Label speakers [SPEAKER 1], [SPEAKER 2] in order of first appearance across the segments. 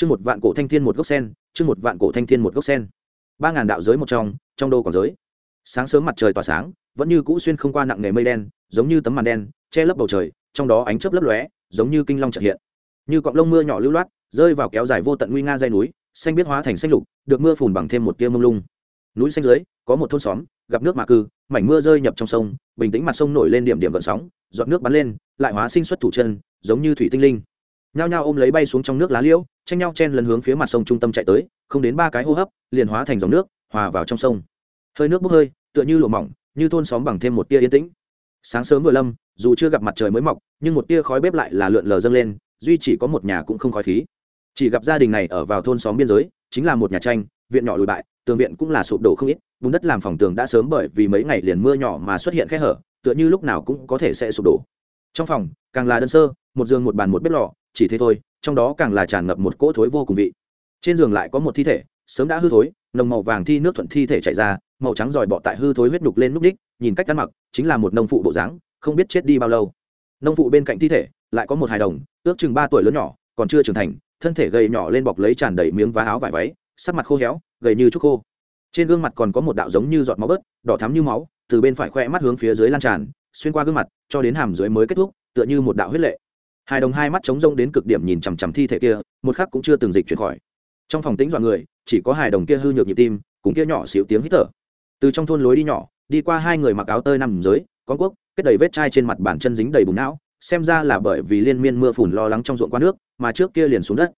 [SPEAKER 1] chương một vạn cổ thanh thiên một gốc sen, chương một vạn cổ thanh thiên một gốc sen. Ba ngàn đạo giới một trong trong đô còn giới. Sáng sớm mặt trời tỏa sáng, vẫn như cũ xuyên không qua nặng nghề mây đen, giống như tấm màn đen, che lấp bầu trời, trong đó ánh chớp lấp lóe, giống như kinh long trật hiện. Như cọng lông mưa nhỏ lưu loát, rơi vào kéo dài vô tận nguy nga dây núi, xanh biết hóa thành xanh lục, được mưa phùn bằng thêm một tia mông lung. Núi xanh dưới, có một thôn xóm, gặp nước mạ cư, mảnh mưa rơi nhập trong sông, bình tĩnh mặt sông nổi lên điểm điểm gợn sóng, giọt nước bắn lên, lại hóa sinh xuất thủ chân, giống như thủy tinh linh. Nhao nhao ôm lấy bay xuống trong nước lá liễu tranh nhau chen lần hướng phía mặt sông trung tâm chạy tới, không đến ba cái hô hấp, liền hóa thành dòng nước, hòa vào trong sông. Hơi nước bốc hơi, tựa như lụa mỏng, như thôn xóm bằng thêm một tia yên tĩnh. Sáng sớm vừa lâm, dù chưa gặp mặt trời mới mọc, nhưng một tia khói bếp lại là lượn lờ dâng lên, duy chỉ có một nhà cũng không khói khí. Chỉ gặp gia đình này ở vào thôn xóm biên giới, chính là một nhà tranh, viện nhỏ lùi bại, tường viện cũng là sụp đổ không ít, bùn đất làm phòng tường đã sớm bởi vì mấy ngày liền mưa nhỏ mà xuất hiện khe hở, tựa như lúc nào cũng có thể sẽ sụp đổ. Trong phòng, càng là đơn sơ, một giường, một bàn, một bếp lò, chỉ thế thôi trong đó càng là tràn ngập một cỗ thối vô cùng vị. Trên giường lại có một thi thể, sớm đã hư thối, nồng màu vàng thi nước thuận thi thể chảy ra, màu trắng dòi bọ tại hư thối huyết đục lên núp đích, nhìn cách ăn mặc, chính là một nông phụ bộ dáng, không biết chết đi bao lâu. Nông phụ bên cạnh thi thể, lại có một hài đồng, ước chừng ba tuổi lớn nhỏ, còn chưa trưởng thành, thân thể gầy nhỏ lên bọc lấy tràn đầy miếng vá áo vải váy, sắc mặt khô héo, gầy như trúc khô. Trên gương mặt còn có một đạo giống như giọt máu bớt, đỏ thắm như máu, từ bên phải khoe mắt hướng phía dưới lan tràn, xuyên qua gương mặt, cho đến hàm dưới mới kết thúc, tựa như một đạo huyết lệ hai đồng hai mắt trống rông đến cực điểm nhìn chằm chằm thi thể kia, một khắc cũng chưa từng dịch chuyển khỏi. Trong phòng tính dọn người, chỉ có hai đồng kia hư nhược nhịp tim, cùng kia nhỏ xíu tiếng hít thở. Từ trong thôn lối đi nhỏ, đi qua hai người mặc áo tơi nằm dưới con quốc, kết đầy vết chai trên mặt bàn chân dính đầy bùn não, xem ra là bởi vì liên miên mưa phùn lo lắng trong ruộng qua nước, mà trước kia liền xuống đất.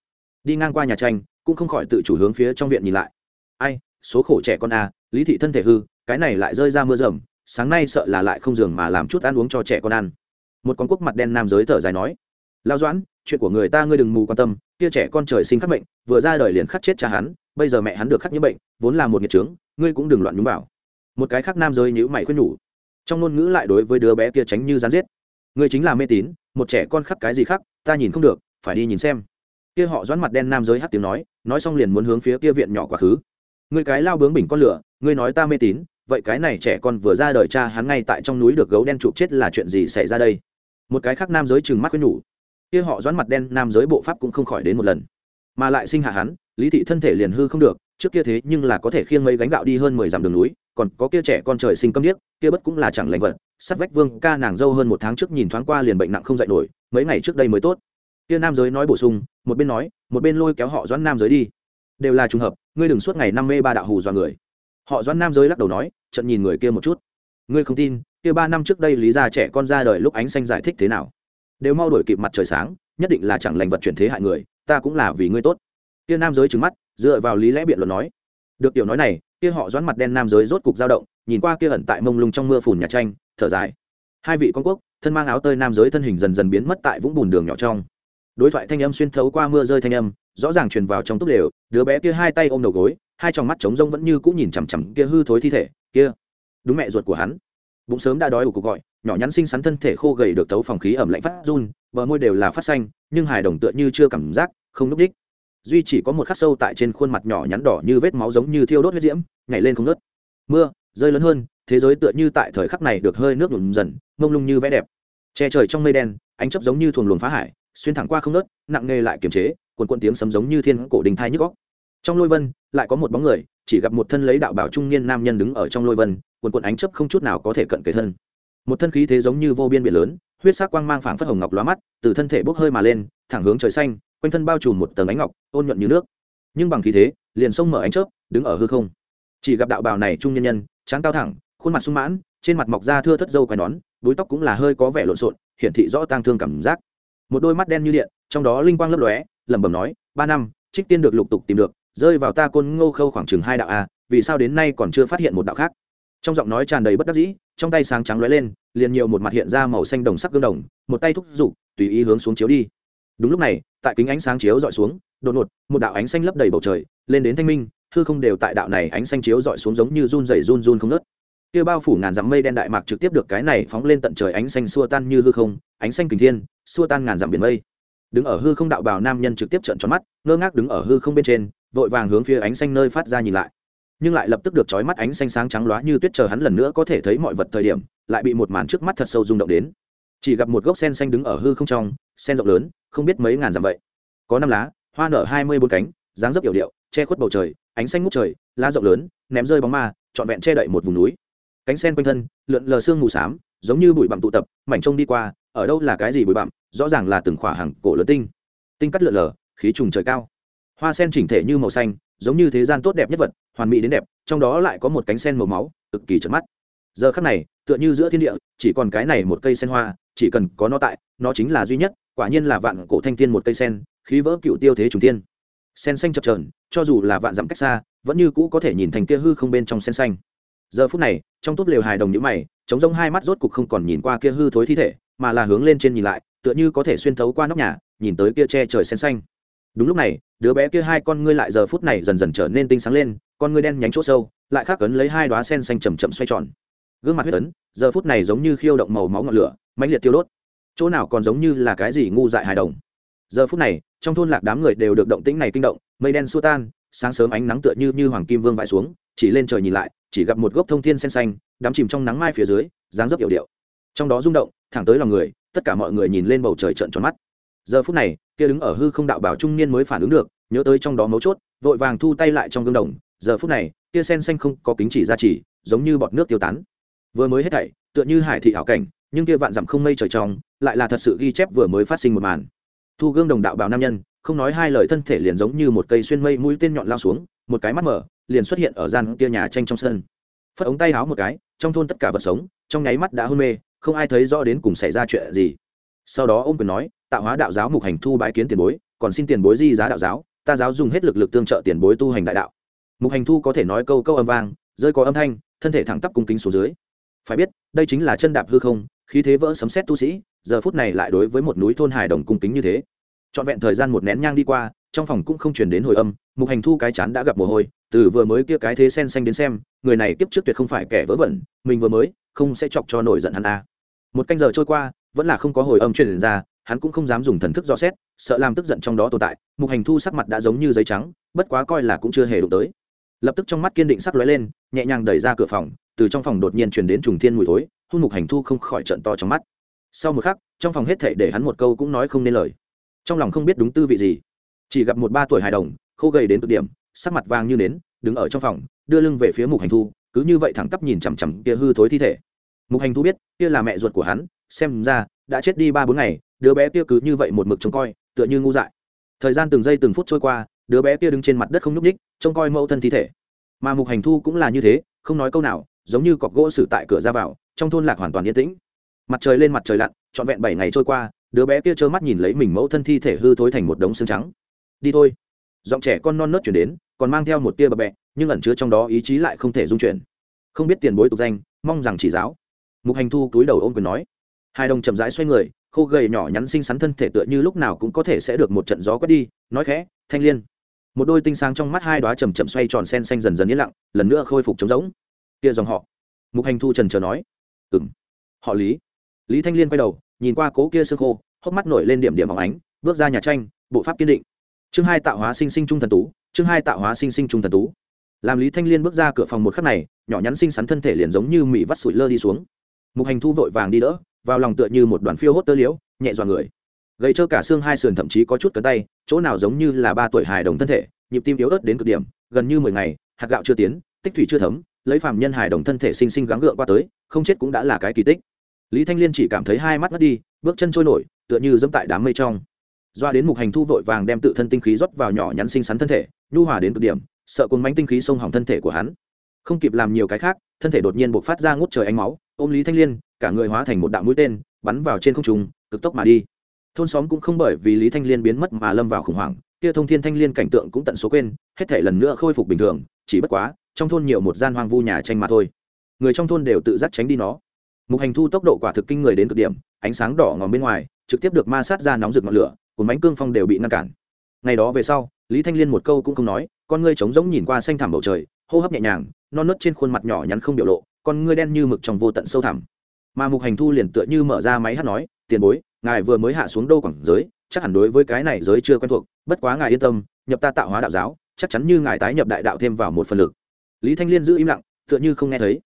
[SPEAKER 1] Đi ngang qua nhà tranh, cũng không khỏi tự chủ hướng phía trong viện nhìn lại. Ai, số khổ trẻ con a lý thị thân thể hư, cái này lại rơi ra mưa rầm, sáng nay sợ là lại không giường mà làm chút ăn uống cho trẻ con ăn. Một con quốc mặt đen nam giới thở dài nói lao doãn, chuyện của người ta ngươi đừng mù quan tâm, kia trẻ con trời sinh khắc bệnh vừa ra đời liền khắc chết cha hắn, bây giờ mẹ hắn được khắc nhiễm bệnh, vốn là một nghiệt trướng ngươi cũng đừng loạn nhúng vào. Một cái khác nam giới nhữ mày khuyên nhủ. Trong ngôn ngữ lại đối với đứa bé kia tránh như rán giết. Ngươi chính là mê tín, một trẻ con khắc cái gì khắc? ta nhìn không được, phải đi nhìn xem. Kia họ doãn mặt đen nam giới hát tiếng nói nói xong liền muốn hướng phía kia viện nhỏ quá khứ. Ngươi cái lao bướng bình con lửa, ngươi nói ta mê tín, vậy cái này trẻ con vừa ra đời cha hắn ngay tại trong núi được gấu đen chụp chết là chuyện gì xảy ra đây? Một cái khác nam giới trừng mắt khuyên nhủ kia họ doãn mặt đen nam giới bộ pháp cũng không khỏi đến một lần. Mà lại sinh hạ hắn, lý thị thân thể liền hư không được, trước kia thế nhưng là có thể khiêng mấy gánh gạo đi hơn mười dặm đường núi, còn có kia trẻ con trời sinh câm điếc, kia bất cũng là chẳng lành vật. Sắt vách vương ca nàng dâu hơn một tháng trước nhìn thoáng qua liền bệnh nặng không dạy nổi, mấy ngày trước đây mới tốt. Kia nam giới nói bổ sung, một bên nói, một bên lôi kéo họ doãn nam giới đi. Đều là trùng hợp, ngươi đừng suốt ngày năm mê ba đạo hù dọa người. Họ doãn nam giới lắc đầu nói trận nhìn người kia một chút. Ngươi không tin, kia ba năm trước đây lý gia trẻ con ra đời lúc ánh xanh giải thích thế nào? Đều mau đổi kịp mặt trời sáng, nhất định là chẳng lành vật chuyển thế hại người, ta cũng là vì ngươi tốt. Kia nam giới trừng mắt, dựa vào lý lẽ biện luận nói. Được tiểu nói này, kia họ doãn mặt đen nam giới rốt cục dao động, nhìn qua kia ẩn tại mông lung trong mưa phùn nhà tranh, thở dài. Hai vị con quốc, thân mang áo tơi nam giới thân hình dần dần biến mất tại vũng bùn đường nhỏ trong. Đối thoại thanh âm xuyên thấu qua mưa rơi thanh âm, rõ ràng truyền vào trong túp lều, đứa bé kia hai tay ôm đầu gối, hai tròng mắt trống rông vẫn như cũng nhìn chằm chằm kia hư thối thi thể, kia, đúng mẹ ruột của hắn. Bụng sớm đã đói ủ cuộc gọi nhỏ nhắn xinh xắn thân thể khô gầy được tấu phòng khí ẩm lạnh phát run, bờ môi đều là phát xanh, nhưng hài đồng tựa như chưa cảm giác, không núp đích. Duy chỉ có một khắc sâu tại trên khuôn mặt nhỏ nhắn đỏ như vết máu giống như thiêu đốt huyết diễm, nhảy lên không nớt mưa, rơi lớn hơn, thế giới tựa như tại thời khắc này được hơi nước nhuộm dần, mông lung như vẽ đẹp. Che trời trong mây đen, ánh chấp giống như thuồng luồng phá hải, xuyên thẳng qua không nớt nặng nề lại kiềm chế cuồn cuộn tiếng sấm giống như thiên cổ đình thai nhức góc trong lôi vân, lại có một bóng người, chỉ gặp một thân lấy đạo bảo trung niên nam nhân đứng ở trong lôi vân cuồn cuộn ánh chấp không chút nào có thể cận kề thân một thân khí thế giống như vô biên biển lớn, huyết sắc quang mang phảng phất hồng ngọc lóa mắt, từ thân thể bốc hơi mà lên, thẳng hướng trời xanh, quanh thân bao trùm một tầng ánh ngọc, ôn nhuận như nước. Nhưng bằng khí thế, liền sông mở ánh chớp, đứng ở hư không. Chỉ gặp đạo bào này trung nhân nhân trán cao thẳng, khuôn mặt sung mãn, trên mặt mọc da thưa thất dâu quai nón, búi tóc cũng là hơi có vẻ lộn xộn, hiển thị rõ tang thương cảm giác. Một đôi mắt đen như điện, trong đó linh quang lấp lóe, lẩm bẩm nói, ba năm, trích tiên được lục tục tìm được, rơi vào ta côn ngô khâu khoảng chừng hai đạo a, vì sao đến nay còn chưa phát hiện một đạo khác? Trong giọng nói tràn đầy bất đắc dĩ, trong tay sáng trắng lóe lên, liền nhiều một mặt hiện ra màu xanh đồng sắc gương đồng, một tay thúc giục, tùy ý hướng xuống chiếu đi. Đúng lúc này, tại kính ánh sáng chiếu dọi xuống, đột ngột, một đạo ánh xanh lấp đầy bầu trời, lên đến thanh minh, hư không đều tại đạo này ánh xanh chiếu dọi xuống giống như run rẩy run run không nớt kia bao phủ ngàn dặm mây đen đại mạc trực tiếp được cái này phóng lên tận trời ánh xanh xua tan như hư không, ánh xanh kình thiên, xua tan ngàn dặm biển mây. Đứng ở hư không đạo bào nam nhân trực tiếp trợn tròn mắt, ngơ ngác đứng ở hư không bên trên, vội vàng hướng phía ánh xanh nơi phát ra nhìn lại nhưng lại lập tức được trói mắt ánh xanh sáng trắng loá như tuyết chờ hắn lần nữa có thể thấy mọi vật thời điểm, lại bị một màn trước mắt thật sâu rung động đến. Chỉ gặp một gốc sen xanh đứng ở hư không trong, sen rộng lớn, không biết mấy ngàn dặm vậy. Có năm lá, hoa nở hai mươi bốn cánh, dáng dấp yểu điệu, che khuất bầu trời, ánh xanh ngút trời, lá rộng lớn, ném rơi bóng ma, trọn vẹn che đậy một vùng núi. Cánh sen quanh thân, lượn lờ xương mù xám, giống như bụi bặm tụ tập, mảnh trông đi qua, ở đâu là cái gì bụi bặm, rõ ràng là từng khỏa hàng cổ lớn tinh. Tinh cắt lượn lờ, khí trùng trời cao. Hoa sen chỉnh thể như màu xanh giống như thế gian tốt đẹp nhất vật, hoàn mỹ đến đẹp, trong đó lại có một cánh sen màu máu, cực kỳ chớp mắt. Giờ khắc này, tựa như giữa thiên địa, chỉ còn cái này một cây sen hoa, chỉ cần có nó tại, nó chính là duy nhất, quả nhiên là vạn cổ thanh thiên một cây sen, khí vỡ cựu tiêu thế trùng tiên sen xanh chập trờn cho dù là vạn dặm cách xa, vẫn như cũ có thể nhìn thành kia hư không bên trong sen xanh. Giờ phút này, trong túp lều hài đồng nhữ mày chống rông hai mắt rốt cục không còn nhìn qua kia hư thối thi thể, mà là hướng lên trên nhìn lại, tựa như có thể xuyên thấu qua nóc nhà, nhìn tới kia che trời sen xanh. Đúng lúc này đứa bé kia hai con ngươi lại giờ phút này dần dần trở nên tinh sáng lên, con ngươi đen nhánh chỗ sâu, lại khắc ấn lấy hai đoá sen xanh chầm chậm xoay tròn. Gương mặt huyết ấn, giờ phút này giống như khiêu động màu máu ngọn lửa, mãnh liệt tiêu đốt. Chỗ nào còn giống như là cái gì ngu dại hài đồng. Giờ phút này, trong thôn lạc đám người đều được động tĩnh này kinh động, mây đen xua tan, sáng sớm ánh nắng tựa như như hoàng kim vương vãi xuống, chỉ lên trời nhìn lại, chỉ gặp một gốc thông thiên sen xanh, đắm chìm trong nắng mai phía dưới, dáng dấp hiệu điệu. Trong đó rung động, thẳng tới lòng người, tất cả mọi người nhìn lên bầu trời trợn tròn mắt giờ phút này, kia đứng ở hư không đạo bảo trung niên mới phản ứng được, nhớ tới trong đó mấu chốt, vội vàng thu tay lại trong gương đồng. Giờ phút này, kia sen xanh không có kính chỉ ra chỉ, giống như bọt nước tiêu tán. Vừa mới hết thảy, tựa như hải thị ảo cảnh, nhưng kia vạn dặm không mây trời trong, lại là thật sự ghi chép vừa mới phát sinh một màn. Thu gương đồng đạo bảo nam nhân, không nói hai lời thân thể liền giống như một cây xuyên mây mũi tên nhọn lao xuống, một cái mắt mở, liền xuất hiện ở gian kia nhà tranh trong sân. Phất ống tay háo một cái, trong thôn tất cả vật sống, trong nháy mắt đã hôn mê, không ai thấy rõ đến cùng xảy ra chuyện gì. Sau đó ông quyền nói tạo hóa đạo giáo mục hành thu bái kiến tiền bối, còn xin tiền bối di giá đạo giáo, ta giáo dùng hết lực lực tương trợ tiền bối tu hành đại đạo. Mục hành thu có thể nói câu câu âm vang, rơi có âm thanh, thân thể thẳng tắp cung kính xuống dưới. Phải biết, đây chính là chân đạp hư không, khí thế vỡ sấm xét tu sĩ, giờ phút này lại đối với một núi thôn hài đồng cung kính như thế. Trọn vẹn thời gian một nén nhang đi qua, trong phòng cũng không chuyển đến hồi âm, mục hành thu cái chán đã gặp mồ hôi, từ vừa mới kia cái thế sen xanh đến xem, người này kiếp trước tuyệt không phải kẻ vớ vẩn, mình vừa mới không sẽ chọc cho nổi giận hắn a. À. một canh giờ trôi qua, vẫn là không có hồi âm truyền ra hắn cũng không dám dùng thần thức do xét, sợ làm tức giận trong đó tồn tại, mục hành thu sắc mặt đã giống như giấy trắng, bất quá coi là cũng chưa hề đụng tới. Lập tức trong mắt kiên định sắc lóe lên, nhẹ nhàng đẩy ra cửa phòng, từ trong phòng đột nhiên truyền đến trùng thiên mùi thối, hôn mục hành thu không khỏi trận to trong mắt. Sau một khắc, trong phòng hết thảy để hắn một câu cũng nói không nên lời. Trong lòng không biết đúng tư vị gì. Chỉ gặp một ba tuổi hài đồng, khô gầy đến cực điểm, sắc mặt vàng như nến, đứng ở trong phòng, đưa lưng về phía mục hành thu, cứ như vậy thẳng tắp nhìn chằm chằm kia hư thối thi thể. Mục hành thu biết, kia là mẹ ruột của hắn, xem ra, đã chết đi ba bốn ngày đứa bé kia cứ như vậy một mực trông coi, tựa như ngu dại. Thời gian từng giây từng phút trôi qua, đứa bé kia đứng trên mặt đất không nhúc ních trông coi mẫu thân thi thể. Mà mục hành thu cũng là như thế, không nói câu nào, giống như cọc gỗ xử tại cửa ra vào, trong thôn lạc hoàn toàn yên tĩnh. Mặt trời lên mặt trời lặn, trọn vẹn bảy ngày trôi qua, đứa bé kia trơ mắt nhìn lấy mình mẫu thân thi thể hư thối thành một đống xương trắng. Đi thôi. Giọng trẻ con non nớt chuyển đến, còn mang theo một tia bập bẹ, nhưng ẩn chứa trong đó ý chí lại không thể dung chuyển. Không biết tiền bối tục danh, mong rằng chỉ giáo. Mục hành thu túi đầu ôm quyền nói hai đồng chậm rãi xoay người khô gầy nhỏ nhắn xinh xắn thân thể tựa như lúc nào cũng có thể sẽ được một trận gió quét đi nói khẽ thanh liên. Một đôi tinh sáng trong mắt hai đóa chầm chậm xoay tròn sen xanh dần dần yên lặng lần nữa khôi phục trống rỗng. Kia dòng họ. Mục hành thu trần chờ nói ừm, họ lý. Lý thanh liên quay đầu nhìn qua cố kia sương khô hốc mắt nổi lên điểm điểm óng ánh bước ra nhà tranh bộ pháp kiên định. Chương hai tạo hóa sinh sinh trung thần tú chương hai tạo hóa sinh sinh trung thần tú. Làm lý thanh liên bước ra cửa phòng một khắc này nhỏ nhắn xinh xắn thân thể liền giống như mị vắt sủi lơ đi xuống. Mục hành thu vội vàng đi đỡ vào lòng tựa như một đoàn phiêu hốt tơ liễu, nhẹ dọa người. Gây trơ cả xương hai sườn thậm chí có chút cấn tay, chỗ nào giống như là ba tuổi hài đồng thân thể, nhịp tim yếu ớt đến cực điểm, gần như mười ngày, hạt gạo chưa tiến, tích thủy chưa thấm, lấy phàm nhân hài đồng thân thể sinh sinh gắng gượng qua tới, không chết cũng đã là cái kỳ tích. Lý thanh liên chỉ cảm thấy hai mắt ngất đi, bước chân trôi nổi, tựa như dẫm tại đám mây trong. Doa đến mục hành thu vội vàng đem tự thân tinh khí rót vào nhỏ nhắn xinh xắn thân thể, nhu hòa đến cực điểm, sợ cuốn bánh tinh khí xông hỏng thân thể của hắn. Không kịp làm nhiều cái khác, thân thể đột nhiên buộc phát ra ngút trời ánh máu ôm lý thanh liên, cả người hóa thành một đạo mũi tên, bắn vào trên không trung, cực tốc mà đi. Thôn xóm cũng không bởi vì lý thanh liên biến mất mà lâm vào khủng hoảng, kia thông thiên thanh liên cảnh tượng cũng tận số quên, hết thể lần nữa khôi phục bình thường, chỉ bất quá, trong thôn nhiều một gian hoang vu nhà tranh mà thôi. Người trong thôn đều tự giác tránh đi nó. Mục hành thu tốc độ quả thực kinh người đến cực điểm, ánh sáng đỏ ngòm bên ngoài, trực tiếp được ma sát ra nóng rực ngọn lửa cùng bánh cương phong đều bị ngăn cản. Ngày đó về sau, lý thanh liên một câu cũng không nói, con ngươi trống rỗng nhìn qua xanh thẳm bầu trời, hô hấp nhẹ nhàng, non nớt trên khuôn mặt nhỏ nhắn không biểu lộ con ngươi đen như mực trong vô tận sâu thẳm. Mà mục hành thu liền tựa như mở ra máy hát nói, tiền bối, ngài vừa mới hạ xuống đô quảng giới, chắc hẳn đối với cái này giới chưa quen thuộc, bất quá ngài yên tâm, nhập ta tạo hóa đạo giáo, chắc chắn như ngài tái nhập đại đạo thêm vào một phần lực. Lý thanh liên giữ im lặng, tựa như không nghe thấy.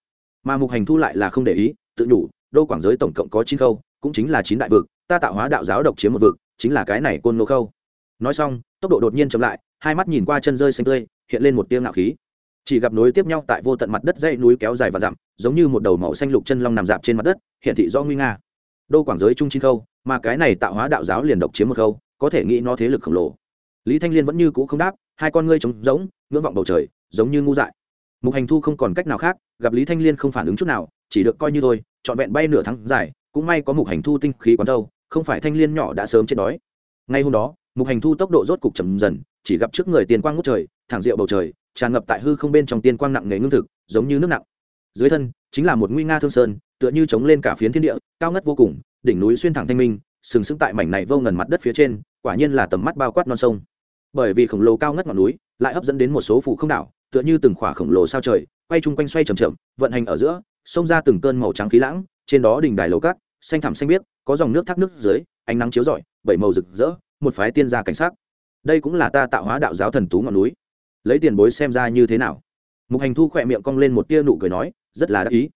[SPEAKER 1] Mà mục hành thu lại là không để ý, tự nhủ đô quảng giới tổng cộng có chín khâu, cũng chính là chín đại vực, ta tạo hóa đạo giáo độc chiếm một vực, chính là cái này côn nô khâu. Nói xong, tốc độ đột nhiên chậm lại, hai mắt nhìn qua chân rơi xanh tươi, hiện lên một tiếng ngạo khí chỉ gặp nối tiếp nhau tại vô tận mặt đất dãy núi kéo dài và dặm, giống như một đầu màu xanh lục chân long nằm dạp trên mặt đất hiện thị do nguy nga. Đô quảng giới trung chín khâu, mà cái này tạo hóa đạo giáo liền độc chiếm một khâu, có thể nghĩ nó thế lực khổng lồ. Lý thanh liên vẫn như cũ không đáp, hai con ngươi trống rỗng, ngưỡng vọng bầu trời, giống như ngu dại. Mục hành thu không còn cách nào khác, gặp lý thanh liên không phản ứng chút nào, chỉ được coi như thôi, trọn vẹn bay nửa tháng dài, cũng may có mục hành thu tinh khí quán đâu, không phải thanh liên nhỏ đã sớm chết đói. Ngay hôm đó, mục hành thu tốc độ rốt cục chậm dần, chỉ gặp trước người tiền quang ngút trời, thẳng rượu bầu trời tràn ngập tại hư không bên trong tiên quang nặng nề ngưng thực giống như nước nặng. Dưới thân chính là một nguy nga thương sơn tựa như chống lên cả phiến thiên địa cao ngất vô cùng đỉnh núi xuyên thẳng thanh minh sừng sững tại mảnh này vô ngần mặt đất phía trên quả nhiên là tầm mắt bao quát non sông. Bởi vì khổng lồ cao ngất ngọn núi lại hấp dẫn đến một số phủ không đảo tựa như từng khỏa khổng lồ sao trời quay chung quanh xoay chầm chậm vận hành ở giữa xông ra từng cơn màu trắng khí lãng trên đó đỉnh đài lầu cát xanh thẳm xanh biếc có dòng nước thác nước dưới ánh nắng chiếu rọi bảy màu rực rỡ một phái tiên gia cảnh sắc, đây cũng là ta tạo hóa đạo giáo thần tú ngọn núi lấy tiền bối xem ra như thế nào? Mục hành thu khỏe miệng cong lên một tia nụ cười nói, rất là đắc ý.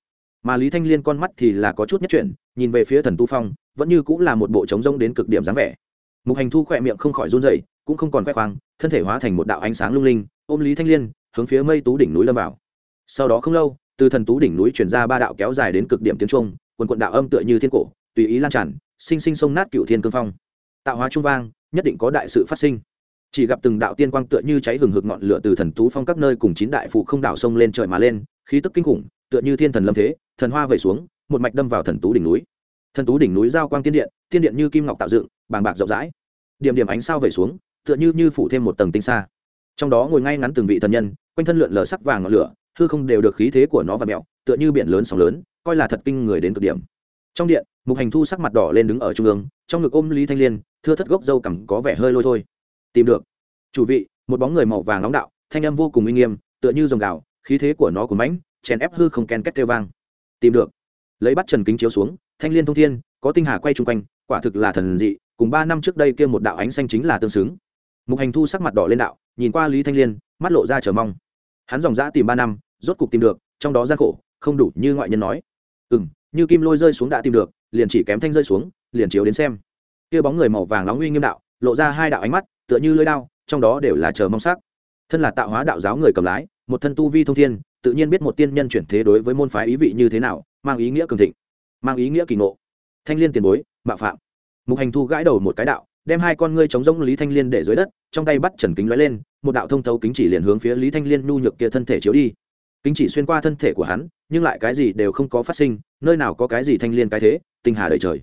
[SPEAKER 1] Mà lý thanh liên con mắt thì là có chút nhất chuyển, nhìn về phía thần tu phong, vẫn như cũng là một bộ trống rông đến cực điểm dáng vẻ. Mục hành thu khỏe miệng không khỏi run dậy cũng không còn khoe khoang, thân thể hóa thành một đạo ánh sáng lung linh, ôm lý thanh liên, hướng phía mây tú đỉnh núi lâm vào. Sau đó không lâu, từ thần tú đỉnh núi chuyển ra ba đạo kéo dài đến cực điểm tiếng trung quần quận đạo âm tựa như thiên cổ, tùy ý lan tràn, sinh sinh sông nát cựu thiên cương phong. Tạo hóa trung vang, nhất định có đại sự phát sinh chỉ gặp từng đạo tiên quang tựa như cháy hừng hực ngọn lửa từ thần tú phong các nơi cùng chín đại phụ không đảo sông lên trời mà lên, khí tức kinh khủng, tựa như thiên thần lâm thế, thần hoa vẩy xuống, một mạch đâm vào thần tú đỉnh núi. Thần tú đỉnh núi giao quang tiên điện tiên điện như kim ngọc tạo dựng, bàng bạc rộng rãi. Điểm điểm ánh sao vẩy xuống, tựa như như phủ thêm một tầng tinh xa trong đó ngồi ngay ngắn từng vị thần nhân, quanh thân lượn lờ sắc vàng ngọn lửa, hư không đều được khí thế của nó và mẹo tựa như biển lớn sóng lớn, coi là thật kinh người đến cực điểm. Trong điện, mục hành thu sắc mặt đỏ lên đứng ở trung ương, trong ngực ôm lý thanh liên, thưa thất gốc dâu cằm có vẻ hơi lôi thôi tìm được. Chủ vị, một bóng người màu vàng nóng đạo, thanh âm vô cùng uy nghiêm, tựa như dòng gạo, khí thế của nó của mãnh, chèn ép hư không ken két kêu vang. Tìm được. Lấy bắt trần kính chiếu xuống, thanh liên thông thiên, có tinh hà quay chung quanh, quả thực là thần dị, cùng ba năm trước đây kia một đạo ánh xanh chính là tương xứng. Mục hành thu sắc mặt đỏ lên đạo, nhìn qua lý thanh liên, mắt lộ ra chờ mong. Hắn dòng dã tìm ba năm, rốt cục tìm được, trong đó gian khổ, không đủ như ngoại nhân nói. Ừ m như kim lôi rơi xuống đã tìm được, liền chỉ kém thanh rơi xuống, liền chiếu đến xem. Kia bóng người màu vàng nóng uy nghiêm đạo, lộ ra hai đạo ánh mắt tựa như lưỡi đao, trong đó đều là chờ mong sắc. Thân là tạo hóa đạo giáo người cầm lái, một thân tu vi thông thiên, tự nhiên biết một tiên nhân chuyển thế đối với môn phái ý vị như thế nào, mang ý nghĩa cường thịnh, mang ý nghĩa kỳ ngộ. Thanh liên tiền bối, mạo phạm. Mục hành thu gãi đầu một cái đạo, đem hai con ngươi chống rỗng lý thanh liên để dưới đất, trong tay bắt trần kính lóe lên, một đạo thông thấu kính chỉ liền hướng phía lý thanh liên nhu nhược kia thân thể chiếu đi. Kính chỉ xuyên qua thân thể của hắn, nhưng lại cái gì đều không có phát sinh, nơi nào có cái gì thanh liên cái thế, tinh hà đời trời.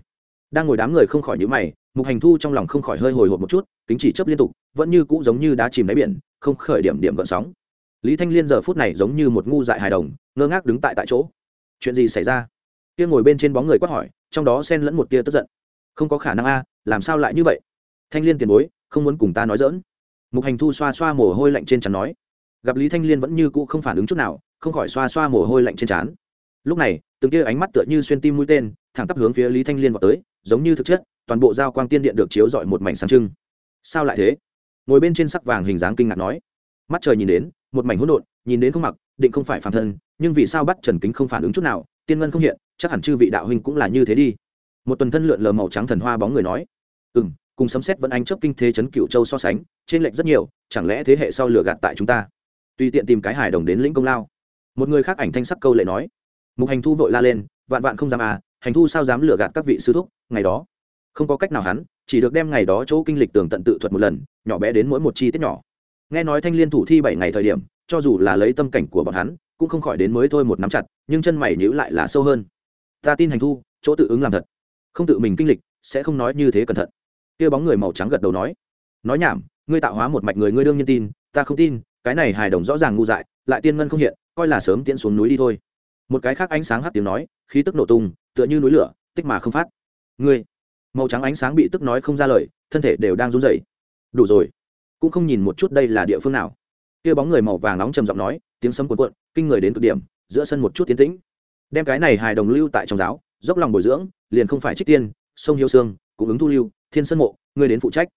[SPEAKER 1] Đang ngồi đám người không khỏi nhíu mày mục hành thu trong lòng không khỏi hơi hồi hộp một chút, kính chỉ chấp liên tục, vẫn như cũ giống như đá chìm đáy biển, không khởi điểm điểm gợn sóng. Lý thanh liên giờ phút này giống như một ngu dại hài đồng, ngơ ngác đứng tại tại chỗ. Chuyện gì xảy ra? Tiên ngồi bên trên bóng người quát hỏi, trong đó xen lẫn một tia tức giận. Không có khả năng a, làm sao lại như vậy? Thanh liên tiền bối, không muốn cùng ta nói dỡn mục hành thu xoa xoa mồ hôi lạnh trên trán nói. Gặp lý thanh liên vẫn như cũ không phản ứng chút nào, không khỏi xoa xoa mồ hôi lạnh trên trán. Lúc này, từng tia ánh mắt tựa như xuyên tim mũi tên, thẳng tắp hướng phía lý thanh liên vào tới, giống như thực chất toàn bộ giao quang tiên điện được chiếu rọi một mảnh sáng trưng. Sao lại thế? Ngồi bên trên sắc vàng hình dáng kinh ngạc nói. Mắt trời nhìn đến, một mảnh hỗn độn, nhìn đến không mặc, định không phải phản thân, nhưng vì sao bắt trần kính không phản ứng chút nào, tiên ngân không hiện, chắc hẳn chư vị đạo huynh cũng là như thế đi. Một tuần thân lượn lờ màu trắng thần hoa bóng người nói. Ừ m cùng sấm xét vẫn anh chấp kinh thế chấn cựu châu so sánh, trên lệch rất nhiều, chẳng lẽ thế hệ sau lừa gạt tại chúng ta? Tùy tiện tìm cái hài đồng đến lĩnh công lao. Một người khác ảnh thanh sắc câu lệ nói. Mục hành thu vội la lên, vạn vạn không dám à hành thu sao dám lừa gạt các vị sư thúc, ngày đó không có cách nào hắn, chỉ được đem ngày đó chỗ kinh lịch tường tận tự thuật một lần, nhỏ bé đến mỗi một chi tiết nhỏ. Nghe nói thanh liên thủ thi bảy ngày thời điểm, cho dù là lấy tâm cảnh của bọn hắn, cũng không khỏi đến mới thôi một nắm chặt, nhưng chân mày nhíu lại là sâu hơn. Ta tin hành thu, chỗ tự ứng làm thật. Không tự mình kinh lịch, sẽ không nói như thế cẩn thận. Kia bóng người màu trắng gật đầu nói. Nói nhảm, ngươi tạo hóa một mạch người ngươi đương nhiên tin, ta không tin, cái này hài đồng rõ ràng ngu dại, lại tiên ngân không hiện, coi là sớm tiễn xuống núi đi thôi. Một cái khác ánh sáng hát tiếng nói, khí tức nổ tung, tựa như núi lửa, tích mà không phát. Ngươi màu trắng ánh sáng bị tức nói không ra lời, thân thể đều đang run rẩy. Đủ rồi. Cũng không nhìn một chút đây là địa phương nào. Kia bóng người màu vàng nóng trầm giọng nói, tiếng sấm cuộn cuộn, kinh người đến cực điểm, giữa sân một chút tiến tĩnh. Đem cái này hài đồng lưu tại trong giáo, dốc lòng bồi dưỡng, liền không phải trích tiên, sông hiếu sương, cũng ứng thu lưu, thiên sân mộ ngươi đến phụ trách.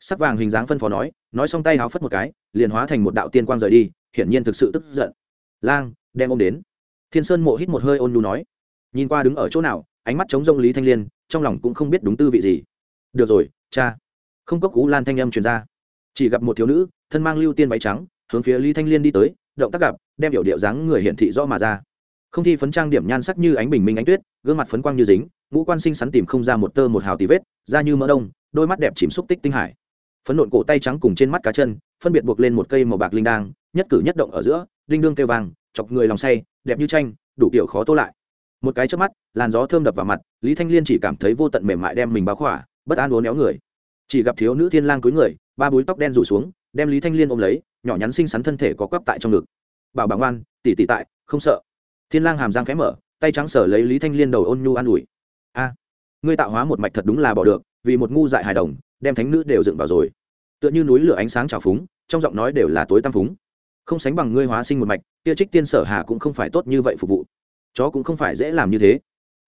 [SPEAKER 1] Sắc vàng hình dáng phân phó nói nói xong tay háo phất một cái, liền hóa thành một đạo tiên quang rời đi, hiển nhiên thực sự tức giận. Lang, đem ông đến. Thiên sơn mộ hít một hơi ôn nhu nói, nhìn qua đứng ở chỗ nào, ánh mắt chống rông lý thanh liên trong lòng cũng không biết đúng tư vị gì. Được rồi, cha. Không cốc cú lan thanh âm truyền ra. Chỉ gặp một thiếu nữ, thân mang lưu tiên váy trắng, hướng phía lý thanh liên đi tới, động tác gặp, đem biểu điệu dáng người hiển thị rõ mà ra. Không thi phấn trang điểm nhan sắc như ánh bình minh ánh tuyết, gương mặt phấn quang như dính, ngũ quan sinh sắn tìm không ra một tơ một hào tì vết, da như mỡ đông, đôi mắt đẹp chìm xúc tích tinh hải. Phấn nộn cổ tay trắng cùng trên mắt cá chân, phân biệt buộc lên một cây màu bạc linh đang nhất cử nhất động ở giữa linh đương kêu vàng, chọc người lòng say, đẹp như tranh, đủ kiểu khó tô lại. Một cái trước mắt, làn gió thơm đập vào mặt lý thanh liên chỉ cảm thấy vô tận mềm mại đem mình báo khỏa, bất an uốn éo người. Chỉ gặp thiếu nữ thiên lang cúi người, ba búi tóc đen rủ xuống, đem lý thanh liên ôm lấy, nhỏ nhắn xinh xắn thân thể có quắp tại trong ngực. Bảo bà ngoan tỉ tỉ tại, không sợ. Thiên lang hàm răng khẽ mở, tay trắng sở lấy lý thanh liên đầu ôn nhu an ủi. A, ngươi tạo hóa một mạch thật đúng là bỏ được, vì một ngu dại hài đồng, đem thánh nữ đều dựng vào rồi. Tựa như núi lửa ánh sáng trào phúng, trong giọng nói đều là tối tam phúng. Không sánh bằng ngươi hóa sinh một mạch, kia trích tiên sở hà cũng không phải tốt như vậy phục vụ. Chó cũng không phải dễ làm như thế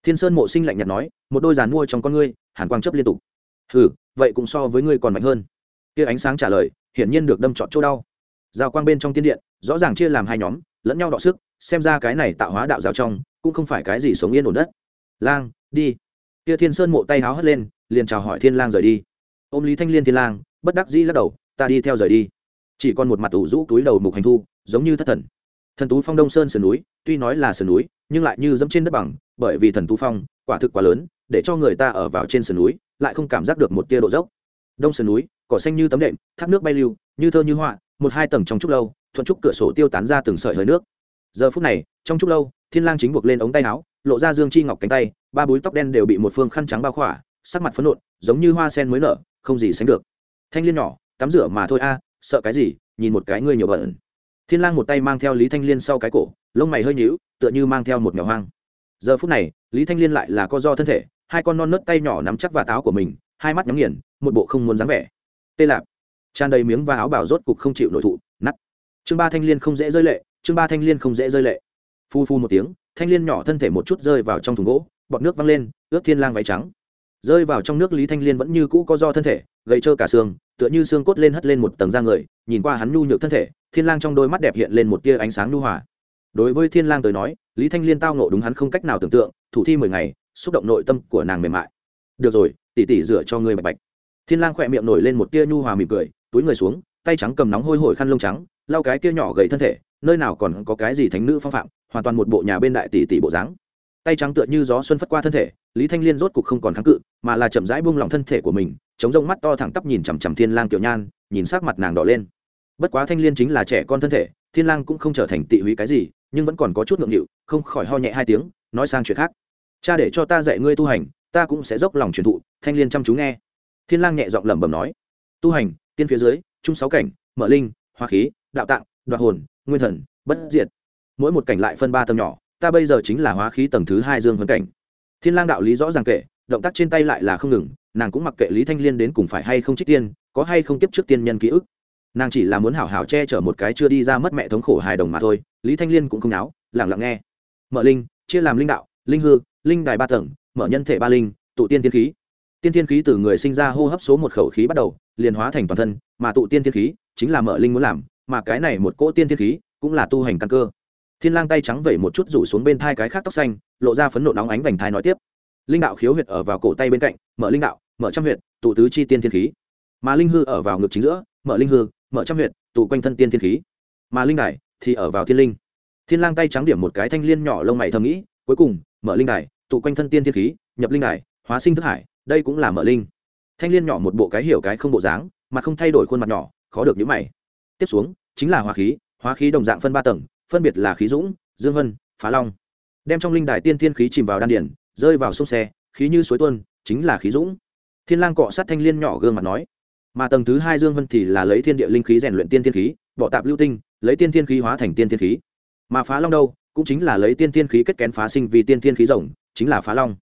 [SPEAKER 1] thiên sơn mộ sinh lạnh nhạt nói, một đôi giàn mua trong con ngươi, hàn quang chấp liên tục. Ừ vậy cũng so với ngươi còn mạnh hơn. Kia ánh sáng trả lời, hiển nhiên được đâm trọt chỗ đau. Giao quang bên trong tiên điện, rõ ràng chia làm hai nhóm, lẫn nhau đọ sức, xem ra cái này tạo hóa đạo giáo trong, cũng không phải cái gì sống yên ổn đất. Lang, đi. Kia thiên sơn mộ tay háo hất lên, liền chào hỏi thiên lang rời đi. Ôm lý thanh liên thiên lang, bất đắc dĩ lắc đầu, ta đi theo rời đi. Chỉ còn một mặt ủ rũ túi đầu mục hành thu, giống như thất thần. Thần tú phong đông sơn sườn núi, tuy nói là sườn núi nhưng lại như dẫm trên đất bằng, bởi vì thần tú phong, quả thực quá lớn, để cho người ta ở vào trên sườn núi, lại không cảm giác được một tia độ dốc. Đông sườn núi, cỏ xanh như tấm đệm, thác nước bay lưu, như thơ như họa, một hai tầng trong trúc lâu, thuận trúc cửa sổ tiêu tán ra từng sợi hơi nước. Giờ phút này, trong trúc lâu, thiên lang chính buộc lên ống tay áo, lộ ra dương chi ngọc cánh tay, ba búi tóc đen đều bị một phương khăn trắng bao khỏa, sắc mặt phấn nộn, giống như hoa sen mới nở, không gì sánh được. Thanh liên nhỏ, tắm rửa mà thôi a, sợ cái gì, nhìn một cái ngươi nhiều bẩn thiên lang một tay mang theo lý thanh liên sau cái cổ, lông mày hơi nhíu tựa như mang theo một mèo hoang. Giờ phút này, lý thanh liên lại là co do thân thể, hai con non nớt tay nhỏ nắm chắc và táo của mình, hai mắt nhắm nghiền, một bộ không muốn dáng vẻ. Tê lạp. Tràn đầy miếng và áo bảo rốt cục không chịu nội thụ nắt chương ba thanh liên không dễ rơi lệ, chương ba thanh liên không dễ rơi lệ. Phu phu một tiếng, thanh liên nhỏ thân thể một chút rơi vào trong thùng gỗ, bọt nước văng lên, ướt thiên lang váy trắng. Rơi vào trong nước, lý thanh liên vẫn như cũ có do thân thể, gầy trơ cả xương, tựa như xương cốt lên hất lên một tầng da người, nhìn qua hắn nhu nhược thân thể, thiên lang trong đôi mắt đẹp hiện lên một tia ánh sáng nhu hòa đối với thiên lang tới nói, lý thanh liên tao nộ đúng hắn không cách nào tưởng tượng, thủ thi mười ngày, xúc động nội tâm của nàng mềm mại. Được rồi, tỷ tỷ rửa cho ngươi bạch bạch. Thiên lang khỏe miệng nổi lên một tia nhu hòa mỉm cười, túi người xuống, tay trắng cầm nóng hôi hổi khăn lông trắng, lau cái kia nhỏ gầy thân thể, nơi nào còn có cái gì thánh nữ phong phạm, hoàn toàn một bộ nhà bên đại tỷ tỷ bộ dáng. Tay trắng tựa như gió xuân phất qua thân thể, lý thanh liên rốt cục không còn kháng cự, mà là chậm rãi buông lỏng thân thể của mình, chống rông mắt to thẳng tắp nhìn chằm chằm thiên lang tiểu nhan, nhìn sắc mặt nàng đỏ lên. Bất quá thanh liên chính là trẻ con thân thể, thiên lang cũng không trở thành tị húy cái gì nhưng vẫn còn có chút ngượng nghịu, không khỏi ho nhẹ hai tiếng, nói sang chuyện khác. Cha để cho ta dạy ngươi tu hành, ta cũng sẽ dốc lòng truyền thụ, thanh liên chăm chú nghe. Thiên lang nhẹ giọng lẩm bẩm nói. Tu hành, tiên phía dưới trung sáu cảnh, mở linh hoa khí, đạo tạng, đoạt hồn, nguyên thần, bất diệt. Mỗi một cảnh lại phân ba tầng nhỏ, ta bây giờ chính là hóa khí tầng thứ hai dương huấn cảnh. Thiên lang đạo lý rõ ràng kể, động tác trên tay lại là không ngừng, nàng cũng mặc kệ lý thanh liên đến cùng phải hay không trích tiên, có hay không tiếp trước tiên nhân ký ức. Nàng chỉ là muốn hảo hảo che chở một cái chưa đi ra mất mẹ thống khổ hài đồng mà thôi lý thanh liên cũng không náo, lẳng lặng nghe. Mở linh, chia làm linh đạo, linh hư, linh đài ba tầng, mở nhân thể ba linh, tụ tiên thiên khí. Tiên thiên khí từ người sinh ra hô hấp số một khẩu khí bắt đầu, liền hóa thành toàn thân, mà tụ tiên thiên khí chính là mở linh muốn làm, mà cái này một cỗ tiên thiên khí cũng là tu hành căn cơ. Thiên lang tay trắng vẩy một chút rủ xuống bên thai cái khác tóc xanh, lộ ra phấn nộ nóng ánh vành thai nói tiếp. Linh đạo khiếu huyệt ở vào cổ tay bên cạnh, mở linh đạo, mở trăm huyệt, tụ tứ chi tiên thiên khí. Mà linh hư ở vào ngực chính giữa, mở linh hư, mở trăm huyệt, tụ quanh thân tiên thiên khí. Mà linh đài thì ở vào thiên linh. Thiên lang tay trắng điểm một cái thanh liên nhỏ lông mày thầm nghĩ, cuối cùng, mở linh đài, tụ quanh thân tiên thiên khí, nhập linh đài, hóa sinh thức hải, đây cũng là mở linh. Thanh liên nhỏ một bộ cái hiểu cái không bộ dáng mặt không thay đổi khuôn mặt nhỏ, khó được những mày. Tiếp xuống, chính là hóa khí hóa khí đồng dạng phân ba tầng, phân biệt là khí dũng, dương vân, phá long. Đem trong linh đài tiên thiên khí chìm vào đan điển rơi vào sông xe, khí như suối tuôn, chính là khí dũng. Thiên lang cọ sát thanh liên nhỏ gương mặt nói, mà tầng thứ hai dương vân thì là lấy thiên địa linh khí rèn luyện tiên thiên khí bỏ tạp lưu tinh, lấy tiên thiên khí hóa thành tiên thiên khí. Mà phá long đâu, cũng chính là lấy tiên thiên khí kết kén phá sinh vì tiên thiên khí rồng, chính là phá long.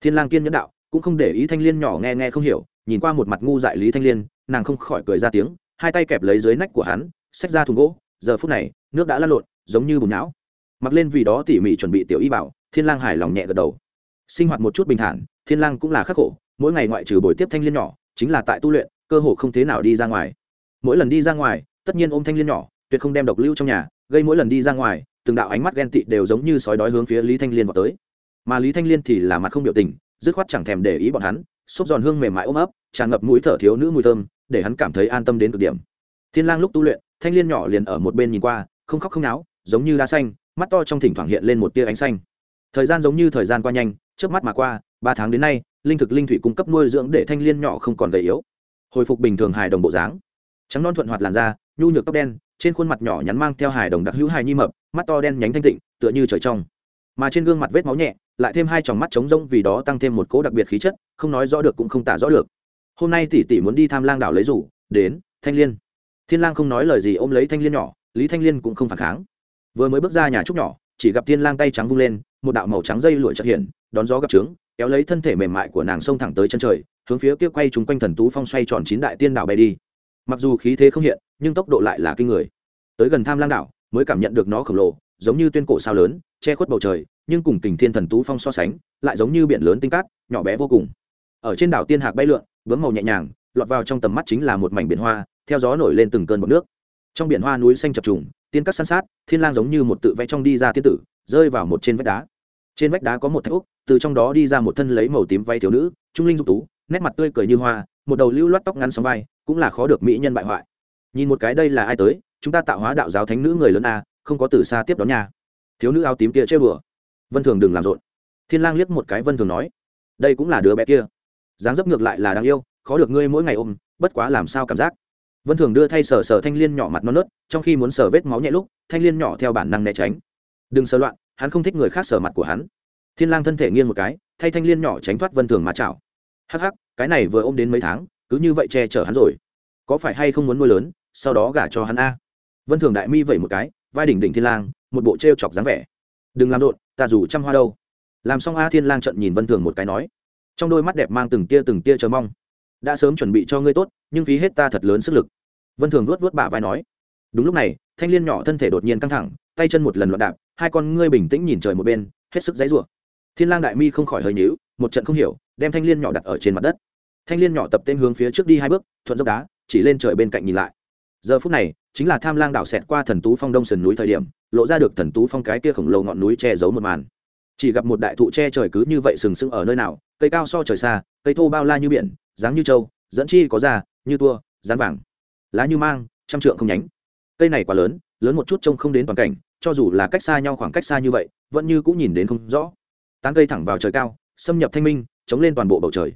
[SPEAKER 1] Thiên lang kiên nhẫn đạo, cũng không để ý thanh liên nhỏ nghe nghe không hiểu, nhìn qua một mặt ngu dại lý thanh liên, nàng không khỏi cười ra tiếng, hai tay kẹp lấy dưới nách của hắn, xách ra thùng gỗ, giờ phút này, nước đã lăn lộn, giống như bùn não. Mặc lên vì đó tỉ mỉ chuẩn bị tiểu y bảo, thiên lang hài lòng nhẹ gật đầu. Sinh hoạt một chút bình thản, thiên lang cũng là khắc khổ, mỗi ngày ngoại trừ buổi tiếp thanh liên nhỏ, chính là tại tu luyện, cơ hồ không thế nào đi ra ngoài. Mỗi lần đi ra ngoài tất nhiên ôm thanh liên nhỏ, tuyệt không đem độc lưu trong nhà, gây mỗi lần đi ra ngoài, từng đạo ánh mắt ghen tị đều giống như sói đói hướng phía lý thanh liên vào tới. Mà lý thanh liên thì là mặt không biểu tình, dứt khoát chẳng thèm để ý bọn hắn xúc giòn hương mềm mại ôm ấp, tràn ngập mũi thở thiếu nữ mùi thơm, để hắn cảm thấy an tâm đến cực điểm. Thiên lang lúc tu luyện, thanh liên nhỏ liền ở một bên nhìn qua, không khóc không náo, giống như đá xanh, mắt to trong thỉnh thoảng hiện lên một tia ánh xanh. Thời gian giống như thời gian qua nhanh trước mắt mà qua, ba tháng đến nay, linh thực linh thủy cung cấp nuôi dưỡng để thanh liên nhỏ không còn gầy yếu, hồi phục bình thường hài đồng bộ dáng. Trắng non thuận hoạt làn da nhu nhược tóc đen, trên khuôn mặt nhỏ nhắn mang theo hài đồng đặc hữu hài nhi mập, mắt to đen nhánh thanh tịnh, tựa như trời trong. Mà trên gương mặt vết máu nhẹ, lại thêm hai tròng mắt trống rỗng vì đó tăng thêm một cỗ đặc biệt khí chất, không nói rõ được cũng không tả rõ được. Hôm nay tỷ tỷ muốn đi tham lang đảo lấy rủ, đến, thanh liên. Thiên lang không nói lời gì ôm lấy thanh liên nhỏ, lý thanh liên cũng không phản kháng. Vừa mới bước ra nhà trúc nhỏ, chỉ gặp thiên lang tay trắng vung lên, một đạo màu trắng dây lụa chợt hiện, đón gió gặp trướng, kéo lấy thân thể mềm mại của nàng xông thẳng tới chân trời, hướng phía kia quay chúng quanh thần tú phong xoay tròn chín đại tiên đảo bay đi. Mặc dù khí thế không hiện nhưng tốc độ lại là kinh người. Tới gần tham lang đảo, mới cảm nhận được nó khổng lồ, giống như tuyên cổ sao lớn, che khuất bầu trời, nhưng cùng tình thiên thần tú phong so sánh, lại giống như biển lớn tinh cát, nhỏ bé vô cùng. Ở trên đảo tiên hạc bay lượn, vướng màu nhẹ nhàng, lọt vào trong tầm mắt chính là một mảnh biển hoa, theo gió nổi lên từng cơn bọc nước. Trong biển hoa núi xanh chập trùng, tiên cắt san sát, thiên lang giống như một tự vẽ trong đi ra tiên tử, rơi vào một trên vách đá. Trên vách đá có một thạch úc, từ trong đó đi ra một thân lấy màu tím vay thiếu nữ, trung linh dục tú, nét mặt tươi cười như hoa, một đầu lưu loát tóc ngắn sóng vai, cũng là khó được mỹ nhân bại hoại nhìn một cái đây là ai tới, chúng ta tạo hóa đạo giáo thánh nữ người lớn a, không có từ xa tiếp đón nhà thiếu nữ áo tím kia chơi bừa. Vân thường đừng làm rộn. Thiên lang liếc một cái vân thường nói, đây cũng là đứa bé kia. Dáng dấp ngược lại là đáng yêu, khó được ngươi mỗi ngày ôm, bất quá làm sao cảm giác. Vân thường đưa thay sờ sờ thanh liên nhỏ mặt non nớt, trong khi muốn sờ vết máu nhẹ lúc, thanh liên nhỏ theo bản năng né tránh. Đừng sờ loạn, hắn không thích người khác sờ mặt của hắn. Thiên lang thân thể nghiêng một cái, thay thanh liên nhỏ tránh thoát vân thường mà chảo. Hắc hắc, cái này vừa ôm đến mấy tháng, cứ như vậy che chở hắn rồi. Có phải hay không muốn nuôi lớn sau đó gả cho hắn a. Vân thường đại mi vẩy một cái, vai đỉnh đỉnh thiên lang, một bộ treo chọc dáng vẻ. Đừng làm rộn, ta dù trăm hoa đâu. Làm xong a thiên lang trận nhìn vân thường một cái nói. Trong đôi mắt đẹp mang từng tia từng tia chờ mong. Đã sớm chuẩn bị cho ngươi tốt, nhưng phí hết ta thật lớn sức lực. Vân thường vuốt vuốt bả vai nói. Đúng lúc này, thanh liên nhỏ thân thể đột nhiên căng thẳng, tay chân một lần loạn đạp, hai con ngươi bình tĩnh nhìn trời một bên, hết sức dãy rủa. Thiên lang đại mi không khỏi hơi nhíu, một trận không hiểu, đem thanh liên nhỏ đặt ở trên mặt đất. Thanh liên nhỏ tập tên hướng phía trước đi hai bước, thuận dốc đá, chỉ lên trời bên cạnh nhìn lại giờ phút này, chính là tham lang đảo xẹt qua thần tú phong đông sườn núi thời điểm, lộ ra được thần tú phong cái kia khổng lồ ngọn núi che giấu một màn. Chỉ gặp một đại thụ che trời cứ như vậy sừng sững ở nơi nào, cây cao so trời xa, cây thô bao la như biển, dáng như trâu, dẫn chi có da, như tua rán vàng. Lá như mang, trăm trượng không nhánh. Cây này quá lớn lớn một chút trông không đến toàn cảnh, cho dù là cách xa nhau khoảng cách xa như vậy, vẫn như cũng nhìn đến không rõ. Tán cây thẳng vào trời cao, xâm nhập thanh minh, chống lên toàn bộ bầu trời.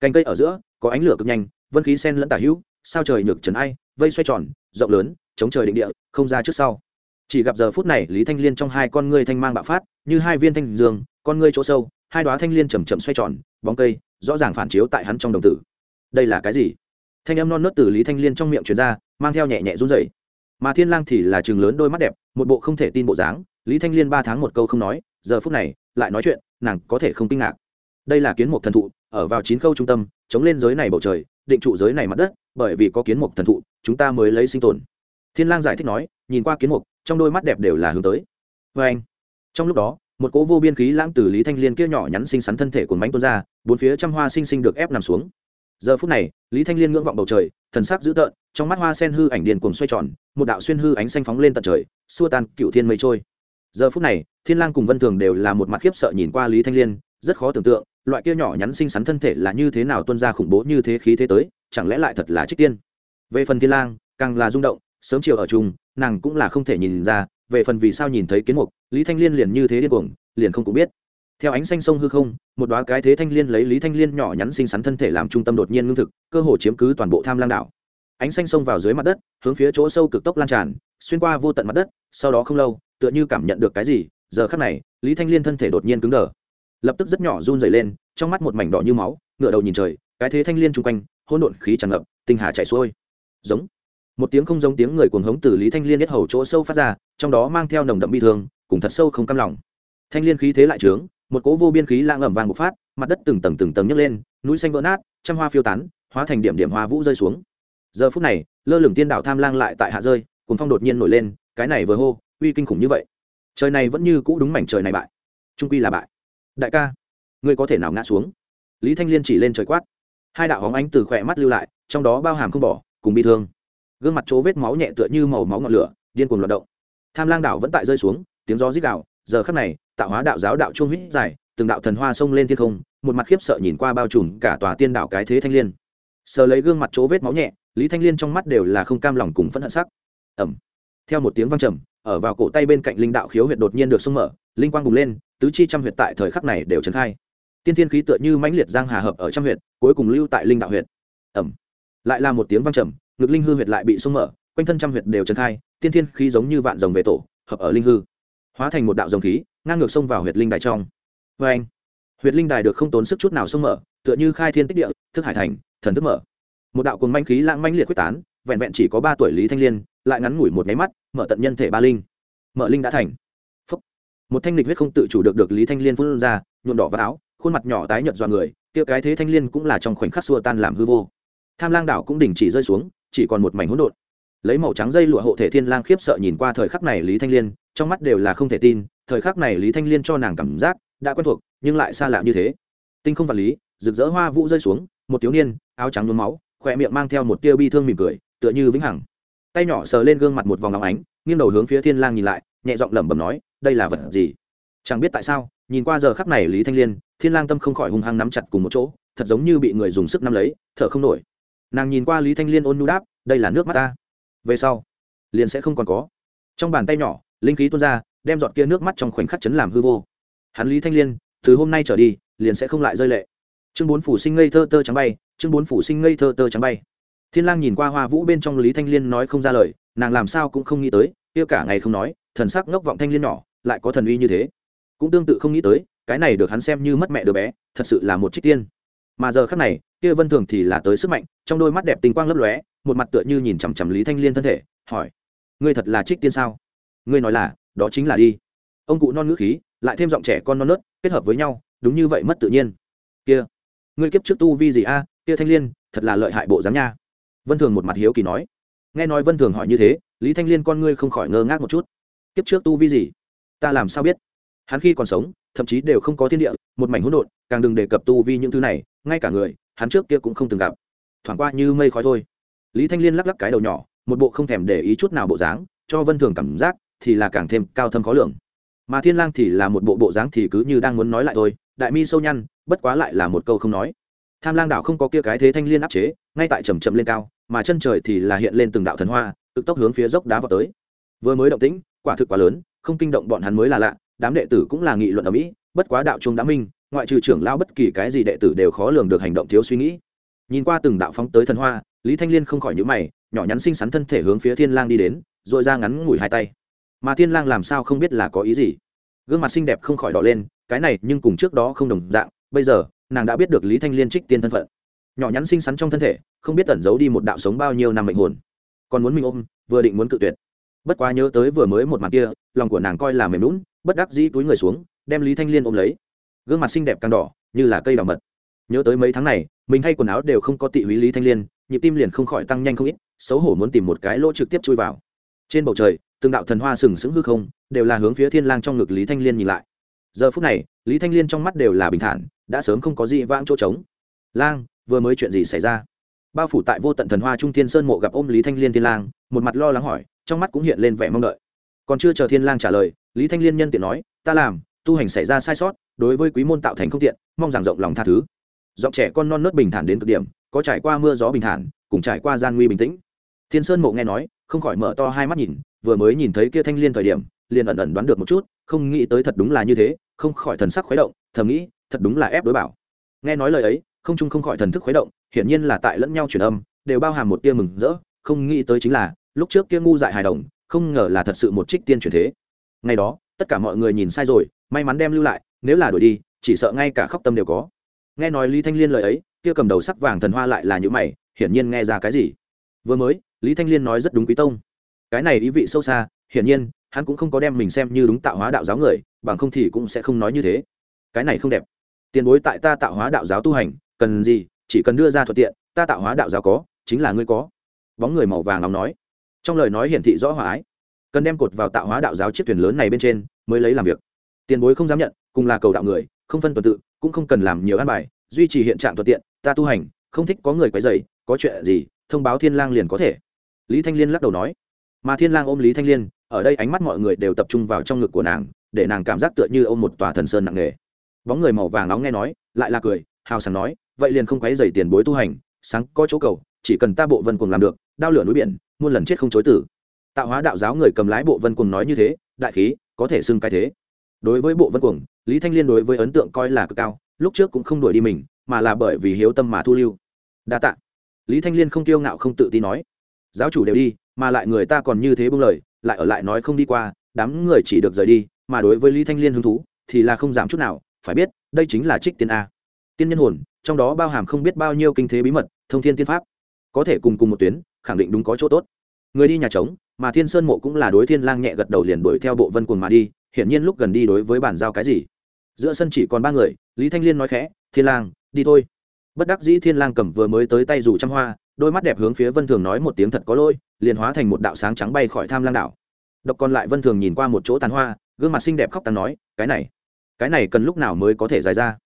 [SPEAKER 1] Cành cây ở giữa, có ánh lửa cực nhanh, vân khí sen lẫn tả hữu, sao trời nhược trần ai vây xoay tròn, rộng lớn, chống trời định địa, không ra trước sau. Chỉ gặp giờ phút này, lý thanh liên trong hai con ngươi thanh mang bạo phát, như hai viên thanh dương, con ngươi chỗ sâu, hai đoá thanh liên chầm chậm xoay tròn, bóng cây, rõ ràng phản chiếu tại hắn trong đồng tử. Đây là cái gì? Thanh âm non nớt từ lý thanh liên trong miệng truyền ra, mang theo nhẹ nhẹ run rẩy. Mà thiên lang thì là trường lớn đôi mắt đẹp, một bộ không thể tin bộ dáng, lý thanh liên ba tháng một câu không nói, giờ phút này, lại nói chuyện, nàng có thể không kinh ngạc. Đây là kiến mục thần thụ, ở vào chín khâu trung tâm, chống lên giới này bầu trời định trụ giới này mặt đất, bởi vì có kiến mục thần thụ, chúng ta mới lấy sinh tồn. Thiên lang giải thích nói, nhìn qua kiến mục, trong đôi mắt đẹp đều là hướng tới. Với anh, trong lúc đó, một cỗ vô biên khí lãng từ lý thanh liên kia nhỏ nhắn xinh xắn thân thể của bánh tuôn ra, bốn phía trăm hoa xinh xinh được ép nằm xuống. Giờ phút này, lý thanh liên ngưỡng vọng bầu trời, thần sắc dữ tợn, trong mắt hoa sen hư ảnh điền cuồng xoay tròn, một đạo xuyên hư ánh xanh phóng lên tận trời, xua tan cựu thiên mây trôi. Giờ phút này, thiên lang cùng vân thường đều là một mặt khiếp sợ nhìn qua lý thanh liên, rất khó tưởng tượng loại kia nhỏ nhắn xinh xắn thân thể là như thế nào tuôn ra khủng bố như thế khí thế tới, chẳng lẽ lại thật là trích tiên? Về phần thiên lang, càng là rung động, sớm chiều ở chung, nàng cũng là không thể nhìn ra, về phần vì sao nhìn thấy kiến mục, lý thanh liên liền như thế điên cuồng, liền không cũng biết. Theo ánh xanh sông hư không, một đoá cái thế thanh liên lấy lý thanh liên nhỏ nhắn xinh xắn thân thể làm trung tâm đột nhiên ngưng thực, cơ hồ chiếm cứ toàn bộ tham lang đảo. Ánh xanh sông vào dưới mặt đất, hướng phía chỗ sâu cực tốc lan tràn, xuyên qua vô tận mặt đất, sau đó không lâu, tựa như cảm nhận được cái gì, giờ khắc này, lý thanh liên thân thể đột nhiên cứng đờ lập tức rất nhỏ run dày lên, trong mắt một mảnh đỏ như máu ngựa đầu nhìn trời, cái thế thanh liên chung quanh, hỗn độn khí tràn ngập, tinh hà chảy xuôi. Giống. Một tiếng không giống tiếng người cuồng hống từ lý thanh liên nhất hầu chỗ sâu phát ra, trong đó mang theo nồng đậm bi thương, cùng thật sâu không cam lòng. Thanh liên khí thế lại trướng, một cỗ vô biên khí lang ẩm vàng bộc phát, mặt đất từng tầng từng tầng nhấc lên, núi xanh vỡ nát, trăm hoa phiêu tán, hóa thành điểm điểm hoa vũ rơi xuống. Giờ phút này, lơ lửng tiên đạo tham lang lại tại hạ rơi cùng phong đột nhiên nổi lên, cái này vừa hô, uy kinh khủng như vậy. Trời này vẫn như cũ đúng mảnh trời này bại. Trung quy là bại đại ca, ngươi có thể nào ngã xuống? Lý thanh liên chỉ lên trời quát. Hai đạo hóng ánh từ khỏe mắt lưu lại, trong đó bao hàm không bỏ, cùng bị thương. Gương mặt chỗ vết máu nhẹ tựa như màu máu ngọn lửa, điên cuồng loạt động. Tham lang đạo vẫn tại rơi xuống, tiếng gió rít đạo giờ khắc này, tạo hóa đạo giáo đạo chuông huyết dài, từng đạo thần hoa sông lên thiên không, một mặt khiếp sợ nhìn qua bao trùm cả tòa tiên đạo cái thế thanh liên. Sờ lấy gương mặt chỗ vết máu nhẹ, lý thanh liên trong mắt đều là không cam lòng cùng phẫn hận sắc. Ẩm theo một tiếng vang trầm, ở vào cổ tay bên cạnh linh đạo khiếu huyệt đột nhiên được sung mở, linh quang bùng lên tứ chi trăm huyệt tại thời khắc này đều trấn khai. Tiên thiên khí tựa như mãnh liệt giang hà hợp ở trăm huyệt, cuối cùng lưu tại linh đạo huyệt. Ẩm lại là một tiếng vang trầm, ngực linh hư huyệt lại bị sung mở, quanh thân trăm huyệt đều trấn khai, tiên thiên khí giống như vạn rồng về tổ, hợp ở linh hư. Hóa thành một đạo dòng khí, ngang ngược xông vào huyệt linh đài trong. Vê anh huyệt linh đài được không tốn sức chút nào xông mở, tựa như khai thiên tích địa, thức hải thành, thần thức mở. Một đạo cuồng manh khí lãng manh liệt quyết tán, vẹn vẹn chỉ có ba tuổi lý thanh liên, lại ngắn ngủi một máy mắt, mở tận nhân thể ba linh. Mở linh đã thành một thanh lịch huyết không tự chủ được được lý thanh liên phun ra, nhuộm đỏ vào áo, khuôn mặt nhỏ tái nhợt dọa người, kia cái thế thanh liên cũng là trong khoảnh khắc xua tan làm hư vô. Tham lang đảo cũng đình chỉ rơi xuống, chỉ còn một mảnh hỗn độn. Lấy màu trắng dây lụa hộ thể thiên lang khiếp sợ nhìn qua thời khắc này lý thanh liên, trong mắt đều là không thể tin, thời khắc này lý thanh liên cho nàng cảm giác đã quen thuộc, nhưng lại xa lạ như thế. Tinh không vật lý, rực rỡ hoa vũ rơi xuống, một thiếu niên, áo trắng nhuốm máu khỏe miệng mang theo một tia bi thương mỉm cười, tựa như vĩnh hằng. Tay nhỏ sờ lên gương mặt một vòng óng ánh, nghiêng đầu hướng phía thiên lang nhìn lại, nhẹ giọng lẩm bẩm nói đây là vật gì? Chẳng biết tại sao, nhìn qua giờ khắc này lý thanh liên, thiên lang tâm không khỏi hung hăng nắm chặt cùng một chỗ, thật giống như bị người dùng sức nắm lấy, thở không nổi. Nàng nhìn qua lý thanh liên ôn nhu đáp, đây là nước mắt ta. Về sau, liền sẽ không còn có. Trong bàn tay nhỏ, linh khí tuôn ra, đem giọt kia nước mắt trong khoảnh khắc chấn làm hư vô. Hắn lý thanh liên, từ hôm nay trở đi, liền sẽ không lại rơi lệ. Chương bốn phủ sinh ngây thơ tơ trắng bay, chương bốn phủ sinh ngây thơ tơ trắng bay. Thiên lang nhìn qua hoa vũ bên trong lý thanh liên nói không ra lời, nàng làm sao cũng không nghĩ tới, kia cả ngày không nói, thần sắc ngốc vọng thanh liên nhỏ lại có thần uy như thế. Cũng tương tự không nghĩ tới, cái này được hắn xem như mất mẹ đứa bé, thật sự là một trích tiên. Mà giờ khắc này, kia vân thường thì là tới sức mạnh, trong đôi mắt đẹp tinh quang lấp lóe, một mặt tựa như nhìn chằm chằm lý thanh liên thân thể, hỏi, ngươi thật là trích tiên sao? Ngươi nói là, đó chính là đi. Ông cụ non ngữ khí, lại thêm giọng trẻ con non nớt, kết hợp với nhau, đúng như vậy mất tự nhiên. Kia, ngươi kiếp trước tu vi gì a? Kia thanh liên, thật là lợi hại bộ dáng nha. Vân thường một mặt hiếu kỳ nói. Nghe nói vân thường hỏi như thế, lý thanh liên con ngươi không khỏi ngơ ngác một chút. Kiếp trước tu vi gì? Ta làm sao biết? Hắn khi còn sống, thậm chí đều không có thiên địa, một mảnh hỗn độn, càng đừng đề cập tu vi những thứ này, ngay cả người, hắn trước kia cũng không từng gặp. Thoảng qua như mây khói thôi. Lý thanh liên lắc lắc cái đầu nhỏ, một bộ không thèm để ý chút nào bộ dáng, cho vân thường cảm giác thì là càng thêm cao thâm khó lường. Mà thiên lang thì là một bộ bộ dáng thì cứ như đang muốn nói lại thôi, đại mi sâu nhăn, bất quá lại là một câu không nói. Tham lang đảo không có kia cái thế thanh liên áp chế, ngay tại chầm chậm lên cao, mà chân trời thì là hiện lên từng đạo thần hoa, cực tốc hướng phía dốc đá vào tới. Vừa mới động tĩnh, quả thực quá lớn không kinh động bọn hắn mới là lạ, đám đệ tử cũng là nghị luận ở mỹ, bất quá đạo trung đã minh, ngoại trừ trưởng lao bất kỳ cái gì đệ tử đều khó lường được hành động thiếu suy nghĩ. Nhìn qua từng đạo phóng tới thần hoa, lý thanh liên không khỏi nhữ mày, nhỏ nhắn xinh xắn thân thể hướng phía thiên lang đi đến, rồi ra ngắn ngủi hai tay. Mà thiên lang làm sao không biết là có ý gì? Gương mặt xinh đẹp không khỏi đỏ lên, cái này nhưng cùng trước đó không đồng dạng, bây giờ, nàng đã biết được lý thanh liên trích tiên thân phận. Nhỏ nhắn xinh xắn trong thân thể, không biết tẩn giấu đi một đạo sống bao nhiêu năm mệnh hồn. Còn muốn mình ôm, vừa định muốn cự tuyệt bất quá nhớ tới vừa mới một màn kia, lòng của nàng coi là mềm lún bất đắc dĩ túi người xuống, đem lý thanh liên ôm lấy. Gương mặt xinh đẹp càng đỏ, như là cây đào mật. Nhớ tới mấy tháng này, mình thay quần áo đều không có tị húy lý thanh liên, nhịp tim liền không khỏi tăng nhanh không ít, xấu hổ muốn tìm một cái lỗ trực tiếp chui vào. Trên bầu trời, từng đạo thần hoa sừng sững hư không, đều là hướng phía thiên lang trong ngực lý thanh liên nhìn lại. Giờ phút này, lý thanh liên trong mắt đều là bình thản, đã sớm không có gì vãng chỗ trống. Lang, vừa mới chuyện gì xảy ra? Bao phủ tại vô tận thần hoa trung thiên sơn mộ gặp ôm lý thanh liên thiên lang, một mặt lo lắng hỏi trong mắt cũng hiện lên vẻ mong đợi. Còn chưa chờ thiên lang trả lời, lý thanh liên nhân tiện nói, ta làm, tu hành xảy ra sai sót, đối với quý môn tạo thành không tiện, mong rằng rộng lòng tha thứ. Giọng trẻ con non nớt bình thản đến cực điểm, có trải qua mưa gió bình thản, cùng trải qua gian nguy bình tĩnh. Thiên sơn mộ nghe nói, không khỏi mở to hai mắt nhìn, vừa mới nhìn thấy kia thanh liên thời điểm, liền ẩn ẩn đoán được một chút, không nghĩ tới thật đúng là như thế, không khỏi thần sắc khuấy động, thầm nghĩ, thật đúng là ép đối bảo. Nghe nói lời ấy, không trung không khỏi thần thức khuấy động, hiển nhiên là tại lẫn nhau truyền âm, đều bao hàm một tia mừng rỡ, không nghĩ tới chính là lúc trước kia ngu dại hài đồng, không ngờ là thật sự một trích tiên truyền thế. Ngày đó, tất cả mọi người nhìn sai rồi, may mắn đem lưu lại, nếu là đổi đi, chỉ sợ ngay cả khóc tâm đều có. Nghe nói lý thanh liên lời ấy, kia cầm đầu sắc vàng thần hoa lại là những mày, hiển nhiên nghe ra cái gì. Vừa mới, lý thanh liên nói rất đúng quý tông. Cái này ý vị sâu xa, hiển nhiên, hắn cũng không có đem mình xem như đúng tạo hóa đạo giáo người, bằng không thì cũng sẽ không nói như thế. Cái này không đẹp. Tiền bối tại ta tạo hóa đạo giáo tu hành, cần gì, chỉ cần đưa ra thuận tiện, ta tạo hóa đạo giáo có, chính là ngươi có. Bóng người màu vàng nóng nói trong lời nói hiển thị rõ hòa ái. Cần đem cột vào tạo hóa đạo giáo chiếc thuyền lớn này bên trên, mới lấy làm việc. Tiền bối không dám nhận, cùng là cầu đạo người, không phân tuần tự, cũng không cần làm nhiều an bài, duy trì hiện trạng thuận tiện, ta tu hành, không thích có người quấy dày có chuyện gì, thông báo thiên lang liền có thể. Lý thanh liên lắc đầu nói. Mà thiên lang ôm lý thanh liên, ở đây ánh mắt mọi người đều tập trung vào trong ngực của nàng, để nàng cảm giác tựa như ôm một tòa thần sơn nặng nề. Bóng người màu vàng nóng nghe nói, lại là cười, hào sảng nói, vậy liền không quấy dày tiền bối tu hành, sáng có chỗ cầu chỉ cần ta bộ vân cùng làm được, đao lửa núi biển, muôn lần chết không chối tử tạo hóa đạo giáo người cầm lái bộ vân cùng nói như thế, đại khí, có thể xưng cái thế. Đối với bộ vân cuồng, lý thanh liên đối với ấn tượng coi là cực cao, lúc trước cũng không đuổi đi mình, mà là bởi vì hiếu tâm mà thu lưu. Đa tạ. Lý thanh liên không kiêu ngạo không tự tin nói. Giáo chủ đều đi, mà lại người ta còn như thế bưng lời, lại ở lại nói không đi qua, đám người chỉ được rời đi, mà đối với lý thanh liên hứng thú, thì là không giảm chút nào, phải biết, đây chính là trích tiên a. Tiên nhân hồn, trong đó bao hàm không biết bao nhiêu kinh thế bí mật, thông thiên tiên pháp có thể cùng cùng một tuyến, khẳng định đúng có chỗ tốt. Người đi nhà trống, mà thiên sơn mộ cũng là đối thiên lang nhẹ gật đầu liền đuổi theo bộ vân cuồng mà đi, hiển nhiên lúc gần đi đối với bản giao cái gì. Giữa sân chỉ còn ba người, lý thanh liên nói khẽ, thiên lang, đi thôi. Bất đắc dĩ thiên lang cầm vừa mới tới tay dù trăm hoa, đôi mắt đẹp hướng phía vân thường nói một tiếng thật có lôi liền hóa thành một đạo sáng trắng bay khỏi tham lang đảo. Độc còn lại vân thường nhìn qua một chỗ tàn hoa, gương mặt xinh đẹp khóc tàn nói, cái này cái này cần lúc nào mới có thể dài ra?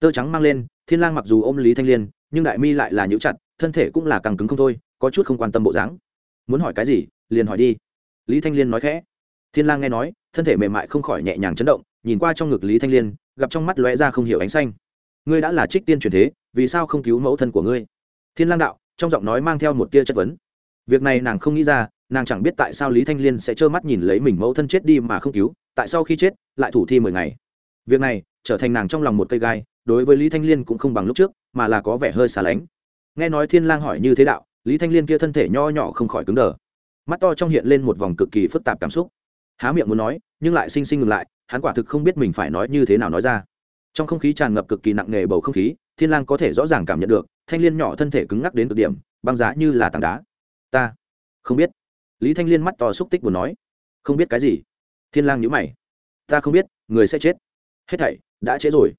[SPEAKER 1] Tơ trắng mang lên, thiên lang mặc dù ôm lý thanh liên, nhưng đại mi lại là nhũ chặt thân thể cũng là càng cứng không thôi, có chút không quan tâm bộ dáng. Muốn hỏi cái gì, liền hỏi đi. Lý thanh liên nói khẽ. Thiên lang nghe nói, thân thể mềm mại không khỏi nhẹ nhàng chấn động, nhìn qua trong ngực lý thanh liên, gặp trong mắt lóe ra không hiểu ánh xanh. Ngươi đã là trích tiên truyền thế, vì sao không cứu mẫu thân của ngươi? Thiên lang đạo, trong giọng nói mang theo một tia chất vấn. Việc này nàng không nghĩ ra, nàng chẳng biết tại sao lý thanh liên sẽ trơ mắt nhìn lấy mình mẫu thân chết đi mà không cứu, tại sao khi chết, lại thủ thi mười ngày. Việc này, trở thành nàng trong lòng một cây gai, đối với lý thanh liên cũng không bằng lúc trước, mà là có vẻ hơi xa lánh nghe nói thiên lang hỏi như thế đạo, lý thanh liên kia thân thể nho nhỏ không khỏi cứng đờ. Mắt to trong hiện lên một vòng cực kỳ phức tạp cảm xúc. Há miệng muốn nói, nhưng lại sinh sinh ngừng lại, hắn quả thực không biết mình phải nói như thế nào nói ra. Trong không khí tràn ngập cực kỳ nặng nề bầu không khí, thiên lang có thể rõ ràng cảm nhận được, thanh liên nhỏ thân thể cứng ngắc đến cực điểm, băng giá như là tảng đá. Ta không biết. Lý thanh liên mắt to xúc tích buồn nói. Không biết cái gì? Thiên lang nhíu mày. Ta không biết, người sẽ chết. Hết thảy, đã chết rồi.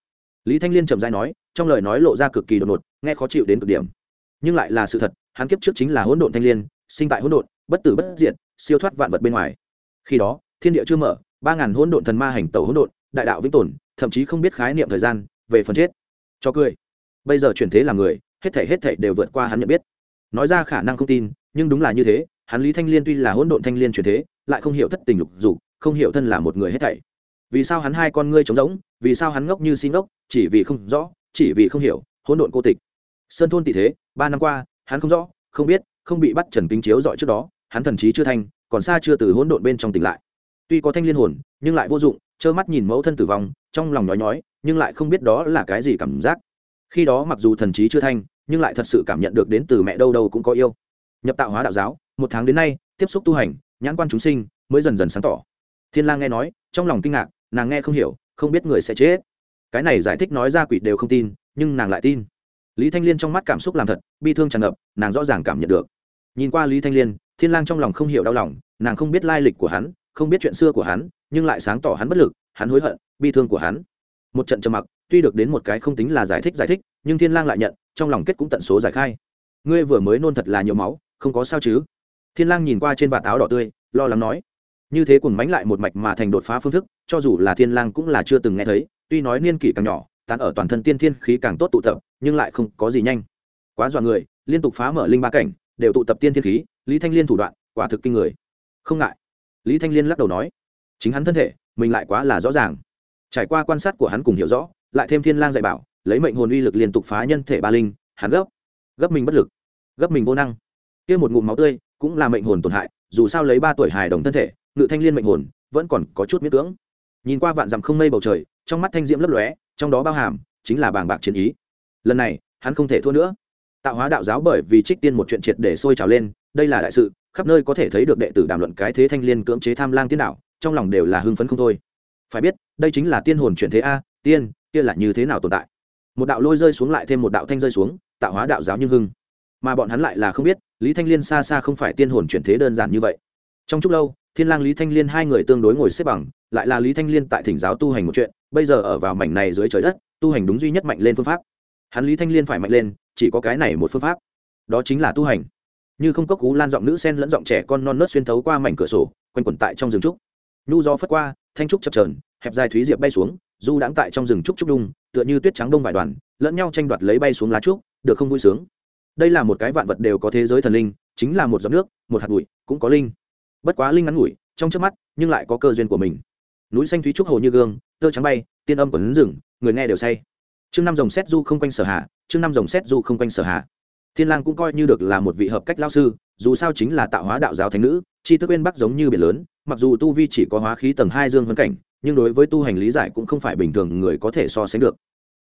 [SPEAKER 1] Lý thanh liên trầm dai nói, trong lời nói lộ ra cực kỳ đột ngột, nghe khó chịu đến cực điểm nhưng lại là sự thật, hắn kiếp trước chính là hỗn độn thanh liên, sinh tại hỗn độn, bất tử bất diệt, siêu thoát vạn vật bên ngoài. Khi đó, thiên địa chưa mở, ba ngàn hỗn độn thần ma hành tẩu hỗn độn, đại đạo vĩnh tồn, thậm chí không biết khái niệm thời gian, về phần chết. Cho cười. Bây giờ chuyển thế là người, hết thảy hết thảy đều vượt qua hắn nhận biết. Nói ra khả năng không tin, nhưng đúng là như thế, hắn lý thanh liên tuy là hỗn độn thanh liên chuyển thế, lại không hiểu thất tình lục dục, không hiểu thân là một người hết thảy. Vì sao hắn hai con ngươi trống rỗng, vì sao hắn ngốc như xin ngốc, chỉ vì không rõ, chỉ vì không hiểu, hỗn độn cô tịch. Sơn thôn tỷ thế ba năm qua, hắn không rõ, không biết, không bị bắt trần kính chiếu dọi trước đó, hắn thần trí chưa thanh, còn xa chưa từ hỗn độn bên trong tỉnh lại. Tuy có thanh liên hồn, nhưng lại vô dụng, trơ mắt nhìn mẫu thân tử vong, trong lòng nói nhói, nhưng lại không biết đó là cái gì cảm giác. Khi đó mặc dù thần trí chưa thanh, nhưng lại thật sự cảm nhận được đến từ mẹ đâu đâu cũng có yêu. Nhập tạo hóa đạo giáo, một tháng đến nay, tiếp xúc tu hành, nhãn quan chúng sinh, mới dần dần sáng tỏ. Thiên lang nghe nói, trong lòng kinh ngạc, nàng nghe không hiểu, không biết người sẽ chết. Cái này giải thích nói ra quỷ đều không tin, nhưng nàng lại tin lý thanh liên trong mắt cảm xúc làm thật, bi thương tràn ngập, nàng rõ ràng cảm nhận được. Nhìn qua lý thanh liên, thiên lang trong lòng không hiểu đau lòng, nàng không biết lai lịch của hắn, không biết chuyện xưa của hắn, nhưng lại sáng tỏ hắn bất lực, hắn hối hận, bi thương của hắn. Một trận trầm mặc, tuy được đến một cái không tính là giải thích giải thích, nhưng thiên lang lại nhận, trong lòng kết cũng tận số giải khai. Ngươi vừa mới nôn thật là nhiều máu, không có sao chứ? Thiên lang nhìn qua trên vạt áo đỏ tươi, lo lắng nói. Như thế cùng mánh lại một mạch mà thành đột phá phương thức, cho dù là thiên lang cũng là chưa từng nghe thấy, tuy nói niên kỷ càng nhỏ, tán ở toàn thân tiên thiên khí càng tốt tụ tập nhưng lại không có gì nhanh. Quá dọa người, liên tục phá mở linh ba cảnh, đều tụ tập tiên thiên khí, lý thanh liên thủ đoạn, quả thực kinh người. Không ngại. Lý thanh liên lắc đầu nói, chính hắn thân thể, mình lại quá là rõ ràng. Trải qua quan sát của hắn cùng hiểu rõ, lại thêm thiên lang dạy bảo, lấy mệnh hồn uy lực liên tục phá nhân thể ba linh, hắn gấp gấp mình bất lực, gấp mình vô năng. Kia một ngụm máu tươi cũng là mệnh hồn tổn hại, dù sao lấy ba tuổi hài đồng thân thể, ngự thanh liên mệnh hồn vẫn còn có chút miễn cưỡng. Nhìn qua vạn dặm không mây bầu trời, trong mắt thanh diễm lấp lóe, trong đó bao hàm chính là bàng bạc chiến ý lần này, hắn không thể thua nữa. Tạo hóa đạo giáo bởi vì trích tiên một chuyện triệt để sôi trào lên, đây là đại sự, khắp nơi có thể thấy được đệ tử đàm luận cái thế thanh liên cưỡng chế tham lang tiên đạo, trong lòng đều là hưng phấn không thôi. Phải biết, đây chính là tiên hồn chuyển thế a, tiên, kia là như thế nào tồn tại? Một đạo lôi rơi xuống lại thêm một đạo thanh rơi xuống, tạo hóa đạo giáo như hưng. Mà bọn hắn lại là không biết, lý thanh liên xa xa không phải tiên hồn chuyển thế đơn giản như vậy. Trong chốc lâu, thiên lang lý thanh liên hai người tương đối ngồi xếp bằng, lại là lý thanh liên tại thỉnh giáo tu hành một chuyện, bây giờ ở vào mảnh này dưới trời đất, tu hành đúng duy nhất mạnh lên phương pháp hắn lý thanh liên phải mạnh lên, chỉ có cái này một phương pháp. Đó chính là tu hành. Như không cốc cú lan giọng nữ sen lẫn giọng trẻ con non nớt xuyên thấu qua mảnh cửa sổ, quanh quẩn tại trong rừng trúc. Nhu gió phất qua, thanh trúc chập trờn hẹp dài thúy diệp bay xuống, du đãng tại trong rừng trúc trúc đung, tựa như tuyết trắng đông vài đoàn, lẫn nhau tranh đoạt lấy bay xuống lá trúc, được không vui sướng. Đây là một cái vạn vật đều có thế giới thần linh, chính là một giọt nước, một hạt bụi, cũng có linh. Bất quá linh ngắn ngủi, trong trước mắt, nhưng lại có cơ duyên của mình. Núi xanh thúy trúc hồ như gương, tơ trắng bay, tiên âm quần rừng, người nghe đều say chương năm dòng xét du không quanh sở hạ chương năm dòng xét du không quanh sở hạ. Thiên lang cũng coi như được là một vị hợp cách lao sư, dù sao chính là tạo hóa đạo giáo thánh nữ, chi thức bên bắc giống như biển lớn, mặc dù tu vi chỉ có hóa khí tầng hai dương vân cảnh, nhưng đối với tu hành lý giải cũng không phải bình thường người có thể so sánh được.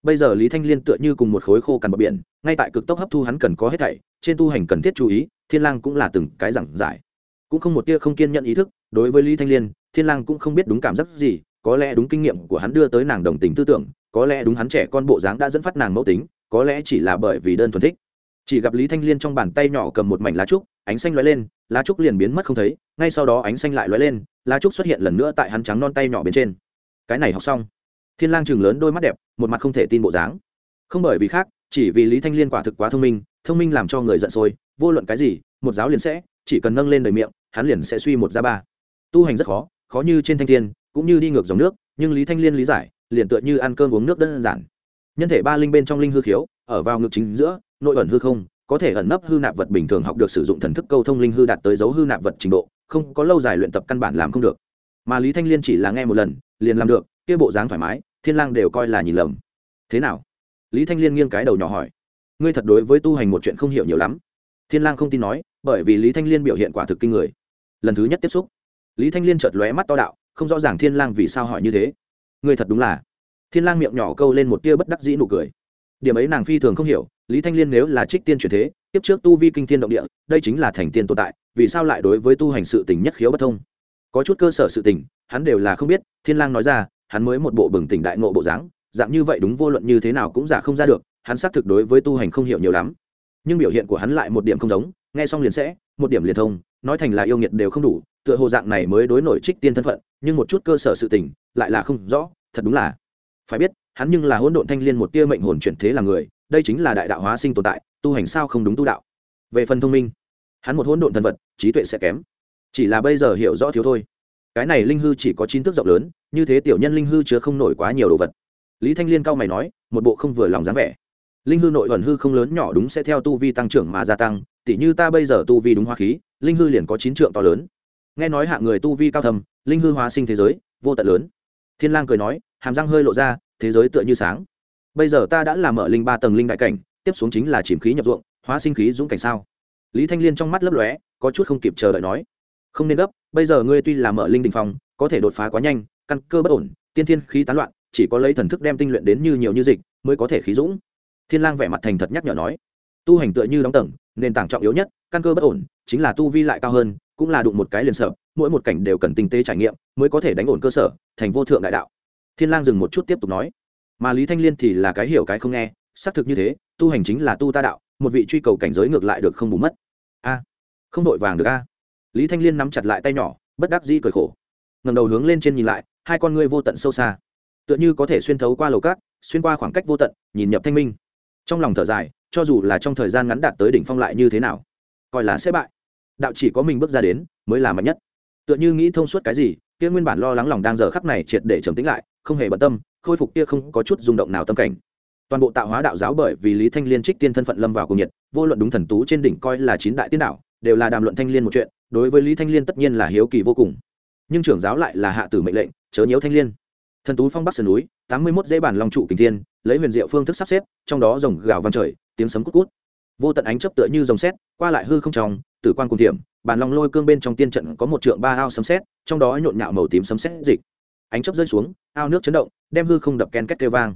[SPEAKER 1] Bây giờ lý thanh liên tựa như cùng một khối khô cằn bờ biển, ngay tại cực tốc hấp thu hắn cần có hết thảy, trên tu hành cần thiết chú ý, thiên lang cũng là từng cái giảng giải. Cũng không một tia không kiên nhận ý thức, đối với lý thanh liên, thiên lang cũng không biết đúng cảm giác gì, có lẽ đúng kinh nghiệm của hắn đưa tới nàng đồng tình tư tưởng có lẽ đúng hắn trẻ con bộ dáng đã dẫn phát nàng mẫu tính, có lẽ chỉ là bởi vì đơn thuần thích. Chỉ gặp lý thanh liên trong bàn tay nhỏ cầm một mảnh lá trúc, ánh xanh lóe lên, lá trúc liền biến mất không thấy, ngay sau đó ánh xanh lại lóe lên, lá trúc xuất hiện lần nữa tại hắn trắng non tay nhỏ bên trên. Cái này học xong. Thiên lang chừng lớn đôi mắt đẹp, một mặt không thể tin bộ dáng. Không bởi vì khác, chỉ vì lý thanh liên quả thực quá thông minh thông minh làm cho người giận sôi, vô luận cái gì, một giáo liền sẽ, chỉ cần nâng lên đời miệng, hắn liền sẽ suy một ra ba. Tu hành rất khó khó như trên thanh thiên, cũng như đi ngược dòng nước, nhưng lý thanh liên lý giải liền tựa như ăn cơm uống nước đơn giản. Nhân thể ba linh bên trong linh hư khiếu, ở vào ngực chính giữa, nội ẩn hư không, có thể ẩn nấp hư nạp vật bình thường học được sử dụng thần thức câu thông linh hư đạt tới dấu hư nạp vật trình độ, không có lâu dài luyện tập căn bản làm không được. Mà lý thanh liên chỉ là nghe một lần, liền làm được, kia bộ dáng thoải mái, thiên lang đều coi là nhìn lầm. Thế nào? Lý thanh liên nghiêng cái đầu nhỏ hỏi. Ngươi thật đối với tu hành một chuyện không hiểu nhiều lắm. Thiên lang không tin nói, bởi vì lý thanh liên biểu hiện quả thực kinh người. Lần thứ nhất tiếp xúc. Lý thanh liên chợt lóe mắt to đạo, không rõ ràng thiên lang vì sao hỏi như thế ngươi thật đúng là. Thiên lang miệng nhỏ câu lên một tia bất đắc dĩ nụ cười. Điểm ấy nàng phi thường không hiểu, lý thanh liên nếu là trích tiên chuyển thế tiếp trước tu vi kinh thiên động địa, đây chính là thành tiên tồn tại, vì sao lại đối với tu hành sự tình nhất khiếu bất thông? Có chút cơ sở sự tình, hắn đều là không biết, thiên lang nói ra, hắn mới một bộ bừng tỉnh đại ngộ bộ dáng, dạng như vậy đúng vô luận như thế nào cũng giả không ra được, hắn xác thực đối với tu hành không hiểu nhiều lắm. Nhưng biểu hiện của hắn lại một điểm không giống, nghe xong liền sẽ, một điểm liền thông, nói thành là yêu nghiệt đều không đủ tựa hồ dạng này mới đối nổi trích tiên thân phận, nhưng một chút cơ sở sự tình, lại là không rõ, thật đúng là. Phải biết, hắn nhưng là hỗn độn thanh liên một tia mệnh hồn chuyển thế là người, đây chính là đại đạo hóa sinh tồn tại, tu hành sao không đúng tu đạo. Về phần thông minh, hắn một hỗn độn thần vật, trí tuệ sẽ kém. Chỉ là bây giờ hiểu rõ thiếu thôi. Cái này linh hư chỉ có chín thước rộng lớn, như thế tiểu nhân linh hư chứa không nổi quá nhiều đồ vật. Lý thanh liên cao mày nói, một bộ không vừa lòng dáng vẻ. Linh hư nội ẩn hư không lớn nhỏ đúng sẽ theo tu vi tăng trưởng mà gia tăng, tỉ như ta bây giờ tu vi đúng hoa khí, linh hư liền có chín trượng to lớn nghe nói hạ người tu vi cao thầm linh hư hóa sinh thế giới, vô tận lớn. Thiên lang cười nói, hàm răng hơi lộ ra, thế giới tựa như sáng. Bây giờ ta đã làm mở linh ba tầng linh đại cảnh, tiếp xuống chính là chìm khí nhập ruộng, hóa sinh khí dũng cảnh sao? Lý thanh liên trong mắt lấp lóe, có chút không kịp chờ đợi nói, không nên gấp, bây giờ ngươi tuy là mở linh đình phong, có thể đột phá quá nhanh, căn cơ bất ổn, tiên thiên khí tán loạn, chỉ có lấy thần thức đem tinh luyện đến như nhiều như dịch, mới có thể khí dũng. Thiên lang vẻ mặt thành thật nhắc nhở nói, tu hành tựa như đóng tầng, nền tảng trọng yếu nhất, căn cơ bất ổn, chính là tu vi lại cao hơn cũng là đụng một cái liền sợ, mỗi một cảnh đều cần tinh tế trải nghiệm mới có thể đánh ổn cơ sở, thành vô thượng đại đạo. Thiên lang dừng một chút tiếp tục nói, mà lý thanh liên thì là cái hiểu cái không nghe, xác thực như thế, tu hành chính là tu ta đạo, một vị truy cầu cảnh giới ngược lại được không bù mất. A, không đội vàng được a. Lý thanh liên nắm chặt lại tay nhỏ, bất đắc dĩ cười khổ. Ngầm đầu hướng lên trên nhìn lại, hai con ngươi vô tận sâu xa. Tựa như có thể xuyên thấu qua lầu cát, xuyên qua khoảng cách vô tận, nhìn nhập thanh minh. Trong lòng thở dài, cho dù là trong thời gian ngắn đạt tới đỉnh phong lại như thế nào, coi là sẽ bại đạo chỉ có mình bước ra đến, mới là mạnh nhất. Tựa như nghĩ thông suốt cái gì, kia nguyên bản lo lắng lòng đang giờ khắc này triệt để trầm tĩnh lại, không hề bận tâm, khôi phục kia không có chút rung động nào tâm cảnh. Toàn bộ tạo hóa đạo giáo bởi vì lý thanh liên trích tiên thân phận lâm vào cùng nhiệt, vô luận đúng thần tú trên đỉnh coi là chín đại tiên đạo, đều là đàm luận thanh liên một chuyện, đối với lý thanh liên tất nhiên là hiếu kỳ vô cùng. Nhưng trưởng giáo lại là hạ tử mệnh lệnh, chớ nhiễu thanh liên. Thần tú phong bắc sườn núi, tám mươi mốt dễ bản long trụ kình thiên, lấy huyền diệu phương thức sắp xếp, trong đó rồng gào vang trời, tiếng sấm cút cút. Vô tận ánh chấp tựa như rồng xét qua lại hư không tròng tử quan cùng tiệm bàn long lôi cương bên trong tiên trận có một trượng ba ao sấm xét trong đó nhộn nhạo màu tím sấm xét dịch. Ánh chấp rơi xuống, ao nước chấn động, đem hư không đập ken két kêu vang.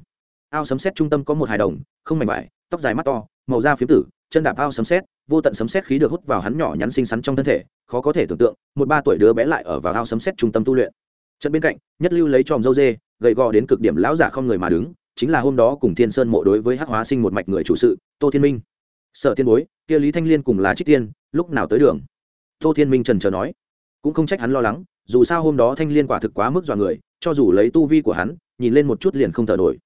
[SPEAKER 1] Ao sấm xét trung tâm có một hài đồng, không mảnh vải, tóc dài mắt to, màu da phiếm tử, chân đạp ao sấm xét vô tận sấm xét khí được hút vào hắn nhỏ nhắn xinh xắn trong thân thể, khó có thể tưởng tượng, một ba tuổi đứa bé lại ở vào ao sấm xét trung tâm tu luyện. Trận bên cạnh, nhất lưu lấy tròm dâu dê, gầy gò đến cực điểm lão giả không người mà đứng, chính là hôm đó cùng thiên sơn mộ đối với hắc hóa sinh một mạch người chủ sự, tô thiên minh. Sở thiên bối kia lý thanh liên cùng là trích tiên, lúc nào tới đường? Tô thiên minh trần trờ nói. Cũng không trách hắn lo lắng, dù sao hôm đó thanh liên quả thực quá mức dọa người, cho dù lấy tu vi của hắn, nhìn lên một chút liền không thở nổi.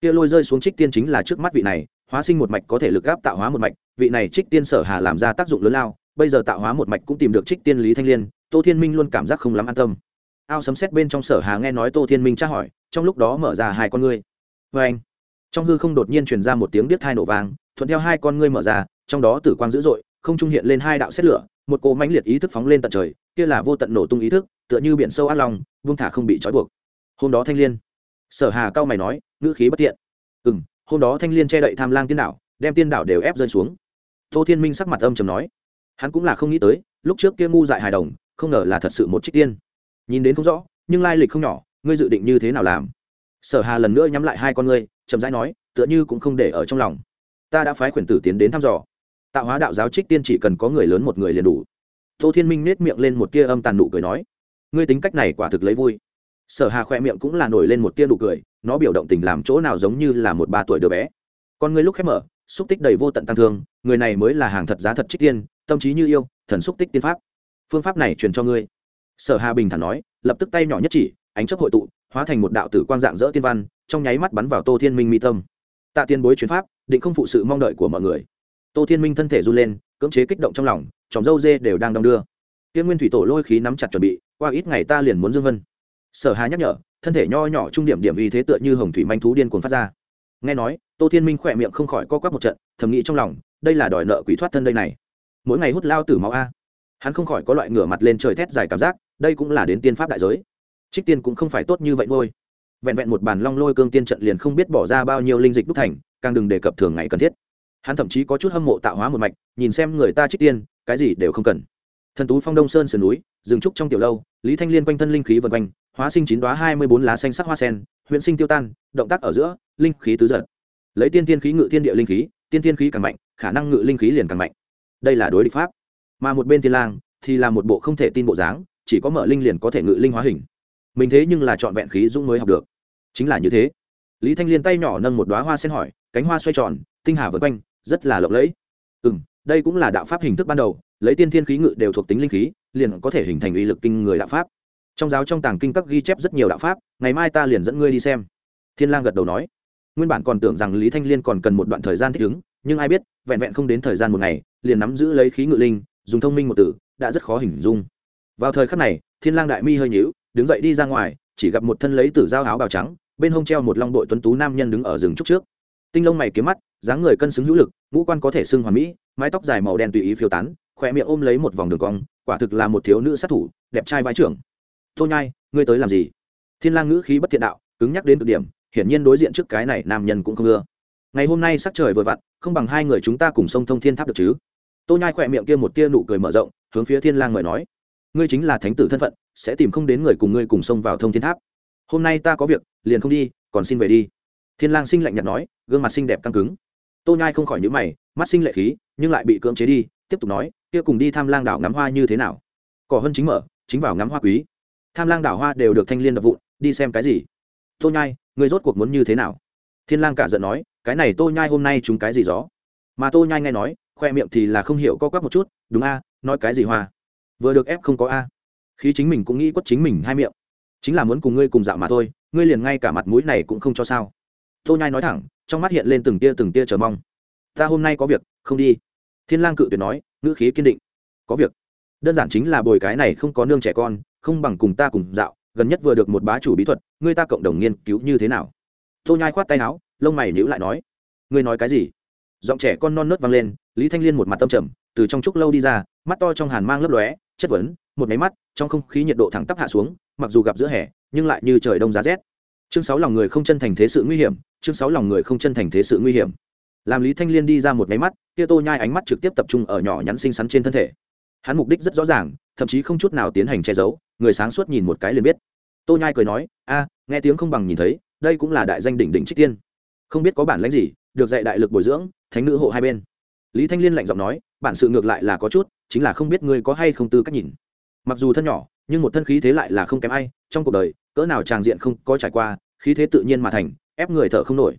[SPEAKER 1] Kia lôi rơi xuống trích tiên chính là trước mắt vị này, hóa sinh một mạch có thể lực gáp tạo hóa một mạch, vị này trích tiên sở hà làm ra tác dụng lớn lao, bây giờ tạo hóa một mạch cũng tìm được trích tiên lý thanh liên, tô thiên minh luôn cảm giác không lắm an tâm. Ao sấm xét bên trong sở hà nghe nói tô thiên minh tra hỏi, trong lúc đó mở ra hai con ngươi. Vê anh trong hư không đột nhiên truyền ra một tiếng biết thai nổ vàng thuận theo hai con ngươi mở ra trong đó tử quang dữ dội, không trung hiện lên hai đạo xét lửa, một cỗ mãnh liệt ý thức phóng lên tận trời, kia là vô tận nổ tung ý thức, tựa như biển sâu át lòng vương thả không bị trói buộc. Hôm đó thanh liên, sở hà cao mày nói, ngữ khí bất tiện ừ m hôm đó thanh liên che đậy tham lang tiên đảo, đem tiên đảo đều ép rơi xuống. Tô thiên minh sắc mặt âm chầm nói, hắn cũng là không nghĩ tới, lúc trước kia ngu dại hài đồng, không ngờ là thật sự một trích tiên. Nhìn đến không rõ, nhưng lai lịch không nhỏ, ngươi dự định như thế nào làm? Sở hà lần nữa nhắm lại hai con ngươi, chậm rãi nói, tựa như cũng không để ở trong lòng. Ta đã phái khuyển tử tiến đến thăm dò tạo hóa đạo giáo trích tiên chỉ cần có người lớn một người liền đủ. Tô thiên minh nết miệng lên một tia âm tàn nụ cười nói, ngươi tính cách này quả thực lấy vui. Sở hà khoe miệng cũng là nổi lên một tia nụ cười, nó biểu động tình làm chỗ nào giống như là một ba tuổi đứa bé. Con ngươi lúc khép mở, xúc tích đầy vô tận tăng thương, người này mới là hàng thật giá thật trích tiên, tâm trí như yêu, thần xúc tích tiên pháp. Phương pháp này truyền cho ngươi. Sở hà bình thản nói, lập tức tay nhỏ nhất chỉ, ánh chấp hội tụ, hóa thành một đạo tử quang dạng dỡ tiên văn, trong nháy mắt bắn vào tô thiên minh mi tâm. Tạ tiên bối chuyến pháp, định không phụ sự mong đợi của mọi người tô thiên minh thân thể run lên, cưỡng chế kích động trong lòng tròng dâu dê đều đang đong đưa. Tiên nguyên thủy tổ lôi khí nắm chặt chuẩn bị, qua ít ngày ta liền muốn dương vân. Sở hà nhắc nhở, thân thể nho nhỏ trung điểm điểm y thế tựa như hồng thủy manh thú điên cuồng phát ra. Nghe nói, tô thiên minh khỏe miệng không khỏi co quắp một trận, thầm nghĩ trong lòng, đây là đòi nợ quỷ thoát thân đây này. Mỗi ngày hút lao tử máu a. Hắn không khỏi có loại ngửa mặt lên trời thét dài cảm giác, đây cũng là đến tiên pháp đại giới. Trích tiên cũng không phải tốt như vậy thôi. Vẹn vẹn một bàn long lôi cương tiên trận liền không biết bỏ ra bao nhiêu linh dịch đúc thành, càng đừng đề cập thường ngày cần thiết hắn thậm chí có chút hâm mộ tạo hóa một mạch, nhìn xem người ta trích tiên, cái gì đều không cần. Thần tú phong đông sơn sườn núi, rừng trúc trong tiểu lâu, lý thanh liên quanh thân linh khí vần quanh, hóa sinh chín đoá hai mươi bốn lá xanh sắc hoa sen huyện sinh tiêu tan, động tác ở giữa, linh khí tứ giật. Lấy tiên tiên khí ngự tiên địa linh khí, tiên tiên khí càng mạnh, khả năng ngự linh khí liền càng mạnh. Đây là đối địch pháp. Mà một bên thiên lang thì là một bộ không thể tin bộ dáng, chỉ có mở linh liền có thể ngự linh hóa hình. Mình thế nhưng là chọn vẹn khí dũng mới học được. Chính là như thế. Lý thanh liên tay nhỏ nâng một đoá hoa sen hỏi, cánh hoa xoay tròn, tinh hà vượt quanh rất là lộng lẫy. Ừ m đây cũng là đạo pháp hình thức ban đầu, lấy tiên thiên khí ngự đều thuộc tính linh khí, liền có thể hình thành uy lực kinh người đạo pháp. Trong giáo trong tàng kinh các ghi chép rất nhiều đạo pháp, ngày mai ta liền dẫn ngươi đi xem. Thiên lang gật đầu nói. Nguyên bản còn tưởng rằng lý thanh liên còn cần một đoạn thời gian thích ứng, nhưng ai biết, vẹn vẹn không đến thời gian một ngày, liền nắm giữ lấy khí ngự linh, dùng thông minh một tử đã rất khó hình dung. Vào thời khắc này, thiên lang đại mi hơi nhíu, đứng dậy đi ra ngoài, chỉ gặp một thân lấy tử dao áo bào trắng, bên hông treo một long đội tuấn tú nam nhân đứng ở rừng trúc trước. Tinh lông mày kiếm mắt dáng người cân xứng hữu lực, ngũ quan có thể xưng hoàn mỹ, mái tóc dài màu đen tùy ý phiêu tán khỏe miệng ôm lấy một vòng đường cong, quả thực là một thiếu nữ sát thủ, đẹp trai vai trưởng. Tô nhai, ngươi tới làm gì? Thiên lang ngữ khí bất thiện đạo, cứng nhắc đến cực điểm, hiển nhiên đối diện trước cái này nam nhân cũng không ưa. Ngày hôm nay sắc trời vừa vặn, không bằng hai người chúng ta cùng sông thông thiên tháp được chứ? Tô nhai khỏe miệng kia một tia nụ cười mở rộng, hướng phía thiên lang mời nói, ngươi chính là thánh tử thân phận, sẽ tìm không đến người cùng ngươi cùng sông vào thông thiên tháp. Hôm nay ta có việc, liền không đi, còn xin về đi. Thiên lang sinh lạnh nhạt nói, gương mặt xinh đẹp căng cứng tô nhai không khỏi nhíu mày, mắt sinh lệ khí, nhưng lại bị cưỡng chế đi, tiếp tục nói, kia cùng đi tham lang đảo ngắm hoa như thế nào? Cỏ hân chính mở, chính vào ngắm hoa quý. Tham lang đảo hoa đều được thanh liên đập vụn, đi xem cái gì? Tô nhai người rốt cuộc muốn như thế nào? Thiên lang cả giận nói, cái này tô nhai hôm nay chúng cái gì gió? Mà tô nhai nghe nói, khoe miệng thì là không hiểu co quắp một chút, đúng a, nói cái gì hoa? Vừa được ép không có a. Khi chính mình cũng nghĩ quất chính mình hai miệng. Chính là muốn cùng ngươi cùng dạo mà thôi, ngươi liền ngay cả mặt mũi này cũng không cho sao. Tô nhai nói thẳng trong mắt hiện lên từng tia từng tia chờ mong. Ta hôm nay có việc, không đi. Thiên lang cự tuyệt nói, ngữ khí kiên định. Có việc. Đơn giản chính là bồi cái này không có nương trẻ con, không bằng cùng ta cùng dạo, gần nhất vừa được một bá chủ bí thuật, ngươi ta cộng đồng nghiên cứu như thế nào? Tô nhai khoát tay áo, lông mày nhíu lại nói, ngươi nói cái gì? Giọng trẻ con non nớt vang lên, lý thanh liên một mặt tâm trầm, từ trong trúc lâu đi ra, mắt to trong hàn mang lấp lóe, chất vấn, một máy mắt, trong không khí nhiệt độ thẳng tắp hạ xuống, mặc dù gặp giữa hè, nhưng lại như trời đông giá rét. Chương sáu lòng người không chân thành thế sự nguy hiểm chương sáu lòng người không chân thành thế sự nguy hiểm. Làm lý thanh liên đi ra một máy mắt tia tô nhai ánh mắt trực tiếp tập trung ở nhỏ nhắn xinh xắn trên thân thể. Hắn mục đích rất rõ ràng, thậm chí không chút nào tiến hành che giấu, người sáng suốt nhìn một cái liền biết. Tô nhai cười nói, a, nghe tiếng không bằng nhìn thấy, đây cũng là đại danh đỉnh đỉnh trích tiên. Không biết có bản lãnh gì, được dạy đại lực bồi dưỡng, thánh nữ hộ hai bên. Lý thanh liên lạnh giọng nói, bản sự ngược lại là có chút, chính là không biết ngươi có hay không tư cách nhìn. Mặc dù thân nhỏ, nhưng một thân khí thế lại là không kém ai, trong cuộc đời, cỡ nào tràng diện không có trải qua, khí thế tự nhiên mà thành ép người thở không nổi.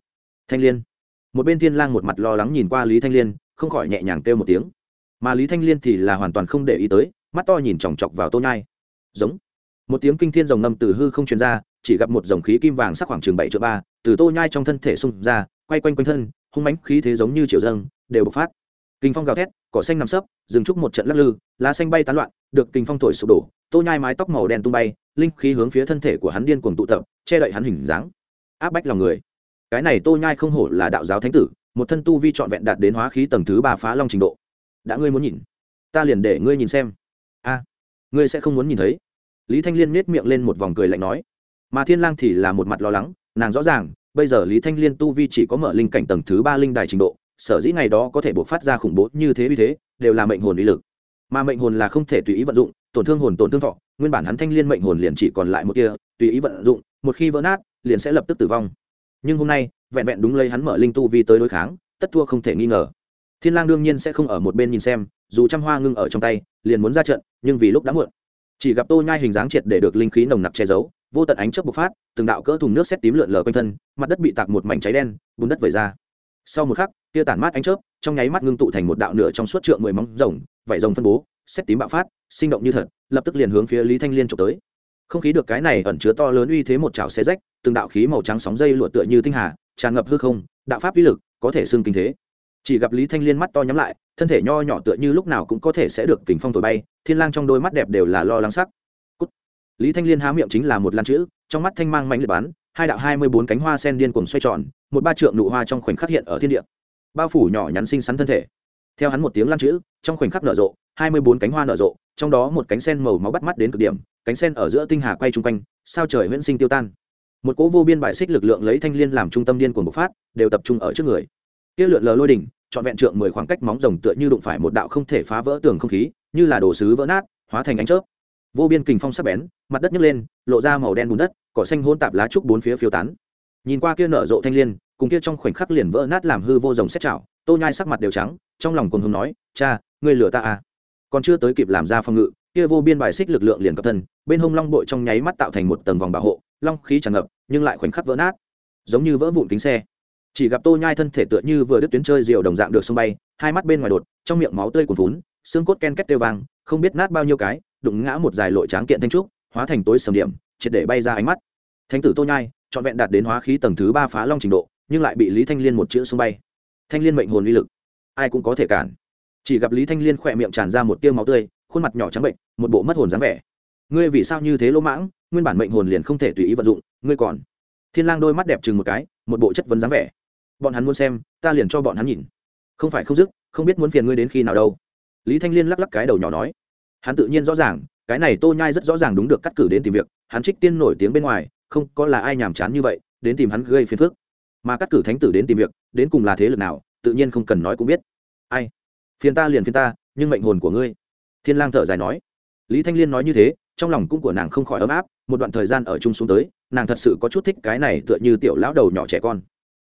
[SPEAKER 1] Thanh liên. Một bên thiên lang một mặt lo lắng nhìn qua lý thanh liên, không khỏi nhẹ nhàng kêu một tiếng. Mà lý thanh liên thì là hoàn toàn không để ý tới, mắt to nhìn chòng chọc vào tô nhai. Giống. Một tiếng kinh thiên rồng ngâm từ hư không truyền ra, chỉ gặp một dòng khí kim vàng sắc khoảng chừng bảy triệu ba, từ tô nhai trong thân thể xung ra, quay quanh quanh thân, hung mãnh khí thế giống như triều dâng, đều bộc phát. Kinh phong gào thét, cỏ xanh nằm sấp dừng trúc một trận lắc lư, lá xanh bay tán loạn, được kinh phong thổi sụp đổ. Tô nhai mái tóc màu đen tung bay, linh khí hướng phía thân thể của hắn điên cuồng tụ tập, che đậy hắn hình dáng áp bách lòng người. Cái này tô nhai không hổ là đạo giáo thánh tử, một thân tu vi trọn vẹn đạt đến hóa khí tầng thứ ba phá long trình độ. Đã ngươi muốn nhìn, ta liền để ngươi nhìn xem. A, ngươi sẽ không muốn nhìn thấy. Lý thanh liên nết miệng lên một vòng cười lạnh nói. Mà thiên lang thì là một mặt lo lắng, nàng rõ ràng, bây giờ lý thanh liên tu vi chỉ có mở linh cảnh tầng thứ ba linh đài trình độ, sở dĩ ngày đó có thể buộc phát ra khủng bố như thế vì thế, đều là mệnh hồn uy lực. Mà mệnh hồn là không thể tùy ý vận dụng, tổn thương hồn tổn thương thọ, nguyên bản hắn thanh liên mệnh hồn liền chỉ còn lại một kia tùy ý vận dụng, một khi vỡ nát liền sẽ lập tức tử vong. Nhưng hôm nay, vẹn vẹn đúng lấy hắn mở linh tu vi tới đối kháng, tất thua không thể nghi ngờ. Thiên lang đương nhiên sẽ không ở một bên nhìn xem, dù trăm hoa ngưng ở trong tay, liền muốn ra trận, nhưng vì lúc đã muộn. Chỉ gặp tô nhai hình dáng triệt để được linh khí nồng nặc che giấu, vô tận ánh chớp bộc phát, từng đạo cỡ thùng nước xét tím lượn lờ quanh thân, mặt đất bị tạc một mảnh cháy đen, bùn đất vẩy ra. Sau một khắc kia tản mát ánh chớp, trong nháy mắt ngưng tụ thành một đạo nửa trong suốt trượng mười móng rồng vảy rồng phân bố, xét tím bạo phát, sinh động như thật, lập tức liền hướng phía lý thanh liên trộm tới không khí được cái này ẩn chứa to lớn uy thế một chảo xe rách, từng đạo khí màu trắng sóng dây lụa tựa như tinh hà, tràn ngập hư không, đạo pháp uy lực có thể xưng kinh thế. Chỉ gặp lý thanh liên mắt to nhắm lại, thân thể nho nhỏ tựa như lúc nào cũng có thể sẽ được kình phong thổi bay, thiên lang trong đôi mắt đẹp đều là lo lắng sắc. Cút. lý thanh liên há miệng chính là một lan chữ, trong mắt thanh mang mạnh liệt bắn, hai đạo hai mươi bốn cánh hoa sen điên cuồng xoay tròn, một ba trượng nụ hoa trong khoảnh khắc hiện ở thiên địa. Bao phủ nhỏ nhắn xinh xắn thân thể. Theo hắn một tiếng lan chữ, trong khoảnh khắc nở rộ, hai mươi bốn cánh hoa nở rộ, trong đó một cánh sen màu máu bắt mắt đến cực điểm cánh sen ở giữa tinh hà quay chung quanh, sao trời huyễn sinh tiêu tan. Một cỗ vô biên bại xích lực lượng lấy thanh liên làm trung tâm điên cuồng bộc phát, đều tập trung ở trước người. Kia lượn lờ lôi đỉnh, trọn vẹn trượng mười khoảng cách móng rồng tựa như đụng phải một đạo không thể phá vỡ tường không khí, như là đồ sứ vỡ nát, hóa thành ánh chớp. Vô biên kình phong sắc bén, mặt đất nhấc lên, lộ ra màu đen bùn đất, cỏ xanh hôn tạp lá trúc bốn phía phiêu tán. Nhìn qua kia nở rộ thanh liên, cùng kia trong khoảnh khắc liền vỡ nát làm hư vô rồng xét chảo, tô nhai sắc mặt đều trắng, trong lòng cùng hùng nói, cha, ngươi lừa ta à? Còn chưa tới kịp làm ra phòng ngự, kia vô biên bài xích lực lượng liền cập thân bên hông long bội trong nháy mắt tạo thành một tầng vòng bảo hộ, long khí tràn ngập, nhưng lại khoảnh khắc vỡ nát. Giống như vỡ vụn kính xe. Chỉ gặp tô nhai thân thể tựa như vừa đứt tuyến chơi diều đồng dạng được sông bay, hai mắt bên ngoài đột, trong miệng máu tươi cuồn vốn xương cốt ken két tiêu vang, không biết nát bao nhiêu cái, đụng ngã một dài lội tráng kiện thanh trúc, hóa thành tối sầm điểm, triệt để bay ra ánh mắt. Thánh tử tô nhai, trọn vẹn đạt đến hóa khí tầng thứ ba phá long trình độ, nhưng lại bị lý thanh liên một chữ sông bay. Thanh liên mệnh hồn uy lực, ai cũng có thể cản. Chỉ gặp lý thanh liên khỏe miệng tràn ra một tiêu máu tươi, khuôn mặt nhỏ trắng bệnh, một bộ mất hồn dáng vẻ ngươi vì sao như thế lỗ mãng, nguyên bản mệnh hồn liền không thể tùy ý vận dụng, ngươi còn. Thiên lang đôi mắt đẹp chừng một cái, một bộ chất vấn dáng vẻ. Bọn hắn muốn xem, ta liền cho bọn hắn nhìn. Không phải không dứt, không biết muốn phiền ngươi đến khi nào đâu. Lý thanh liên lắc lắc cái đầu nhỏ nói. Hắn tự nhiên rõ ràng, cái này tô nhai rất rõ ràng đúng được cắt cử đến tìm việc, hắn trích tiên nổi tiếng bên ngoài, không có là ai nhàm chán như vậy, đến tìm hắn gây phiền phức. Mà cắt cử thánh tử đến tìm việc, đến cùng là thế lực nào, tự nhiên không cần nói cũng biết. Ai? Phiền ta liền phiền ta, nhưng mệnh hồn của ngươi. Thiên lang thở dài nói. Lý thanh liên nói như thế trong lòng cũng của nàng không khỏi ấm áp, một đoạn thời gian ở chung xuống tới, nàng thật sự có chút thích cái này tựa như tiểu lão đầu nhỏ trẻ con.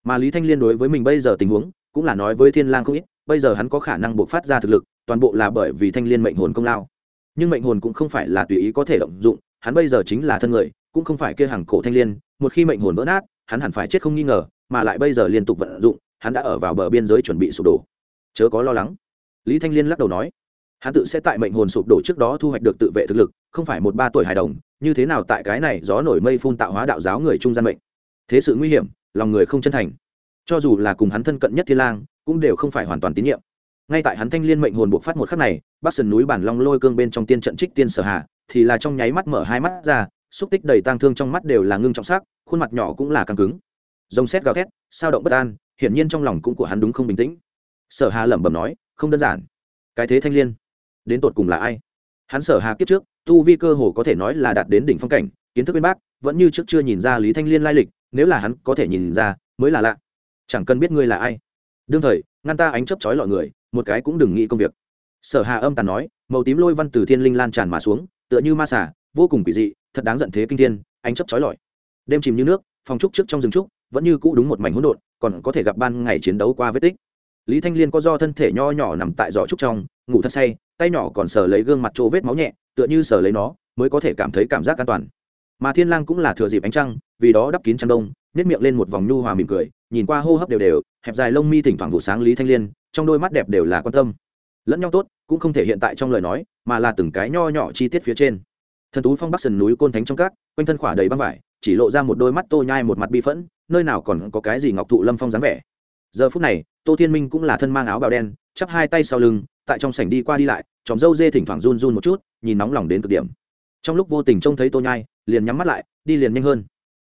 [SPEAKER 1] Mà lý thanh liên đối với mình bây giờ tình huống, cũng là nói với thiên lang không ít, bây giờ hắn có khả năng buộc phát ra thực lực, toàn bộ là bởi vì thanh liên mệnh hồn công lao. Nhưng mệnh hồn cũng không phải là tùy ý có thể động dụng, hắn bây giờ chính là thân người, cũng không phải kia hàng cổ thanh liên, một khi mệnh hồn vỡ nát, hắn hẳn phải chết không nghi ngờ, mà lại bây giờ liên tục vận dụng, hắn đã ở vào bờ biên giới chuẩn bị sụp đổ. Chớ có lo lắng. Lý thanh liên lắc đầu nói, hắn tự sẽ tại mệnh hồn sụp đổ trước đó thu hoạch được tự vệ thực lực không phải một ba tuổi hài đồng, như thế nào tại cái này gió nổi mây phun tạo hóa đạo giáo người trung gian mệnh. Thế sự nguy hiểm, lòng người không chân thành. Cho dù là cùng hắn thân cận nhất thiên lang, cũng đều không phải hoàn toàn tín nhiệm. Ngay tại hắn thanh liên mệnh hồn buộc phát một khắc này, bắc sườn núi bản long lôi cương bên trong tiên trận trích tiên sở hạ, thì là trong nháy mắt mở hai mắt ra, xúc tích đầy tang thương trong mắt đều là ngưng trọng sắc, khuôn mặt nhỏ cũng là căng cứng. Rồng xét gào thét, sao động bất an, hiển nhiên trong lòng cũng của hắn đúng không bình tĩnh. Sở hà lẩm bẩm nói, không đơn giản. Cái thế thanh liên, đến tột cùng là ai? Hắn sở hà kiếp trước tu vi cơ hồ có thể nói là đạt đến đỉnh phong cảnh, kiến thức bên bác, vẫn như trước chưa nhìn ra lý thanh liên lai lịch, nếu là hắn có thể nhìn ra, mới là lạ. Chẳng cần biết ngươi là ai. Đương thời, ngăn ta ánh chấp chói lọi người, một cái cũng đừng nghĩ công việc. Sở hà âm tàn nói, màu tím lôi văn từ thiên linh lan tràn mà xuống, tựa như ma xả vô cùng kỳ dị, thật đáng giận thế kinh thiên, ánh chấp chói lọi. Đêm chìm như nước, phòng trúc trước trong rừng trúc, vẫn như cũ đúng một mảnh hỗn độn, còn có thể gặp ban ngày chiến đấu qua vết tích. Lý thanh liên có do thân thể nho nhỏ nằm tại giỏ trúc trong, ngủ thật say, tay nhỏ còn sờ lấy gương mặt chỗ vết máu nhẹ tựa như sờ lấy nó, mới có thể cảm thấy cảm giác an toàn. Mà thiên lang cũng là thừa dịp ánh trăng, vì đó đắp kín trăng đông nét miệng lên một vòng nhu hòa mỉm cười, nhìn qua hô hấp đều đều, hẹp dài lông mi thỉnh thoảng vụ sáng lý thanh liên, trong đôi mắt đẹp đều là quan tâm. Lẫn nhau tốt, cũng không thể hiện tại trong lời nói, mà là từng cái nho nhỏ chi tiết phía trên. Thần tú phong bắc sườn núi côn thánh trong các, quanh thân khỏa đầy băng vải, chỉ lộ ra một đôi mắt tô nhai một mặt bi phẫn, nơi nào còn có cái gì ngọc thụ lâm phong dáng vẻ. Giờ phút này, tô thiên minh cũng là thân mang áo bào đen chắp hai tay sau lưng, tại trong sảnh đi qua đi lại, chòm dâu dê thỉnh thoảng run run một chút, nhìn nóng lòng đến cực điểm. Trong lúc vô tình trông thấy tô nhai, liền nhắm mắt lại, đi liền nhanh hơn.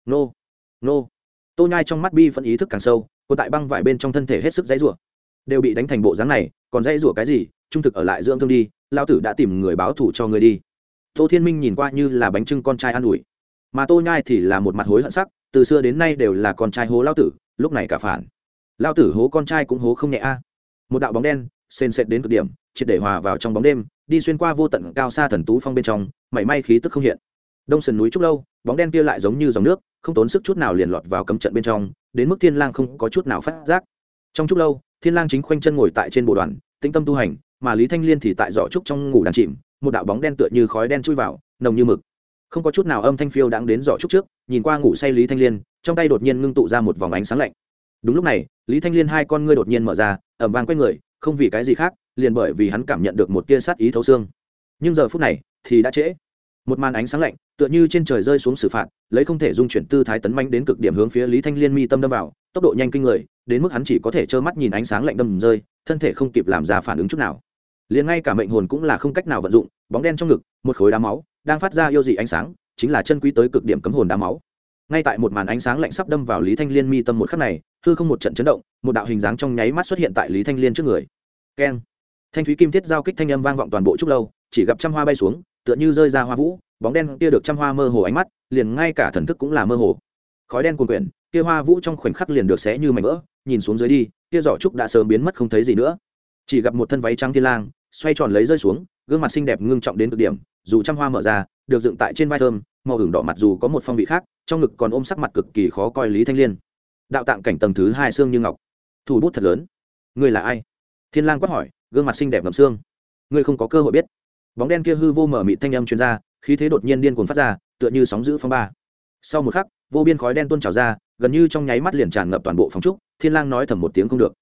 [SPEAKER 1] Nô nô. Tô nhai trong mắt bi phân ý thức càng sâu cô tại băng vải bên trong thân thể hết sức dãy rủa. Đều bị đánh thành bộ dáng này, còn dãy rủa cái gì? Trung thực ở lại dưỡng thương đi lao tử đã tìm người báo thủ cho người đi. Tô thiên minh nhìn qua như là bánh trưng con trai an ủi. Mà tô nhai thì là một mặt hối hận sắc, từ xưa đến nay đều là con trai hố lao tử, lúc này cả phản. Lao tử hố con trai cũng hố không nhẹ a một đạo bóng đen, sền sệt đến cực điểm, triệt để hòa vào trong bóng đêm, đi xuyên qua vô tận cao xa thần tú phong bên trong, mảy may khí tức không hiện. Đông sườn núi trúc lâu, bóng đen kia lại giống như dòng nước, không tốn sức chút nào liền lọt vào cấm trận bên trong, đến mức thiên lang không có chút nào phát giác. Trong trúc lâu, thiên lang chính khoanh chân ngồi tại trên bộ đoàn, tĩnh tâm tu hành, mà lý thanh liên thì tại giỏ trúc trong ngủ đàn chìm, một đạo bóng đen tựa như khói đen chui vào, nồng như mực. Không có chút nào âm thanh phiêu đang đến giỏ trúc trước, nhìn qua ngủ say lý thanh liên, trong tay đột nhiên ngưng tụ ra một vòng ánh sáng lạnh đúng lúc này, lý thanh liên hai con ngươi đột nhiên mở ra, ẩm vang quay người, không vì cái gì khác, liền bởi vì hắn cảm nhận được một tia sát ý thấu xương. Nhưng giờ phút này, thì đã trễ. Một màn ánh sáng lạnh, tựa như trên trời rơi xuống xử phạt, lấy không thể dung chuyển tư thái tấn manh đến cực điểm hướng phía lý thanh liên mi tâm đâm vào, tốc độ nhanh kinh người, đến mức hắn chỉ có thể trơ mắt nhìn ánh sáng lạnh đâm rơi, thân thể không kịp làm ra phản ứng chút nào. Liền ngay cả mệnh hồn cũng là không cách nào vận dụng, bóng đen trong ngực, một khối đá máu, đang phát ra yêu dị ánh sáng, chính là chân quý tới cực điểm cấm hồn đá máu ngay tại một màn ánh sáng lạnh sắp đâm vào lý thanh liên mi tâm một khắc này, hư không một trận chấn động, một đạo hình dáng trong nháy mắt xuất hiện tại lý thanh liên trước người. Keng. Thanh thúy kim thiết giao kích thanh âm vang vọng toàn bộ trúc lâu, chỉ gặp trăm hoa bay xuống, tựa như rơi ra hoa vũ, bóng đen kia được trăm hoa mơ hồ ánh mắt, liền ngay cả thần thức cũng là mơ hồ. Khói đen cuồn quyển kia hoa vũ trong khoảnh khắc liền được xé như mảnh vỡ, nhìn xuống dưới đi, kia giỏ trúc đã sớm biến mất không thấy gì nữa. Chỉ gặp một thân váy trắng thiên lang, xoay tròn lấy rơi xuống, gương mặt xinh đẹp ngưng trọng đến cực điểm, dù trăm hoa mở ra, được dựng tại trên vai thơm màu hưởng đỏ mặt dù có một phong vị khác, trong ngực còn ôm sắc mặt cực kỳ khó coi lý thanh liên. Đạo tạng cảnh tầng thứ hai xương như ngọc. Thủ bút thật lớn. Ngươi là ai? Thiên lang quát hỏi, gương mặt xinh đẹp ngầm xương. Ngươi không có cơ hội biết. Bóng đen kia hư vô mở mịt thanh âm truyền ra, khí thế đột nhiên điên cuồng phát ra, tựa như sóng dữ phong ba. Sau một khắc, vô biên khói đen tuôn trào ra, gần như trong nháy mắt liền tràn ngập toàn bộ phòng trúc, thiên lang nói thầm một tiếng không được.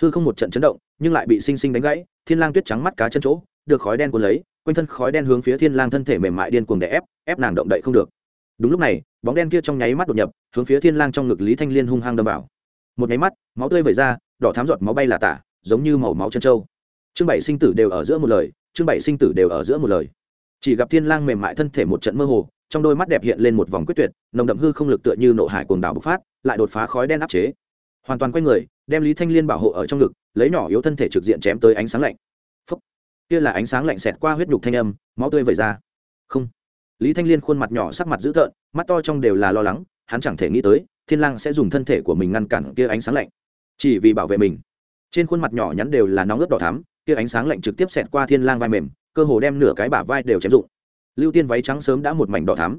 [SPEAKER 1] Hư không một trận chấn động, nhưng lại bị sinh sinh đánh gãy, thiên lang tuyết trắng mắt cá chân chỗ, được khói đen cuốn lấy quanh thân khói đen hướng phía thiên lang thân thể mềm mại điên cuồng đè ép ép nàng động đậy không được. Đúng lúc này, bóng đen kia trong nháy mắt đột nhập, hướng phía thiên lang trong ngực lý thanh liên hung hăng đâm vào. Một nháy mắt, máu tươi vẩy ra, đỏ thám giọt máu bay là tả, giống như màu máu chân trâu. Trương bảy sinh tử đều ở giữa một lời, Trương bảy sinh tử đều ở giữa một lời. Chỉ gặp thiên lang mềm mại thân thể một trận mơ hồ, trong đôi mắt đẹp hiện lên một vòng quyết tuyệt, nồng đậm hư không lực tựa như nộ hải cuồng đảo bộc phát, lại đột phá khói đen áp chế. Hoàn toàn quay người, đem lý thanh liên bảo hộ ở trong ngực, lấy nhỏ yếu thân thể trực diện chém tới ánh sáng lạnh kia là ánh sáng lạnh xẹt qua huyết nhục thanh âm, máu tươi vẩy ra. Không. Lý thanh liên khuôn mặt nhỏ sắc mặt dữ tợn, mắt to trong đều là lo lắng, hắn chẳng thể nghĩ tới, thiên lang sẽ dùng thân thể của mình ngăn cản kia ánh sáng lạnh. Chỉ vì bảo vệ mình. Trên khuôn mặt nhỏ nhắn đều là nóng ướt đỏ thắm, kia ánh sáng lạnh trực tiếp xẹt qua thiên lang vai mềm, cơ hồ đem nửa cái bả vai đều chém rụng. Lưu tiên váy trắng sớm đã một mảnh đỏ thắm.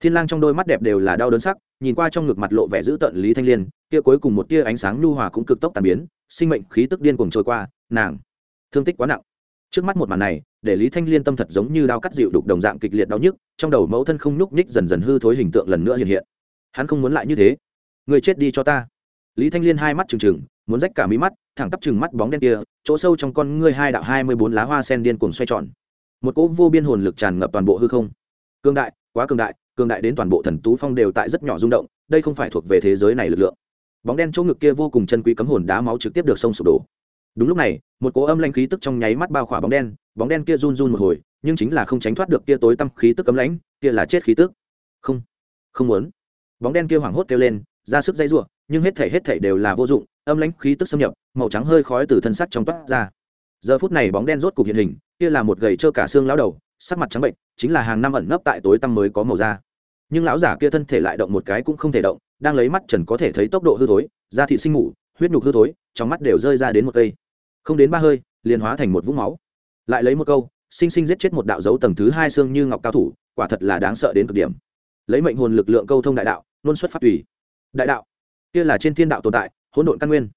[SPEAKER 1] Thiên lang trong đôi mắt đẹp đều là đau đớn sắc, nhìn qua trong ngực mặt lộ vẻ dữ tợn lý thanh liên, kia cuối cùng một tia ánh sáng nhu hòa cũng cực tốc tan biến, sinh mệnh khí tức điên cuồng trôi qua, nàng thương tích quá nặng trước mắt một màn này, để lý thanh liên tâm thật giống như đao cắt dịu đục đồng dạng kịch liệt đau nhức, trong đầu mẫu thân không nhúc nhích dần dần hư thối hình tượng lần nữa hiện hiện. Hắn không muốn lại như thế. Người chết đi cho ta. Lý thanh liên hai mắt trừng trừng, muốn rách cả mí mắt, thẳng tắp chừng mắt bóng đen kia, chỗ sâu trong con ngươi hai đạo hai mươi bốn lá hoa sen điên cuồng xoay tròn. Một cỗ vô biên hồn lực tràn ngập toàn bộ hư không. Cương đại, quá cường đại cường đại đến toàn bộ thần tú phong đều tại rất nhỏ rung động, đây không phải thuộc về thế giới này lực lượng. Bóng đen chỗ ngực kia vô cùng chân quý cấm hồn đá máu trực tiếp được sông sụp đổ đúng lúc này, một cỗ âm lãnh khí tức trong nháy mắt bao khỏa bóng đen bóng đen kia run run một hồi, nhưng chính là không tránh thoát được kia tối tăm khí tức cấm lãnh, kia là chết khí tức. Không không muốn. Bóng đen kia hoảng hốt kêu lên, ra sức dây ruộng nhưng hết thể hết thể đều là vô dụng, âm lãnh khí tức xâm nhập, màu trắng hơi khói từ thân sắt trong toát ra. Giờ phút này bóng đen rốt cục hiện hình, kia là một gầy trơ cả xương lão đầu, sắc mặt trắng bệnh, chính là hàng năm ẩn nấp tại tối tăm mới có màu da. Nhưng lão giả kia thân thể lại động một cái cũng không thể động, đang lấy mắt trần có thể thấy tốc độ hư thối, da thị sinh ngủ huyết nhục hư thối, trong mắt đều rơi ra đến một cây không đến ba hơi, liền hóa thành một vũng máu. Lại lấy một câu, sinh sinh giết chết một đạo dấu tầng thứ hai xương như ngọc cao thủ, quả thật là đáng sợ đến cực điểm. Lấy mệnh hồn lực lượng câu thông đại đạo, luôn xuất phát tùy. Đại đạo, kia là trên thiên đạo tồn tại, hỗn độn căn nguyên.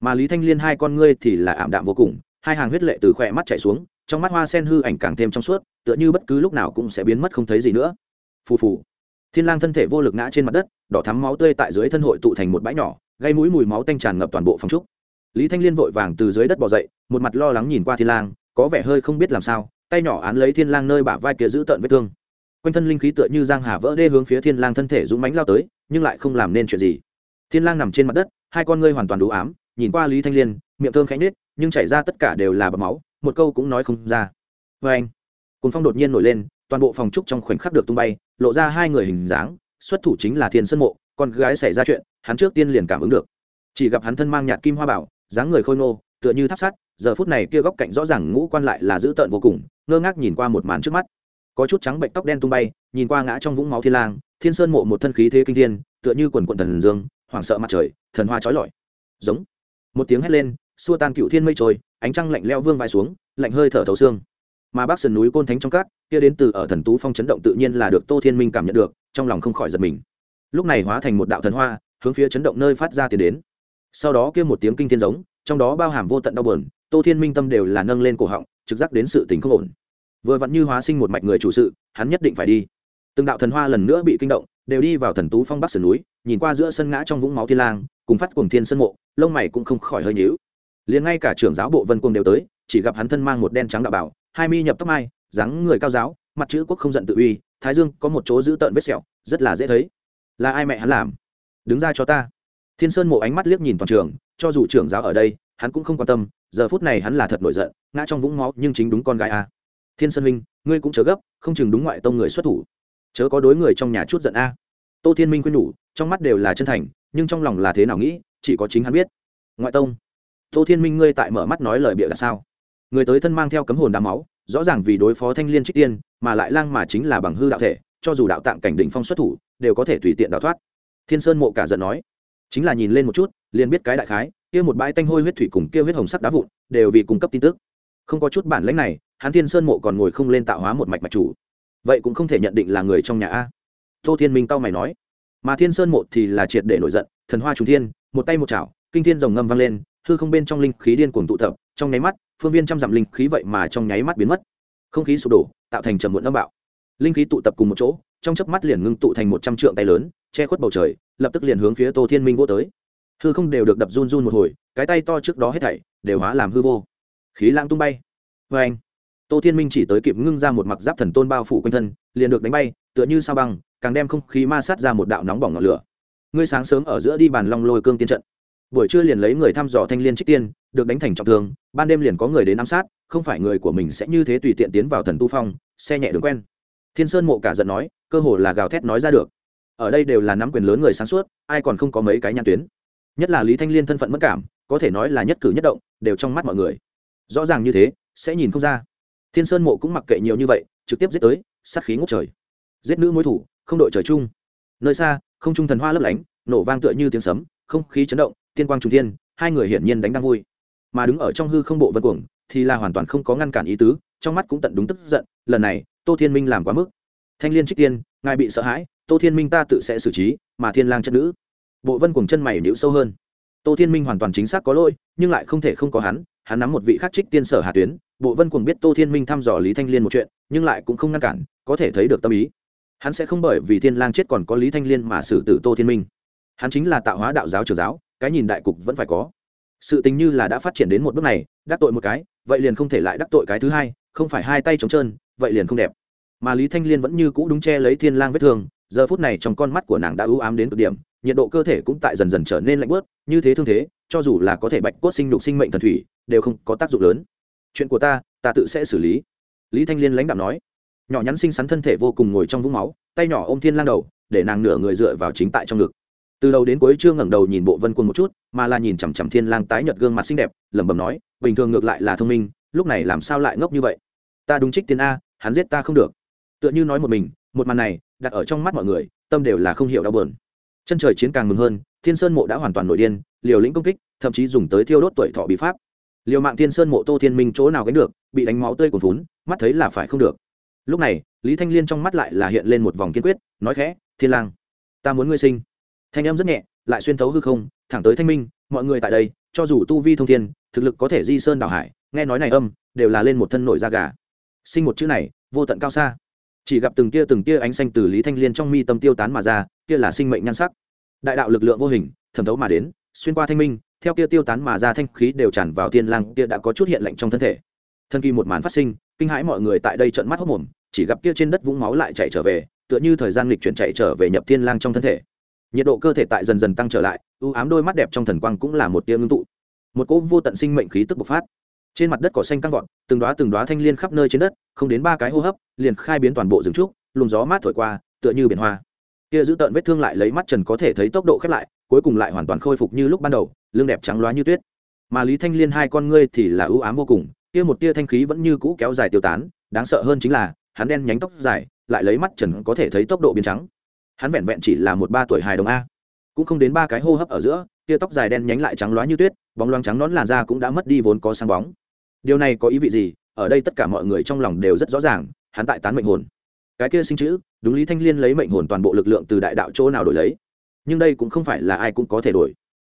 [SPEAKER 1] Mà lý thanh liên hai con ngươi thì là ảm đạm vô cùng, hai hàng huyết lệ từ khỏe mắt chảy xuống, trong mắt hoa sen hư ảnh càng thêm trong suốt, tựa như bất cứ lúc nào cũng sẽ biến mất không thấy gì nữa. Phù phù. Thiên lang thân thể vô lực ngã trên mặt đất, đỏ thắm máu tươi tại dưới thân hội tụ thành một bãi nhỏ, gây mũi mùi máu tanh tràn ngập toàn bộ phòng trúc lý thanh liên vội vàng từ dưới đất bò dậy, một mặt lo lắng nhìn qua thiên lang, có vẻ hơi không biết làm sao, tay nhỏ án lấy thiên lang nơi bả vai kia giữ tận vết thương. Quanh thân linh khí tựa như giang hà vỡ đê hướng phía thiên lang thân thể dũng mãnh lao tới, nhưng lại không làm nên chuyện gì. Thiên lang nằm trên mặt đất, hai con ngươi hoàn toàn đủ ám, nhìn qua lý thanh liên, miệng thơm khẽ nết nhưng chảy ra tất cả đều là bầm máu, một câu cũng nói không ra. Với anh cùng phong đột nhiên nổi lên, toàn bộ phòng trúc trong khoảnh khắc được tung bay, lộ ra hai người hình dáng, xuất thủ chính là thiên sơn mộ, con gái xảy ra chuyện, hắn trước tiên liền cảm ứng được. Chỉ gặp hắn thân mang nhạt kim hoa bảo dáng người khôi ngô, tựa như tháp sắt, giờ phút này kia góc cạnh rõ ràng ngũ quan lại là dữ tợn vô cùng, ngơ ngác nhìn qua một màn trước mắt. Có chút trắng bệnh tóc đen tung bay, nhìn qua ngã trong vũng máu thiên lang, thiên sơn mộ một thân khí thế kinh thiên, tựa như quần quần thần dương, hoảng sợ mặt trời, thần hoa chói lọi. Giống. Một tiếng hét lên, xua tan cựu thiên mây trôi, ánh trăng lạnh leo vương vai xuống, lạnh hơi thở thấu xương. Mà bắc sườn núi côn thánh trong cát kia đến từ ở thần tú phong chấn động tự nhiên là được tô thiên minh cảm nhận được, trong lòng không khỏi giật mình. Lúc này hóa thành một đạo thần hoa, hướng phía chấn động nơi phát ra tiến đến sau đó kêu một tiếng kinh thiên giống, trong đó bao hàm vô tận đau buồn, tô thiên minh tâm đều là nâng lên cổ họng, trực giác đến sự tình không ổn. Vừa vặn như hóa sinh một mạch người chủ sự, hắn nhất định phải đi. Từng đạo thần hoa lần nữa bị kinh động, đều đi vào thần tú phong bắc sườn núi, nhìn qua giữa sân ngã trong vũng máu thiên lang, cùng phát cuồng thiên sân mộ, lông mày cũng không khỏi hơi nhíu. Liền ngay cả trưởng giáo bộ vân cung đều tới, chỉ gặp hắn thân mang một đen trắng đạo bảo, hai mi nhập tóc mai, dáng người cao giáo, mặt chữ quốc không giận tự uy, thái dương có một chỗ giữ tợn vết sẹo, rất là dễ thấy. Là ai mẹ hắn làm? Đứng ra cho ta thiên sơn mộ ánh mắt liếc nhìn toàn trường, cho dù trưởng giáo ở đây, hắn cũng không quan tâm, giờ phút này hắn là thật nổi giận, ngã trong vũng máu, nhưng chính đúng con gái a. Thiên sơn minh, ngươi cũng chớ gấp, không chừng đúng ngoại tông người xuất thủ. Chớ có đối người trong nhà chút giận a. Tô thiên minh khuyên nhủ, trong mắt đều là chân thành, nhưng trong lòng là thế nào nghĩ, chỉ có chính hắn biết. Ngoại tông. Tô thiên minh ngươi tại mở mắt nói lời bịa là sao? Người tới thân mang theo cấm hồn đá máu, rõ ràng vì đối phó thanh liên trích tiên, mà lại lang mà chính là bằng hư đạo thể, cho dù đạo tạng cảnh đỉnh phong xuất thủ, đều có thể tùy tiện đào thoát. Thiên sơn mộ cả giận nói chính là nhìn lên một chút, liền biết cái đại khái, kia một bãi tanh hôi huyết thủy cùng kia huyết hồng sắc đá vụn, đều vì cung cấp tin tức. Không có chút bản lãnh này, hắn thiên sơn mộ còn ngồi không lên tạo hóa một mạch mạch chủ. Vậy cũng không thể nhận định là người trong nhà a. Tô thiên minh tao mày nói. Mà thiên sơn mộ thì là triệt để nổi giận, thần hoa trùng thiên, một tay một chảo, kinh thiên rồng ngâm vang lên, hư không bên trong linh khí điên cuồng tụ tập, trong nháy mắt, phương viên trăm dặm linh khí vậy mà trong nháy mắt biến mất. Không khí sụp đổ, tạo thành trầm muộn âm bạo. Linh khí tụ tập cùng một chỗ, trong chớp mắt liền ngưng tụ thành một trăm trượng tay lớn, che khuất bầu trời lập tức liền hướng phía tô thiên minh vô tới. Hư không đều được đập run run một hồi, cái tay to trước đó hết thảy đều hóa làm hư vô. Khí lãng tung bay. Vê anh, tô thiên minh chỉ tới kịp ngưng ra một mặc giáp thần tôn bao phủ quanh thân, liền được đánh bay, tựa như sao băng, càng đem không khí ma sát ra một đạo nóng bỏng ngọn lửa. Ngươi sáng sớm ở giữa đi bàn long lôi cương tiên trận. Buổi trưa liền lấy người thăm dò thanh liên trích tiên, được đánh thành trọng thương, ban đêm liền có người đến ám sát, không phải người của mình sẽ như thế tùy tiện tiến vào thần tu phong, xe nhẹ đường quen. Thiên sơn mộ cả giận nói, cơ hồ là gào thét nói ra được ở đây đều là nắm quyền lớn người sáng suốt, ai còn không có mấy cái nhãn tuyến. Nhất là lý thanh liên thân phận mất cảm, có thể nói là nhất cử nhất động, đều trong mắt mọi người. Rõ ràng như thế, sẽ nhìn không ra. Thiên sơn mộ cũng mặc kệ nhiều như vậy, trực tiếp giết tới, sát khí ngút trời. Giết nữ mối thủ, không đội trời chung. Nơi xa, không trung thần hoa lấp lánh, nổ vang tựa như tiếng sấm, không khí chấn động, tiên quang trung thiên, hai người hiển nhiên đánh đang vui. Mà đứng ở trong hư không bộ vân cuồng, thì là hoàn toàn không có ngăn cản ý tứ, trong mắt cũng tận đúng tức giận, lần này, tô thiên minh làm quá mức. Thanh liên trích tiên, ngài bị sợ hãi tô thiên minh ta tự sẽ xử trí, mà thiên lang chất nữ. Bộ vân cùng chân mày nhíu sâu hơn. Tô thiên minh hoàn toàn chính xác có lỗi, nhưng lại không thể không có hắn. Hắn nắm một vị khắc trích tiên sở hà tuyến. Bộ vân cùng biết tô thiên minh thăm dò lý thanh liên một chuyện, nhưng lại cũng không ngăn cản, có thể thấy được tâm ý. Hắn sẽ không bởi vì thiên lang chết còn có lý thanh liên mà xử tử tô thiên minh. Hắn chính là tạo hóa đạo giáo trường giáo, cái nhìn đại cục vẫn phải có. Sự tình như là đã phát triển đến một bước này, đắc tội một cái, vậy liền không thể lại đắc tội cái thứ hai, không phải hai tay trống trơn, vậy liền không đẹp. Mà lý thanh liên vẫn như cũ đúng che lấy thiên lang vết thương giờ phút này trong con mắt của nàng đã ưu ám đến cực điểm, nhiệt độ cơ thể cũng tại dần dần trở nên lạnh bớt, như thế thương thế, cho dù là có thể bạch cốt sinh lục sinh mệnh thần thủy, đều không có tác dụng lớn. Chuyện của ta ta tự sẽ xử lý. Lý thanh liên lãnh đạo nói. Nhỏ nhắn xinh xắn thân thể vô cùng ngồi trong vũng máu, tay nhỏ ôm thiên lang đầu, để nàng nửa người dựa vào chính tại trong ngực. Từ đầu đến cuối chưa ngẩng đầu nhìn bộ vân quân một chút, mà là nhìn chằm chằm thiên lang tái nhợt gương mặt xinh đẹp, lẩm bẩm nói, bình thường ngược lại là thông minh, lúc này làm sao lại ngốc như vậy? Ta đúng trích tiên a, hắn giết ta không được. Tựa như nói một mình, một màn này đặt ở trong mắt mọi người, tâm đều là không hiểu đau bờn chân trời chiến càng mừng hơn, thiên sơn mộ đã hoàn toàn nổi điên, liều lĩnh công kích, thậm chí dùng tới thiêu đốt tuổi thọ bí pháp. Liều mạng thiên sơn mộ tô thiên minh chỗ nào gánh được, bị đánh máu tươi còn vốn mắt thấy là phải không được. Lúc này, lý thanh liên trong mắt lại là hiện lên một vòng kiên quyết, nói khẽ, thiên lang, ta muốn ngươi sinh. Thanh em rất nhẹ, lại xuyên thấu hư không, thẳng tới thanh minh, mọi người tại đây, cho dù tu vi thông thiên, thực lực có thể di sơn đảo hải, nghe nói này âm, đều là lên một thân nổi da gà. Sinh một chữ này, vô tận cao xa chỉ gặp từng tia từng tia ánh xanh từ lý thanh liên trong mi tâm tiêu tán mà ra, kia là sinh mệnh nhan sắc. Đại đạo lực lượng vô hình, thẩm thấu mà đến, xuyên qua thanh minh, theo kia tiêu tán mà ra thanh khí đều tràn vào thiên lang kia đã có chút hiện lạnh trong thân thể. Thân kỳ một màn phát sinh, kinh hãi mọi người tại đây trợn mắt hốc mồm chỉ gặp kia trên đất vũng máu lại chạy trở về, tựa như thời gian lịch chuyển chạy trở về nhập thiên lang trong thân thể. Nhiệt độ cơ thể tại dần dần tăng trở lại ưu ám đôi mắt đẹp trong thần quang cũng là một tia ngưng tụ. Một cỗ vô tận sinh mệnh khí tức bộc phát trên mặt đất cỏ xanh căng vọt, từng đoá từng đoá thanh liên khắp nơi trên đất, không đến ba cái hô hấp, liền khai biến toàn bộ rừng trúc, luồng gió mát thổi qua, tựa như biển hoa. Kia giữ tợn vết thương lại lấy mắt trần có thể thấy tốc độ khép lại, cuối cùng lại hoàn toàn khôi phục như lúc ban đầu, lưng đẹp trắng loá như tuyết. Mà lý thanh liên hai con ngươi thì là ưu ám vô cùng, kia một tia thanh khí vẫn như cũ kéo dài tiêu tán, đáng sợ hơn chính là, hắn đen nhánh tóc dài, lại lấy mắt trần có thể thấy tốc độ biến trắng. Hắn vẹn vẹn chỉ là một ba tuổi hài đồng a. Cũng không đến ba cái hô hấp ở giữa, kia tóc dài đen nhánh lại trắng loá như tuyết, bóng loáng trắng nón làn da cũng đã mất đi vốn có sáng bóng điều này có ý vị gì? Ở đây tất cả mọi người trong lòng đều rất rõ ràng, hắn tại tán mệnh hồn. Cái kia sinh chữ, đúng lý thanh liên lấy mệnh hồn toàn bộ lực lượng từ đại đạo chỗ nào đổi lấy? Nhưng đây cũng không phải là ai cũng có thể đổi.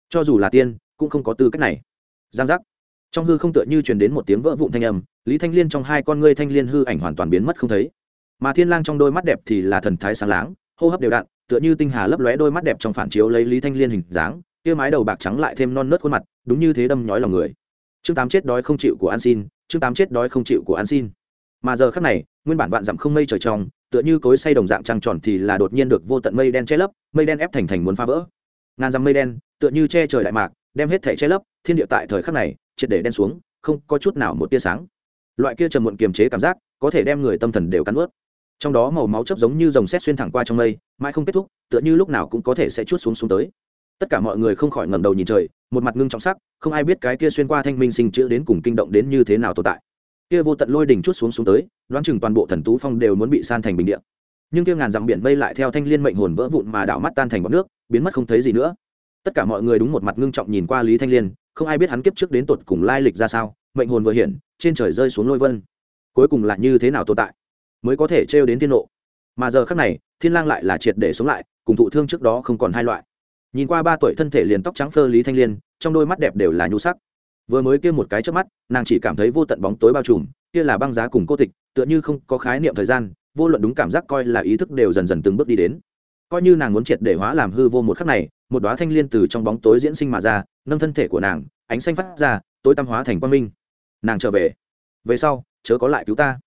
[SPEAKER 1] Cho dù là tiên, cũng không có tư cách này. Giang giác. Trong hư không tựa như truyền đến một tiếng vỡ vụn thanh âm, lý thanh liên trong hai con ngươi thanh liên hư ảnh hoàn toàn biến mất không thấy. Mà thiên lang trong đôi mắt đẹp thì là thần thái sáng láng, hô hấp đều đặn, tựa như tinh hà lấp lóe đôi mắt đẹp trong phản chiếu lấy lý thanh liên hình dáng, kia mái đầu bạc trắng lại thêm non nớt khuôn mặt, đúng như thế đâm nhói lòng người chương tám chết đói không chịu của an xin, chương tám chết đói không chịu của an xin. Mà giờ khắc này, nguyên bản vạn dặm không mây trời trong, tựa như cối say đồng dạng trăng tròn thì là đột nhiên được vô tận mây đen che lấp, mây đen ép thành thành muốn phá vỡ. Ngàn dặm mây đen, tựa như che trời đại mạc, đem hết thể che lấp, thiên địa tại thời khắc này, triệt để đen xuống, không có chút nào một tia sáng. Loại kia trầm muộn kiềm chế cảm giác, có thể đem người tâm thần đều cắn ướt. Trong đó màu máu chấp giống như dòng xét xuyên thẳng qua trong mây, mãi không kết thúc, tựa như lúc nào cũng có thể sẽ chút xuống xuống tới tất cả mọi người không khỏi ngẩng đầu nhìn trời, một mặt ngưng trọng sắc, không ai biết cái kia xuyên qua thanh minh sinh chữ đến cùng kinh động đến như thế nào tồn tại. Kia vô tận lôi đỉnh chút xuống xuống tới, đoán chừng toàn bộ thần tú phong đều muốn bị san thành bình địa. Nhưng kia ngàn dặm biển mây lại theo thanh liên mệnh hồn vỡ vụn mà đảo mắt tan thành bọt nước, biến mất không thấy gì nữa. Tất cả mọi người đúng một mặt ngưng trọng nhìn qua lý thanh liên, không ai biết hắn kiếp trước đến tột cùng lai lịch ra sao, mệnh hồn vừa hiện trên trời rơi xuống lôi vân. Cuối cùng là như thế nào tồn tại? Mới có thể trêu đến thiên nộ. Mà giờ khác này, thiên lang lại là triệt để sống lại, cùng thụ thương trước đó không còn hai loại nhìn qua ba tuổi thân thể liền tóc trắng phơ lý thanh liên, trong đôi mắt đẹp đều là nhu sắc. Vừa mới kia một cái trước mắt, nàng chỉ cảm thấy vô tận bóng tối bao trùm, kia là băng giá cùng cô tịch, tựa như không có khái niệm thời gian, vô luận đúng cảm giác coi là ý thức đều dần dần từng bước đi đến. Coi như nàng muốn triệt để hóa làm hư vô một khắc này, một đóa thanh liên từ trong bóng tối diễn sinh mà ra, nâng thân thể của nàng, ánh xanh phát ra, tối tăm hóa thành quang minh. Nàng trở về. Về sau, chớ có lại cứu ta.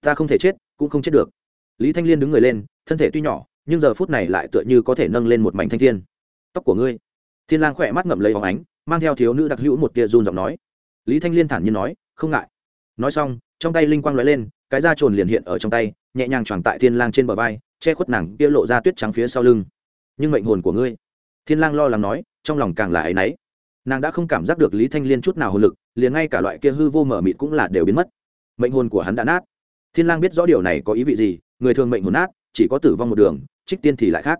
[SPEAKER 1] Ta không thể chết, cũng không chết được. Lý thanh liên đứng người lên, thân thể tuy nhỏ, nhưng giờ phút này lại tựa như có thể nâng lên một mảnh thanh thiên tóc của ngươi. Thiên lang khỏe mắt ngậm lấy hóng ánh, mang theo thiếu nữ đặc hữu một tia run giọng nói. Lý thanh liên thản nhiên nói, không ngại. Nói xong, trong tay linh quang lóe lên, cái da trồn liền hiện ở trong tay, nhẹ nhàng choàng tại thiên lang trên bờ vai, che khuất nàng kia lộ ra tuyết trắng phía sau lưng. Nhưng mệnh hồn của ngươi. Thiên lang lo lắng nói, trong lòng càng là ấy nấy nàng đã không cảm giác được lý thanh liên chút nào hồn lực, liền ngay cả loại kia hư vô mở mịt cũng là đều biến mất. Mệnh hồn của hắn đã nát. Thiên lang biết rõ điều này có ý vị gì, người thường mệnh hồn nát, chỉ có tử vong một đường, trích tiên thì lại khác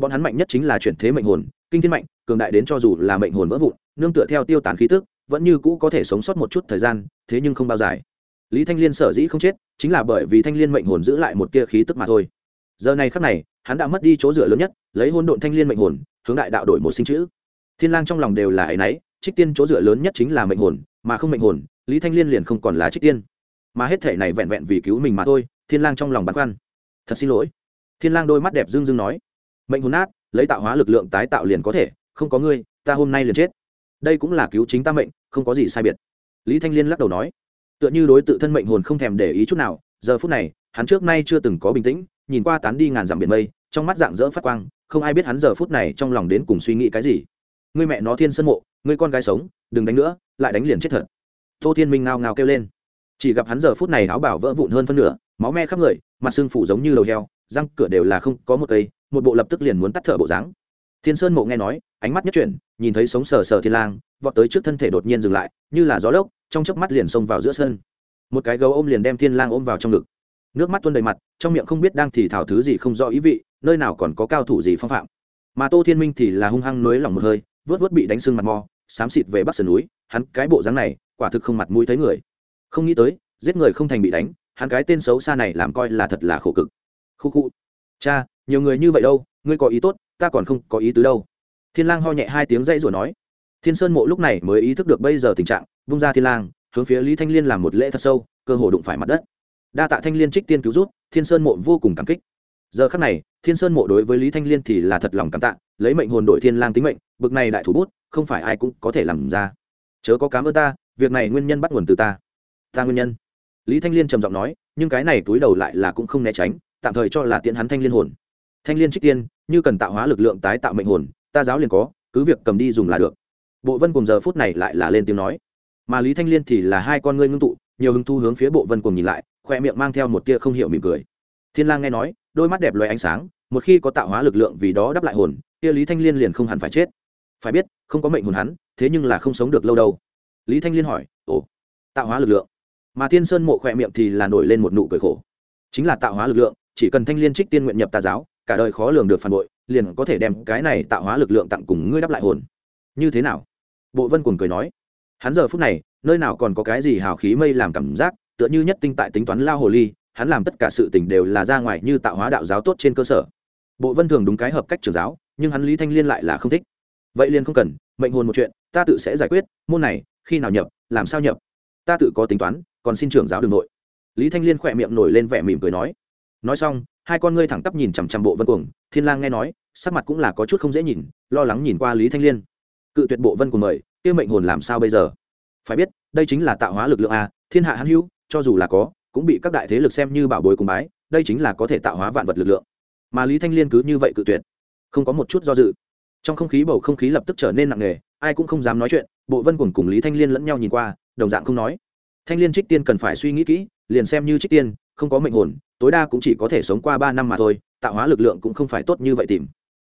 [SPEAKER 1] bọn hắn mạnh nhất chính là chuyển thế mệnh hồn, kinh thiên mạnh, cường đại đến cho dù là mệnh hồn vỡ vụn, nương tựa theo tiêu tán khí tức, vẫn như cũ có thể sống sót một chút thời gian, thế nhưng không bao dài. Lý thanh liên sở dĩ không chết, chính là bởi vì thanh liên mệnh hồn giữ lại một tia khí tức mà thôi. Giờ này khắc này, hắn đã mất đi chỗ dựa lớn nhất, lấy hôn độn thanh liên mệnh hồn, hướng đại đạo đổi một sinh chữ. Thiên lang trong lòng đều là ấy nấy, trích tiên chỗ dựa lớn nhất chính là mệnh hồn, mà không mệnh hồn, lý thanh liên liền không còn là trích tiên. Mà hết thể này vẹn vẹn vì cứu mình mà thôi, thiên lang trong lòng băn khoăn. Thật xin lỗi. Thiên lang đôi mắt đẹp dương dương nói mệnh hồn nát, lấy tạo hóa lực lượng tái tạo liền có thể, không có ngươi, ta hôm nay liền chết. Đây cũng là cứu chính ta mệnh, không có gì sai biệt. Lý thanh liên lắc đầu nói. Tựa như đối tự thân mệnh hồn không thèm để ý chút nào, giờ phút này, hắn trước nay chưa từng có bình tĩnh, nhìn qua tán đi ngàn dặm biển mây, trong mắt dạng dỡ phát quang, không ai biết hắn giờ phút này trong lòng đến cùng suy nghĩ cái gì. Ngươi mẹ nó thiên sân mộ, ngươi con gái sống, đừng đánh nữa, lại đánh liền chết thật. Tô thiên minh ngao ngao kêu lên. Chỉ gặp hắn giờ phút này áo bảo vỡ vụn hơn phân nửa, máu me khắp người, mặt xương phủ giống như lầu heo, răng cửa đều là không có một cây một bộ lập tức liền muốn tắt thở bộ dáng. Thiên sơn mộ nghe nói, ánh mắt nhất chuyển, nhìn thấy sống sờ sờ thiên lang, vọt tới trước thân thể đột nhiên dừng lại, như là gió lốc, trong chớp mắt liền xông vào giữa sân. Một cái gấu ôm liền đem thiên lang ôm vào trong ngực. Nước mắt tuôn đầy mặt, trong miệng không biết đang thì thảo thứ gì không rõ ý vị, nơi nào còn có cao thủ gì phong phạm. Mà tô thiên minh thì là hung hăng nới lòng một hơi, vớt vớt bị đánh sưng mặt mò, xám xịt về bắc sườn núi, hắn cái bộ dáng này, quả thực không mặt mũi thấy người. Không nghĩ tới, giết người không thành bị đánh, hắn cái tên xấu xa này làm coi là thật là khổ cực. Khu khu. Cha nhiều người như vậy đâu, ngươi có ý tốt, ta còn không có ý tứ đâu. Thiên lang ho nhẹ hai tiếng dây rồi nói. Thiên sơn mộ lúc này mới ý thức được bây giờ tình trạng, vung ra thiên lang, hướng phía lý thanh liên làm một lễ thật sâu, cơ hồ đụng phải mặt đất. Đa tạ thanh liên trích tiên cứu rút thiên sơn mộ vô cùng cảm kích. Giờ khắc này, thiên sơn mộ đối với lý thanh liên thì là thật lòng cảm tạ, lấy mệnh hồn đội thiên lang tính mệnh, bực này đại thủ bút, không phải ai cũng có thể làm ra. Chớ có cám ơn ta, việc này nguyên nhân bắt nguồn từ ta. Ta nguyên nhân. Lý thanh liên trầm giọng nói, nhưng cái này túi đầu lại là cũng không né tránh, tạm thời cho là tiện hắn thanh liên hồn thanh liên trích tiên, như cần tạo hóa lực lượng tái tạo mệnh hồn, ta giáo liền có, cứ việc cầm đi dùng là được. Bộ vân cùng giờ phút này lại là lên tiếng nói. Mà lý thanh liên thì là hai con ngươi ngưng tụ, nhiều hứng thu hướng phía bộ vân cùng nhìn lại, khoe miệng mang theo một tia không hiểu mỉm cười. Thiên lang nghe nói, đôi mắt đẹp loay ánh sáng, một khi có tạo hóa lực lượng vì đó đắp lại hồn tia lý thanh liên liền không hẳn phải chết. Phải biết, không có mệnh hồn hắn, thế nhưng là không sống được lâu đâu. Lý thanh liên hỏi, ồ, tạo hóa lực lượng? Mà thiên sơn mộ khoe miệng thì là nổi lên một nụ cười khổ. Chính là tạo hóa lực lượng, chỉ cần thanh liên trích tiên nguyện nhập tà giáo cả đời khó lường được phản bội, liền có thể đem cái này tạo hóa lực lượng tặng cùng ngươi đắp lại hồn. Như thế nào? Bộ vân cuồng cười nói. Hắn giờ phút này, nơi nào còn có cái gì hào khí mây làm cảm giác, tựa như nhất tinh tại tính toán lao hồ ly, hắn làm tất cả sự tình đều là ra ngoài như tạo hóa đạo giáo tốt trên cơ sở. Bộ vân thường đúng cái hợp cách trường giáo, nhưng hắn lý thanh liên lại là không thích. Vậy liền không cần, mệnh hồn một chuyện, ta tự sẽ giải quyết, môn này, khi nào nhập, làm sao nhập? Ta tự có tính toán, còn xin trưởng giáo đường nội. Lý thanh liên khỏe miệng nổi lên vẻ mỉm cười nói. Nói xong hai con ngươi thẳng tắp nhìn chằm chằm bộ vân cuồng, thiên lang nghe nói, sắc mặt cũng là có chút không dễ nhìn, lo lắng nhìn qua lý thanh liên. Cự tuyệt bộ vân cuồng mời, kia mệnh hồn làm sao bây giờ? Phải biết, đây chính là tạo hóa lực lượng a, thiên hạ hãn hữu, cho dù là có, cũng bị các đại thế lực xem như bảo bối cùng bái, đây chính là có thể tạo hóa vạn vật lực lượng. Mà lý thanh liên cứ như vậy cự tuyệt, không có một chút do dự. Trong không khí bầu không khí lập tức trở nên nặng nề, ai cũng không dám nói chuyện, bộ vân cùng cùng lý thanh liên lẫn nhau nhìn qua, đồng dạng không nói. Thanh liên trích tiên cần phải suy nghĩ kỹ, liền xem như trích tiên, không có mệnh hồn tối đa cũng chỉ có thể sống qua ba năm mà thôi, tạo hóa lực lượng cũng không phải tốt như vậy tìm.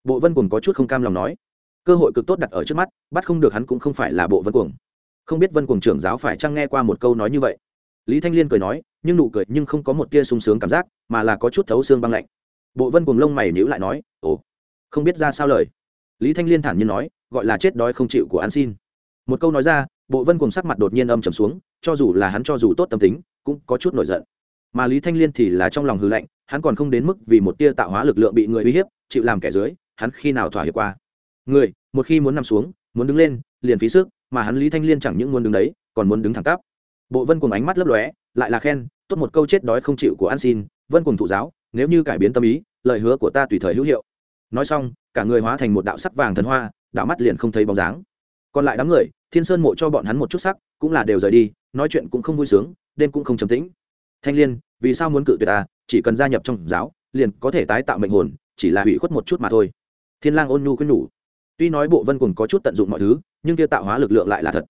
[SPEAKER 1] Bộ vân cuồng có chút không cam lòng nói. Cơ hội cực tốt đặt ở trước mắt, bắt không được hắn cũng không phải là bộ vân cuồng. Không biết vân cuồng trưởng giáo phải chăng nghe qua một câu nói như vậy? Lý thanh liên cười nói, nhưng nụ cười nhưng không có một tia sung sướng cảm giác, mà là có chút thấu xương băng lạnh. Bộ vân cuồng lông mày nhữ lại nói, ồ, không biết ra sao lời. Lý thanh liên thản nhiên nói, gọi là chết đói không chịu của an xin. Một câu nói ra, bộ vân cuồng sắc mặt đột nhiên âm trầm xuống, cho dù là hắn cho dù tốt tâm tính, cũng có chút nổi giận mà lý thanh liên thì là trong lòng hư lạnh, hắn còn không đến mức vì một tia tạo hóa lực lượng bị người uy hiếp, chịu làm kẻ dưới, hắn khi nào thỏa hiệp qua? Người, một khi muốn nằm xuống, muốn đứng lên, liền phí sức, mà hắn lý thanh liên chẳng những muốn đứng đấy, còn muốn đứng thẳng tắp. Bộ vân cùng ánh mắt lấp lóe, lại là khen, tốt một câu chết đói không chịu của an xin, vân cùng thụ giáo, nếu như cải biến tâm ý, lời hứa của ta tùy thời hữu hiệu. Nói xong, cả người hóa thành một đạo sắc vàng thần hoa, đạo mắt liền không thấy bóng dáng. Còn lại đám người, thiên sơn mộ cho bọn hắn một chút sắc, cũng là đều rời đi, nói chuyện cũng không vui sướng, đêm cũng không trầm tĩnh thanh liên, vì sao muốn cự tuyệt ta chỉ cần gia nhập trong giáo, liền có thể tái tạo mệnh hồn, chỉ là hủy khuất một chút mà thôi. Thiên lang ôn nhu khuyên nhủ. Tuy nói bộ vân cùng có chút tận dụng mọi thứ, nhưng kia tạo hóa lực lượng lại là thật.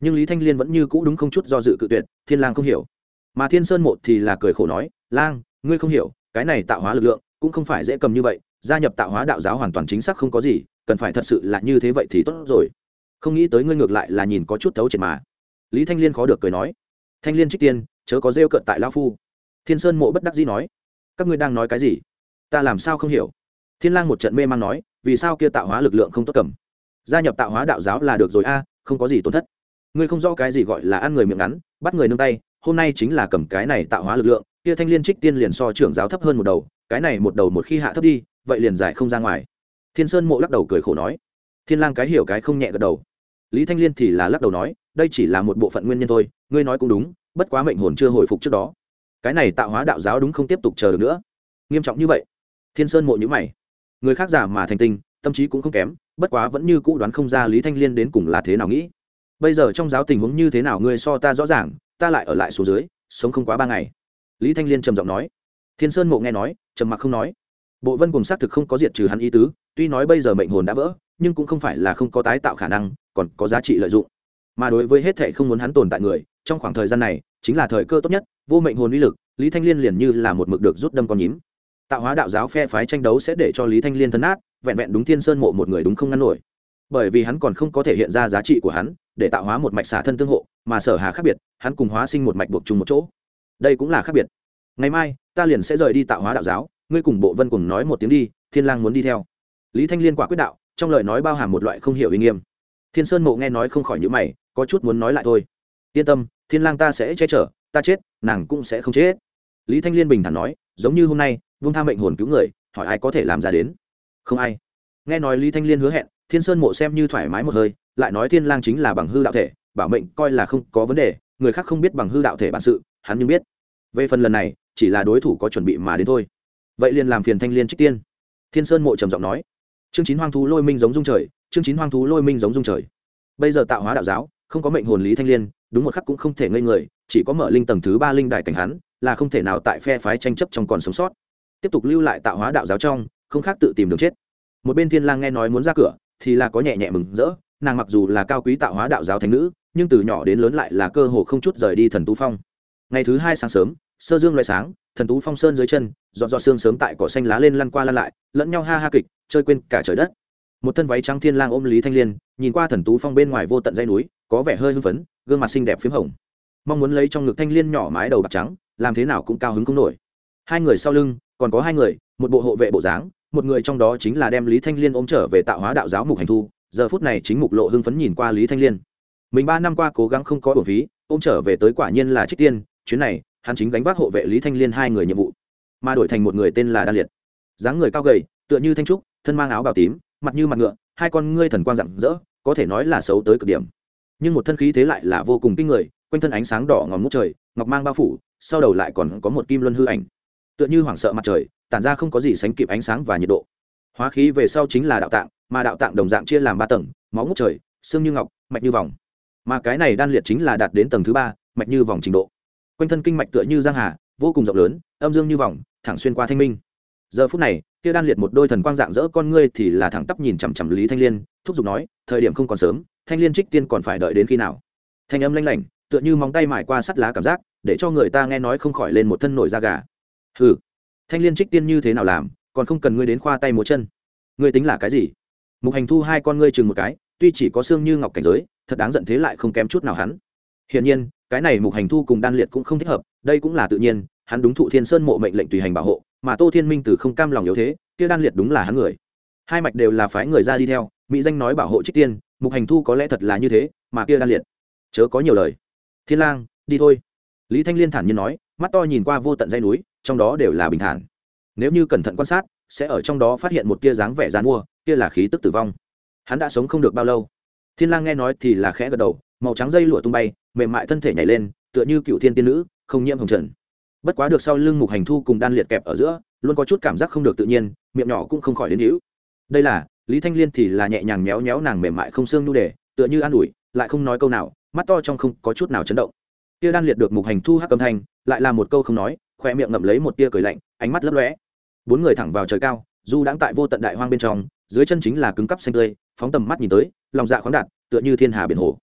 [SPEAKER 1] Nhưng lý thanh liên vẫn như cũ đúng không chút do dự cự tuyệt, thiên lang không hiểu. Mà thiên sơn một thì là cười khổ nói, lang, ngươi không hiểu, cái này tạo hóa lực lượng cũng không phải dễ cầm như vậy, gia nhập tạo hóa đạo giáo hoàn toàn chính xác không có gì, cần phải thật sự là như thế vậy thì tốt rồi. Không nghĩ tới ngươi ngược lại là nhìn có chút thấu triệt mà. Lý thanh liên khó được cười nói thanh liên trích tiên, chớ có rêu cận tại lao phu. Thiên sơn mộ bất đắc dĩ nói, các ngươi đang nói cái gì? Ta làm sao không hiểu? Thiên lang một trận mê mang nói, vì sao kia tạo hóa lực lượng không tốt cầm? Gia nhập tạo hóa đạo giáo là được rồi a, không có gì tổn thất. Ngươi không rõ cái gì gọi là ăn người miệng ngắn, bắt người nương tay, hôm nay chính là cầm cái này tạo hóa lực lượng, kia thanh liên trích tiên liền so trưởng giáo thấp hơn một đầu, cái này một đầu một khi hạ thấp đi, vậy liền giải không ra ngoài. Thiên sơn mộ lắc đầu cười khổ nói, thiên lang cái hiểu cái không nhẹ gật đầu. Lý thanh liên thì là lắc đầu nói đây chỉ là một bộ phận nguyên nhân thôi, ngươi nói cũng đúng, bất quá mệnh hồn chưa hồi phục trước đó. Cái này tạo hóa đạo giáo đúng không tiếp tục chờ được nữa. Nghiêm trọng như vậy. Thiên sơn mộ nhữ mày. Người khác giả mà thành tinh tâm trí cũng không kém, bất quá vẫn như cũ đoán không ra lý thanh liên đến cùng là thế nào nghĩ. Bây giờ trong giáo tình huống như thế nào ngươi so ta rõ ràng, ta lại ở lại số dưới, sống không quá ba ngày. Lý thanh liên trầm giọng nói. Thiên sơn mộ nghe nói, trầm mặc không nói. Bộ vân cùng xác thực không có diệt trừ hắn ý tứ, tuy nói bây giờ mệnh hồn đã vỡ, nhưng cũng không phải là không có tái tạo khả năng, còn có giá trị lợi dụng mà đối với hết thệ không muốn hắn tồn tại người, trong khoảng thời gian này, chính là thời cơ tốt nhất, vô mệnh hồn uy lực, lý thanh liên liền như là một mực được rút đâm con nhím. Tạo hóa đạo giáo phe phái tranh đấu sẽ để cho lý thanh liên thân át vẹn vẹn đúng thiên sơn mộ một người đúng không ngăn nổi. Bởi vì hắn còn không có thể hiện ra giá trị của hắn, để tạo hóa một mạch xả thân tương hộ, mà sở hà khác biệt, hắn cùng hóa sinh một mạch buộc chung một chỗ. Đây cũng là khác biệt. Ngày mai, ta liền sẽ rời đi tạo hóa đạo giáo, ngươi cùng bộ vân cùng nói một tiếng đi, thiên lang muốn đi theo. Lý thanh liên quả quyết đạo, trong lời nói bao hàm một loại không hiểu uy nghiêm. Thiên sơn mộ nghe nói không khỏi những mày có chút muốn nói lại thôi. Yên tâm, thiên lang ta sẽ che chở, ta chết, nàng cũng sẽ không chết. Lý thanh liên bình thản nói, giống như hôm nay, vung tha mệnh hồn cứu người, hỏi ai có thể làm ra đến? Không ai. Nghe nói lý thanh liên hứa hẹn, thiên sơn mộ xem như thoải mái một hơi, lại nói thiên lang chính là bằng hư đạo thể, bảo mệnh coi là không có vấn đề, người khác không biết bằng hư đạo thể bản sự, hắn nhưng biết. Về phần lần này, chỉ là đối thủ có chuẩn bị mà đến thôi. Vậy liền làm phiền thanh liên trích tiên. Thiên sơn mộ trầm giọng nói. Chương chín hoang thú lôi minh giống dung trời, chương chín hoang thú lôi minh giống dung trời. Bây giờ tạo hóa đạo giáo không có mệnh hồn lý thanh liên, đúng một khắc cũng không thể ngây người, chỉ có mở linh tầng thứ ba linh đài cảnh hắn, là không thể nào tại phe phái tranh chấp trong còn sống sót. Tiếp tục lưu lại tạo hóa đạo giáo trong, không khác tự tìm đường chết. Một bên thiên lang nghe nói muốn ra cửa, thì là có nhẹ nhẹ mừng rỡ, nàng mặc dù là cao quý tạo hóa đạo giáo thánh nữ, nhưng từ nhỏ đến lớn lại là cơ hồ không chút rời đi thần tú phong. Ngày thứ hai sáng sớm, sơ dương loại sáng, thần tú phong sơn dưới chân, dọn dọn xương sớm tại cỏ xanh lá lên lăn qua lăn lại, lẫn nhau ha ha kịch, chơi quên cả trời đất một thân váy trắng thiên lang ôm lý thanh liên, nhìn qua thần tú phong bên ngoài vô tận dây núi, có vẻ hơi hưng phấn, gương mặt xinh đẹp phím hồng. Mong muốn lấy trong ngực thanh liên nhỏ mái đầu bạc trắng, làm thế nào cũng cao hứng không nổi. Hai người sau lưng, còn có hai người, một bộ hộ vệ bộ dáng, một người trong đó chính là đem lý thanh liên ôm trở về tạo hóa đạo giáo mục hành thu, giờ phút này chính mục lộ hưng phấn nhìn qua lý thanh liên. Mình ba năm qua cố gắng không có bổ phí, ôm trở về tới quả nhiên là trích tiên, chuyến này, hắn chính gánh vác hộ vệ lý thanh liên hai người nhiệm vụ, mà đổi thành một người tên là đan liệt. Dáng người cao gầy, tựa như thanh trúc, thân mang áo bào tím mặt như mặt ngựa, hai con ngươi thần quang rạng rỡ, có thể nói là xấu tới cực điểm. Nhưng một thân khí thế lại là vô cùng kinh người, quanh thân ánh sáng đỏ ngòm ngút trời, ngọc mang bao phủ, sau đầu lại còn có một kim luân hư ảnh. Tựa như hoảng sợ mặt trời, tản ra không có gì sánh kịp ánh sáng và nhiệt độ. Hóa khí về sau chính là đạo tạng, mà đạo tạng đồng dạng chia làm ba tầng, máu ngút trời, xương như ngọc, mạch như vòng. Mà cái này đan liệt chính là đạt đến tầng thứ ba, mạch như vòng trình độ. Quanh thân kinh mạch tựa như giang hà, vô cùng rộng lớn, âm dương như vòng, thẳng xuyên qua thanh minh giờ phút này, kia đan liệt một đôi thần quang dạng dỡ con ngươi thì là thẳng tắp nhìn chằm chằm lý thanh liên, thúc giục nói, thời điểm không còn sớm, thanh liên trích tiên còn phải đợi đến khi nào? Thanh âm lanh lảnh, tựa như móng tay mải qua sắt lá cảm giác, để cho người ta nghe nói không khỏi lên một thân nổi da gà. Ừ thanh liên trích tiên như thế nào làm, còn không cần ngươi đến khoa tay múa chân. Ngươi tính là cái gì? Mục hành thu hai con ngươi chừng một cái, tuy chỉ có xương như ngọc cảnh giới, thật đáng giận thế lại không kém chút nào hắn. Hiển nhiên, cái này mục hành thu cùng đan liệt cũng không thích hợp, đây cũng là tự nhiên, hắn đúng thụ thiên sơn mộ mệnh lệnh tùy hành bảo hộ mà tô thiên minh từ không cam lòng yếu thế, kia đan liệt đúng là hắn người. Hai mạch đều là phái người ra đi theo, mỹ danh nói bảo hộ trích tiên, mục hành thu có lẽ thật là như thế, mà kia đan liệt, chớ có nhiều lời. Thiên lang, đi thôi. Lý thanh liên thản nhiên nói, mắt to nhìn qua vô tận dây núi, trong đó đều là bình thản. Nếu như cẩn thận quan sát, sẽ ở trong đó phát hiện một tia dáng vẻ dán mua, kia là khí tức tử vong. Hắn đã sống không được bao lâu. Thiên lang nghe nói thì là khẽ gật đầu, màu trắng dây lụa tung bay, mềm mại thân thể nhảy lên, tựa như cựu thiên tiên nữ, không nhiễm hồng trần bất quá được sau lưng mục hành thu cùng đan liệt kẹp ở giữa, luôn có chút cảm giác không được tự nhiên, miệng nhỏ cũng không khỏi đến hữu. Đây là, lý thanh liên thì là nhẹ nhàng méo méo nàng mềm mại không xương nhu đề, tựa như an ủi, lại không nói câu nào, mắt to trong không có chút nào chấn động. Tia đan liệt được mục hành thu hắc âm thanh, lại là một câu không nói, khoe miệng ngậm lấy một tia cười lạnh, ánh mắt lấp lóe. Bốn người thẳng vào trời cao, dù đang tại vô tận đại hoang bên trong, dưới chân chính là cứng cắp xanh tươi, phóng tầm mắt nhìn tới, lòng dạ khoáng đạt, tựa như thiên hà biển hồ.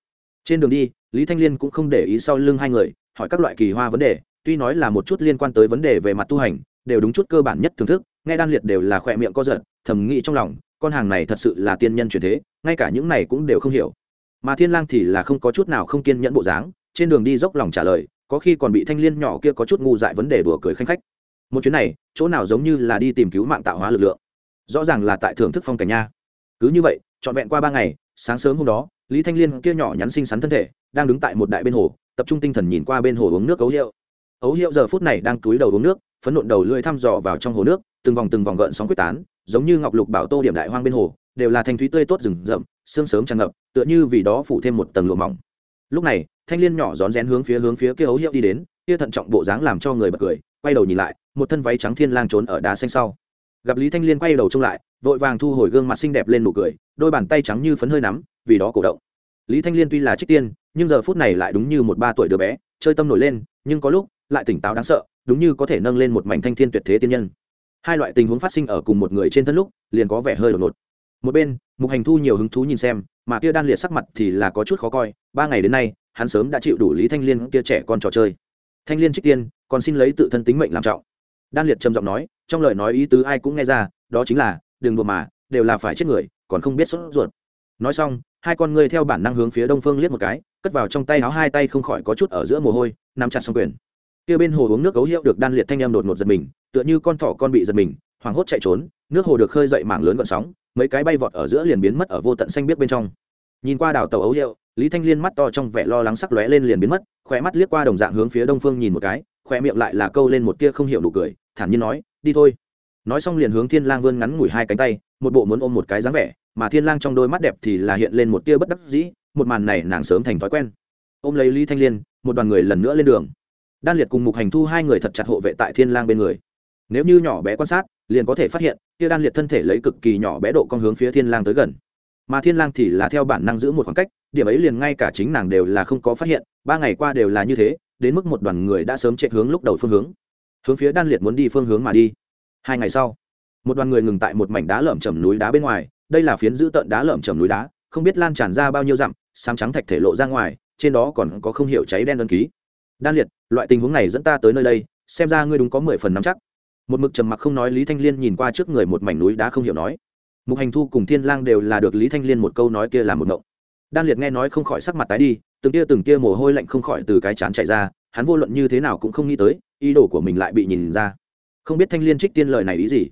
[SPEAKER 1] Trên đường đi, lý thanh liên cũng không để ý sau lưng hai người, hỏi các loại kỳ hoa vấn đề tuy nói là một chút liên quan tới vấn đề về mặt tu hành, đều đúng chút cơ bản nhất thưởng thức, nghe đan liệt đều là khỏe miệng co giật, thầm nghĩ trong lòng, con hàng này thật sự là tiên nhân truyền thế, ngay cả những này cũng đều không hiểu. Mà thiên lang thì là không có chút nào không kiên nhẫn bộ dáng, trên đường đi dốc lòng trả lời, có khi còn bị thanh liên nhỏ kia có chút ngu dại vấn đề đùa cười khanh khách. Một chuyến này, chỗ nào giống như là đi tìm cứu mạng tạo hóa lực lượng. Rõ ràng là tại thưởng thức phong cảnh nha. Cứ như vậy, trọn vẹn qua ba ngày, sáng sớm hôm đó, lý thanh liên kia nhỏ nhắn xinh xắn thân thể, đang đứng tại một đại bên hồ, tập trung tinh thần nhìn qua bên hồ uống nước cấu hiệu ấu hiệu giờ phút này đang túi đầu uống nước, phấn nộn đầu lưỡi thăm dò vào trong hồ nước, từng vòng từng vòng gợn sóng quyết tán, giống như ngọc lục bảo tô điểm đại hoang bên hồ, đều là thanh thúy tươi tốt rừng rậm, sương sớm tràn ngập, tựa như vì đó phủ thêm một tầng lụa mỏng. Lúc này, thanh liên nhỏ rón rén hướng phía hướng phía kia ấu hiệu đi đến, kia thận trọng bộ dáng làm cho người bật cười, quay đầu nhìn lại, một thân váy trắng thiên lang trốn ở đá xanh sau. Gặp lý thanh liên quay đầu trông lại, vội vàng thu hồi gương mặt xinh đẹp lên nụ cười, đôi bàn tay trắng như phấn hơi nắm, vì đó cổ động. Lý thanh liên tuy là trích tiên, nhưng giờ phút này lại đúng như một ba tuổi đứa bé, chơi tâm nổi lên, nhưng có lúc lại tỉnh táo đáng sợ, đúng như có thể nâng lên một mảnh thanh thiên tuyệt thế tiên nhân. Hai loại tình huống phát sinh ở cùng một người trên thân lúc, liền có vẻ hơi đột ngột. Một bên, mục hành thu nhiều hứng thú nhìn xem, mà kia đan liệt sắc mặt thì là có chút khó coi, ba ngày đến nay, hắn sớm đã chịu đủ lý thanh liên kia trẻ con trò chơi. Thanh liên trích tiên, còn xin lấy tự thân tính mệnh làm trọng. Đan liệt trầm giọng nói, trong lời nói ý tứ ai cũng nghe ra, đó chính là, đừng đùa mà, đều là phải chết người, còn không biết sốt ruột. Nói xong, hai con ngươi theo bản năng hướng phía đông phương liếc một cái, cất vào trong tay áo hai tay không khỏi có chút ở giữa mồ hôi, nắm chặt xong quyền kia bên hồ uống nước cấu hiệu được đan liệt thanh em đột ngột giật mình, tựa như con thỏ con bị giật mình, hoảng hốt chạy trốn, nước hồ được khơi dậy mảng lớn gọn sóng, mấy cái bay vọt ở giữa liền biến mất ở vô tận xanh biết bên trong. Nhìn qua đảo tàu ấu hiệu, lý thanh liên mắt to trong vẻ lo lắng sắc lóe lên liền biến mất khỏe mắt liếc qua đồng dạng hướng phía đông phương nhìn một cái khỏe miệng lại là câu lên một tia không hiểu đủ cười, thản nhiên nói, đi thôi. Nói xong liền hướng thiên lang vươn ngắn ngủi hai cánh tay, một bộ muốn ôm một cái dáng vẻ, mà thiên lang trong đôi mắt đẹp thì là hiện lên một tia bất đắc dĩ, một màn này nàng sớm thành thói quen. Ôm lấy lý thanh liên, một đoàn người lần nữa lên đường đan liệt cùng mục hành thu hai người thật chặt hộ vệ tại thiên lang bên người. Nếu như nhỏ bé quan sát, liền có thể phát hiện, kia đan liệt thân thể lấy cực kỳ nhỏ bé độ con hướng phía thiên lang tới gần. Mà thiên lang thì là theo bản năng giữ một khoảng cách, điểm ấy liền ngay cả chính nàng đều là không có phát hiện, ba ngày qua đều là như thế, đến mức một đoàn người đã sớm chạy hướng lúc đầu phương hướng. Hướng phía đan liệt muốn đi phương hướng mà đi. Hai ngày sau, một đoàn người ngừng tại một mảnh đá lởm chầm núi đá bên ngoài, đây là phiến giữ tận đá lởm chầm núi đá, không biết lan tràn ra bao nhiêu dặm sám trắng thạch thể lộ ra ngoài, trên đó còn có không hiểu cháy đen đơn ký đan liệt, loại tình huống này dẫn ta tới nơi đây, xem ra ngươi đúng có mười phần nắm chắc. Một mực trầm mặc không nói lý thanh liên nhìn qua trước người một mảnh núi đã không hiểu nói. Mục hành thu cùng thiên lang đều là được lý thanh liên một câu nói kia là một ngộng. Đan liệt nghe nói không khỏi sắc mặt tái đi, từng tia từng tia mồ hôi lạnh không khỏi từ cái chán chạy ra, hắn vô luận như thế nào cũng không nghĩ tới, ý đồ của mình lại bị nhìn ra. Không biết thanh liên trích tiên lời này ý gì.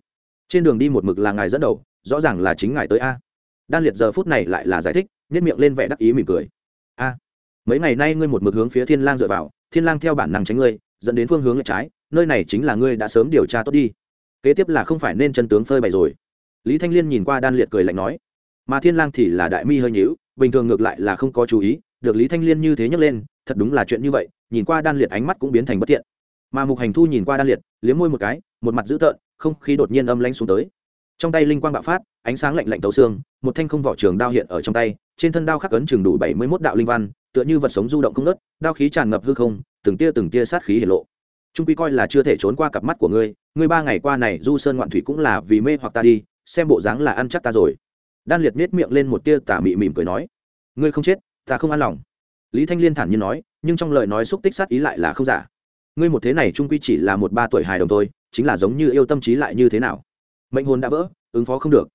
[SPEAKER 1] Trên đường đi một mực là ngài dẫn đầu, rõ ràng là chính ngài tới a. Đan liệt giờ phút này lại là giải thích nhất miệng lên vẻ đắc ý mỉm cười. A, mấy ngày nay ngươi một mực hướng phía thiên lang dựa vào thiên lang theo bản năng tránh ngươi, dẫn đến phương hướng lệch trái, nơi này chính là ngươi đã sớm điều tra tốt đi. Kế tiếp là không phải nên chân tướng phơi bày rồi. Lý thanh liên nhìn qua đan liệt cười lạnh nói, mà thiên lang thì là đại mi hơi nhíu, bình thường ngược lại là không có chú ý, được lý thanh liên như thế nhấc lên, thật đúng là chuyện như vậy, nhìn qua đan liệt ánh mắt cũng biến thành bất thiện. Mà mục hành thu nhìn qua đan liệt, liếm môi một cái, một mặt dữ tợn, không khí đột nhiên âm lãnh xuống tới. Trong tay linh quang bạo phát, ánh sáng lạnh lạnh tấu xương, một thanh không vỏ trường đao hiện ở trong tay, trên thân đao khắc ấn chừng đủ bảy mươi mốt đạo linh văn tựa như vật sống du động không nớt, đao khí tràn ngập hư không, từng tia từng tia sát khí hiển lộ. Trung quy coi là chưa thể trốn qua cặp mắt của ngươi ngươi ba ngày qua này du sơn ngoạn thủy cũng là vì mê hoặc ta đi, xem bộ dáng là ăn chắc ta rồi. Đan liệt nết miệng lên một tia tà mị mỉm cười nói, ngươi không chết, ta không an lòng. Lý thanh liên thản nhiên nói, nhưng trong lời nói xúc tích sát ý lại là không giả. Ngươi một thế này trung quy chỉ là một ba tuổi hài đồng thôi, chính là giống như yêu tâm trí lại như thế nào? Mệnh hồn đã vỡ, ứng phó không được.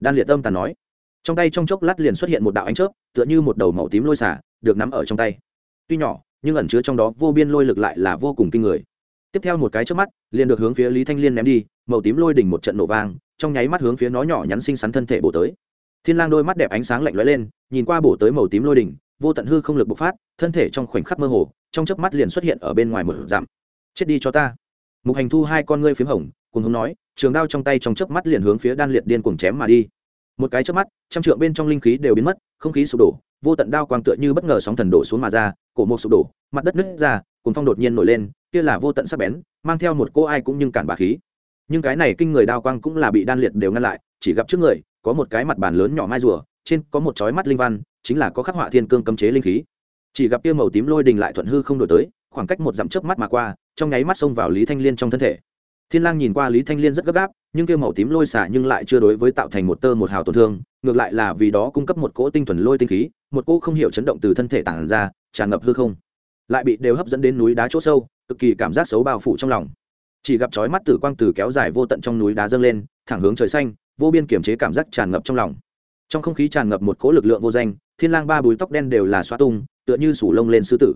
[SPEAKER 1] Đan liệt tâm tàn nói, trong tay trong chốc lát liền xuất hiện một đạo ánh chớp, tựa như một đầu màu tím lôi xả được nắm ở trong tay. Tuy nhỏ, nhưng ẩn chứa trong đó vô biên lôi lực lại là vô cùng kinh người. Tiếp theo một cái trước mắt, liền được hướng phía lý thanh liên ném đi, màu tím lôi đỉnh một trận nổ vang, trong nháy mắt hướng phía nó nhỏ nhắn xinh xắn thân thể bổ tới. Thiên lang đôi mắt đẹp ánh sáng lạnh lóe lên, nhìn qua bổ tới màu tím lôi đỉnh, vô tận hư không lực bộc phát, thân thể trong khoảnh khắc mơ hồ, trong chớp mắt liền xuất hiện ở bên ngoài một dặm. Chết đi cho ta. Mục hành thu hai con ngươi phím hồng cùng hống nói, trường đao trong tay trong chớp mắt liền hướng phía đan liệt điên cuồng chém mà đi. Một cái chớp mắt, trăm trượng bên trong linh khí đều biến mất, không khí sụp đổ vô tận đao quang tựa như bất ngờ sóng thần đổ xuống mà ra, cổ một sụp đổ, mặt đất nứt ra cùng phong đột nhiên nổi lên, kia là vô tận sắc bén, mang theo một cô ai cũng nhưng cản bà khí. Nhưng cái này kinh người đao quang cũng là bị đan liệt đều ngăn lại, chỉ gặp trước người, có một cái mặt bàn lớn nhỏ mai rùa, trên có một chói mắt linh văn, chính là có khắc họa thiên cương cấm chế linh khí. Chỉ gặp kia màu tím lôi đình lại thuận hư không đổi tới, khoảng cách một dặm chớp mắt mà qua, trong nháy mắt xông vào lý thanh liên trong thân thể. Thiên lang nhìn qua lý thanh liên rất gấp gáp, nhưng kia màu tím lôi xả nhưng lại chưa đối với tạo thành một tơ một hào tổn thương, ngược lại là vì đó cung cấp một cỗ tinh thuần lôi tinh khí một cô không hiểu chấn động từ thân thể tản ra, tràn ngập hư không. Lại bị đều hấp dẫn đến núi đá chỗ sâu, cực kỳ cảm giác xấu bao phủ trong lòng. Chỉ gặp chói mắt tử quang từ kéo dài vô tận trong núi đá dâng lên, thẳng hướng trời xanh, vô biên kiểm chế cảm giác tràn ngập trong lòng. Trong không khí tràn ngập một cỗ lực lượng vô danh, thiên lang ba bùi tóc đen đều là xoa tung, tựa như sủ lông lên sư tử.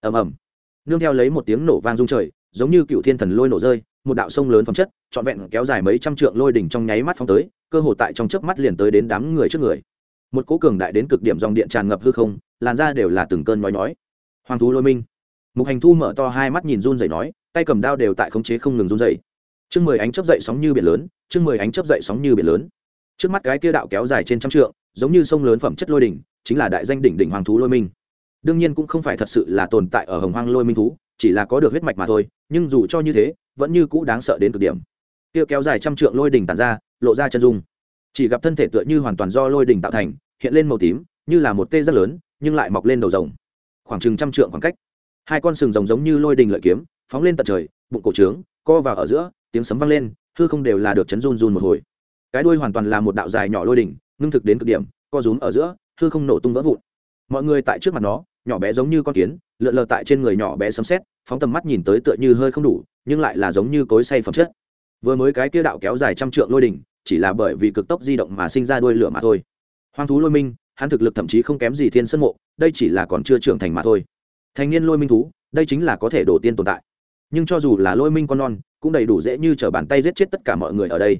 [SPEAKER 1] Ầm ầm. Nương theo lấy một tiếng nổ vang rung trời, giống như cựu thiên thần lôi nổ rơi, một đạo sông lớn phẩm chất, trọn vẹn kéo dài mấy trăm trượng lôi đỉnh trong nháy mắt phóng tới, cơ hồ tại trong chớp mắt liền tới đến đám người trước người một cỗ cường đại đến cực điểm dòng điện tràn ngập hư không, làn ra đều là từng cơn nói nói hoàng thú lôi minh. Mục hành thu mở to hai mắt nhìn run rẩy nói, tay cầm đao đều tại khống chế không ngừng run rẩy. Chương mười ánh chấp dậy sóng như biển lớn, chương mười ánh chấp dậy sóng như biển lớn. Trước mắt cái kia đạo kéo dài trên trăm trượng, giống như sông lớn phẩm chất lôi đỉnh, chính là đại danh đỉnh đỉnh hoàng thú lôi minh. Đương nhiên cũng không phải thật sự là tồn tại ở hồng hoang lôi minh thú, chỉ là có được huyết mạch mà thôi, nhưng dù cho như thế, vẫn như cũ đáng sợ đến cực điểm. Kia kéo dài trăm trượng lôi đỉnh tàn ra, lộ ra chân dung chỉ gặp thân thể tựa như hoàn toàn do lôi đỉnh tạo thành, hiện lên màu tím, như là một tê rất lớn, nhưng lại mọc lên đầu rồng. Khoảng chừng trăm trượng khoảng cách. Hai con sừng rồng giống như lôi đình lợi kiếm, phóng lên tận trời, bụng cổ trướng, co vào ở giữa, tiếng sấm vang lên, hư không đều là được chấn run run một hồi. Cái đuôi hoàn toàn là một đạo dài nhỏ lôi đỉnh, ngưng thực đến cực điểm, co rúm ở giữa, hư không nổ tung vỡ vụn. Mọi người tại trước mặt nó, nhỏ bé giống như con kiến, lượn lờ tại trên người nhỏ bé sấm xét phóng tầm mắt nhìn tới tựa như hơi không đủ, nhưng lại là giống như cối say phẩm chất. Vừa mới cái kia đạo kéo dài trăm trượng lôi đỉnh chỉ là bởi vì cực tốc di động mà sinh ra đuôi lửa mà thôi. Hoang thú lôi minh, hắn thực lực thậm chí không kém gì thiên sân mộ, đây chỉ là còn chưa trưởng thành mà thôi. Thành niên lôi minh thú, đây chính là có thể đổ tiên tồn tại. Nhưng cho dù là lôi minh con non, cũng đầy đủ dễ như t r ở bàn tay giết chết tất cả mọi người ở đây.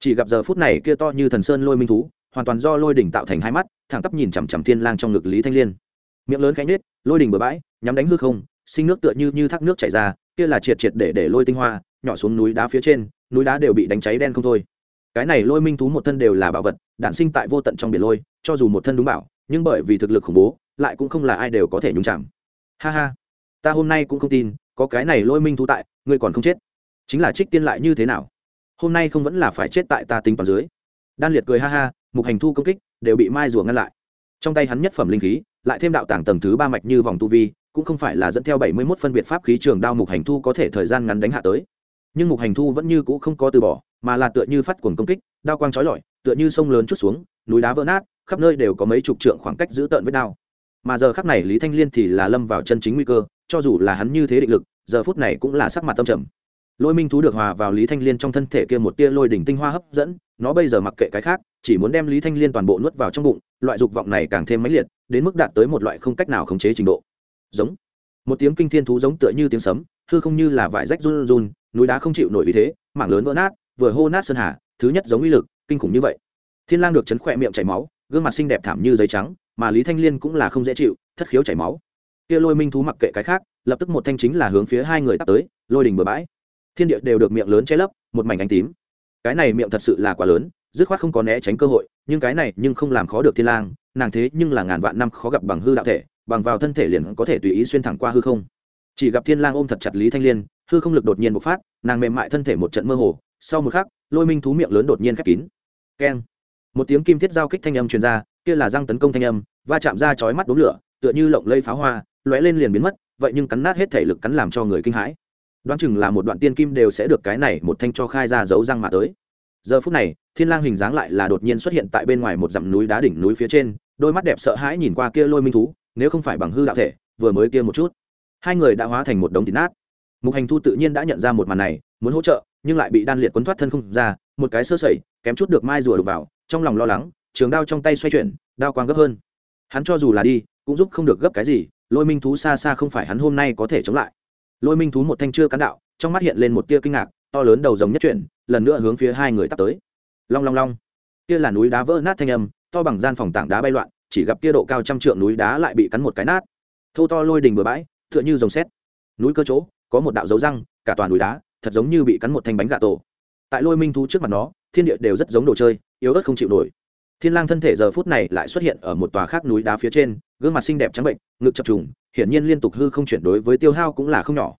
[SPEAKER 1] Chỉ gặp giờ phút này kia to như thần sơn lôi minh thú, hoàn toàn do lôi đỉnh tạo thành hai mắt, thẳng tắp nhìn chằm chằm thiên lang trong ngực lý thanh liên. Miệng lớn khánh nết lôi đỉnh bừa bãi, nhắm đánh hư không, sinh nước tựa như như thác nước chảy ra, kia là triệt triệt để để lôi tinh hoa, nhỏ xuống núi đá phía trên, núi đá đều bị đánh cháy đen không thôi cái này lôi minh thú một thân đều là bảo vật, đản sinh tại vô tận trong biển lôi, cho dù một thân đúng bảo, nhưng bởi vì thực lực khủng bố, lại cũng không là ai đều có thể nhúng chạm ha ha, ta hôm nay cũng không tin, có cái này lôi minh thú tại, ngươi còn không chết. Chính là trích tiên lại như thế nào? Hôm nay không vẫn là phải chết tại ta tính toàn dưới. Đan liệt cười ha ha, mục hành thu công kích, đều bị mai rùa ngăn lại. Trong tay hắn nhất phẩm linh khí, lại thêm đạo tàng tầng thứ ba mạch như vòng tu vi, cũng không phải là dẫn theo bảy mươi mốt phân biệt pháp khí trường đao mục hành thu có thể thời gian ngắn đánh hạ tới. Nhưng mục hành thu vẫn như cũ không có từ bỏ mà là tựa như phát cuồng công kích, đao quang trói lọi, tựa như sông lớn chút xuống, núi đá vỡ nát, khắp nơi đều có mấy chục trượng khoảng cách giữ tợn với đao. Mà giờ khắc này lý thanh liên thì là lâm vào chân chính nguy cơ, cho dù là hắn như thế định lực, giờ phút này cũng là sắc mặt tâm trầm. Lôi minh thú được hòa vào lý thanh liên trong thân thể kia một tia lôi đỉnh tinh hoa hấp dẫn, nó bây giờ mặc kệ cái khác, chỉ muốn đem lý thanh liên toàn bộ nuốt vào trong bụng, loại dục vọng này càng thêm mãnh liệt, đến mức đạt tới một loại không cách nào khống chế trình độ. Giống. Một tiếng kinh thiên thú giống tựa như tiếng sấm, hư không như là vải rách run run, núi đá không chịu nổi vì thế, mảng lớn vỡ nát vừa hô nát sơn hà, thứ nhất giống uy lực, kinh khủng như vậy. Thiên lang được chấn khỏe miệng chảy máu, gương mặt xinh đẹp thảm như giấy trắng, mà lý thanh liên cũng là không dễ chịu, thất khiếu chảy máu. Kia lôi minh thú mặc kệ cái khác, lập tức một thanh chính là hướng phía hai người tắt tới, lôi đỉnh bừa bãi. Thiên địa đều được miệng lớn che lấp, một mảnh ánh tím. Cái này miệng thật sự là quá lớn, dứt khoát không có né tránh cơ hội, nhưng cái này nhưng không làm khó được thiên lang, nàng thế nhưng là ngàn vạn năm khó gặp bằng hư đạo thể, bằng vào thân thể liền có thể tùy ý xuyên thẳng qua hư không. Chỉ gặp thiên lang ôm thật chặt lý thanh liên, hư không lực đột nhiên bộc phát, nàng mềm mại thân thể một trận mơ hồ sau một khắc, lôi minh thú miệng lớn đột nhiên khép kín. Keng. Một tiếng kim thiết giao kích thanh âm truyền ra, kia là răng tấn công thanh âm, va chạm ra chói mắt đốm lửa, tựa như lộng lây pháo hoa, lóe lên liền biến mất, vậy nhưng cắn nát hết thể lực cắn làm cho người kinh hãi. Đoán chừng là một đoạn tiên kim đều sẽ được cái này một thanh cho khai ra dấu răng mà tới. Giờ phút này, thiên lang hình dáng lại là đột nhiên xuất hiện tại bên ngoài một dặm núi đá đỉnh núi phía trên, đôi mắt đẹp sợ hãi nhìn qua kia lôi minh thú, nếu không phải bằng hư đạo thể, vừa mới kia một chút. Hai người đã hóa thành một đống thịt nát. Mục hành thu tự nhiên đã nhận ra một màn này, muốn hỗ trợ nhưng lại bị đan liệt quấn thoát thân không ra, một cái sơ sẩy, kém chút được mai rùa đục vào, trong lòng lo lắng, trường đao trong tay xoay chuyển, đao quang gấp hơn. Hắn cho dù là đi, cũng giúp không được gấp cái gì, lôi minh thú xa xa không phải hắn hôm nay có thể chống lại. Lôi minh thú một thanh chưa cán đạo, trong mắt hiện lên một tia kinh ngạc, to lớn đầu giống nhất chuyển, lần nữa hướng phía hai người tắt tới. Long long long. Kia là núi đá vỡ nát thanh âm, to bằng gian phòng tảng đá bay loạn, chỉ gặp kia độ cao trăm trượng núi đá lại bị cắn một cái nát. Thô to lôi đình bừa bãi, tựa như rồng xét núi cơ chỗ, có một đạo dấu răng, cả toàn núi đá thật giống như bị cắn một thanh bánh gà tổ. Tại lôi minh thú trước mặt nó, thiên địa đều rất giống đồ chơi, yếu ớt không chịu nổi. Thiên lang thân thể giờ phút này lại xuất hiện ở một tòa khác núi đá phía trên, gương mặt xinh đẹp trắng bệnh, ngực chập trùng, hiển nhiên liên tục hư không chuyển đối với tiêu hao cũng là không nhỏ.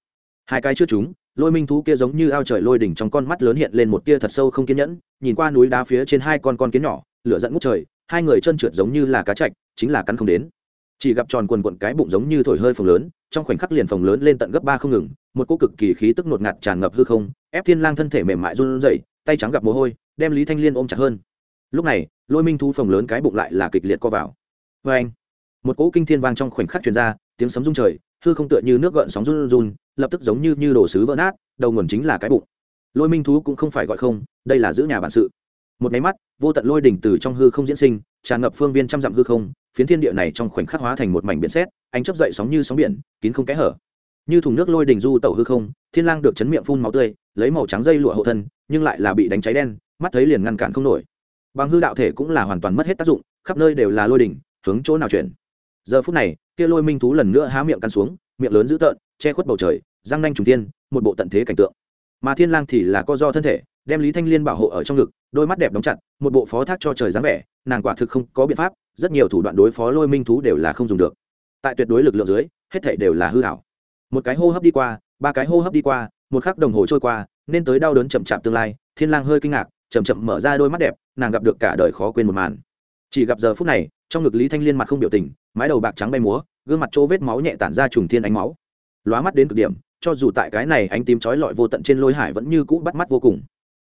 [SPEAKER 1] Hai cái chưa chúng lôi minh thú kia giống như ao trời lôi đỉnh trong con mắt lớn hiện lên một tia thật sâu không kiên nhẫn, nhìn qua núi đá phía trên hai con con kiến nhỏ, lửa dẫn ngút trời, hai người chân trượt giống như là cá chạch, chính là cắn không đến chỉ gặp tròn quần quận cái bụng giống như thổi hơi phồng lớn, trong khoảnh khắc liền phồng lớn lên tận gấp ba không ngừng, một cô cực kỳ khí tức ngột ngạt tràn ngập hư không, ép thiên lang thân thể mềm mại run rẩy, tay trắng gặp mồ hôi, đem lý thanh liên ôm chặt hơn. Lúc này, lôi minh thú phồng lớn cái bụng lại là kịch liệt co vào. Vê anh, một cỗ kinh thiên vang trong khoảnh khắc truyền ra, tiếng sấm rung trời, hư không tựa như nước gợn sóng run run, lập tức giống như như đổ sứ vỡ nát, đầu nguồn chính là cái bụng. Lôi minh thú cũng không phải gọi không, đây là giữ nhà bản sự. Một máy mắt, vô tận lôi đỉnh từ trong hư không diễn sinh, tràn ngập phương viên trăm dặm hư không phiến thiên địa này trong khoảnh khắc hóa thành một mảnh biển xét ánh chấp dậy sóng như sóng biển, kín không kẽ hở. Như thùng nước lôi đình du tẩu hư không, thiên lang được chấn miệng phun máu tươi, lấy màu trắng dây lụa hộ thân, nhưng lại là bị đánh cháy đen, mắt thấy liền ngăn cản không nổi. Bằng hư đạo thể cũng là hoàn toàn mất hết tác dụng, khắp nơi đều là lôi đỉnh hướng chỗ nào chuyển. Giờ phút này, kia lôi minh thú lần nữa há miệng cắn xuống, miệng lớn dữ tợn, che khuất bầu trời, răng nanh trùng tiên một bộ tận thế cảnh tượng. Mà thiên lang thì là co do thân thể, đem lý thanh liên bảo hộ ở trong ngực, đôi mắt đẹp đóng chặt một bộ phó thác cho trời dáng vẻ, nàng quả thực không có biện pháp, rất nhiều thủ đoạn đối phó lôi minh thú đều là không dùng được. Tại tuyệt đối lực lượng dưới, hết thảy đều là hư ảo. Một cái hô hấp đi qua, ba cái hô hấp đi qua, một khắc đồng hồ trôi qua, nên tới đau đớn chậm chạp tương lai, thiên lang hơi kinh ngạc, chậm chậm mở ra đôi mắt đẹp, nàng gặp được cả đời khó quên một màn. Chỉ gặp giờ phút này, trong ngực lý thanh liên mặt không biểu tình, mái đầu bạc trắng bay múa, gương mặt chỗ vết máu nhẹ tản ra trùng thiên ánh máu. Lóa mắt đến cực điểm, cho dù tại cái này ánh tím chói lọi vô tận trên lôi hải vẫn như cũ bắt mắt vô cùng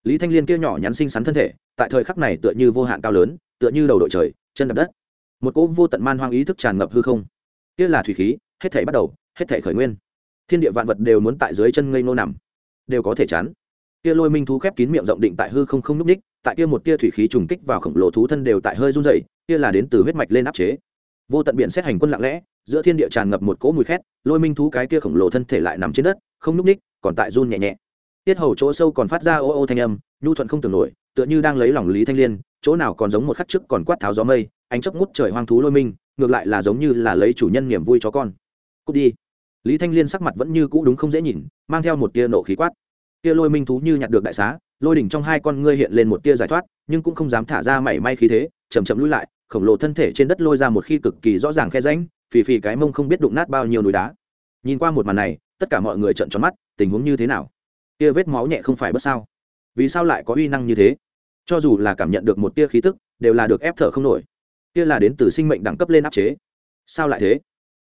[SPEAKER 1] lý thanh liên kia nhỏ nhắn xinh xắn thân thể, tại thời khắc này tựa như vô hạn cao lớn, tựa như đầu đội trời, chân đập đất. Một cỗ vô tận man hoang ý thức tràn ngập hư không. Kia là thủy khí, hết thể bắt đầu, hết thể khởi nguyên. Thiên địa vạn vật đều muốn tại dưới chân ngây nô nằm, đều có thể chán. Kia lôi minh thú khép kín miệng rộng định tại hư không không núp ních tại kia một tia thủy khí trùng kích vào khổng lồ thú thân đều tại hơi run rẩy, kia là đến từ huyết mạch lên áp chế. Vô tận biển xét hành quân lặng lẽ, giữa thiên địa tràn ngập một cỗ mùi khét, lôi minh thú cái kia khổng lồ thân thể lại nằm trên đất, không núp ních còn tại run nhẹ nhẹ tiết hầu chỗ sâu còn phát ra ô ô thanh âm, nhu thuận không tưởng nổi, tựa như đang lấy lòng lý thanh liên, chỗ nào còn giống một khắc trước còn quát tháo gió mây, ánh chấp ngút trời hoang thú lôi minh, ngược lại là giống như là lấy chủ nhân niềm vui cho con. Cút đi. Lý thanh liên sắc mặt vẫn như cũ đúng không dễ nhìn, mang theo một tia nộ khí quát. Tia lôi minh thú như nhặt được đại xá, lôi đỉnh trong hai con ngươi hiện lên một tia giải thoát, nhưng cũng không dám thả ra mảy may khí thế chầm chậm lui lại, khổng lồ thân thể trên đất lôi ra một khi cực kỳ rõ ràng khe ránh phì phì cái mông không biết đụng nát bao nhiêu núi đá. Nhìn qua một màn này, tất cả mọi người trợn tròn mắt, tình huống như thế nào? Tia vết máu nhẹ không phải bất sao? Vì sao lại có uy năng như thế? Cho dù là cảm nhận được một tia khí tức, đều là được ép thở không nổi. Tia là đến từ sinh mệnh đẳng cấp lên áp chế. Sao lại thế?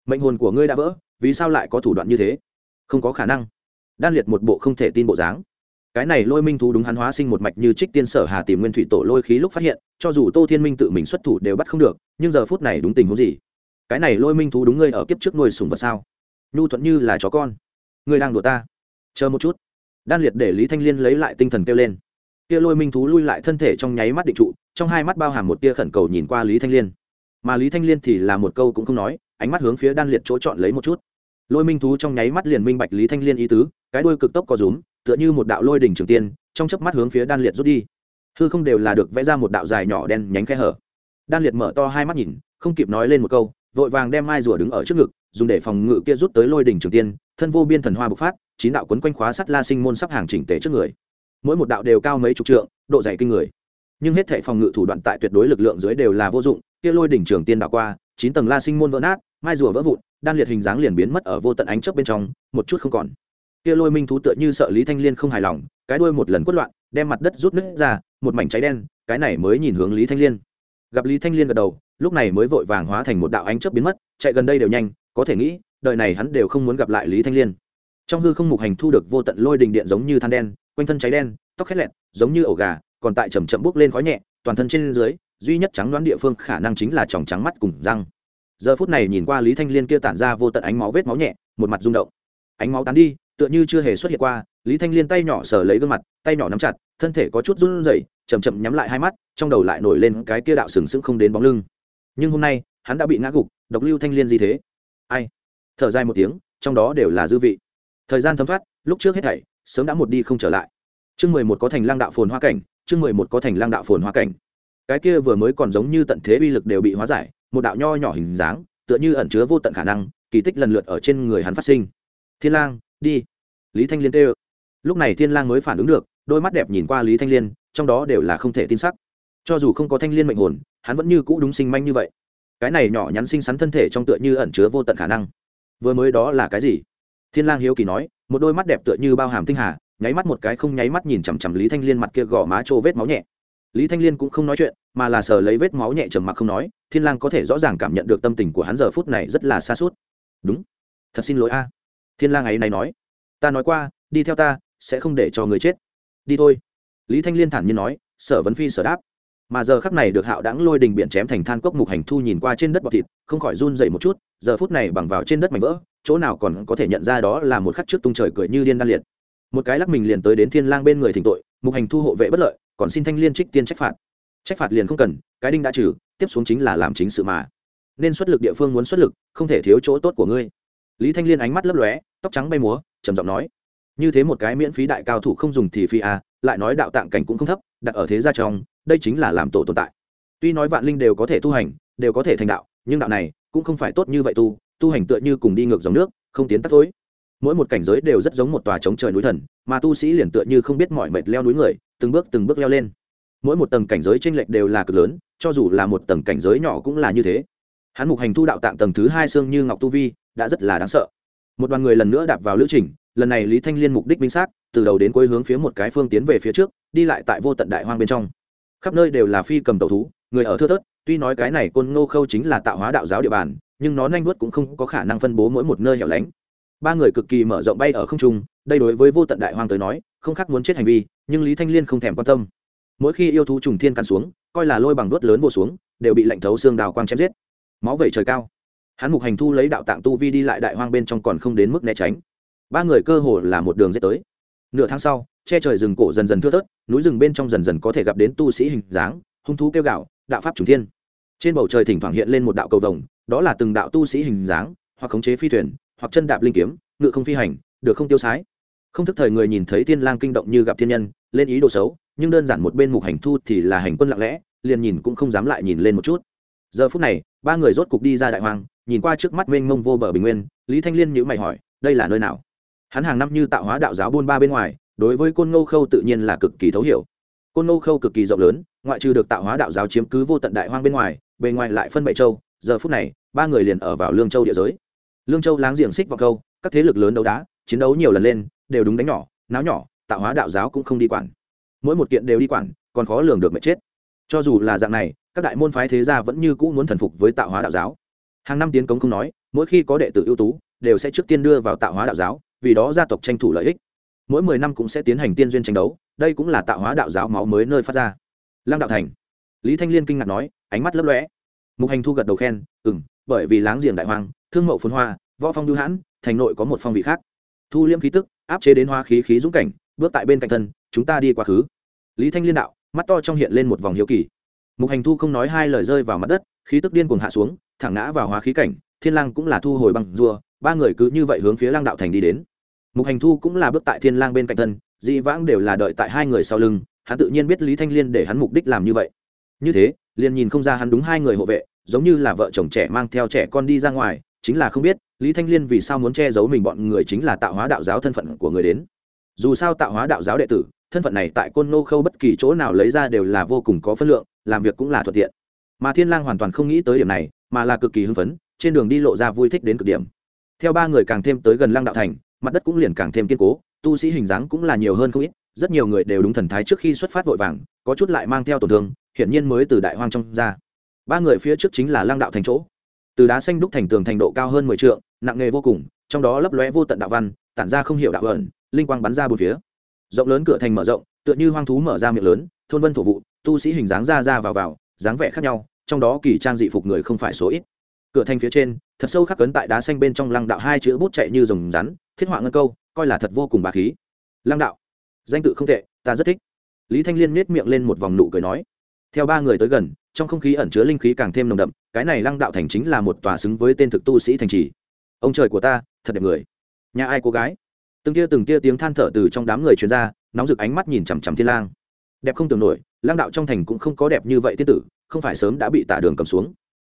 [SPEAKER 1] Mệnh hồn của ngươi đã vỡ, vì sao lại có thủ đoạn như thế? Không có khả năng. Đan liệt một bộ không thể tin bộ dáng. Cái này lôi minh thú đúng hắn hóa sinh một mạch như trích tiên sở hà tìm nguyên thủy tổ lôi khí lúc phát hiện, cho dù tô thiên minh tự mình xuất thủ đều bắt không được, nhưng giờ phút này đúng tình huống gì? Cái này lôi minh thú đúng ngươi ở kiếp trước nuôi sùng vật sao? Nhu thuận như là chó con. Ngươi đang đùa ta. Chờ một chút đan liệt để lý thanh liên lấy lại tinh thần kêu lên. Kia lôi minh thú lui lại thân thể trong nháy mắt định trụ, trong hai mắt bao hàm một tia khẩn cầu nhìn qua lý thanh liên. Mà lý thanh liên thì là một câu cũng không nói, ánh mắt hướng phía đan liệt chỗ chọn lấy một chút. Lôi minh thú trong nháy mắt liền minh bạch lý thanh liên ý tứ, cái đuôi cực tốc có rúm, tựa như một đạo lôi đỉnh trường tiên, trong chớp mắt hướng phía đan liệt rút đi. Hư không đều là được vẽ ra một đạo dài nhỏ đen nhánh khe hở. Đan liệt mở to hai mắt nhìn, không kịp nói lên một câu, vội vàng đem mai rùa đứng ở trước ngực, dùng để phòng ngự kia rút tới lôi đỉnh trường tiên, thân vô biên thần hoa bộc phát chín đạo quấn quanh khóa sắt la sinh môn sắp hàng chỉnh tề trước người. Mỗi một đạo đều cao mấy chục trượng, độ dày kinh người. Nhưng hết thảy phòng ngự thủ đoạn tại tuyệt đối lực lượng dưới đều là vô dụng, kia lôi đỉnh trường tiên đạo qua, chín tầng la sinh môn vỡ nát, mai rùa vỡ vụn, đan liệt hình dáng liền biến mất ở vô tận ánh chớp bên trong, một chút không còn. Kia lôi minh thú tựa như sợ lý thanh liên không hài lòng, cái đuôi một lần quất loạn, đem mặt đất rút nứt ra, một mảnh cháy đen, cái này mới nhìn hướng lý thanh liên. Gặp lý thanh liên gật đầu, lúc này mới vội vàng hóa thành một đạo ánh chớp biến mất, chạy gần đây đều nhanh, có thể nghĩ, đời này hắn đều không muốn gặp lại lý thanh liên trong hư không mục hành thu được vô tận lôi đình điện giống như than đen, quanh thân cháy đen, tóc khét lẹt, giống như ổ gà, còn tại chầm chậm bốc lên khói nhẹ, toàn thân trên dưới, duy nhất trắng đoán địa phương khả năng chính là tròng trắng mắt cùng răng. Giờ phút này nhìn qua lý thanh liên kia tản ra vô tận ánh máu vết máu nhẹ, một mặt rung động. Ánh máu tán đi, tựa như chưa hề xuất hiện qua, lý thanh liên tay nhỏ sờ lấy gương mặt, tay nhỏ nắm chặt, thân thể có chút run rẩy chầm chậm nhắm lại hai mắt, trong đầu lại nổi lên cái kia đạo sừng sững không đến bóng lưng. Nhưng hôm nay, hắn đã bị ngã gục, độc lưu thanh liên gì thế? Ai? Thở dài một tiếng, trong đó đều là dư vị thời gian thấm thoát, lúc trước hết thảy, sớm đã một đi không trở lại. Chương mười một có thành lang đạo phồn hoa cảnh, chương mười một có thành lang đạo phồn hoa cảnh. Cái kia vừa mới còn giống như tận thế uy lực đều bị hóa giải, một đạo nho nhỏ hình dáng, tựa như ẩn chứa vô tận khả năng, kỳ tích lần lượt ở trên người hắn phát sinh. Thiên lang, đi. Lý thanh liên kêu lúc này thiên lang mới phản ứng được, đôi mắt đẹp nhìn qua lý thanh liên, trong đó đều là không thể tin sắc. Cho dù không có thanh liên mệnh hồn, hắn vẫn như cũ đúng sinh manh như vậy. Cái này nhỏ nhắn xinh xắn thân thể trong tựa như ẩn chứa vô tận khả năng. Vừa mới đó là cái gì? Thiên lang hiếu kỳ nói, một đôi mắt đẹp tựa như bao hàm tinh hà, nháy mắt một cái không nháy mắt nhìn chằm chằm lý thanh liên mặt kia gò má trô vết máu nhẹ. Lý thanh liên cũng không nói chuyện, mà là sờ lấy vết máu nhẹ trầm mặc không nói, thiên lang có thể rõ ràng cảm nhận được tâm tình của hắn giờ phút này rất là xa suốt đúng. Thật xin lỗi a. Thiên lang ấy này nói, ta nói qua, đi theo ta, sẽ không để cho người chết. Đi thôi. Lý thanh liên thản nhiên nói, sở vấn phi sở đáp mà giờ khắc này được hạo đãng lôi đình biển chém thành than cốc mục hành thu nhìn qua trên đất bọt thịt, không khỏi run dậy một chút, giờ phút này bằng vào trên đất mảnh vỡ, chỗ nào còn có thể nhận ra đó là một khắc trước tung trời cười như điên đan liệt. Một cái lắc mình liền tới đến thiên lang bên người thỉnh tội, mục hành thu hộ vệ bất lợi, còn xin thanh liên trích tiên trách phạt. Trách phạt liền không cần, cái đinh đã trừ, tiếp xuống chính là làm chính sự mà. Nên xuất lực địa phương muốn xuất lực, không thể thiếu chỗ tốt của ngươi. Lý thanh liên ánh mắt lấp lóe, tóc trắng bay múa, trầm giọng nói như thế một cái miễn phí đại cao thủ không dùng thì phi à lại nói đạo tạng cảnh cũng không thấp, đặt ở thế gia trong, đây chính là làm tổ tồn tại. Tuy nói vạn linh đều có thể tu hành, đều có thể thành đạo, nhưng đạo này cũng không phải tốt như vậy tu tu hành tựa như cùng đi ngược dòng nước, không tiến tắt thối. Mỗi một cảnh giới đều rất giống một tòa trống trời núi thần, mà tu sĩ liền tựa như không biết mọi mệt leo núi người, từng bước từng bước leo lên. Mỗi một tầng cảnh giới tranh lệch đều là cực lớn, cho dù là một tầng cảnh giới nhỏ cũng là như thế. Hắn mục hành thu đạo tạng tầng thứ hai xương như ngọc tu vi, đã rất là đáng sợ. Một đoàn người lần nữa đạp vào lữ trình lần này lý thanh liên mục đích minh xác, từ đầu đến cuối hướng phía một cái phương tiến về phía trước, đi lại tại vô tận đại hoang bên trong. Khắp nơi đều là phi cầm tẩu thú, người ở thưa thớt, tuy nói cái này côn ngô khâu chính là tạo hóa đạo giáo địa bàn, nhưng nó nhanh vuốt cũng không có khả năng phân bố mỗi một nơi hẻo lánh. Ba người cực kỳ mở rộng bay ở không trung, đây đối với vô tận đại hoang tới nói, không khác muốn chết hành vi, nhưng lý thanh liên không thèm quan tâm. Mỗi khi yêu thú trùng thiên cắn xuống, coi là lôi bằng đuốt lớn vô xuống, đều bị lạnh thấu xương đào quang chém giết. Máu vẩy trời cao. Hắn mục hành thu lấy đạo tạng tu vi đi lại đại hoang bên trong còn không đến mức né tránh ba người cơ hồ là một đường dết tới. Nửa tháng sau, che trời rừng cổ dần dần thưa thớt, núi rừng bên trong dần dần có thể gặp đến tu sĩ hình dáng, hung thú kêu gạo, đạo pháp trùng thiên. Trên bầu trời thỉnh thoảng hiện lên một đạo cầu vồng, đó là từng đạo tu sĩ hình dáng, hoặc khống chế phi thuyền, hoặc chân đạp linh kiếm, ngự không phi hành, được không tiêu sái. Không thức thời người nhìn thấy thiên lang kinh động như gặp thiên nhân, lên ý đồ xấu, nhưng đơn giản một bên mục hành thu thì là hành quân lặng lẽ, liền nhìn cũng không dám lại nhìn lên một chút. Giờ phút này, ba người rốt cục đi ra đại hoang, nhìn qua trước mắt mênh mông vô bờ bình nguyên, lý thanh liên nhữ mày hỏi, đây là nơi nào? Hắn hàng năm như tạo hóa đạo giáo buôn ba bên ngoài, đối với côn ngô khâu tự nhiên là cực kỳ thấu hiểu. Côn ngô khâu cực kỳ rộng lớn, ngoại trừ được tạo hóa đạo giáo chiếm cứ vô tận đại hoang bên ngoài, bề ngoài lại phân bảy châu, giờ phút này, ba người liền ở vào lương châu địa giới. Lương châu láng giềng xích vào câu, các thế lực lớn đấu đá, chiến đấu nhiều lần lên, đều đúng đánh nhỏ, náo nhỏ, tạo hóa đạo giáo cũng không đi quản. Mỗi một kiện đều đi quản, còn khó lường được mệt chết. Cho dù là dạng này, các đại môn phái thế gia vẫn như cũ muốn thần phục với tạo hóa đạo giáo. Hàng năm tiến cống không nói, mỗi khi có đệ tử ưu tú, đều sẽ trước tiên đưa vào tạo hóa đạo giáo vì đó gia tộc tranh thủ lợi ích. Mỗi mười năm cũng sẽ tiến hành tiên duyên tranh đấu, đây cũng là tạo hóa đạo giáo máu mới nơi phát ra. Lăng đạo thành. Lý thanh liên kinh ngạc nói, ánh mắt lấp lóe. Mục hành thu gật đầu khen ừ m bởi vì láng giềng đại hoàng thương mậu phun hoa, võ phong lưu hãn, thành nội có một phong vị khác. Thu liêm khí tức, áp chế đến hoa khí khí dũng cảnh, bước tại bên cạnh thân, chúng ta đi quá khứ. Lý thanh liên đạo, mắt to trong hiện lên một vòng hiếu kỳ. Mục hành thu không nói hai lời rơi vào mặt đất, khí tức điên cuồng hạ xuống, thẳng ngã vào hóa khí cảnh, thiên lang cũng là thu hồi bằng rùa ba người cứ như vậy hướng phía lang đạo thành đi đến. Mục hành thu cũng là bước tại thiên lang bên cạnh thân, dị vãng đều là đợi tại hai người sau lưng, hắn tự nhiên biết lý thanh liên để hắn mục đích làm như vậy. Như thế, liền nhìn không ra hắn đúng hai người hộ vệ, giống như là vợ chồng trẻ mang theo trẻ con đi ra ngoài, chính là không biết lý thanh liên vì sao muốn che giấu mình bọn người chính là tạo hóa đạo giáo thân phận của người đến. Dù sao tạo hóa đạo giáo đệ tử, thân phận này tại côn nô khâu bất kỳ chỗ nào lấy ra đều là vô cùng có phân lượng, làm việc cũng là thuận tiện. Mà thiên lang hoàn toàn không nghĩ tới điểm này, mà là cực kỳ hưng phấn, trên đường đi lộ ra vui thích đến cực điểm theo ba người càng thêm tới gần lăng đạo thành, mặt đất cũng liền càng thêm kiên cố, tu sĩ hình dáng cũng là nhiều hơn không ít, rất nhiều người đều đúng thần thái trước khi xuất phát vội vàng, có chút lại mang theo tổn thương, hiển nhiên mới từ đại hoang trong ra. Ba người phía trước chính là lăng đạo thành chỗ. Từ đá xanh đúc thành tường thành độ cao hơn mười trượng, nặng nghề vô cùng, trong đó lấp lóe vô tận đạo văn, tản ra không hiểu đạo ẩn, linh quang bắn ra bốn phía. Rộng lớn cửa thành mở rộng, tựa như hoang thú mở ra miệng lớn, thôn vân thổ vụ, tu sĩ hình dáng ra ra vào vào, dáng vẻ khác nhau, trong đó kỳ trang dị phục người không phải số ít. Cửa thành phía trên thật sâu khắc cấn tại đá xanh bên trong lăng đạo hai chữ bút chạy như rồng rắn, thiết họa ngân câu, coi là thật vô cùng bà khí. Lăng đạo, danh tự không tệ, ta rất thích. Lý thanh liên nết miệng lên một vòng nụ cười nói. Theo ba người tới gần, trong không khí ẩn chứa linh khí càng thêm nồng đậm, cái này lăng đạo thành chính là một tòa xứng với tên thực tu sĩ thành trì. Ông trời của ta, thật đẹp người. Nhà ai cô gái? Từng tia từng tia tiếng than thở từ trong đám người chuyên gia nóng rực ánh mắt nhìn chằm chằm thiên lang. Đẹp không tưởng nổi lang đạo trong thành cũng không có đẹp như vậy tiên tử, không phải sớm đã bị tả đường cầm xuống.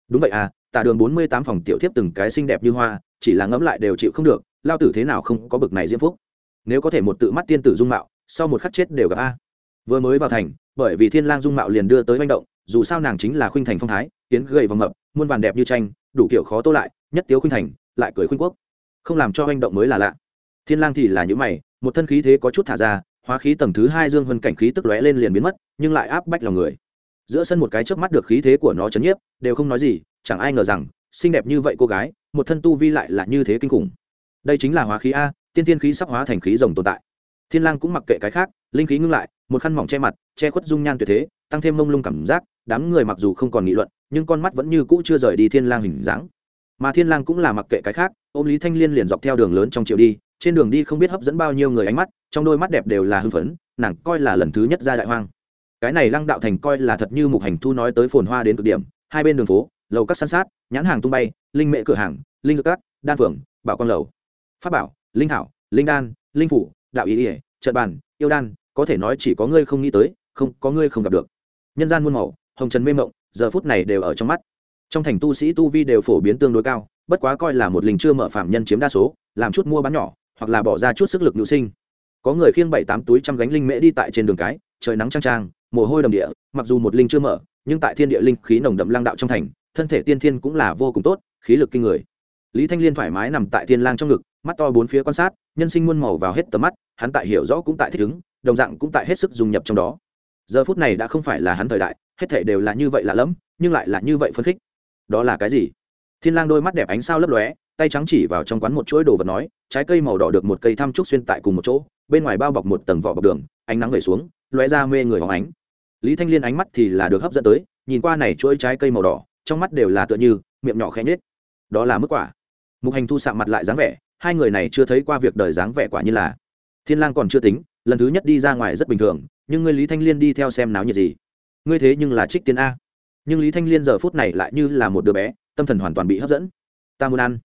[SPEAKER 1] Đúng vậy à tả đường bốn mươi tám phòng tiểu thiếp từng cái xinh đẹp như hoa, chỉ là ngẫm lại đều chịu không được, lao tử thế nào không có bực này diễm phúc. Nếu có thể một tự mắt tiên tử dung mạo, sau một khắc chết đều gặp a. Vừa mới vào thành, bởi vì thiên lang dung mạo liền đưa tới manh động, dù sao nàng chính là khuynh thành phong thái, tiến gầy và mập, muôn vàn đẹp như tranh, đủ kiểu khó tô lại, nhất tiếu khuynh thành, lại cười khuynh quốc. Không làm cho manh động mới là lạ. Thiên lang thì là những mày, một thân khí thế có chút thả ra, hóa khí tầng thứ hai dương vân cảnh khí tức lóe lên liền biến mất, nhưng lại áp bách lòng người giữa sân một cái chớp mắt được khí thế của nó chấn nhiếp, đều không nói gì, chẳng ai ngờ rằng, xinh đẹp như vậy cô gái, một thân tu vi lại là như thế kinh khủng. Đây chính là hóa khí a, tiên tiên khí sắp hóa thành khí rồng tồn tại. Thiên lang cũng mặc kệ cái khác, linh khí ngưng lại, một khăn mỏng che mặt, che khuất dung nhan tuyệt thế, tăng thêm mông lung cảm giác, đám người mặc dù không còn nghị luận, nhưng con mắt vẫn như cũ chưa rời đi thiên lang hình dáng. Mà thiên lang cũng là mặc kệ cái khác, ôm lý thanh liên liền dọc theo đường lớn trong triệu đi, trên đường đi không biết hấp dẫn bao nhiêu người ánh mắt, trong đôi mắt đẹp đều là hư phấn, nàng coi là lần thứ nhất ra đại hoang cái này lăng đạo thành coi là thật như mục hành thu nói tới phồn hoa đến cực điểm, hai bên đường phố, lầu các san sát, nhãn hàng tung bay, linh mễ cửa hàng, linh dược cát đan phượng, bảo con lầu. Pháp bảo, linh thảo, linh đan, linh phủ, đạo ý ỉa trận bàn, yêu đan, có thể nói chỉ có ngươi không nghĩ tới, không, có ngươi không gặp được. Nhân gian muôn màu, hồng trần mê mộng, giờ phút này đều ở trong mắt. Trong thành tu sĩ tu vi đều phổ biến tương đối cao, bất quá coi là một linh chưa mở phạm nhân chiếm đa số, làm chút mua bán nhỏ, hoặc là bỏ ra chút sức lực nữ sinh. Có người khiêng bảy tám túi trăm gánh linh mễ đi tại trên đường cái, trời nắng trang trang mồ hôi đầm địa, mặc dù một linh chưa mở, nhưng tại thiên địa linh khí nồng đậm lang đạo trong thành, thân thể tiên thiên cũng là vô cùng tốt, khí lực kinh người. Lý thanh liên thoải mái nằm tại thiên lang trong ngực, mắt to bốn phía quan sát, nhân sinh muôn màu vào hết tầm mắt, hắn tại hiểu rõ cũng tại thích ứng, đồng dạng cũng tại hết sức dùng nhập trong đó. Giờ phút này đã không phải là hắn thời đại, hết thể đều là như vậy lạ lẫm, nhưng lại là như vậy phấn khích. Đó là cái gì? Thiên lang đôi mắt đẹp ánh sao lấp lóe, tay trắng chỉ vào trong quán một chuỗi đồ vật nói, trái cây màu đỏ được một cây thăm trúc xuyên tại cùng một chỗ, bên ngoài bao bọc một tầng vỏ bọc đường, ánh nắng về xuống, lóe ra mê người hóng ánh lý thanh liên ánh mắt thì là được hấp dẫn tới, nhìn qua này chuỗi trái cây màu đỏ, trong mắt đều là tựa như, miệng nhỏ khẽ nhết đó là mức quả. Mục hành thu sạm mặt lại dáng vẻ, hai người này chưa thấy qua việc đời dáng vẻ quả như là. Thiên lang còn chưa tính, lần thứ nhất đi ra ngoài rất bình thường, nhưng ngươi lý thanh liên đi theo xem náo nhiệt gì? Ngươi thế nhưng là trích tiên a. Nhưng lý thanh liên giờ phút này lại như là một đứa bé, tâm thần hoàn toàn bị hấp dẫn. Ta muốn ăn.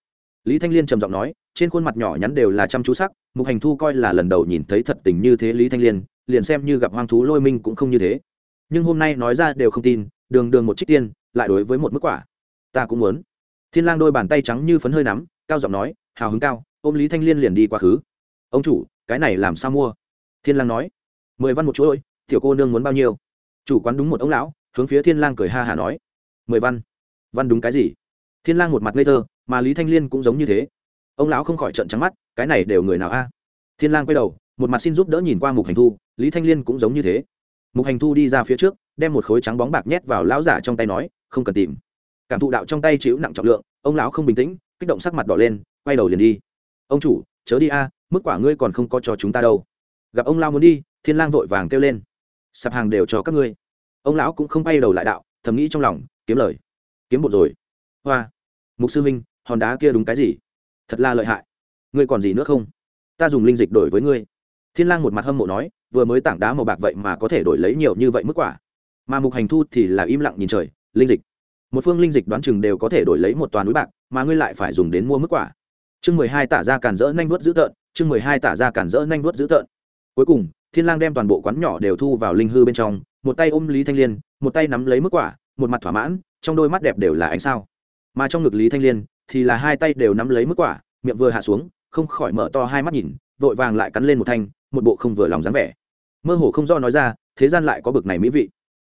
[SPEAKER 1] Lý thanh liên trầm giọng nói, trên khuôn mặt nhỏ nhắn đều là chăm chú sắc, mục hành thu coi là lần đầu nhìn thấy thật tình như thế lý thanh liên, liền xem như gặp hoang thú lôi minh cũng không như thế nhưng hôm nay nói ra đều không tin, đường đường một trích tiên, lại đối với một mức quả. Ta cũng muốn. Thiên lang đôi bàn tay trắng như phấn hơi nắm, cao giọng nói, hào hứng cao, ôm lý thanh liên liền đi quá khứ. Ông chủ, cái này làm sao mua? Thiên lang nói, mười văn một chuỗi, tiểu cô nương muốn bao nhiêu? Chủ quán đúng một ông lão, hướng phía thiên lang cười ha hà nói, mười văn. Văn đúng cái gì? Thiên lang một mặt ngây thơ, mà lý thanh liên cũng giống như thế. Ông lão không khỏi trợn trắng mắt, cái này đều người nào a? Thiên lang quay đầu, một mặt xin giúp đỡ nhìn qua mục hành thu, lý thanh liên cũng giống như thế mục hành thu đi ra phía trước, đem một khối trắng bóng bạc nhét vào lão giả trong tay nói, không cần tìm. Cảm thụ đạo trong tay chịu nặng trọng lượng, ông lão không bình tĩnh, kích động sắc mặt đỏ lên, quay đầu liền đi. Ông chủ, chớ đi a, mức quả ngươi còn không có cho chúng ta đâu. Gặp ông lão muốn đi, thiên lang vội vàng kêu lên, sạp hàng đều cho các ngươi. Ông lão cũng không quay đầu lại đạo, thầm nghĩ trong lòng, kiếm lời, kiếm một rồi. Hoa, mục sư huynh, hòn đá kia đúng cái gì? Thật là lợi hại. Ngươi còn gì nữa không? Ta dùng linh dịch đổi với ngươi thiên lang một mặt hâm mộ nói, vừa mới tảng đá màu bạc vậy mà có thể đổi lấy nhiều như vậy mức quả. Mà mục hành thu thì là im lặng nhìn trời, linh dịch. Một phương linh dịch đoán chừng đều có thể đổi lấy một toàn núi bạc, mà ngươi lại phải dùng đến mua mức quả. Chương mười hai tả ra cản rỡ nhanh vuốt dữ tợn, chương mười hai tả ra cản rỡ nhanh vuốt dữ tợn. Cuối cùng, thiên lang đem toàn bộ quán nhỏ đều thu vào linh hư bên trong, một tay ôm lý thanh liên, một tay nắm lấy mức quả, một mặt thỏa mãn, trong đôi mắt đẹp đều là ánh sao. Mà trong ngực lý thanh liên thì là hai tay đều nắm lấy mức quả, miệng vừa hạ xuống, không khỏi mở to hai mắt nhìn, vội vàng lại cắn lên một thanh một bộ không vừa lòng dáng vẻ. Mơ hồ không do nói ra, thế gian lại có bực này mỹ vị.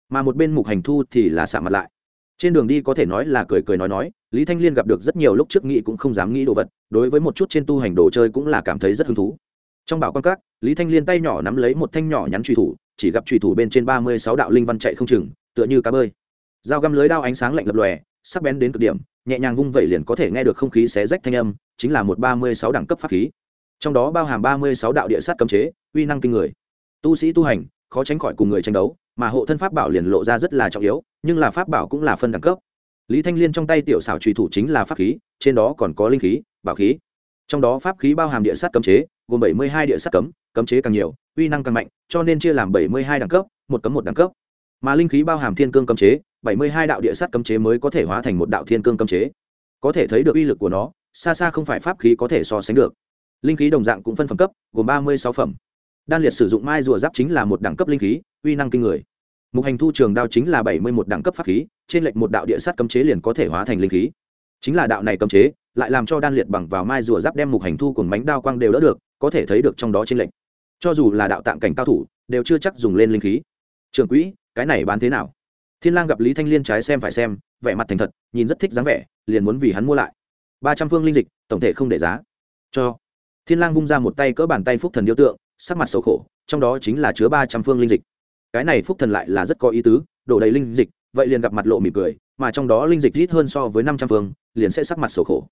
[SPEAKER 1] Mà một bên mục hành thu thì là xạ mặt lại. Trên đường đi có thể nói là cười cười nói nói, lý thanh liên gặp được rất nhiều lúc trước nghĩ cũng không dám nghĩ đồ vật, đối với một chút trên tu hành đồ chơi cũng là cảm thấy rất hứng thú. Trong bảo quan các, lý thanh liên tay nhỏ nắm lấy một thanh nhỏ nhắn truy thủ, chỉ gặp truy thủ bên trên ba mươi sáu đạo linh văn chạy không chừng, tựa như cá bơi. Dao găm lưới đao ánh sáng lạnh lập lòe, sắc bén đến cực điểm, nhẹ nhàng vung vẩy liền có thể nghe được không khí xé rách thanh âm, chính là một ba mươi sáu đẳng cấp pháp khí trong đó bao hàm ba mươi sáu đạo địa sát cấm chế, uy năng kinh người. Tu sĩ tu hành, khó tránh khỏi cùng người tranh đấu, mà hộ thân pháp bảo liền lộ ra rất là trọng yếu, nhưng là pháp bảo cũng là phân đẳng cấp. Lý thanh liên trong tay tiểu xảo trùy thủ chính là pháp khí, trên đó còn có linh khí, bảo khí. Trong đó pháp khí bao hàm địa sát cấm chế, gồm bảy mươi hai địa sát cấm cấm chế càng nhiều, uy năng càng mạnh, cho nên chia làm bảy mươi hai đẳng cấp, một cấm một đẳng cấp. Mà linh khí bao hàm thiên cương cấm chế, bảy mươi hai đạo địa sát cấm chế mới có thể hóa thành một đạo thiên cương cấm chế. Có thể thấy được uy lực của nó, xa xa không phải pháp khí có thể so sánh được linh khí đồng dạng cũng phân phẩm cấp, gồm ba mươi sáu phẩm. Đan liệt sử dụng mai rùa giáp chính là một đẳng cấp linh khí, uy năng kinh người. Mục hành thu trường đao chính là bảy mươi một đẳng cấp pháp khí, trên lệnh một đạo địa sát cấm chế liền có thể hóa thành linh khí. Chính là đạo này cấm chế, lại làm cho đan liệt bằng vào mai rùa giáp đem mục hành thu cùng bánh đao quang đều đỡ được, có thể thấy được trong đó trên lệnh cho dù là đạo tạng cảnh cao thủ, đều chưa chắc dùng lên linh khí. Trường quỹ, cái này bán thế nào? Thiên lang gặp lý thanh liên trái xem phải xem, vẻ mặt thành thật, nhìn rất thích dáng vẻ, liền muốn vì hắn mua lại. Ba trăm phương linh dịch, tổng thể không để giá. Cho thiên lang vung ra một tay cỡ bàn tay phúc thần điêu tượng, sắc mặt xấu khổ, trong đó chính là chứa ba trăm phương linh dịch. Cái này phúc thần lại là rất có ý tứ, đổ đầy linh dịch, vậy liền gặp mặt lộ mỉm cười, mà trong đó linh dịch ít hơn so với năm trăm phương, liền sẽ sắc mặt xấu khổ.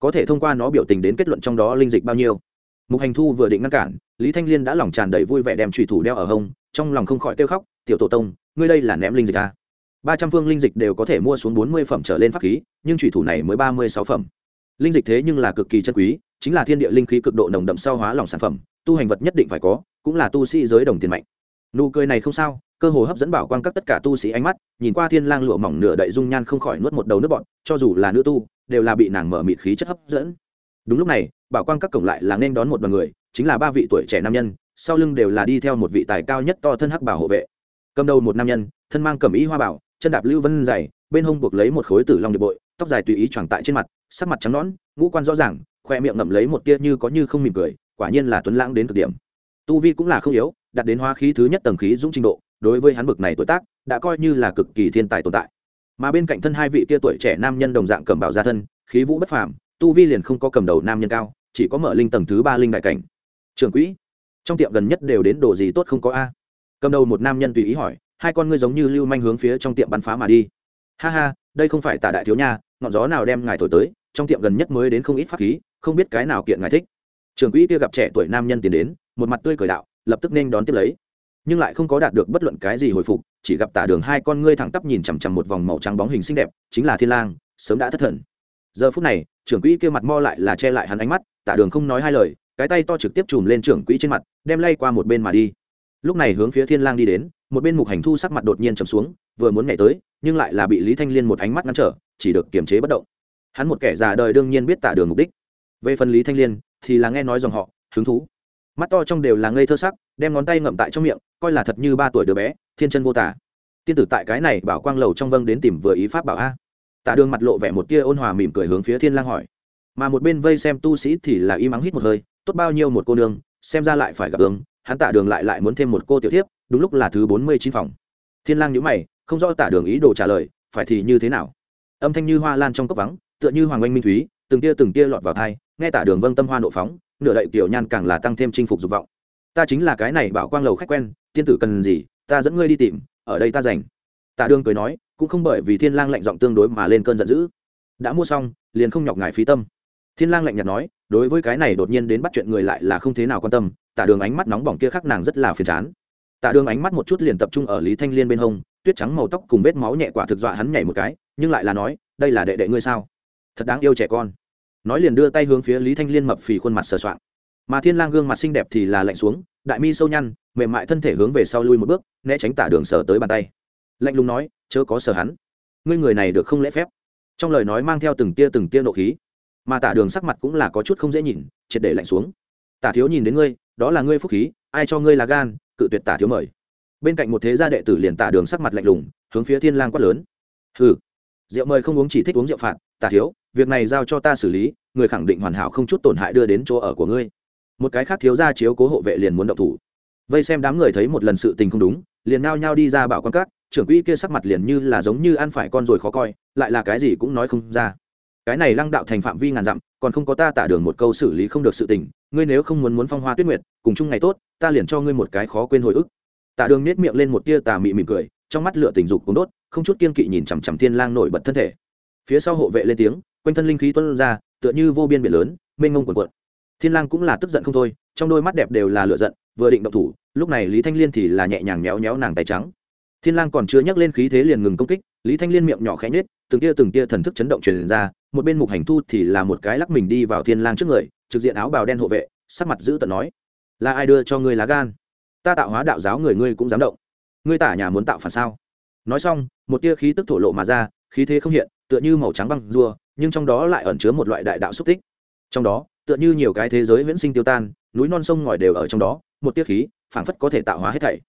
[SPEAKER 1] Có thể thông qua nó biểu tình đến kết luận trong đó linh dịch bao nhiêu. Mục hành thu vừa định ngăn cản, lý thanh liên đã lòng tràn đầy vui vẻ đem trùy thủ đeo ở hông, trong lòng không khỏi kêu khóc, tiểu tổ tông, ngươi đây là ném linh dịch à? ba trăm phương linh dịch đều có thể mua xuống bốn mươi phẩm trở lên pháp khí, nhưng trùy thủ này mới ba mươi sáu phẩm. Linh dịch thế nhưng là cực kỳ chân quý chính là thiên địa linh khí cực độ nồng đậm sau hóa lòng sản phẩm, tu hành vật nhất định phải có, cũng là tu sĩ giới đồng tiền mạnh. Nụ cười này không sao, cơ hồ hấp dẫn bảo quan các tất cả tu sĩ ánh mắt, nhìn qua thiên lang lụa mỏng nửa đậy dung nhan không khỏi nuốt một đầu nước bọt, cho dù là nữ tu, đều là bị nàng mở mịt khí chất hấp dẫn. Đúng lúc này, bảo quan các cổng lại là nên đón một đoàn người, chính là ba vị tuổi trẻ nam nhân, sau lưng đều là đi theo một vị tài cao nhất to thân hắc bảo hộ vệ. Cầm đầu một nam nhân, thân mang cẩm ý hoa bảo, chân đạp lưu vân dày, bên hông buộc lấy một khối tử long điệp bội, tóc dài tùy ý choàng tại trên mặt, sắc mặt trắng nõn, ngũ quan rõ ràng khoe miệng ngậm lấy một tia như có như không mỉm cười, quả nhiên là tuấn lãng đến cực điểm. Tu vi cũng là không yếu, đạt đến hóa khí thứ nhất tầng khí dũng trình độ, đối với hắn bực này tuổi tác, đã coi như là cực kỳ thiên tài tồn tại. Mà bên cạnh thân hai vị kia tuổi trẻ nam nhân đồng dạng cầm bảo gia thân, khí vũ bất phàm, tu vi liền không có cầm đầu nam nhân cao, chỉ có mở linh tầng thứ ba linh đại cảnh. Trường quỹ, trong tiệm gần nhất đều đến đồ gì tốt không có a? Cầm đầu một nam nhân tùy ý hỏi, hai con ngươi giống như lưu manh hướng phía trong tiệm bắn phá mà đi. Ha ha, đây không phải tả đại thiếu nha, ngọn gió nào đem ngài thổi tới, trong tiệm gần nhất mới đến không ít pháp khí không biết cái nào kiện ngài thích. Trưởng quỹ kia gặp trẻ tuổi nam nhân tiến đến, một mặt tươi cười đạo, lập tức nên đón tiếp lấy. Nhưng lại không có đạt được bất luận cái gì hồi phục, chỉ gặp tả đường hai con ngươi thẳng tắp nhìn chằm chằm một vòng màu trắng bóng hình xinh đẹp, chính là thiên lang, sớm đã thất thần. Giờ phút này, trưởng quỹ kia mặt mo lại là che lại hắn ánh mắt, tả đường không nói hai lời, cái tay to trực tiếp chùm lên trưởng quỹ trên mặt, đem lay qua một bên mà đi. Lúc này hướng phía thiên lang đi đến, một bên mục hành thu sắc mặt đột nhiên trầm xuống, vừa muốn nhảy tới, nhưng lại là bị lý thanh liên một ánh mắt ngăn trở, chỉ được kiềm chế bất động. Hắn một kẻ già đời đương nhiên biết tả đường mục đích về phần lý thanh liên, thì là nghe nói dòng họ, hứng thú. Mắt to trong đều là ngây thơ sắc, đem ngón tay ngậm tại trong miệng, coi là thật như ba tuổi đứa bé, thiên chân vô tả. Tiên tử tại cái này bảo quang lầu trong vâng đến tìm vừa ý pháp bảo a. Tạ đường mặt lộ vẻ một tia ôn hòa mỉm cười hướng phía thiên lang hỏi. Mà một bên vây xem tu sĩ thì là im ắng hít một hơi, tốt bao nhiêu một cô nương, xem ra lại phải gặp ứng hắn tạ đường lại lại muốn thêm một cô tiểu thiếp, đúng lúc là thứ bốn mươi chín phòng. Thiên lang nhíu mày, không rõ tạ đường ý đồ trả lời, phải thì như thế nào? Âm thanh như hoa lan trong cốc vắng, tựa như hoàng oanh minh thúy từng tia từng tia lọt vào thai, nghe tả đường vâng tâm hoa nộ phóng, nửa đậy kiểu nhan càng là tăng thêm chinh phục dục vọng. Ta chính là cái này bảo quang lầu khách quen, tiên tử cần gì, ta dẫn ngươi đi tìm, ở đây ta dành tạ đường cười nói, cũng không bởi vì thiên lang lạnh giọng tương đối mà lên cơn giận dữ. Đã mua xong, liền không nhọc ngài phí tâm. Thiên lang lạnh nhạt nói, đối với cái này đột nhiên đến bắt chuyện người lại là không thế nào quan tâm tạ đường ánh mắt nóng bỏng kia khác nàng rất là phiền chán. Tạ đường ánh mắt một chút liền tập trung ở lý thanh liên bên hông, tuyết trắng màu tóc cùng vết máu nhẹ quả thực dọa hắn nhảy một cái, nhưng lại là nói, đây là đệ đệ ngươi sao? Thật đáng yêu trẻ con nói liền đưa tay hướng phía lý thanh liên mập phì khuôn mặt sờ soạn mà thiên lang gương mặt xinh đẹp thì là lạnh xuống, đại mi sâu nhăn, mềm mại thân thể hướng về sau lui một bước, né tránh tả đường sờ tới bàn tay. Lạnh lùng nói, chớ có sờ hắn. Ngươi người này được không lễ phép. Trong lời nói mang theo từng tia từng tia nộ khí. Mà tả đường sắc mặt cũng là có chút không dễ nhìn, triệt để lạnh xuống. Tả thiếu nhìn đến ngươi, đó là ngươi phúc khí, ai cho ngươi là gan, cự tuyệt tả thiếu mời. Bên cạnh một thế gia đệ tử liền tả đường sắc mặt lạnh lùng, hướng phía thiên lang quát lớn. Hừ rượu mời không uống chỉ thích uống rượu phạt, tà thiếu, việc này giao cho ta xử lý, người khẳng định hoàn hảo không chút tổn hại đưa đến chỗ ở của ngươi. Một cái khác thiếu ra chiếu cố hộ vệ liền muốn động thủ. Vây xem đám người thấy một lần sự tình không đúng, liền nao nhao đi ra bảo quan các, trưởng quỹ kia sắc mặt liền như là giống như ăn phải con rồi khó coi, lại là cái gì cũng nói không ra. Cái này lăng đạo thành phạm vi ngàn dặm, còn không có ta tả đường một câu xử lý không được sự tình, ngươi nếu không muốn muốn phong hoa tuyết nguyệt, cùng chung ngày tốt, ta liền cho ngươi một cái khó quên hồi ức. Tả đường nết miệng lên một tia tà mị mỉm cười, trong mắt lửa tình dục cũng đốt không chút kiên kỵ nhìn chằm chằm thiên lang nổi bật thân thể. Phía sau hộ vệ lên tiếng, quanh thân linh khí tuôn ra, tựa như vô biên biển lớn, mênh ngông quần quận thiên lang cũng là tức giận không thôi, trong đôi mắt đẹp đều là lửa giận, vừa định động thủ, lúc này lý thanh liên thì là nhẹ nhàng méo méo nàng tay trắng. Thiên lang còn chưa nhắc lên khí thế liền ngừng công kích, lý thanh liên miệng nhỏ khẽ nhếch, từng tia từng tia thần thức chấn động truyền ra, một bên mục hành thu thì là một cái lắc mình đi vào thiên lang trước người, trực diện áo bào đen hộ vệ, sắc mặt giữ tận nói, là ai đưa cho ngươi lá gan? Ta tạo hóa đạo giáo người ngươi cũng dám động. Ngươi tả nhà muốn tạo phản sao? Nói xong, một tia khí tức thổ lộ mà ra, khí thế không hiện, tựa như màu trắng băng rùa, nhưng trong đó lại ẩn chứa một loại đại đạo xúc tích. Trong đó, tựa như nhiều cái thế giới viễn sinh tiêu tan, núi non sông ngòi đều ở trong đó, một tia khí, phảng phất có thể tạo hóa hết thảy.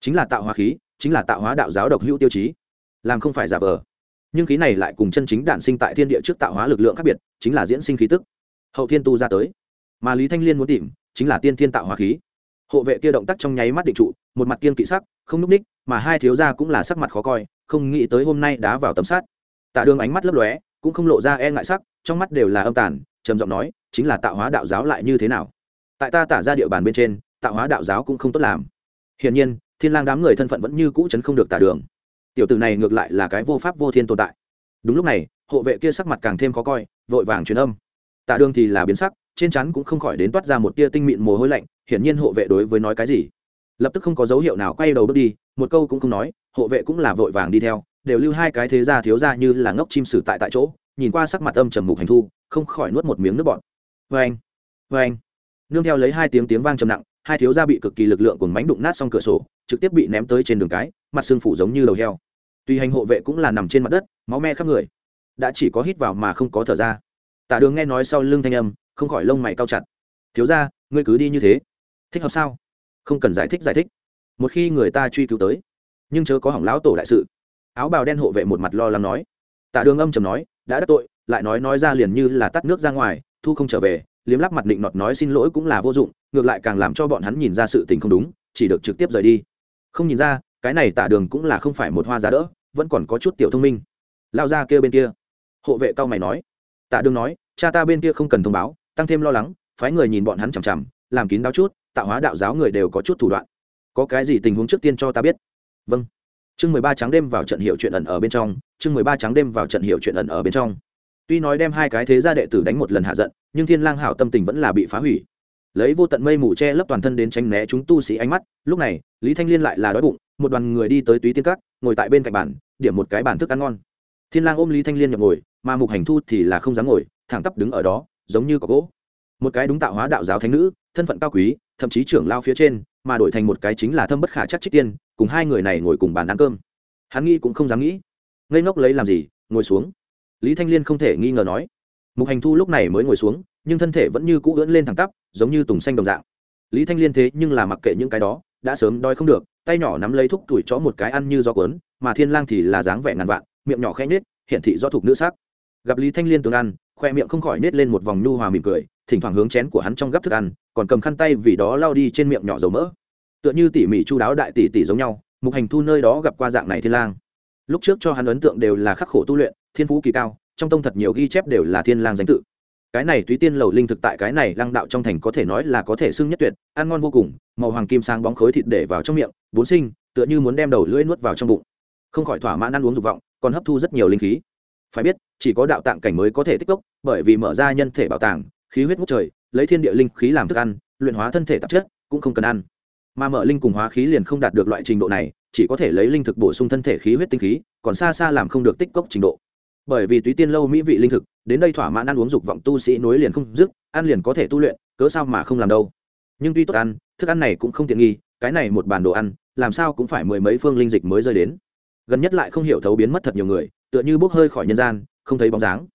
[SPEAKER 1] Chính là tạo hóa khí, chính là tạo hóa đạo giáo độc hữu tiêu chí. Làm không phải giả vờ. Nhưng khí này lại cùng chân chính đản sinh tại thiên địa trước tạo hóa lực lượng khác biệt, chính là diễn sinh khí tức. Hậu thiên tu ra tới. Mà lý thanh liên muốn tìm, chính là tiên thiên tạo hóa khí hộ vệ kia động tác trong nháy mắt định trụ, một mặt kiên kỵ sắc, không núp ních, mà hai thiếu gia cũng là sắc mặt khó coi, không nghĩ tới hôm nay đá vào tấm sát. Tạ đường ánh mắt lấp lóe, cũng không lộ ra e ngại sắc, trong mắt đều là âm tàn, trầm giọng nói, chính là tạo hóa đạo giáo lại như thế nào? Tại ta tả ra địa bàn bên trên, tạo hóa đạo giáo cũng không tốt làm. Hiển nhiên, thiên lang đám người thân phận vẫn như cũ chấn không được tả đường. Tiểu tử này ngược lại là cái vô pháp vô thiên tồn tại. Đúng lúc này, hộ vệ kia sắc mặt càng thêm khó coi, vội vàng truyền âm. Tạ đường thì là biến sắc, trên chắn cũng không khỏi đến toát ra một tia tinh mịn mồ hôi lạnh hiển nhiên hộ vệ đối với nói cái gì. Lập tức không có dấu hiệu nào quay đầu bước đi, một câu cũng không nói, hộ vệ cũng là vội vàng đi theo, đều lưu hai cái thế gia thiếu gia như là ngốc chim sử tại tại chỗ, nhìn qua sắc mặt âm trầm mục hành thu, không khỏi nuốt một miếng nước bọt. Vê anh vê anh nương theo lấy hai tiếng tiếng vang trầm nặng, hai thiếu gia bị cực kỳ lực lượng cùng mánh đụng nát xong cửa sổ, trực tiếp bị ném tới trên đường cái, mặt xương phủ giống như đầu heo. Tuy hành hộ vệ cũng là nằm trên mặt đất, máu me khắp người. Đã chỉ có hít vào mà không có thở ra. Tả đường nghe nói sau lưng thanh âm, không khỏi lông mày cao chặt. Thiếu ra ngươi cứ đi như thế thích hợp sao? Không cần giải thích giải thích. Một khi người ta truy cứu tới, nhưng chớ có hỏng lão tổ đại sự. Áo bào đen hộ vệ một mặt lo lắng nói. Tạ đường âm trầm nói, đã đắc tội, lại nói nói ra liền như là tắt nước ra ngoài, thu không trở về, liếm lắp mặt định nọt nói xin lỗi cũng là vô dụng, ngược lại càng làm cho bọn hắn nhìn ra sự tình không đúng, chỉ được trực tiếp rời đi. Không nhìn ra, cái này tạ đường cũng là không phải một hoa giá đỡ, vẫn còn có chút tiểu thông minh. Lao ra kêu bên kia. Hộ vệ cao mày nói. Tạ đường nói, cha ta bên kia không cần thông báo, tăng thêm lo lắng, phái người nhìn bọn hắn chằm chằm, làm kín đáo chút tạo hóa đạo giáo người đều có chút thủ đoạn. Có cái gì tình huống trước tiên cho ta biết? Vâng. Chương mười ba trắng đêm vào trận hiệu chuyện ẩn ở bên trong, chương mười ba trắng đêm vào trận hiệu chuyện ẩn ở bên trong. Tuy nói đem hai cái thế gia đệ tử đánh một lần hạ giận, nhưng thiên lang hảo tâm tình vẫn là bị phá hủy. Lấy vô tận mây mù che lấp toàn thân đến tránh né chúng tu sĩ ánh mắt, lúc này, lý thanh liên lại là đói bụng, một đoàn người đi tới túy tiên cát ngồi tại bên cạnh bàn, điểm một cái bàn thức ăn ngon. Thiên lang ôm lý thanh liên nhập ngồi, mà mục hành thu thì là không dám ngồi, thẳng tắp đứng ở đó, giống như có gỗ một cái đúng tạo hóa đạo giáo thánh nữ, thân phận cao quý, thậm chí trưởng lao phía trên, mà đổi thành một cái chính là thâm bất khả chắc trích tiên, cùng hai người này ngồi cùng bàn ăn cơm. Hắn nghĩ cũng không dám nghĩ. Ngây ngốc lấy làm gì? Ngồi xuống. Lý thanh liên không thể nghi ngờ nói. Mục hành thu lúc này mới ngồi xuống, nhưng thân thể vẫn như cũ ưỡn lên thẳng tắp, giống như tùng xanh đồng dạng. Lý thanh liên thế nhưng là mặc kệ những cái đó, đã sớm đói không được, tay nhỏ nắm lấy thúc tuổi chó một cái ăn như do cuốn, mà thiên lang thì là dáng vẻ ngàn vạn, miệng nhỏ khẽ nết hiện thị do thuộc nữ sắc. Gặp lý thanh liên tướng ăn khoe miệng không khỏi nết lên một vòng nhu hòa mỉm cười, thỉnh thoảng hướng chén của hắn trong gắp thức ăn, còn cầm khăn tay vì đó lao đi trên miệng nhỏ dầu mỡ. Tựa như tỉ mỉ chu đáo đại tỷ tỷ giống nhau, mục hành thu nơi đó gặp qua dạng này thiên lang. Lúc trước cho hắn ấn tượng đều là khắc khổ tu luyện, thiên phú kỳ cao, trong tông thật nhiều ghi chép đều là thiên lang danh tự. Cái này túy tiên lầu linh thực tại cái này lăng đạo trong thành có thể nói là có thể xưng nhất tuyệt, ăn ngon vô cùng, màu hoàng kim sáng bóng khối thịt để vào trong miệng, bốn sinh, tựa như muốn đem đầu lưỡi nuốt vào trong bụng. Không khỏi thỏa mãn ăn uống dục vọng, còn hấp thu rất nhiều linh khí. Phải biết chỉ có đạo tạng cảnh mới có thể tích cốc bởi vì mở ra nhân thể bảo tàng, khí huyết ngút trời, lấy thiên địa linh khí làm thức ăn, luyện hóa thân thể tạp chất, cũng không cần ăn. Mà mở linh cùng hóa khí liền không đạt được loại trình độ này, chỉ có thể lấy linh thực bổ sung thân thể khí huyết tinh khí, còn xa xa làm không được tích cốc trình độ. Bởi vì túy tiên lâu mỹ vị linh thực, đến đây thỏa mãn ăn uống dục vọng tu sĩ nối liền không dứt, ăn liền có thể tu luyện, cớ sao mà không làm đâu. Nhưng tuy tốt ăn, thức ăn này cũng không tiện nghi, cái này một bàn đồ ăn, làm sao cũng phải mười mấy phương linh dịch mới rơi đến. Gần nhất lại không hiểu thấu biến mất thật nhiều người, tựa như bốc hơi khỏi nhân gian không thấy bóng dáng.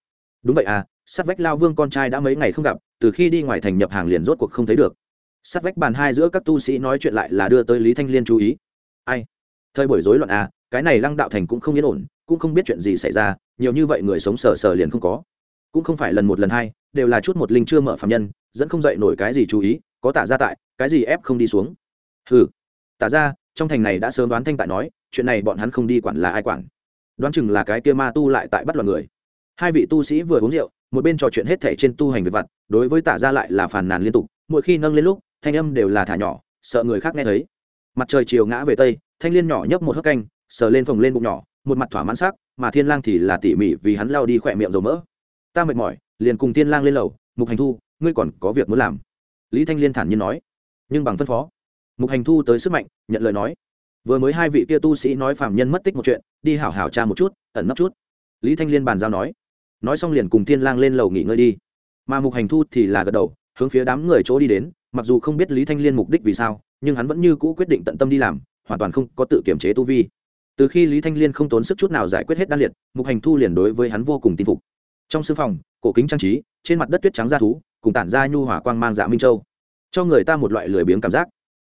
[SPEAKER 1] Đúng vậy à sát vách lao vương con trai đã mấy ngày không gặp, từ khi đi ngoài thành nhập hàng liền rốt cuộc không thấy được. Sát vách bàn hai giữa các tu sĩ nói chuyện lại là đưa tới lý thanh liên chú ý. Ai? Thời buổi rối loạn à cái này lăng đạo thành cũng không yên ổn, cũng không biết chuyện gì xảy ra, nhiều như vậy người sống sờ sờ liền không có. Cũng không phải lần một lần hai, đều là chút một linh chưa mở phạm nhân, dẫn không dậy nổi cái gì chú ý, có tả ra tại, cái gì ép không đi xuống. Hừ. Tả ra, trong thành này đã sớm đoán thanh tại nói, chuyện này bọn hắn không đi quản là ai quản. Đoán chừng là cái kia ma tu lại tại bắt loạn người hai vị tu sĩ vừa uống rượu, một bên trò chuyện hết thảy trên tu hành về vặt, đối với tả ra lại là phàn nàn liên tục, mỗi khi nâng lên lúc, thanh âm đều là thả nhỏ, sợ người khác nghe thấy. Mặt trời chiều ngã về tây, thanh liên nhỏ nhấp một hớp canh, sờ lên phồng lên bụng nhỏ, một mặt thỏa mãn sắc, mà thiên lang thì là tỉ mỉ vì hắn lao đi khỏe miệng dầu mỡ. Ta mệt mỏi, liền cùng thiên lang lên lầu, mục hành thu, ngươi còn có việc muốn làm. Lý thanh liên thản nhiên nói. Nhưng bằng phân phó. Mục hành thu tới sức mạnh, nhận lời nói. Vừa mới hai vị kia tu sĩ nói phạm nhân mất tích một chuyện, đi hảo hảo tra một chút, ẩn nấp chút. Lý thanh liên bàn giao nói nói xong liền cùng thiên lang lên lầu nghỉ ngơi đi. Mà mục hành thu thì là gật đầu, hướng phía đám người chỗ đi đến, mặc dù không biết lý thanh liên mục đích vì sao, nhưng hắn vẫn như cũ quyết định tận tâm đi làm, hoàn toàn không có tự kiểm chế tu vi. Từ khi lý thanh liên không tốn sức chút nào giải quyết hết đan liệt, mục hành thu liền đối với hắn vô cùng tin phục. Trong sư phòng, cổ kính trang trí, trên mặt đất tuyết trắng da thú, cùng tản ra nhu hỏa quang mang dạ minh châu, cho người ta một loại lười biếng cảm giác.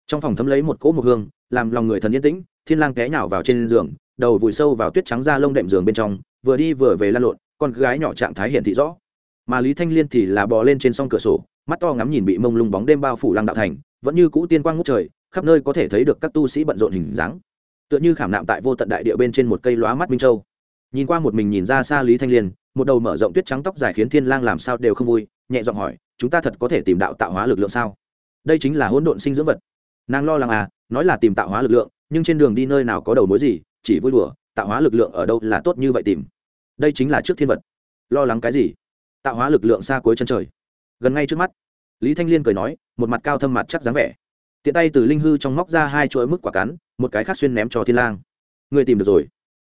[SPEAKER 1] Trong phòng thấm lấy một cỗ một hương, làm lòng người thần yên tĩnh, thiên lang té nhào vào trên giường, đầu vùi sâu vào tuyết trắng da lông đệm giường bên trong, vừa đi vừa về lan lộn con gái nhỏ trạng thái hiện thị rõ. Mà lý thanh liên thì là bò lên trên song cửa sổ, mắt to ngắm nhìn bị mông lung bóng đêm bao phủ lăng đạo thành, vẫn như cũ tiên quang ngút trời, khắp nơi có thể thấy được các tu sĩ bận rộn hình dáng. Tựa như khảm nạm tại vô tận đại địa bên trên một cây lóa mắt minh châu. Nhìn qua một mình nhìn ra xa lý thanh liên, một đầu mở rộng tuyết trắng tóc dài khiến thiên lang làm sao đều không vui, nhẹ giọng hỏi, chúng ta thật có thể tìm đạo tạo hóa lực lượng sao? Đây chính là hỗn độn sinh dưỡng vật. Nàng lo lắng à nói là tìm tạo hóa lực lượng, nhưng trên đường đi nơi nào có đầu mối gì, chỉ vui đùa, tạo hóa lực lượng ở đâu là tốt như vậy tìm? Đây chính là trước thiên vật. Lo lắng cái gì? Tạo hóa lực lượng xa cuối chân trời. Gần ngay trước mắt, lý thanh liên cười nói, một mặt cao thâm mặt chắc dáng vẻ. Tiện tay từ linh hư trong móc ra hai chuỗi mức quả cắn, một cái khác xuyên ném cho thiên lang. Người tìm được rồi.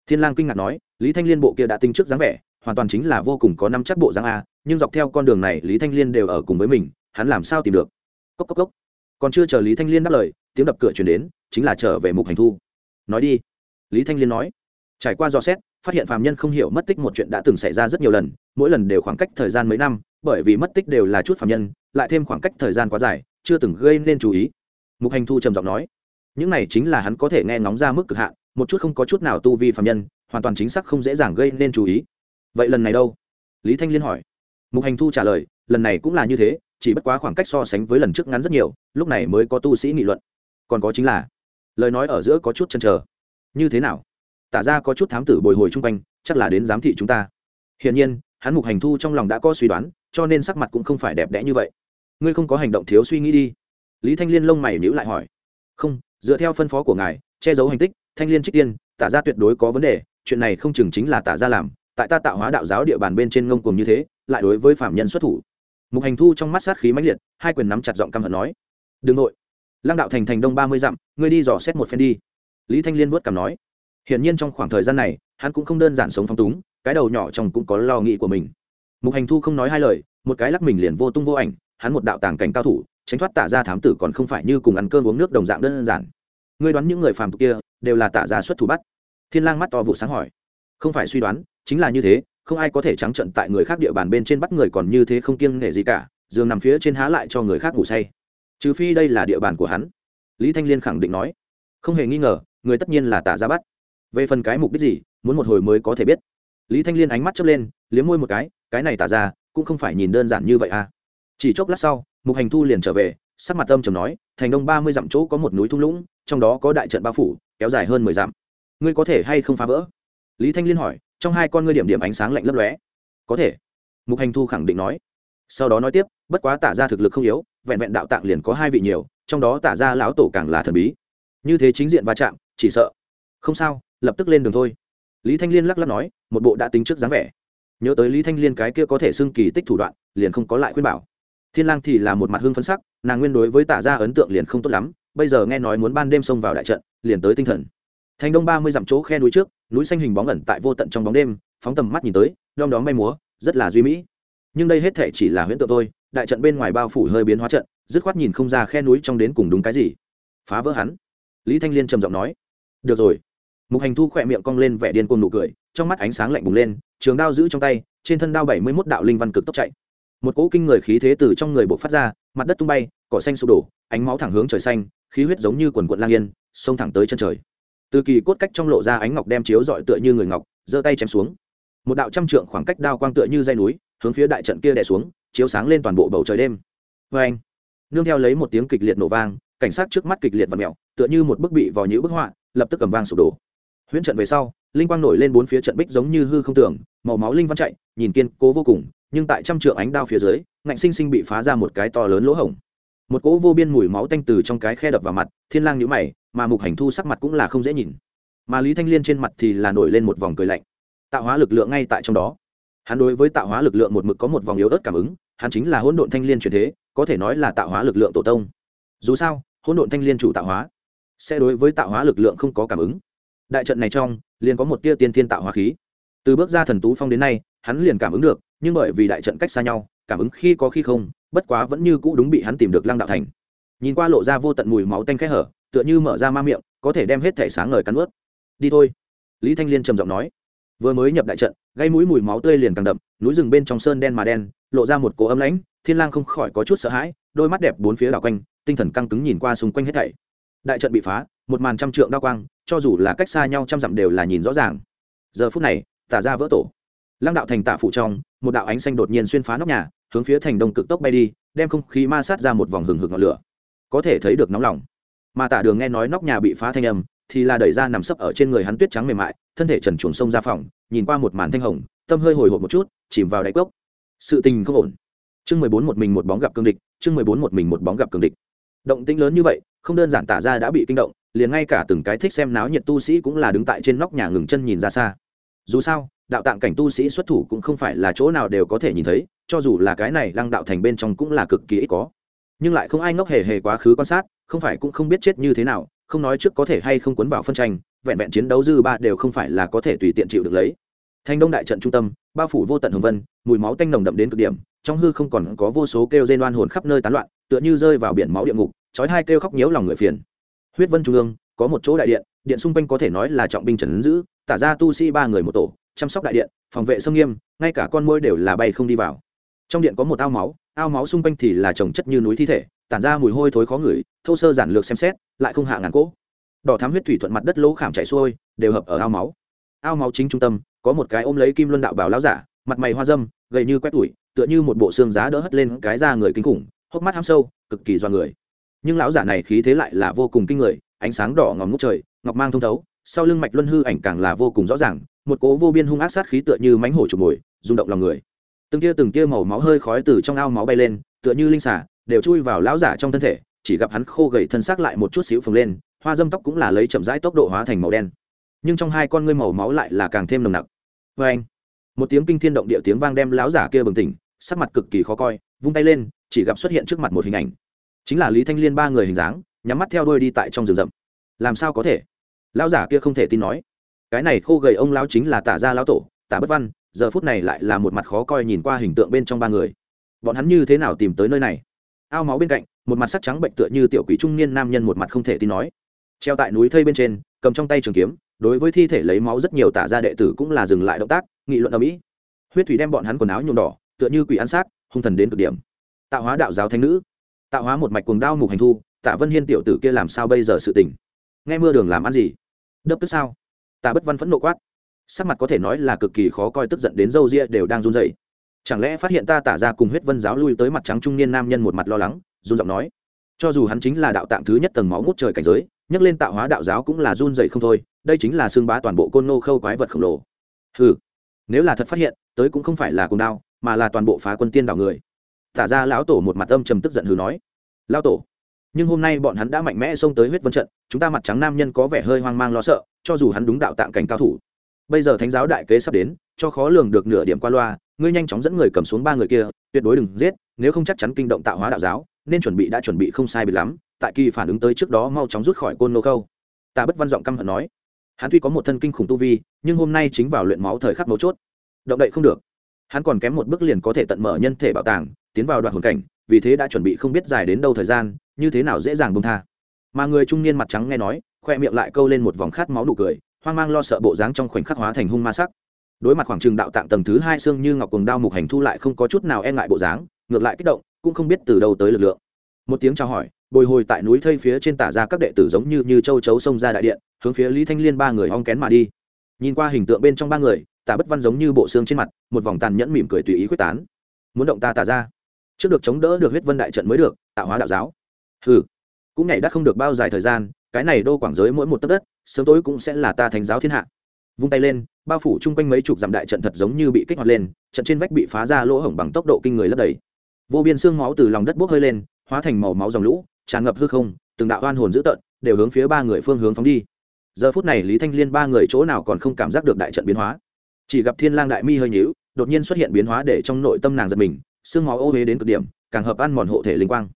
[SPEAKER 1] Thiên lang kinh ngạc nói, lý thanh liên bộ kia đã tinh trước dáng vẻ, hoàn toàn chính là vô cùng có năm chắc bộ dáng a, nhưng dọc theo con đường này, lý thanh liên đều ở cùng với mình, hắn làm sao tìm được? Cốc cốc cốc. Còn chưa chờ lý thanh liên đáp lời, tiếng đập cửa chuyển đến, chính là trở về mục hành thu. Nói đi. Lý thanh liên nói, trải qua dò xét phát hiện phàm nhân không hiểu mất tích một chuyện đã từng xảy ra rất nhiều lần, mỗi lần đều khoảng cách thời gian mấy năm, bởi vì mất tích đều là chút phàm nhân, lại thêm khoảng cách thời gian quá dài, chưa từng gây nên chú ý. Mục hành thu trầm giọng nói, những này chính là hắn có thể nghe ngóng ra mức cực hạn, một chút không có chút nào tu vi phàm nhân, hoàn toàn chính xác không dễ dàng gây nên chú ý. Vậy lần này đâu? Lý thanh liên hỏi. Mục hành thu trả lời, lần này cũng là như thế, chỉ bất quá khoảng cách so sánh với lần trước ngắn rất nhiều, lúc này mới có tu sĩ nghị luận. Còn có chính là, lời nói ở giữa có chút chăn trở như thế nào? Tả ra có chút thám tử bồi hồi chung quanh, chắc là đến giám thị chúng ta. Hiển nhiên, hắn mục hành thu trong lòng đã có suy đoán, cho nên sắc mặt cũng không phải đẹp đẽ như vậy. Ngươi không có hành động thiếu suy nghĩ đi. Lý thanh liên lông mày nhữ lại hỏi. Không, dựa theo phân phó của ngài, che giấu hành tích, thanh liên trích tiên, tả ra tuyệt đối có vấn đề, chuyện này không chừng chính là tả ra làm, tại ta tạo hóa đạo giáo địa bàn bên trên ngông cùng như thế, lại đối với phạm nhân xuất thủ. Mục hành thu trong mắt sát khí mãnh liệt, hai quyền nắm chặt giọng căm hận nói. Đừng nội. Lăng đạo thành thành đông ba mươi dặm, ngươi đi dò xét một phen đi. Lý thanh liên vớt cảm nói hiển nhiên trong khoảng thời gian này, hắn cũng không đơn giản sống phong túng, cái đầu nhỏ trong cũng có lo nghĩ của mình. Mục hành thu không nói hai lời, một cái lắc mình liền vô tung vô ảnh, hắn một đạo tàng cảnh cao thủ, tránh thoát tả ra thám tử còn không phải như cùng ăn cơm uống nước đồng dạng đơn giản. Ngươi đoán những người phàm tục kia, đều là tả ra xuất thủ bắt? Thiên lang mắt to vụ sáng hỏi. Không phải suy đoán, chính là như thế, không ai có thể trắng trận tại người khác địa bàn bên trên bắt người còn như thế không kiêng nể gì cả, giường nằm phía trên há lại cho người khác ngủ say. Trừ phi đây là địa bàn của hắn. Lý thanh liên khẳng định nói. Không hề nghi ngờ, người tất nhiên là tả ra bắt về phần cái mục đích gì, muốn một hồi mới có thể biết. Lý thanh liên ánh mắt chớp lên, liếm môi một cái cái này tả ra, cũng không phải nhìn đơn giản như vậy à. Chỉ chốc lát sau, mục hành thu liền trở về, sắc mặt âm trầm nói, thành đông ba mươi dặm chỗ có một núi thung lũng, trong đó có đại trận bao phủ, kéo dài hơn mười dặm. Ngươi có thể hay không phá vỡ? Lý thanh liên hỏi, trong hai con ngươi điểm điểm ánh sáng lạnh lấp lóe. Có thể. Mục hành thu khẳng định nói. Sau đó nói tiếp, bất quá tả ra thực lực không yếu, vẹn vẹn đạo tạng liền có hai vị nhiều, trong đó tả ra lão tổ càng là thần bí. Như thế chính diện va chạm, chỉ sợ. Không sao lập tức lên đường thôi. Lý thanh liên lắc lắc nói, một bộ đã tính trước dáng vẻ. Nhớ tới lý thanh liên cái kia có thể xưng kỳ tích thủ đoạn, liền không có lại khuyên bảo. Thiên lang thì là một mặt hương phấn sắc, nàng nguyên đối với tả ra ấn tượng liền không tốt lắm, bây giờ nghe nói muốn ban đêm xông vào đại trận, liền tới tinh thần. Thành đông ba mươi dặm chỗ khe núi trước, núi xanh hình bóng ẩn tại vô tận trong bóng đêm, phóng tầm mắt nhìn tới, đom đóm may múa, rất là duy mỹ. Nhưng đây hết thể chỉ là huyễn tượng thôi, đại trận bên ngoài bao phủ hơi biến hóa trận, dứt khoát nhìn không ra khe núi trong đến cùng đúng cái gì. Phá vỡ hắn. Lý thanh liên trầm giọng nói, được rồi mục hành thu khỏe miệng cong lên vẻ điên cuồng nụ cười, trong mắt ánh sáng lạnh bùng lên, trường đao giữ trong tay, trên thân đao bảy mươi mốt đạo linh văn cực tốc chạy. Một cỗ kinh người khí thế từ trong người buộc phát ra, mặt đất tung bay, cỏ xanh sụp đổ, ánh máu thẳng hướng trời xanh, khí huyết giống như quần quận lang yên, xông thẳng tới chân trời. Từ kỳ cốt cách trong lộ ra ánh ngọc đem chiếu dọi tựa như người ngọc, giơ tay chém xuống. Một đạo trăm trượng khoảng cách đao quang tựa như dây núi, hướng phía đại trận kia đè xuống, chiếu sáng lên toàn bộ bầu trời đêm. Vê anh, nương theo lấy một tiếng kịch liệt nổ vang, cảnh sát trước mắt kịch liệt và mèo tựa như một bức bị vò những bức họa, lập tức cầm vang sụp đổ huyễn trận về sau, linh quang nổi lên bốn phía trận bích giống như hư không tưởng màu máu linh văn chạy, nhìn kiên cố vô cùng, nhưng tại trăm trượng ánh đao phía dưới, ngạnh sinh sinh bị phá ra một cái to lớn lỗ hổng. Một cỗ vô biên mùi máu tanh từ trong cái khe đập vào mặt, thiên lang nhíu mày, mà mục hành thu sắc mặt cũng là không dễ nhìn. Mà lý thanh liên trên mặt thì là nổi lên một vòng cười lạnh. Tạo hóa lực lượng ngay tại trong đó. Hắn đối với tạo hóa lực lượng một mực có một vòng yếu ớt cảm ứng, hắn chính là hỗn độn thanh liên truyền thế, có thể nói là tạo hóa lực lượng tổ tông. Dù sao, hỗn độn thanh liên chủ tạo hóa, sẽ đối với tạo hóa lực lượng không có cảm ứng đại trận này trong, liền có một tia tiên thiên tạo hóa khí. Từ bước ra thần tú phong đến nay, hắn liền cảm ứng được, nhưng bởi vì đại trận cách xa nhau, cảm ứng khi có khi không, bất quá vẫn như cũ đúng bị hắn tìm được lăng đạo thành. Nhìn qua lộ ra vô tận mùi máu tanh khẽ hở, tựa như mở ra ma miệng, có thể đem hết thể sáng ngời cắn ướt. Đi thôi. Lý thanh liên trầm giọng nói. Vừa mới nhập đại trận, gây mũi mùi máu tươi liền càng đậm, núi rừng bên trong sơn đen mà đen, lộ ra một cỗ ấm lãnh, thiên lang không khỏi có chút sợ hãi, đôi mắt đẹp bốn phía đảo quanh, tinh thần căng cứng nhìn qua xung quanh hết thảy. Đại trận bị phá một màn trăm trượng đao quang, cho dù là cách xa nhau trăm dặm đều là nhìn rõ ràng. Giờ phút này, tả ra vỡ tổ. Lăng đạo thành tạ phụ trong, một đạo ánh xanh đột nhiên xuyên phá nóc nhà, hướng phía thành đông cực tốc bay đi, đem không khí ma sát ra một vòng hừng hực ngọn lửa. Có thể thấy được nóng lòng. Mà tả đường nghe nói nóc nhà bị phá thanh âm, thì là đẩy ra nằm sấp ở trên người hắn tuyết trắng mềm mại, thân thể trần chuồng sông ra phòng, nhìn qua một màn thanh hồng, tâm hơi hồi hộp một chút, chìm vào đáy cốc. Sự tình không ổn. Chương mười bốn một mình một bóng gặp cương địch, chương mười bốn một mình một bóng gặp cương địch. Động tĩnh lớn như vậy, không đơn giản tả ra đã bị kinh động liền ngay cả từng cái thích xem náo nhiệt tu sĩ cũng là đứng tại trên nóc nhà ngừng chân nhìn ra xa. Dù sao, đạo tạng cảnh tu sĩ xuất thủ cũng không phải là chỗ nào đều có thể nhìn thấy, cho dù là cái này lăng đạo thành bên trong cũng là cực kỳ ít có. Nhưng lại không ai ngốc hề hề quá khứ quan sát, không phải cũng không biết chết như thế nào, không nói trước có thể hay không cuốn vào phân tranh, vẹn vẹn chiến đấu dư ba đều không phải là có thể tùy tiện chịu được lấy. Thành đông đại trận trung tâm, bao phủ vô tận hồng vân, mùi máu tanh nồng đậm đến cực điểm, trong hư không còn có vô số kêu rên oan hồn khắp nơi tán loạn, tựa như rơi vào biển máu địa ngục, chói hai kêu khóc nhiễu lòng người phiền huyết vân trung ương, có một chỗ đại điện điện xung quanh có thể nói là trọng binh trần giữ, tả ra tu sĩ ba người một tổ, chăm sóc đại điện, phòng vệ sâm nghiêm, ngay cả con môi đều là bay không đi vào. Trong điện có một ao máu ao máu xung quanh thì là trồng chất như núi thi thể, tản ra mùi hôi thối khó ngửi, thô sơ giản lược xem xét, lại không hạ ngàn cỗ. Đỏ thám huyết thủy thuận mặt đất lỗ khảm chảy xuôi, đều hợp ở ao máu. Ao máu chính trung tâm, có một cái ôm lấy kim luân đạo bảo lão giả, mặt mày hoa dâm, gầy như quét tủi, tựa như một bộ xương giá đỡ hất lên cái da người kinh khủng, hốc mắt ham sâu, cực kỳ do người nhưng lão giả này khí thế lại là vô cùng kinh người, ánh sáng đỏ ngòm ngút trời, ngọc mang thông thấu, sau lưng mạch luân hư ảnh càng là vô cùng rõ ràng, một cố vô biên hung ác sát khí tựa như mánh hổ trục mồi, rung động lòng người. Từng tia từng tia màu máu hơi khói từ trong ao máu bay lên, tựa như linh xả đều chui vào lão giả trong thân thể, chỉ gặp hắn khô gầy thân xác lại một chút xíu phồng lên, hoa dâm tóc cũng là lấy chậm rãi tốc độ hóa thành màu đen. Nhưng trong hai con ngươi màu máu lại là càng thêm nồng nặc. Vê anh, một tiếng kinh thiên động địa tiếng vang đem lão giả kia bừng tỉnh, sắc mặt cực kỳ khó coi, vung tay lên, chỉ gặp xuất hiện trước mặt một hình ảnh chính là lý thanh liên ba người hình dáng, nhắm mắt theo đuôi đi tại trong rừng rậm. Làm sao có thể? Lão giả kia không thể tin nói. Cái này khô gầy ông lão chính là tả gia lão tổ, tả bất văn, giờ phút này lại là một mặt khó coi nhìn qua hình tượng bên trong ba người. Bọn hắn như thế nào tìm tới nơi này? Ao máu bên cạnh, một mặt sắc trắng bệnh tựa như tiểu quỷ trung niên nam nhân một mặt không thể tin nói. Treo tại núi thây bên trên, cầm trong tay trường kiếm, đối với thi thể lấy máu rất nhiều tả gia đệ tử cũng là dừng lại động tác, nghị luận ở mỹ huyết thủy đem bọn hắn quần áo nhuộm đỏ, tựa như quỷ ăn xác, hung thần đến cực điểm. Tạo hóa đạo giáo thanh nữ tạo hóa một mạch cuồng đao mục hành thu, tạ vân hiên tiểu tử kia làm sao bây giờ sự tình? Nghe mưa đường làm ăn gì? Đớp tức sao? Tạ bất văn phẫn nộ quát. Sắc mặt có thể nói là cực kỳ khó coi, tức giận đến râu ria đều đang run rẩy. Chẳng lẽ phát hiện ta tả ra cùng huyết vân giáo lui tới mặt trắng trung niên nam nhân một mặt lo lắng, run giọng nói. Cho dù hắn chính là đạo tạng thứ nhất tầng máu ngút trời cảnh giới, nhắc lên tạo hóa đạo giáo cũng là run dậy không thôi, đây chính là xương bá toàn bộ côn nô khâu quái vật khổng lồ. Ừ nếu là thật phát hiện, tới cũng không phải là cùng đao, mà là toàn bộ phá quân tiên đảo người tả ra lão tổ một mặt âm trầm tức giận hừ nói, lão tổ, nhưng hôm nay bọn hắn đã mạnh mẽ xông tới huyết vân trận, chúng ta mặt trắng nam nhân có vẻ hơi hoang mang lo sợ, cho dù hắn đúng đạo tạng cảnh cao thủ, bây giờ thánh giáo đại kế sắp đến, cho khó lường được nửa điểm qua loa, ngươi nhanh chóng dẫn người cầm xuống ba người kia, tuyệt đối đừng giết, nếu không chắc chắn kinh động tạo hóa đạo giáo, nên chuẩn bị đã chuẩn bị không sai bị lắm. Tại kỳ phản ứng tới trước đó mau chóng rút khỏi côn nô khâu, tạ bất văn giọng căm hận nói, hắn tuy có một thân kinh khủng tu vi, nhưng hôm nay chính vào luyện máu thời khắc mấu chốt, động đậy không được. Hắn còn kém một bước liền có thể tận mở nhân thể bảo tàng tiến vào đoạn hồn cảnh, vì thế đã chuẩn bị không biết dài đến đâu thời gian, như thế nào dễ dàng bông tha. Mà người trung niên mặt trắng nghe nói, khoe miệng lại câu lên một vòng khát máu nụ cười, hoang mang lo sợ bộ dáng trong khoảnh khắc hóa thành hung ma sắc. Đối mặt khoảng trường đạo tạng tầng thứ hai xương như ngọc cùng đao mục hành thu lại không có chút nào e ngại bộ dáng, ngược lại kích động, cũng không biết từ đâu tới lực lượng. Một tiếng chào hỏi, bồi hồi tại núi thây phía trên tả ra các đệ tử giống như như châu chấu xông ra đại điện, hướng phía lý thanh liên ba người hong kén mà đi. Nhìn qua hình tượng bên trong ba người, tả bất văn giống như bộ xương trên mặt, một vòng tàn nhẫn mỉm cười tùy ý quyết tán. Muốn động ta tả ra trước được chống đỡ được huyết vân đại trận mới được, tạo hóa đạo giáo. Ừ cũng nhảy đã không được bao dài thời gian, cái này đô quảng giới mỗi một tấc đất, sớm tối cũng sẽ là ta thành giáo thiên hạ. Vung tay lên, bao phủ chung quanh mấy chục dặm đại trận thật giống như bị kích hoạt lên, trận trên vách bị phá ra lỗ hổng bằng tốc độ kinh người lấp đầy. Vô biên xương máu từ lòng đất bốc hơi lên, hóa thành màu máu dòng lũ, tràn ngập hư không, từng đạo oan hồn dữ tợn đều hướng phía ba người phương hướng phóng đi. Giờ phút này lý thanh liên ba người chỗ nào còn không cảm giác được đại trận biến hóa. Chỉ gặp thiên lang đại mi hơi nhíu, đột nhiên xuất hiện biến hóa để trong nội tâm nàng giật mình xương máu ô huế đến cực điểm, càng hợp ăn mòn hộ thể linh quang.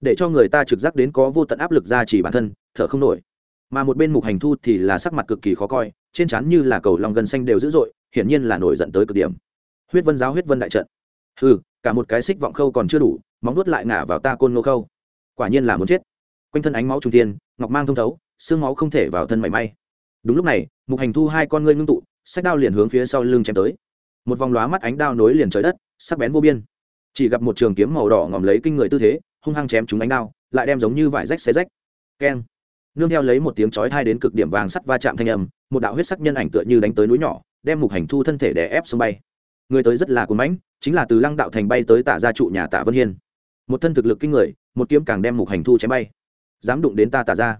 [SPEAKER 1] Để cho người ta trực giác đến có vô tận áp lực ra chỉ bản thân, thở không nổi. Mà một bên mục hành thu thì là sắc mặt cực kỳ khó coi, trên trán như là cầu lòng gần xanh đều dữ dội, hiển nhiên là nổi giận tới cực điểm. Huyết vân giáo, huyết vân đại trận. Hừ, cả một cái xích vọng khâu còn chưa đủ, móng nuốt lại ngả vào ta côn ngô khâu. Quả nhiên là muốn chết. Quanh thân ánh máu trung tiên ngọc mang thông thấu, xương máu không thể vào thân mảy may. Đúng lúc này, mục hành thu hai con ngươi ngưng tụ, sách đao liền hướng phía sau lưng chém tới. Một vòng lóa mắt ánh đao nối liền trời đất, sắc bén vô biên chỉ gặp một trường kiếm màu đỏ ngòm lấy kinh người tư thế, hung hăng chém chúng ánh đao, lại đem giống như vải rách xé rách. Keng. Nương theo lấy một tiếng chói thai đến cực điểm vàng sắt va chạm thanh âm, một đạo huyết sắc nhân ảnh tựa như đánh tới núi nhỏ, đem mục hành thu thân thể đè ép sông bay. Người tới rất là cuốn mãnh, chính là từ lăng đạo thành bay tới tạ gia trụ nhà tạ vân hiên. Một thân thực lực kinh người, một kiếm càng đem mục hành thu chém bay. Dám đụng đến ta tạ ra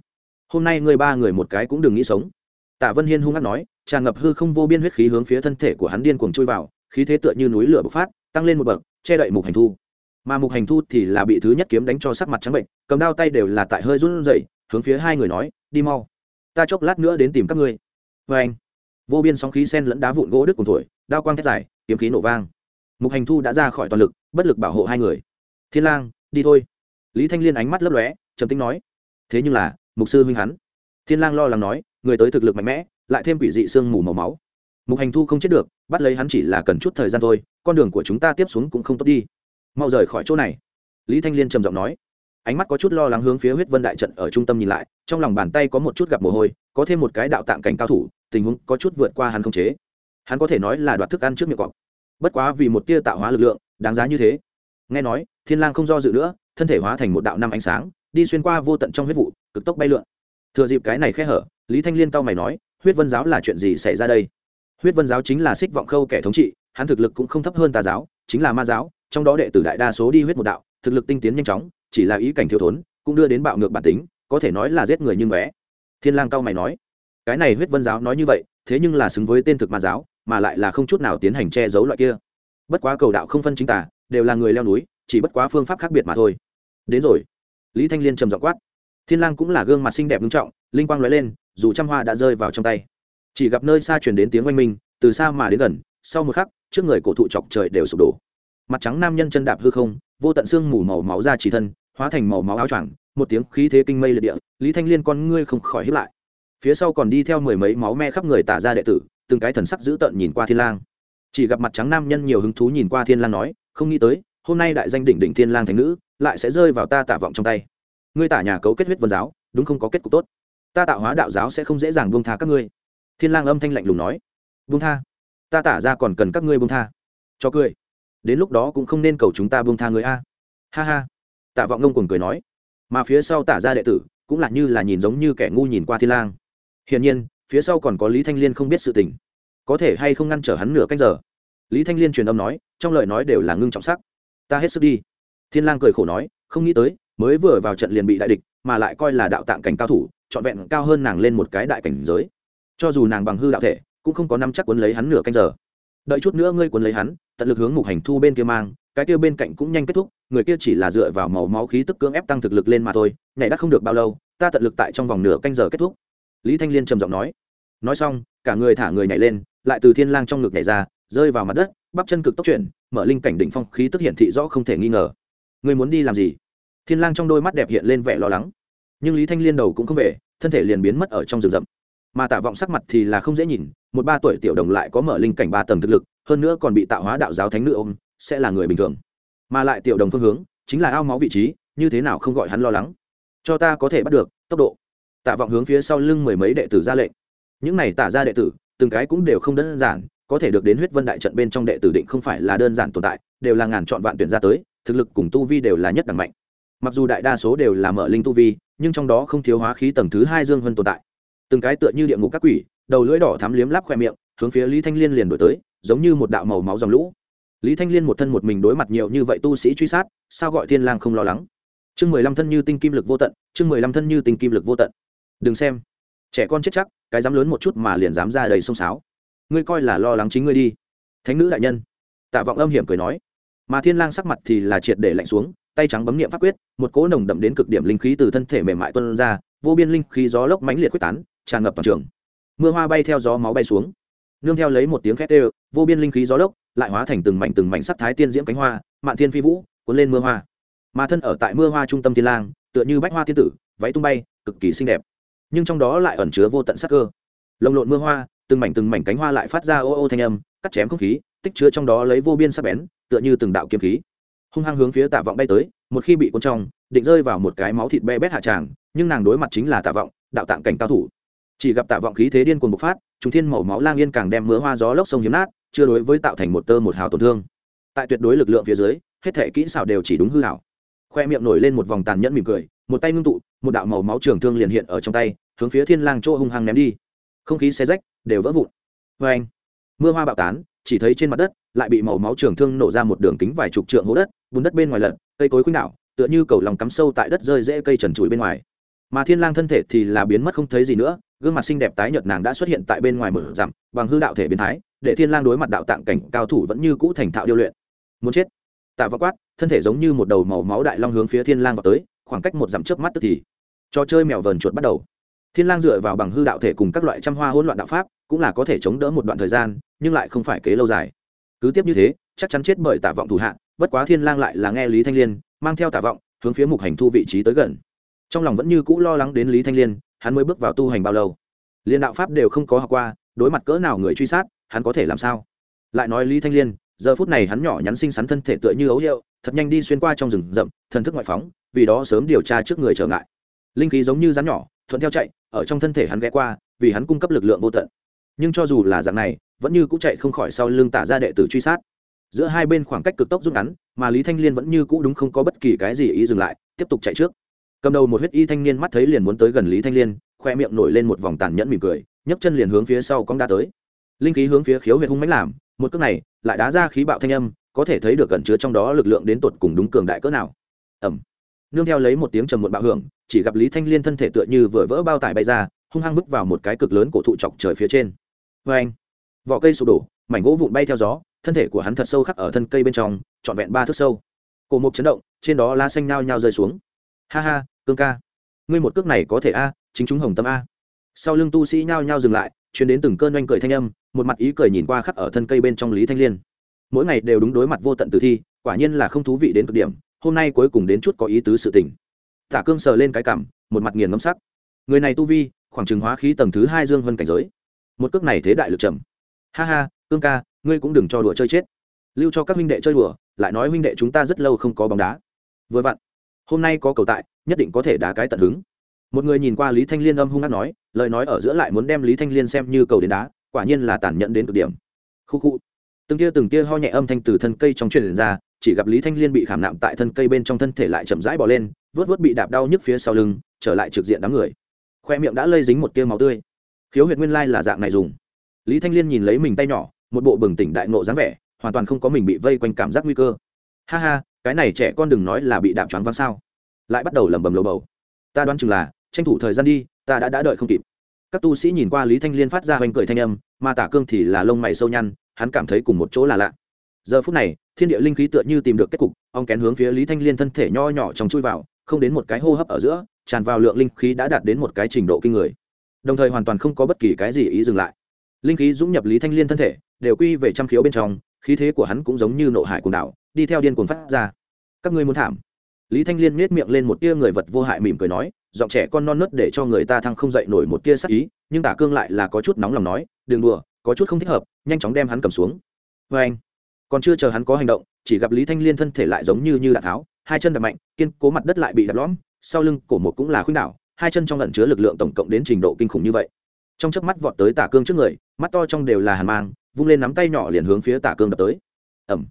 [SPEAKER 1] hôm nay ngươi ba người một cái cũng đừng nghĩ sống. Tạ vân hiên hung hăng nói, tràn ngập hư không vô biên huyết khí hướng phía thân thể của hắn điên cuồng chui vào, khí thế tựa như núi lửa bộc phát, tăng lên một bậc che đậy mục hành thu. Mà mục hành thu thì là bị thứ nhất kiếm đánh cho sắc mặt trắng bệnh, cầm đao tay đều là tại hơi run rẩy, hướng phía hai người nói, đi mau. Ta chốc lát nữa đến tìm các ngươi. Vê anh, vô biên sóng khí sen lẫn đá vụn gỗ đứt cùng thổi, đao quang thét dài, kiếm khí nổ vang. Mục hành thu đã ra khỏi toàn lực, bất lực bảo hộ hai người. Thiên lang, đi thôi. Lý thanh liên ánh mắt lấp lóe, trầm tính nói, thế nhưng là, mục sư huynh hắn. Thiên lang lo lắng nói, người tới thực lực mạnh mẽ, lại thêm quỷ dị xương mù màu máu. Mục hành thu không chết được, bắt lấy hắn chỉ là cần chút thời gian thôi con đường của chúng ta tiếp xuống cũng không tốt đi. Mau rời khỏi chỗ này. Lý thanh liên trầm giọng nói. Ánh mắt có chút lo lắng hướng phía huyết vân đại trận ở trung tâm nhìn lại, trong lòng bàn tay có một chút gặp mồ hôi, có thêm một cái đạo tạng cảnh cao thủ, tình huống có chút vượt qua hắn không chế. Hắn có thể nói là đoạt thức ăn trước miệng cọp. Bất quá vì một tia tạo hóa lực lượng, đáng giá như thế. Nghe nói, thiên lang không do dự nữa, thân thể hóa thành một đạo năm ánh sáng, đi xuyên qua vô tận trong huyết vụ, cực tốc bay lượn. Thừa dịp cái này khe hở, lý thanh liên cau mày nói, huyết vân giáo là chuyện gì xảy ra đây? Huyết vân giáo chính là xích vọng khâu kẻ thống trị hắn thực lực cũng không thấp hơn tà giáo, chính là ma giáo, trong đó đệ tử đại đa số đi huyết một đạo, thực lực tinh tiến nhanh chóng, chỉ là ý cảnh thiếu thốn, cũng đưa đến bạo ngược bản tính, có thể nói là giết người nhưng bé thiên lang cao mày nói, cái này huyết vân giáo nói như vậy, thế nhưng là xứng với tên thực ma giáo, mà lại là không chút nào tiến hành che giấu loại kia. Bất quá cầu đạo không phân chính tả đều là người leo núi, chỉ bất quá phương pháp khác biệt mà thôi. Đến rồi. Lý thanh liên trầm giọng quát. Thiên lang cũng là gương mặt xinh đẹp nghiêm trọng, linh quang lóe lên, dù trăm hoa đã rơi vào trong tay. Chỉ gặp nơi xa truyền đến tiếng oanh minh, từ xa mà đến gần, sau một khắc trước người cổ thụ chọc trời đều sụp đổ. Mặt trắng nam nhân chân đạp hư không, vô tận xương mù màu máu ra chỉ thân, hóa thành màu máu áo choàng, một tiếng khí thế kinh mây liệt địa, lý thanh liên, con ngươi không khỏi hiếp lại. Phía sau còn đi theo mười mấy máu me khắp người tả ra đệ tử, từng cái thần sắc dữ tợn nhìn qua thiên lang. Chỉ gặp mặt trắng nam nhân nhiều hứng thú nhìn qua thiên lang nói, không nghĩ tới, hôm nay đại danh đỉnh đỉnh thiên lang thành nữ, lại sẽ rơi vào ta tả vọng trong tay. Ngươi tả nhà cấu kết huyết vân giáo, đúng không có kết cục tốt. Ta tạo hóa đạo giáo sẽ không dễ dàng buông tha các ngươi. Thiên lang âm thanh lạnh lùng nói. Buông tha ta tả ra còn cần các ngươi buông tha. Cho cười. Đến lúc đó cũng không nên cầu chúng ta buông tha người a. Ha ha. Tạ vọng ngông cùng cười nói. Mà phía sau tả ra đệ tử, cũng là như là nhìn giống như kẻ ngu nhìn qua thiên lang. Hiển nhiên, phía sau còn có lý thanh liên không biết sự tình. Có thể hay không ngăn trở hắn nửa canh giờ? Lý thanh liên truyền âm nói, trong lời nói đều là ngưng trọng sắc. Ta hết sức đi. Thiên lang cười khổ nói, không nghĩ tới, mới vừa vào trận liền bị đại địch, mà lại coi là đạo tạng cảnh cao thủ, trọn vẹn cao hơn nàng lên một cái đại cảnh giới. Cho dù nàng bằng hư đạo thể cũng không có năm chắc cuốn lấy hắn nửa canh giờ. Đợi chút nữa ngươi cuốn lấy hắn, tận lực hướng mục hành thu bên kia mang, cái kia bên cạnh cũng nhanh kết thúc, người kia chỉ là dựa vào màu máu khí tức cưỡng ép tăng thực lực lên mà thôi, nhảy đã không được bao lâu, ta tận lực tại trong vòng nửa canh giờ kết thúc. Lý thanh liên trầm giọng nói. Nói xong, cả người thả người nhảy lên, lại từ thiên lang trong ngực nhảy ra, rơi vào mặt đất, bắp chân cực tốc chuyển, mở linh cảnh đỉnh phong khí tức hiển thị rõ không thể nghi ngờ. Ngươi muốn đi làm gì? Thiên lang trong đôi mắt đẹp hiện lên vẻ lo lắng. Nhưng lý thanh liên đầu cũng không về, thân thể liền biến mất ở trong rừng rậm mà tạ vọng sắc mặt thì là không dễ nhìn, một ba tuổi tiểu đồng lại có mở linh cảnh ba tầng thực lực, hơn nữa còn bị tạo hóa đạo giáo thánh nữ ôm, sẽ là người bình thường. Mà lại tiểu đồng phương hướng, chính là ao máu vị trí, như thế nào không gọi hắn lo lắng. Cho ta có thể bắt được, tốc độ. Tạ vọng hướng phía sau lưng mười mấy đệ tử ra lệnh. Những này tả ra đệ tử, từng cái cũng đều không đơn giản, có thể được đến huyết vân đại trận bên trong đệ tử định không phải là đơn giản tồn tại, đều là ngàn chọn vạn tuyển ra tới, thực lực cùng tu vi đều là nhất đẳng mạnh. Mặc dù đại đa số đều là mở linh tu vi, nhưng trong đó không thiếu hóa khí tầng thứ hai dương hơn tồn tại từng cái tựa như địa ngục các quỷ, đầu lưỡi đỏ thắm liếm láp khoe miệng, hướng phía lý thanh liên liền đổi tới, giống như một đạo màu máu dòng lũ. Lý thanh liên một thân một mình đối mặt nhiều như vậy tu sĩ truy sát, sao gọi thiên lang không lo lắng? Chương mười lăm thân như tinh kim lực vô tận, chương mười lăm thân như tinh kim lực vô tận. Đừng xem. Trẻ con chết chắc, cái dám lớn một chút mà liền dám ra đầy sông sáo. Ngươi coi là lo lắng chính ngươi đi. Thánh nữ đại nhân. Tạ vọng âm hiểm cười nói. Mà thiên lang sắc mặt thì là triệt để lạnh xuống, tay trắng bấm niệm pháp quyết, một cỗ nồng đậm đến cực điểm linh khí từ thân thể mềm mại tuôn ra, vô biên linh khí gió lốc mãnh liệt quyết tán tràn ngập toàn trường. Mưa hoa bay theo gió máu bay xuống. Nương theo lấy một tiếng khét ê vô biên linh khí gió lốc, lại hóa thành từng mảnh từng mảnh sắc thái tiên diễm cánh hoa, mạn thiên phi vũ, cuốn lên mưa hoa. Mà thân ở tại mưa hoa trung tâm thiên lang, tựa như bách hoa thiên tử, váy tung bay, cực kỳ xinh đẹp. Nhưng trong đó lại ẩn chứa vô tận sắc cơ. Lồng lộn mưa hoa, từng mảnh từng mảnh cánh hoa lại phát ra ô ô thanh âm, cắt chém không khí, tích chứa trong đó lấy vô biên sắc bén, tựa như từng đạo kiếm khí. Hung hăng hướng phía tạ vọng bay tới, một khi bị cuốn trong định rơi vào một cái máu thịt be bét hạ tràng, nhưng nàng đối mặt chính là tạ vọng, đạo tạng cảnh cao thủ chỉ gặp tạ vọng khí thế điên cuồng bộc phát trung thiên màu máu lang yên càng đem mưa hoa gió lốc sông hiếm nát, chưa đối với tạo thành một tơ một hào tổn thương. Tại tuyệt đối lực lượng phía dưới, hết thể kỹ xảo đều chỉ đúng hư hảo khoe miệng nổi lên một vòng tàn nhẫn mỉm cười, một tay ngưng tụ, một đạo màu máu trường thương liền hiện ở trong tay, hướng phía thiên lang chỗ hung hăng ném đi. Không khí xe rách, đều vỡ vụn. Vê anh, mưa hoa bạo tán, chỉ thấy trên mặt đất lại bị màu máu trường thương nổ ra một đường kính vài chục trượng hố đất, bùn đất bên ngoài lật, cây cối khuynh đảo, tựa như cầu lòng cắm sâu tại đất rơi dễ cây trần trụi bên ngoài mà thiên lang thân thể thì là biến mất không thấy gì nữa, gương mặt xinh đẹp tái nhợt nàng đã xuất hiện tại bên ngoài mở rộng. bằng hư đạo thể biến thái, để thiên lang đối mặt đạo tạng cảnh cao thủ vẫn như cũ thành thạo điêu luyện. Muốn chết? Tạ vọng quát, thân thể giống như một đầu màu máu đại long hướng phía thiên lang vào tới, khoảng cách một dặm trước mắt tức thì, trò chơi mèo vờn chuột bắt đầu. Thiên lang dựa vào bằng hư đạo thể cùng các loại trăm hoa hỗn loạn đạo pháp, cũng là có thể chống đỡ một đoạn thời gian, nhưng lại không phải kế lâu dài. Cứ tiếp như thế, chắc chắn chết bởi tạ vọng thủ hạ, bất quá thiên lang lại là nghe lý thanh liên, mang theo tạ vọng, hướng phía mục hành thu vị trí tới gần trong lòng vẫn như cũ lo lắng đến lý thanh liên, hắn mới bước vào tu hành bao lâu. Liên đạo pháp đều không có học qua, đối mặt cỡ nào người truy sát, hắn có thể làm sao? Lại nói lý thanh liên, giờ phút này hắn nhỏ nhắn xinh xắn thân thể tựa như ấu hiệu, thật nhanh đi xuyên qua trong rừng rậm, thần thức ngoại phóng, vì đó sớm điều tra trước người trở ngại. Linh khí giống như rắn nhỏ, thuận theo chạy, ở trong thân thể hắn ghé qua, vì hắn cung cấp lực lượng vô tận. Nhưng cho dù là dạng này, vẫn như cũng chạy không khỏi sau lưng tả ra đệ tử truy sát. Giữa hai bên khoảng cách cực tốc rút ngắn, mà lý thanh liên vẫn như cũ đúng không có bất kỳ cái gì ý dừng lại, tiếp tục chạy trước cầm đầu một huyết y thanh niên mắt thấy liền muốn tới gần lý thanh liên, khoe miệng nổi lên một vòng tàn nhẫn mỉm cười, nhấc chân liền hướng phía sau cong đa tới. Linh khí hướng phía khiếu huyệt hung mãnh làm, một cước này lại đá ra khí bạo thanh âm, có thể thấy được cẩn chứa trong đó lực lượng đến tột cùng đúng cường đại cỡ nào. Ẩm nương theo lấy một tiếng trầm muộn bạo hưởng, chỉ gặp lý thanh liên thân thể tựa như vừa vỡ bao tải bay ra, hung hăng bước vào một cái cực lớn cổ thụ chọc trời phía trên. Vê anh vỏ cây sụp đổ, mảnh gỗ vụn bay theo gió, thân thể của hắn thật sâu khắc ở thân cây bên trong, trọn vẹn ba thước sâu. Cổ mục chấn động, trên đó lá xanh nao nhao rơi xuống. Ha ha cương ca. Ngươi một cước này có thể a, chính chúng hồng tâm a. Sau lưng tu sĩ nhao nhao dừng lại chuyến đến từng cơn oanh cười thanh âm, một mặt ý cười nhìn qua khắc ở thân cây bên trong lý thanh liên. Mỗi ngày đều đúng đối mặt vô tận tử thi, quả nhiên là không thú vị đến cực điểm, hôm nay cuối cùng đến chút có ý tứ sự tình. Tả cương sờ lên cái cảm, một mặt nghiền ngấm sắc. Người này tu vi, khoảng trừng hóa khí tầng thứ hai dương hơn cảnh giới. Một cước này thế đại lực trầm. Ha ha, cương ca, ngươi cũng đừng cho đùa chơi chết. Lưu cho các huynh đệ chơi đùa, lại nói huynh đệ chúng ta rất lâu không có bóng đá. Vừa vặn hôm nay có cầu tại, nhất định có thể đá cái tận hứng. Một người nhìn qua lý thanh liên âm hung hát nói, lời nói ở giữa lại muốn đem lý thanh liên xem như cầu đến đá, quả nhiên là tàn nhẫn đến cực điểm. Khu khu. Từng tia từng tia ho nhẹ âm thanh từ thân cây trong truyền ra, chỉ gặp lý thanh liên bị khảm nạm tại thân cây bên trong thân thể lại chậm rãi bỏ lên vớt vớt bị đạp đau nhức phía sau lưng, trở lại trực diện đám người. Khoe miệng đã lây dính một tia máu tươi. Khiếu huyệt nguyên lai là dạng này dùng. Lý thanh liên nhìn lấy mình tay nhỏ, một bộ bừng tỉnh đại nộ dáng vẻ, hoàn toàn không có mình bị vây quanh cảm giác nguy cơ. Ha ha cái này trẻ con đừng nói là bị đạp choáng váng sao. Lại bắt đầu lẩm bẩm lầu bầu. Ta đoán chừng là, tranh thủ thời gian đi, ta đã đã đợi không kịp. Các tu sĩ nhìn qua lý thanh liên phát ra hoành cười thanh âm, mà tả cương thì là lông mày sâu nhăn, hắn cảm thấy cùng một chỗ là lạ. Giờ phút này, thiên địa linh khí tựa như tìm được kết cục, ông kén hướng phía lý thanh liên thân thể nho nhỏ trong chui vào, không đến một cái hô hấp ở giữa, tràn vào lượng linh khí đã đạt đến một cái trình độ kinh người. Đồng thời hoàn toàn không có bất kỳ cái gì ý dừng lại. Linh khí dũng nhập lý thanh liên thân thể, đều quy về trăm khiếu bên trong khí thế của hắn cũng giống như nộ hải cuồng đảo, đi theo điên cuồng phát ra. Các ngươi muốn thảm. Lý thanh liên miết miệng lên một tia người vật vô hại mỉm cười nói, giọng trẻ con non nớt để cho người ta thăng không dậy nổi một tia sắc ý, nhưng tả cương lại là có chút nóng lòng nói, đừng đùa, có chút không thích hợp, nhanh chóng đem hắn cầm xuống. Vê anh, còn chưa chờ hắn có hành động, chỉ gặp lý thanh liên thân thể lại giống như như đạn tháo, hai chân đập mạnh, kiên cố mặt đất lại bị đập lõm, sau lưng cổ một cũng là khuynh đảo, hai chân trong lẩn chứa lực lượng tổng cộng đến trình độ kinh khủng như vậy. Trong chớp mắt vọt tới tả cương trước người, mắt to trong đều là hàn mang vung lên nắm tay nhỏ liền hướng phía tả cương đập tới. Ẩm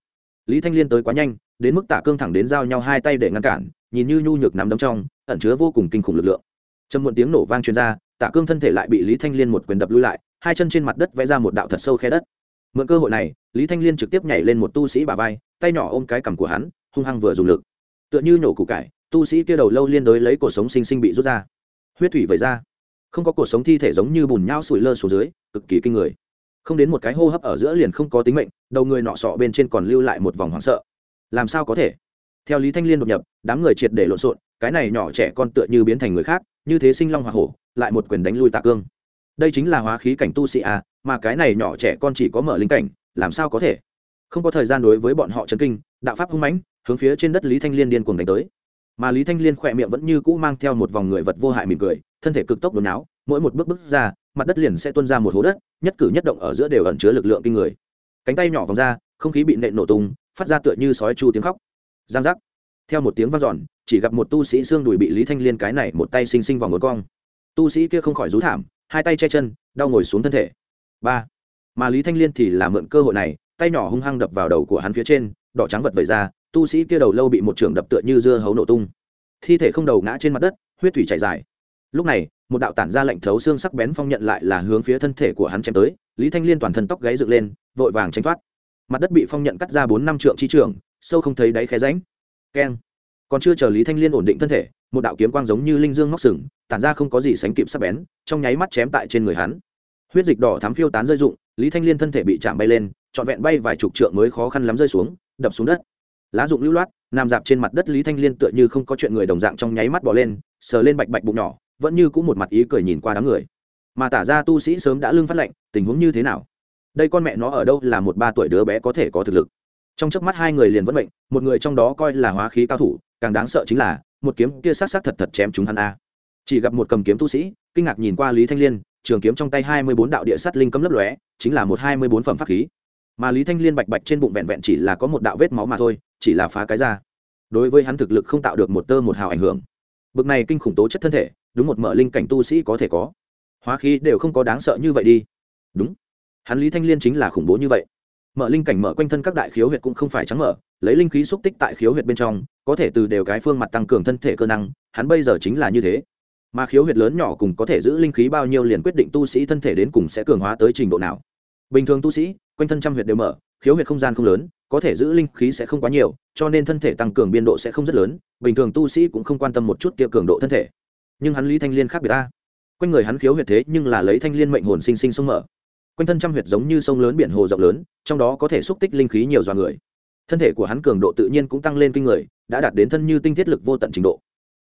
[SPEAKER 1] lý thanh liên tới quá nhanh, đến mức tả cương thẳng đến giao nhau hai tay để ngăn cản, nhìn như nhu nhược nắm đấm trong, ẩn chứa vô cùng kinh khủng lực lượng. Trầm muộn tiếng nổ vang truyền ra tạ cương thân thể lại bị lý thanh liên một quyền đập lui lại, hai chân trên mặt đất vẽ ra một đạo thật sâu khe đất. Mượn cơ hội này, lý thanh liên trực tiếp nhảy lên một tu sĩ bà vai, tay nhỏ ôm cái cằm của hắn, hung hăng vừa dùng lực. Tựa như nhổ củ cải, tu sĩ kia đầu lâu liên đối lấy cuộc sống sinh sinh bị rút ra. Huyết thủy vẩy ra. Không có cuộc sống thi thể giống như bùn nhau sủi lơ xuống dưới, cực kỳ kinh người không đến một cái hô hấp ở giữa liền không có tính mệnh, đầu người nọ sọ bên trên còn lưu lại một vòng hoảng sợ. Làm sao có thể? Theo lý thanh liên đột nhập, đám người triệt để lộn xộn, cái này nhỏ trẻ con tựa như biến thành người khác, như thế sinh long hoa hổ, lại một quyền đánh lui tạ cương. Đây chính là hóa khí cảnh tu sĩ à mà cái này nhỏ trẻ con chỉ có mở linh cảnh, làm sao có thể? Không có thời gian đối với bọn họ chấn kinh, đạo pháp hung mãnh, hướng phía trên đất lý thanh liên điên cuồng đánh tới. Mà lý thanh liên khỏe miệng vẫn như cũ mang theo một vòng người vật vô hại mỉm cười, thân thể cực tốc đồn áo mỗi một bước bước ra mặt đất liền sẽ tuôn ra một hố đất, nhất cử nhất động ở giữa đều ẩn chứa lực lượng kinh người. Cánh tay nhỏ vòng ra, không khí bị nện nổ tung, phát ra tựa như sói chu tiếng khóc. Giang giác. Theo một tiếng vang dọn, chỉ gặp một tu sĩ xương đùi bị lý thanh liên cái này một tay xinh xinh vào một cong. Tu sĩ kia không khỏi rú thảm, hai tay che chân, đau ngồi xuống thân thể. Ba. Mà lý thanh liên thì là mượn cơ hội này, tay nhỏ hung hăng đập vào đầu của hắn phía trên, đỏ trắng vật vẩy ra, tu sĩ kia đầu lâu bị một trường đập tựa như dưa hấu nổ tung. Thi thể không đầu ngã trên mặt đất, huyết thủy chảy dài lúc này, một đạo tản ra lệnh thấu xương sắc bén phong nhận lại là hướng phía thân thể của hắn chém tới, lý thanh liên toàn thân tóc gáy dựng lên, vội vàng tránh thoát. Mặt đất bị phong nhận cắt ra bốn năm trượng chi trường, sâu không thấy đáy khe ránh keng. Còn chưa chờ lý thanh liên ổn định thân thể, một đạo kiếm quang giống như linh dương móc sừng, tản ra không có gì sánh kịp sắc bén, trong nháy mắt chém tại trên người hắn. Huyết dịch đỏ thám phiêu tán rơi rụng, lý thanh liên thân thể bị chạm bay lên, trọn vẹn bay vài chục trượng mới khó khăn lắm rơi xuống, đập xuống đất. Lá dụng lưu loát, nằm dạp trên mặt đất lý thanh liên tựa như không có chuyện người đồng dạng trong nháy mắt bỏ lên, sờ lên bạch bạch bụng nhỏ vẫn như cũng một mặt ý cười nhìn qua đám người. Mà tả ra tu sĩ sớm đã lưng phát lệnh tình huống như thế nào? Đây con mẹ nó ở đâu là một ba tuổi đứa bé có thể có thực lực? Trong chớp mắt hai người liền vẫn bệnh một người trong đó coi là hóa khí cao thủ, càng đáng sợ chính là, một kiếm kia sát sát thật thật chém chúng hắn a. Chỉ gặp một cầm kiếm tu sĩ, kinh ngạc nhìn qua lý thanh liên, trường kiếm trong tay hai mươi bốn đạo địa sát linh cấm lấp lóe, chính là một hai mươi bốn phẩm pháp khí. Mà lý thanh liên bạch bạch trên bụng vẹn vẹn chỉ là có một đạo vết máu mà thôi, chỉ là phá cái ra. Đối với hắn thực lực không tạo được một tơ một hào ảnh hưởng. Bực này kinh khủng tố chất thân thể đúng một mở linh cảnh tu sĩ có thể có. Hóa khí đều không có đáng sợ như vậy đi. Đúng. Hắn lý thanh liên chính là khủng bố như vậy. Mở linh cảnh mở quanh thân các đại khiếu huyệt cũng không phải trắng mở, lấy linh khí xúc tích tại khiếu huyệt bên trong, có thể từ đều cái phương mặt tăng cường thân thể cơ năng, hắn bây giờ chính là như thế. Mà khiếu huyệt lớn nhỏ cùng có thể giữ linh khí bao nhiêu liền quyết định tu sĩ thân thể đến cùng sẽ cường hóa tới trình độ nào. Bình thường tu sĩ, quanh thân trăm huyệt đều mở, khiếu huyệt không gian không lớn, có thể giữ linh khí sẽ không quá nhiều, cho nên thân thể tăng cường biên độ sẽ không rất lớn, bình thường tu sĩ cũng không quan tâm một chút kia cường độ thân thể nhưng hắn lý thanh liên khác biệt ta quanh người hắn khiếu huyệt thế nhưng là lấy thanh liên mệnh hồn sinh sinh sông mở. Quanh thân trăm huyệt giống như sông lớn biển hồ rộng lớn, trong đó có thể xúc tích linh khí nhiều dọa người. Thân thể của hắn cường độ tự nhiên cũng tăng lên kinh người, đã đạt đến thân như tinh thiết lực vô tận trình độ.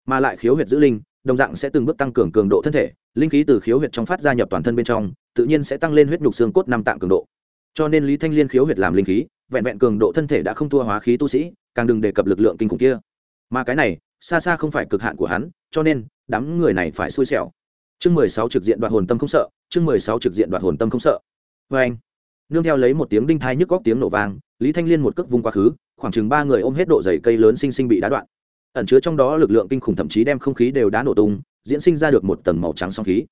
[SPEAKER 1] Mà lại khiếu huyệt giữ linh, đồng dạng sẽ từng bước tăng cường cường độ thân thể, linh khí từ khiếu huyệt trong phát gia nhập toàn thân bên trong, tự nhiên sẽ tăng lên huyết nhục xương cốt năm tạng cường độ. Cho nên lý thanh liên khiếu huyệt làm linh khí, vẹn vẹn cường độ thân thể đã không thua hóa khí tu sĩ, càng đừng đề cập lực lượng kinh khủng kia. Mà cái này, xa xa không phải cực hạn của hắn, cho nên đám người này phải xui xẻo. Chương mười sáu trực diện đoạt hồn tâm không sợ, chương mười sáu trực diện đoạt hồn tâm không sợ. Vê anh, nương theo lấy một tiếng đinh thai nhức góc tiếng nổ vang, lý thanh liên một cước vung quá khứ, khoảng chừng ba người ôm hết độ dày cây lớn xinh xinh bị đá đoạn. Ẩn chứa trong đó lực lượng kinh khủng thậm chí đem không khí đều đá nổ tung, diễn sinh ra được một tầng màu trắng song khí.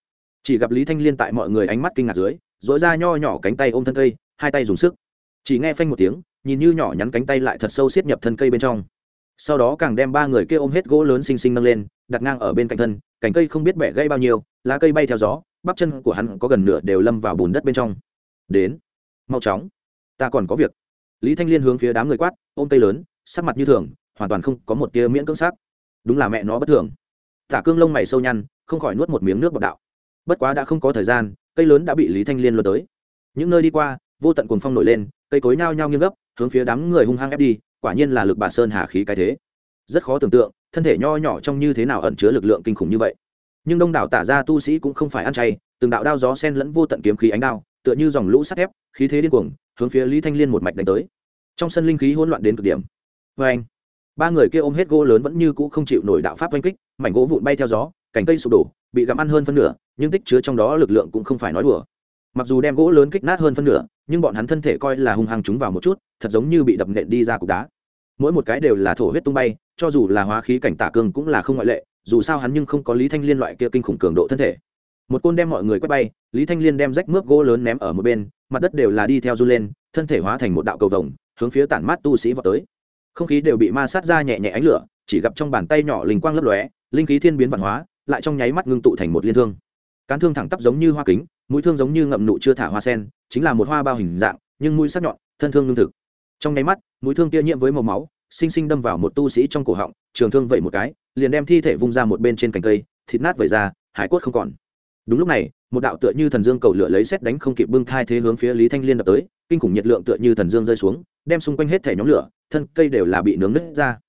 [SPEAKER 1] Chỉ gặp lý thanh liên tại mọi người ánh mắt kinh ngạc dưới dỗi ra nho nhỏ cánh tay ôm thân cây, hai tay dùng sức. Chỉ nghe phanh một tiếng, nhìn như nhỏ nhắn cánh tay lại thật sâu siết nhập thân cây bên trong. Sau đó càng đem ba người kia ôm hết gỗ lớn xinh xinh nâng lên đặt ngang ở bên cạnh thân, cành cây không biết bẻ gây bao nhiêu, lá cây bay theo gió, bắp chân của hắn có gần nửa đều lâm vào bùn đất bên trong. Đến, mau chóng, ta còn có việc. Lý thanh liên hướng phía đám người quát, ôm cây lớn, sắc mặt như thường, hoàn toàn không có một tia miễn cưỡng sắc. Đúng là mẹ nó bất thường. Tả cương lông mày sâu nhăn, không khỏi nuốt một miếng nước bọc đạo. Bất quá đã không có thời gian, cây lớn đã bị lý thanh liên lừa tới. Những nơi đi qua, vô tận cuồng phong nổi lên, cây cối nhao nhao nghiêng gấp, hướng phía đám người hung hăng ép đi, quả nhiên là lực bà sơn hà khí cái thế. Rất khó tưởng tượng thân thể nho nhỏ trong như thế nào ẩn chứa lực lượng kinh khủng như vậy. Nhưng đông đảo tả ra tu sĩ cũng không phải ăn chay, từng đạo đao gió sen lẫn vô tận kiếm khí ánh đao, tựa như dòng lũ sắt thép, khí thế điên cuồng, hướng phía lý thanh liên một mạch đánh tới. Trong sân linh khí hỗn loạn đến cực điểm. Vê anh, ba người kia ôm hết gỗ lớn vẫn như cũ không chịu nổi đạo pháp oanh kích, mảnh gỗ vụn bay theo gió, cành cây sụp đổ, bị gặm ăn hơn phân nửa, nhưng tích chứa trong đó lực lượng cũng không phải nói đùa. Mặc dù đem gỗ lớn kích nát hơn phân nửa, nhưng bọn hắn thân thể coi là hung hăng chúng vào một chút, thật giống như bị đập nện đi ra cục đá mỗi một cái đều là thổ huyết tung bay, cho dù là hóa khí cảnh tả cương cũng là không ngoại lệ, dù sao hắn nhưng không có lý thanh liên loại kia kinh khủng cường độ thân thể. Một côn đem mọi người quét bay, lý thanh liên đem rách mướp gỗ lớn ném ở một bên, mặt đất đều là đi theo du lên, thân thể hóa thành một đạo cầu vồng, hướng phía tản mát tu sĩ vào tới. Không khí đều bị ma sát ra nhẹ nhẹ ánh lửa, chỉ gặp trong bàn tay nhỏ linh quang lấp lóe, linh khí thiên biến văn hóa, lại trong nháy mắt ngưng tụ thành một liên thương. Cán thương thẳng tắp giống như hoa kính, mũi thương giống như ngậm nụ chưa thả hoa sen, chính là một hoa bao hình dạng, nhưng mũi sắc nhọn, thân thương lương thực. Trong nháy mắt mũi thương kia nhiễm với màu máu, sinh sinh đâm vào một tu sĩ trong cổ họng, trường thương vậy một cái, liền đem thi thể vung ra một bên trên cành cây, thịt nát vẩy ra, hải quất không còn. Đúng lúc này, một đạo tựa như thần dương cầu lửa lấy xét đánh không kịp bưng thai thế hướng phía lý thanh liên đập tới, kinh khủng nhiệt lượng tựa như thần dương rơi xuống, đem xung quanh hết thể nhóm lửa, thân cây đều là bị nướng nứt ra.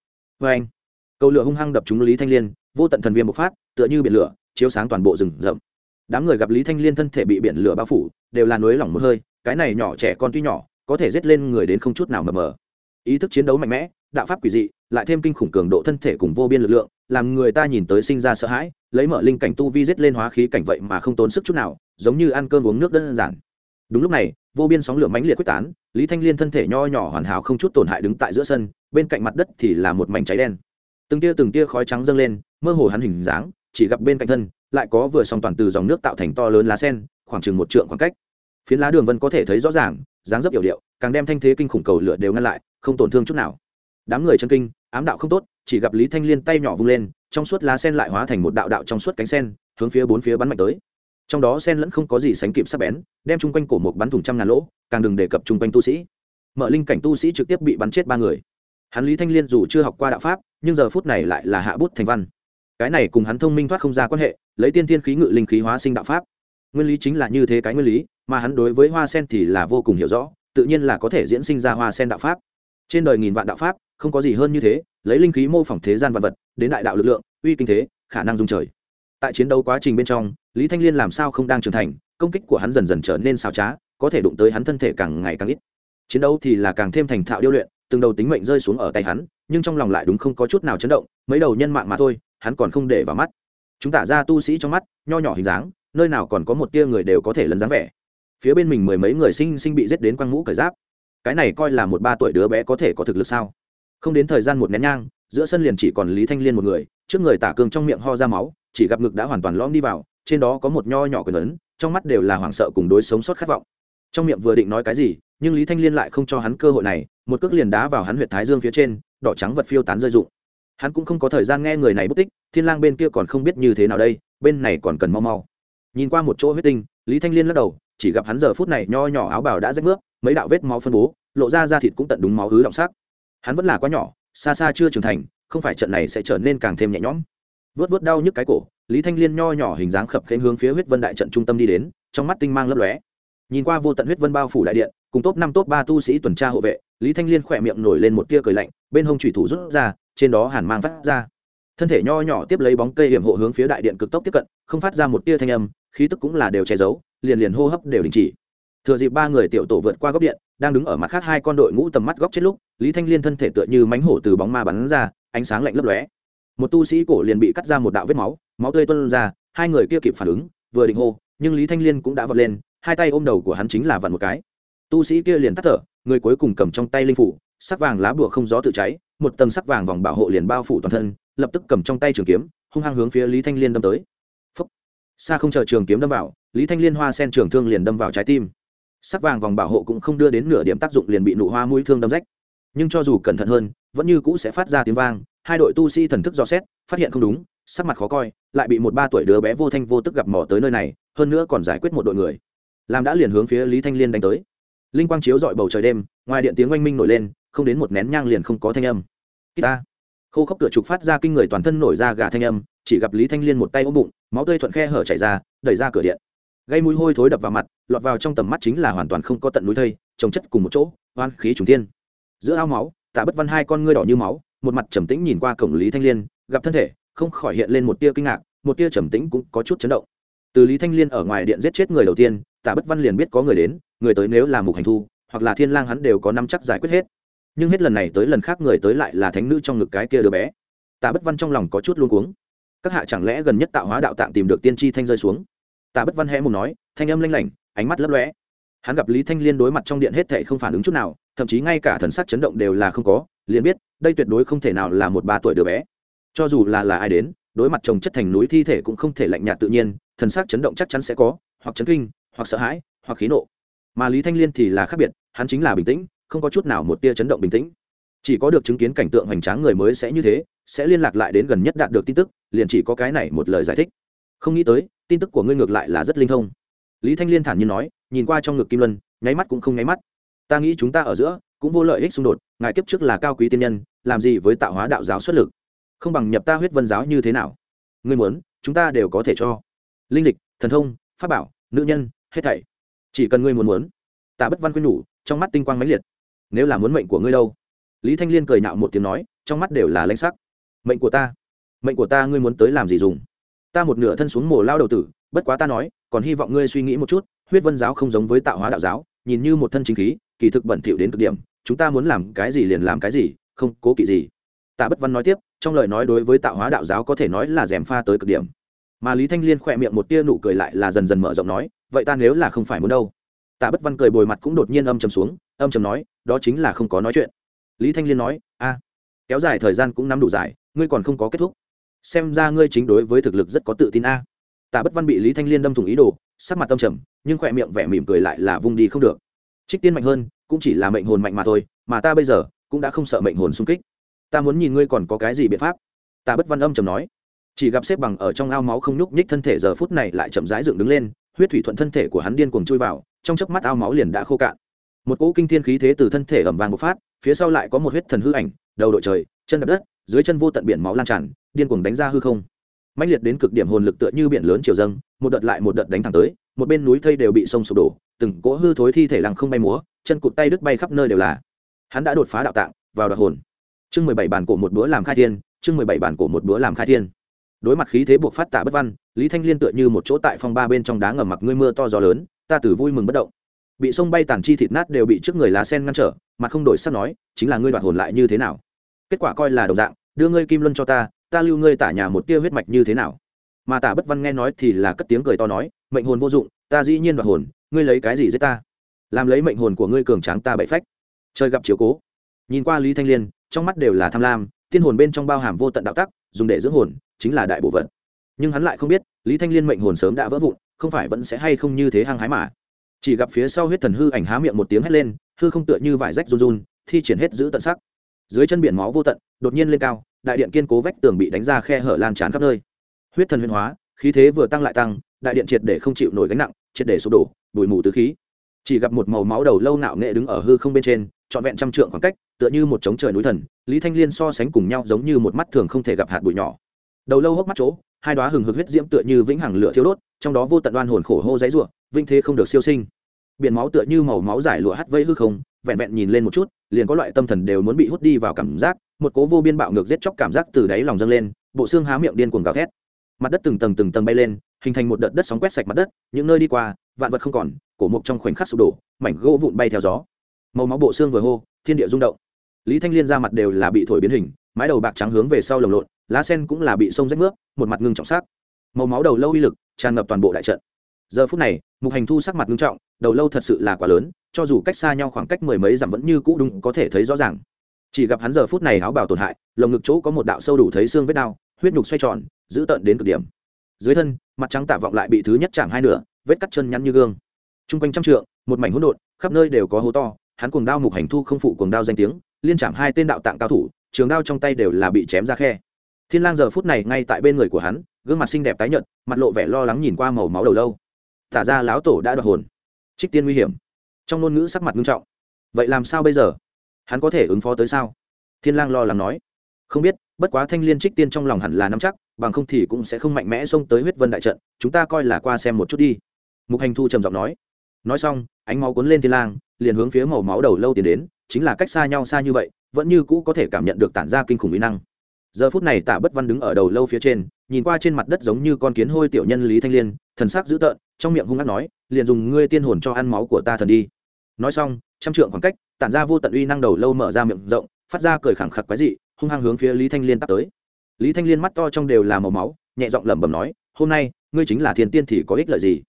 [SPEAKER 1] Vê anh, cầu lửa hung hăng đập trúng lý thanh liên, vô tận thần viêm bộc phát, tựa như biển lửa, chiếu sáng toàn bộ rừng rậm. Đám người gặp lý thanh liên thân thể bị biển lửa bao phủ, đều là nối lỏng một hơi, cái này nhỏ trẻ con tuy nhỏ, có thể giết lên người đến không chút nào mờ mờ ý thức chiến đấu mạnh mẽ, đạo pháp quỷ dị, lại thêm kinh khủng cường độ thân thể cùng vô biên lực lượng, làm người ta nhìn tới sinh ra sợ hãi, lấy mở linh cảnh tu vi giết lên hóa khí cảnh vậy mà không tốn sức chút nào, giống như ăn cơm uống nước đơn giản. Đúng lúc này, vô biên sóng lửa mãnh liệt quyết tán, lý thanh liên thân thể nho nhỏ hoàn hảo không chút tổn hại đứng tại giữa sân, bên cạnh mặt đất thì là một mảnh cháy đen. Từng tia từng tia khói trắng dâng lên, mơ hồ hắn hình dáng, chỉ gặp bên cạnh thân, lại có vừa song toàn từ dòng nước tạo thành to lớn lá sen, khoảng chừng một trượng khoảng cách. Phiến lá đường vân có thể thấy rõ ràng, dáng dấp yểu điệu, càng đem thanh thế kinh khủng cầu lửa đều ngăn lại không tổn thương chút nào. Đám người chân kinh, ám đạo không tốt, chỉ gặp lý thanh liên tay nhỏ vung lên, trong suốt lá sen lại hóa thành một đạo đạo trong suốt cánh sen, hướng phía bốn phía bắn mạnh tới. Trong đó sen lẫn không có gì sánh kịp sắc bén, đem chung quanh cổ một bắn thủng trăm ngàn lỗ, càng đừng đề cập chung quanh tu sĩ. Mở linh cảnh tu sĩ trực tiếp bị bắn chết ba người. Hắn lý thanh liên dù chưa học qua đạo pháp, nhưng giờ phút này lại là hạ bút thành văn. Cái này cùng hắn thông minh thoát không ra quan hệ, lấy tiên tiên khí ngự linh khí hóa sinh đạo pháp. Nguyên lý chính là như thế cái nguyên lý, mà hắn đối với hoa sen thì là vô cùng hiểu rõ, tự nhiên là có thể diễn sinh ra hoa sen đạo pháp trên đời nghìn vạn đạo pháp, không có gì hơn như thế, lấy linh khí mô phỏng thế gian vật vật, đến đại đạo lực lượng, uy kinh thế, khả năng dung trời. Tại chiến đấu quá trình bên trong, lý thanh liên làm sao không đang trưởng thành, công kích của hắn dần dần trở nên xào trá, có thể đụng tới hắn thân thể càng ngày càng ít. Chiến đấu thì là càng thêm thành thạo điêu luyện, từng đầu tính mệnh rơi xuống ở tay hắn, nhưng trong lòng lại đúng không có chút nào chấn động, mấy đầu nhân mạng mà thôi, hắn còn không để vào mắt. Chúng tả ra tu sĩ trong mắt, nho nhỏ hình dáng, nơi nào còn có một tia người đều có thể lấn dáng vẻ. Phía bên mình mười mấy người sinh sinh bị giết đến quang mũ cởi giáp cái này coi là một ba tuổi đứa bé có thể có thực lực sao? Không đến thời gian một nén nhang, giữa sân liền chỉ còn lý thanh liên một người, trước người tả Cương trong miệng ho ra máu, chỉ gặp ngực đã hoàn toàn lõm đi vào, trên đó có một nho nhỏ quyền ấn, trong mắt đều là hoảng sợ cùng đối sống sót khát vọng. Trong miệng vừa định nói cái gì, nhưng lý thanh liên lại không cho hắn cơ hội này, một cước liền đá vào hắn huyệt thái dương phía trên, đỏ trắng vật phiêu tán rơi rụng. Hắn cũng không có thời gian nghe người này bất tích, thiên lang bên kia còn không biết như thế nào đây, bên này còn cần mau mau. Nhìn qua một chỗ huyết tinh, lý thanh liên lắc đầu, chỉ gặp hắn giờ phút này nho nhỏ áo bào đã rách nước mấy đạo vết máu phân bố, lộ ra da thịt cũng tận đúng máu hứ động sắc. Hắn vẫn là quá nhỏ, xa xa chưa trưởng thành, không phải trận này sẽ trở nên càng thêm nhẹ nhõm. Vớt vớt đau nhức cái cổ, lý thanh liên nho nhỏ hình dáng khập khênh hướng phía huyết vân đại trận trung tâm đi đến, trong mắt tinh mang lấp lóe. Nhìn qua vô tận huyết vân bao phủ đại điện, cùng top năm top ba tu sĩ tuần tra hộ vệ, lý thanh liên khỏe miệng nổi lên một tia cười lạnh, bên hông thủy thủ rút ra, trên đó hàn mang phát ra. Thân thể nho nhỏ tiếp lấy bóng cây hiểm hộ hướng phía đại điện cực tốc tiếp cận, không phát ra một tia thanh âm, khí tức cũng là đều che giấu, liền liền hô hấp đều đình chỉ thừa dịp ba người tiểu tổ vượt qua góc điện, đang đứng ở mặt khác hai con đội ngũ tầm mắt góc chết lúc, lý thanh liên thân thể tựa như mánh hổ từ bóng ma bắn ra, ánh sáng lạnh lấp lóe. Một tu sĩ cổ liền bị cắt ra một đạo vết máu máu tươi tuân ra, hai người kia kịp phản ứng, vừa định hô, nhưng lý thanh liên cũng đã vọt lên, hai tay ôm đầu của hắn chính là vặn một cái. Tu sĩ kia liền tắt thở, người cuối cùng cầm trong tay linh phủ, sắc vàng lá bùa không gió tự cháy, một tầng sắc vàng vòng bảo hộ liền bao phủ toàn thân, lập tức cầm trong tay trường kiếm, hung hăng hướng phía lý thanh liên đâm tới. Phúc. xa không chờ trường kiếm đâm vào, lý thanh liên hoa sen trường thương liền đâm vào trái tim sắc vàng vòng bảo hộ cũng không đưa đến nửa điểm tác dụng liền bị nụ hoa mũi thương đâm rách. Nhưng cho dù cẩn thận hơn, vẫn như cũ sẽ phát ra tiếng vang, hai đội tu sĩ thần thức do xét, phát hiện không đúng, sắc mặt khó coi, lại bị một ba tuổi đứa bé vô thanh vô tức gặp mỏ tới nơi này, hơn nữa còn giải quyết một đội người. Làm đã liền hướng phía lý thanh liên đánh tới. Linh quang chiếu dọi bầu trời đêm, ngoài điện tiếng oanh minh nổi lên, không đến một nén nhang liền không có thanh âm. Ta. Khô khốc cửa trục phát ra kinh người toàn thân nổi ra gà thanh âm, chỉ gặp lý thanh liên một tay ôm bụng, máu tươi thuận khe hở chảy ra, đẩy ra cửa điện gây mùi hôi thối đập vào mặt, lọt vào trong tầm mắt chính là hoàn toàn không có tận núi thây, trồng chất cùng một chỗ hoan khí trùng thiên. Giữa ao máu, tạ bất văn hai con ngươi đỏ như máu, một mặt trầm tĩnh nhìn qua cổng lý thanh liên, gặp thân thể, không khỏi hiện lên một tia kinh ngạc, một tia trầm tĩnh cũng có chút chấn động. Từ lý thanh liên ở ngoài điện giết chết người đầu tiên, tạ bất văn liền biết có người đến, người tới nếu là mục hành thu, hoặc là thiên lang hắn đều có năm chắc giải quyết hết. Nhưng hết lần này tới lần khác người tới lại là thánh nữ trong ngực cái kia đứa bé. Tạ bất văn trong lòng có chút luống cuống. Các hạ chẳng lẽ gần nhất tạo hóa đạo tạng tìm được tiên tri thanh rơi xuống? Tạ bất văn hé mùng nói, thanh âm lanh lảnh, ánh mắt lấp lóe. Hắn gặp lý thanh liên đối mặt trong điện hết thệ không phản ứng chút nào, thậm chí ngay cả thần sắc chấn động đều là không có, liền biết, đây tuyệt đối không thể nào là một ba tuổi đứa bé. Cho dù là là ai đến, đối mặt chồng chất thành núi thi thể cũng không thể lạnh nhạt tự nhiên, thần sắc chấn động chắc chắn sẽ có, hoặc chấn kinh, hoặc sợ hãi, hoặc khí nộ. Mà lý thanh liên thì là khác biệt, hắn chính là bình tĩnh, không có chút nào một tia chấn động bình tĩnh. Chỉ có được chứng kiến cảnh tượng hoành tráng người mới sẽ như thế, sẽ liên lạc lại đến gần nhất đạt được tin tức, liền chỉ có cái này một lời giải thích. Không nghĩ tới tin tức của ngươi ngược lại là rất linh thông. Lý thanh liên thản nhiên nói, nhìn qua trong ngực kim luân, nháy mắt cũng không nháy mắt. Ta nghĩ chúng ta ở giữa, cũng vô lợi ích xung đột, ngài kiếp trước là cao quý tiên nhân, làm gì với tạo hóa đạo giáo xuất lực? Không bằng nhập ta huyết vân giáo như thế nào? Ngươi muốn, chúng ta đều có thể cho. Linh lịch, thần thông, pháp bảo, nữ nhân, hết thảy. Chỉ cần ngươi muốn muốn tạ bất văn quyên nhủ, trong mắt tinh quang mãnh liệt. Nếu là muốn mệnh của ngươi đâu? Lý thanh liên cười nạo một tiếng nói, trong mắt đều là lãnh sắc. Mệnh của ta. Mệnh của ta ngươi muốn tới làm gì dùng? Ta một nửa thân xuống mồ lao đầu tử, bất quá ta nói, còn hy vọng ngươi suy nghĩ một chút, huyết vân giáo không giống với tạo hóa đạo giáo, nhìn như một thân chính khí, kỳ thực bẩn thỉu đến cực điểm, chúng ta muốn làm cái gì liền làm cái gì, không cố kỵ gì. Tạ bất văn nói tiếp, trong lời nói đối với tạo hóa đạo giáo có thể nói là rèm pha tới cực điểm. Mà lý thanh liên khỏe miệng một tia nụ cười lại là dần dần mở rộng nói, vậy ta nếu là không phải muốn đâu? Tạ bất văn cười bồi mặt cũng đột nhiên âm trầm xuống, âm trầm nói, đó chính là không có nói chuyện. Lý thanh liên nói, a, kéo dài thời gian cũng nắm đủ dài, ngươi còn không có kết thúc xem ra ngươi chính đối với thực lực rất có tự tin a. Tạ bất văn bị lý thanh liên đâm thủng ý đồ, sắc mặt tâm trầm, nhưng khỏe miệng vẻ mỉm cười lại là vung đi không được. Trích tiên mạnh hơn, cũng chỉ là mệnh hồn mạnh mà thôi, mà ta bây giờ cũng đã không sợ mệnh hồn xung kích. Ta muốn nhìn ngươi còn có cái gì biện pháp? Tạ bất văn âm trầm nói. Chỉ gặp xếp bằng ở trong ao máu không nhúc nhích thân thể giờ phút này lại chậm rãi dựng đứng lên, huyết thủy thuận thân thể của hắn điên cuồng chui vào, trong chớp mắt ao máu liền đã khô cạn. Một cỗ kinh thiên khí thế từ thân thể ẩm vàng bộc phát, phía sau lại có một huyết thần hư ảnh, đầu đội trời, chân đập đất dưới chân vô tận biển máu lan tràn, điên cuồng đánh ra hư không. Mãnh liệt đến cực điểm hồn lực tựa như biển lớn chiều dâng, một đợt lại một đợt đánh thẳng tới, một bên núi thây đều bị sông sụp đổ, từng cỗ hư thối thi thể lằng không bay múa, chân cụt tay đứt bay khắp nơi đều là. Hắn đã đột phá đạo tạng, vào đoạt hồn. Chương mười bảy bản cổ một bữa làm khai thiên, chương mười bảy bản cổ một bữa làm khai thiên. Đối mặt khí thế buộc phát tạ bất văn, lý thanh liên tựa như một chỗ tại phong ba bên trong đá ngầm mặc ngươi mưa to gió lớn, ta tử vui mừng bất động. Bị sông bay tàn chi thịt nát đều bị trước người lá sen ngăn trở mà không đổi sắc nói, chính là ngươi đoạt hồn lại như thế nào? Kết quả coi là đồng dạng đưa ngươi kim luân cho ta ta lưu ngươi tả nhà một tia huyết mạch như thế nào? Mà tả bất văn nghe nói thì là cất tiếng cười to nói, mệnh hồn vô dụng, ta dĩ nhiên đoạt hồn, ngươi lấy cái gì giết ta? Làm lấy mệnh hồn của ngươi cường tráng ta bậy phách. Chơi gặp chiếu cố. Nhìn qua lý thanh liên, trong mắt đều là tham lam, tiên hồn bên trong bao hàm vô tận đạo tắc, dùng để dưỡng hồn, chính là đại bộ vật nhưng hắn lại không biết, lý thanh liên mệnh hồn sớm đã vỡ vụn, không phải vẫn sẽ hay không như thế hăng hái mà. Chỉ gặp phía sau huyết thần hư ảnh há miệng một tiếng hét lên, hư không tựa như vải rách run run, thi triển hết giữ tận sắc dưới chân biển máu vô tận, đột nhiên lên cao, đại điện kiên cố vách tường bị đánh ra khe hở lan tràn khắp nơi. Huyết thần huyền hóa, khí thế vừa tăng lại tăng, đại điện triệt để không chịu nổi gánh nặng, triệt để sụp đổ, bụi mù tứ khí. Chỉ gặp một màu máu đầu lâu nạo nghệ đứng ở hư không bên trên, trọn vẹn trăm trượng khoảng cách, tựa như một trống trời núi thần, lý thanh liên so sánh cùng nhau giống như một mắt thường không thể gặp hạt bụi nhỏ. Đầu lâu hốc mắt chỗ, hai đoá hừng hực huyết diễm tựa như vĩnh hằng lửa thiêu đốt, trong đó vô tận đoan hồn khổ hô giấy ruộng vinh thế không được siêu sinh. Biển máu tựa như màu máu giải lụa hắt vây hư không, vẹn vẹn nhìn lên một chút liền có loại tâm thần đều muốn bị hút đi vào cảm giác, một cố vô biên bạo ngược giết chóc cảm giác từ đáy lòng dâng lên, bộ xương há miệng điên cuồng gào thét. Mặt đất từng tầng từng tầng bay lên, hình thành một đợt đất sóng quét sạch mặt đất, những nơi đi qua, vạn vật không còn, cổ mục trong khoảnh khắc sụp đổ, mảnh gỗ vụn bay theo gió. Màu máu bộ xương vừa hô, thiên địa rung động. Lý thanh liên ra mặt đều là bị thổi biến hình, mái đầu bạc trắng hướng về sau lồng lộn, lá sen cũng là bị sông rách nước, một mặt ngưng trọng sắc. Màu máu đầu lâu uy lực, tràn ngập toàn bộ đại trận. Giờ phút này, mục hành thu sắc mặt ngưng trọng đầu lâu thật sự là quá lớn, cho dù cách xa nhau khoảng cách mười mấy dặm vẫn như cũ đúng có thể thấy rõ ràng. Chỉ gặp hắn giờ phút này áo bào tổn hại, lồng ngực chỗ có một đạo sâu đủ thấy xương vết đau, huyết nhục xoay tròn, giữ tận đến cực điểm. Dưới thân, mặt trắng tạ vọng lại bị thứ nhất chạm hai nửa, vết cắt chân nhắn như gương. T r u n g quanh trăm trượng, một mảnh hỗn độn, khắp nơi đều có hố to, hắn cuồng đao mục hành thu không phụ cuồng đao danh tiếng, liên chạm hai tên đạo tạng cao thủ, trường đao trong tay đều là bị chém ra khe. Thiên lang giờ phút này ngay tại bên người của hắn, gương mặt xinh đẹp tái nhợt, mặt lộ vẻ lo lắng nhìn qua màu máu đầu lâu. Tả ra láo tổ đã đoạt hồn trích tiên nguy hiểm. Trong ngôn ngữ sắc mặt nghiêm trọng. Vậy làm sao bây giờ? Hắn có thể ứng phó tới sao? Thiên lang lo lắng nói. Không biết, bất quá thanh liên trích tiên trong lòng hẳn là nắm chắc, bằng không thì cũng sẽ không mạnh mẽ xông tới huyết vân đại trận, chúng ta coi là qua xem một chút đi. Mục hành thu trầm giọng nói. Nói xong, ánh máu cuốn lên thiên lang, liền hướng phía màu máu đầu lâu tiến đến, chính là cách xa nhau xa như vậy, vẫn như cũ có thể cảm nhận được tản ra kinh khủng uy năng giờ phút này tạ bất văn đứng ở đầu lâu phía trên, nhìn qua trên mặt đất giống như con kiến hôi tiểu nhân lý thanh liên, thần sắc dữ tợn, trong miệng hung hăng nói, liền dùng ngươi tiên hồn cho ăn máu của ta thần đi. Nói xong, trăm trượng khoảng cách, tản ra vô tận uy năng đầu lâu mở ra miệng rộng, phát ra cười khẳng khặc quái dị, hung hăng hướng phía lý thanh liên tắt tới. Lý thanh liên mắt to trong đều là màu máu, nhẹ giọng lẩm bẩm nói, hôm nay, ngươi chính là thiên tiên thì có ích lợi gì?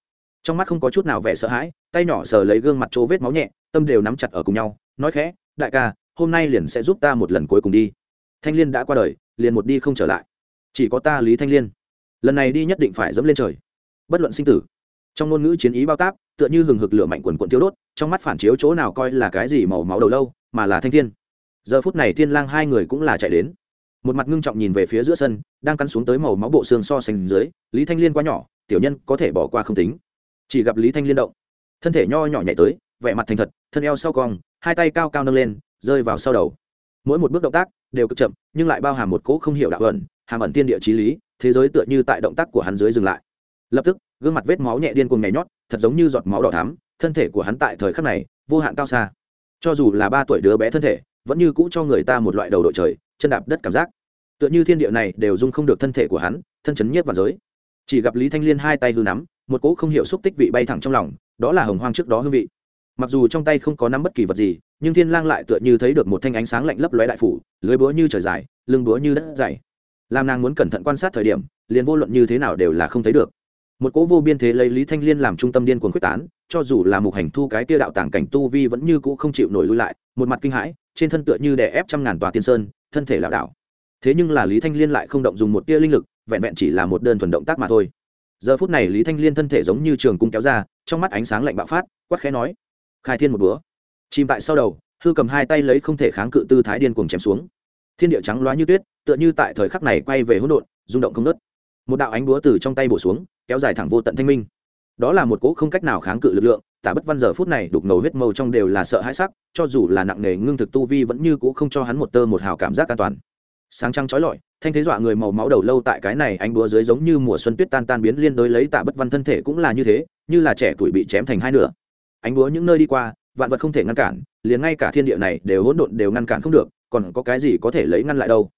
[SPEAKER 1] Trong mắt không có chút nào vẻ sợ hãi, tay nhỏ sờ lấy gương mặt chỗ vết máu nhẹ, tâm đều nắm chặt ở cùng nhau, nói khẽ, đại ca, hôm nay liền sẽ giúp ta một lần cuối cùng đi thanh liên đã qua đời, liền một đi không trở lại. Chỉ có ta lý thanh liên. Lần này đi nhất định phải dẫm lên trời. Bất luận sinh tử, trong ngôn ngữ chiến ý bao táp, tựa như hừng hực lửa mạnh quần quận tiêu đốt, trong mắt phản chiếu chỗ nào coi là cái gì màu máu đầu lâu, mà là thanh thiên. Giờ phút này thiên lang hai người cũng là chạy đến. Một mặt ngưng trọng nhìn về phía giữa sân, đang cắn xuống tới màu máu bộ xương so sánh dưới, lý thanh liên quá nhỏ, tiểu nhân có thể bỏ qua không tính. Chỉ gặp lý thanh liên động, thân thể nho nhỏ nhảy tới, vẻ mặt thành thật, thân eo sau cong, hai tay cao cao nâng lên, rơi vào sau đầu mỗi một bước động tác đều cực chậm, nhưng lại bao hàm một cỗ không hiểu đạo ẩn, hàm ẩn tiên địa trí lý, thế giới tựa như tại động tác của hắn dưới dừng lại. Lập tức, gương mặt vết máu nhẹ điên cuồng nhảy nhót, thật giống như giọt máu đỏ thắm, thân thể của hắn tại thời khắc này vô hạn cao xa. Cho dù là ba tuổi đứa bé thân thể, vẫn như cũ cho người ta một loại đầu đội trời, chân đạp đất cảm giác. Tựa như thiên địa này đều dung không được thân thể của hắn, thân chấn nhất và giới. Chỉ gặp lý thanh liên hai tay hư nắm, một cỗ không hiểu xúc tích vị bay thẳng trong lòng, đó là hồng hoang trước đó hương vị mặc dù trong tay không có nắm bất kỳ vật gì, nhưng thiên lang lại tựa như thấy được một thanh ánh sáng lạnh lấp lóe đại phủ, lưới búa như trời dài, lưng búa như đất dày. Làm nàng muốn cẩn thận quan sát thời điểm, liền vô luận như thế nào đều là không thấy được. Một cỗ vô biên thế lấy lý thanh liên làm trung tâm điên cuồng quyết tán, cho dù là mục hành thu cái tia đạo tàng cảnh tu vi vẫn như cũ không chịu nổi lui lại, một mặt kinh hãi, trên thân tựa như đè ép trăm ngàn tòa tiên sơn, thân thể lảo đảo. Thế nhưng là lý thanh liên lại không động dùng một tia linh lực, vẹn vẹn chỉ là một đơn thuần động tác mà thôi. Giờ phút này lý thanh liên thân thể giống như trường cung kéo ra, trong mắt ánh sáng lạnh bạo phát, quát khẽ nói khai thiên một búa. Chìm tại sau đầu, hư cầm hai tay lấy không thể kháng cự tư thái điên cuồng chém xuống. Thiên địa trắng loá như tuyết, tựa như tại thời khắc này quay về hỗn độn, rung động không nớt một đạo ánh búa từ trong tay bổ xuống, kéo dài thẳng vô tận thanh minh. Đó là một cỗ không cách nào kháng cự lực lượng, tả bất văn giờ phút này đục ngầu huyết mâu trong đều là sợ hãi sắc, cho dù là nặng nề ngưng thực tu vi vẫn như cũ không cho hắn một tơ một hào cảm giác an toàn. Sáng trăng trói lọi, thanh thế dọa người màu máu đầu lâu tại cái này ánh búa dưới giống như mùa xuân tuyết tan tan biến liên đối lấy tạ bất văn thân thể cũng là như thế, như là trẻ tuổi bị chém thành hai nửa ánh búa những nơi đi qua, vạn vật không thể ngăn cản, liền ngay cả thiên địa này đều hỗn độn đều ngăn cản không được, còn có cái gì có thể lấy ngăn lại đâu?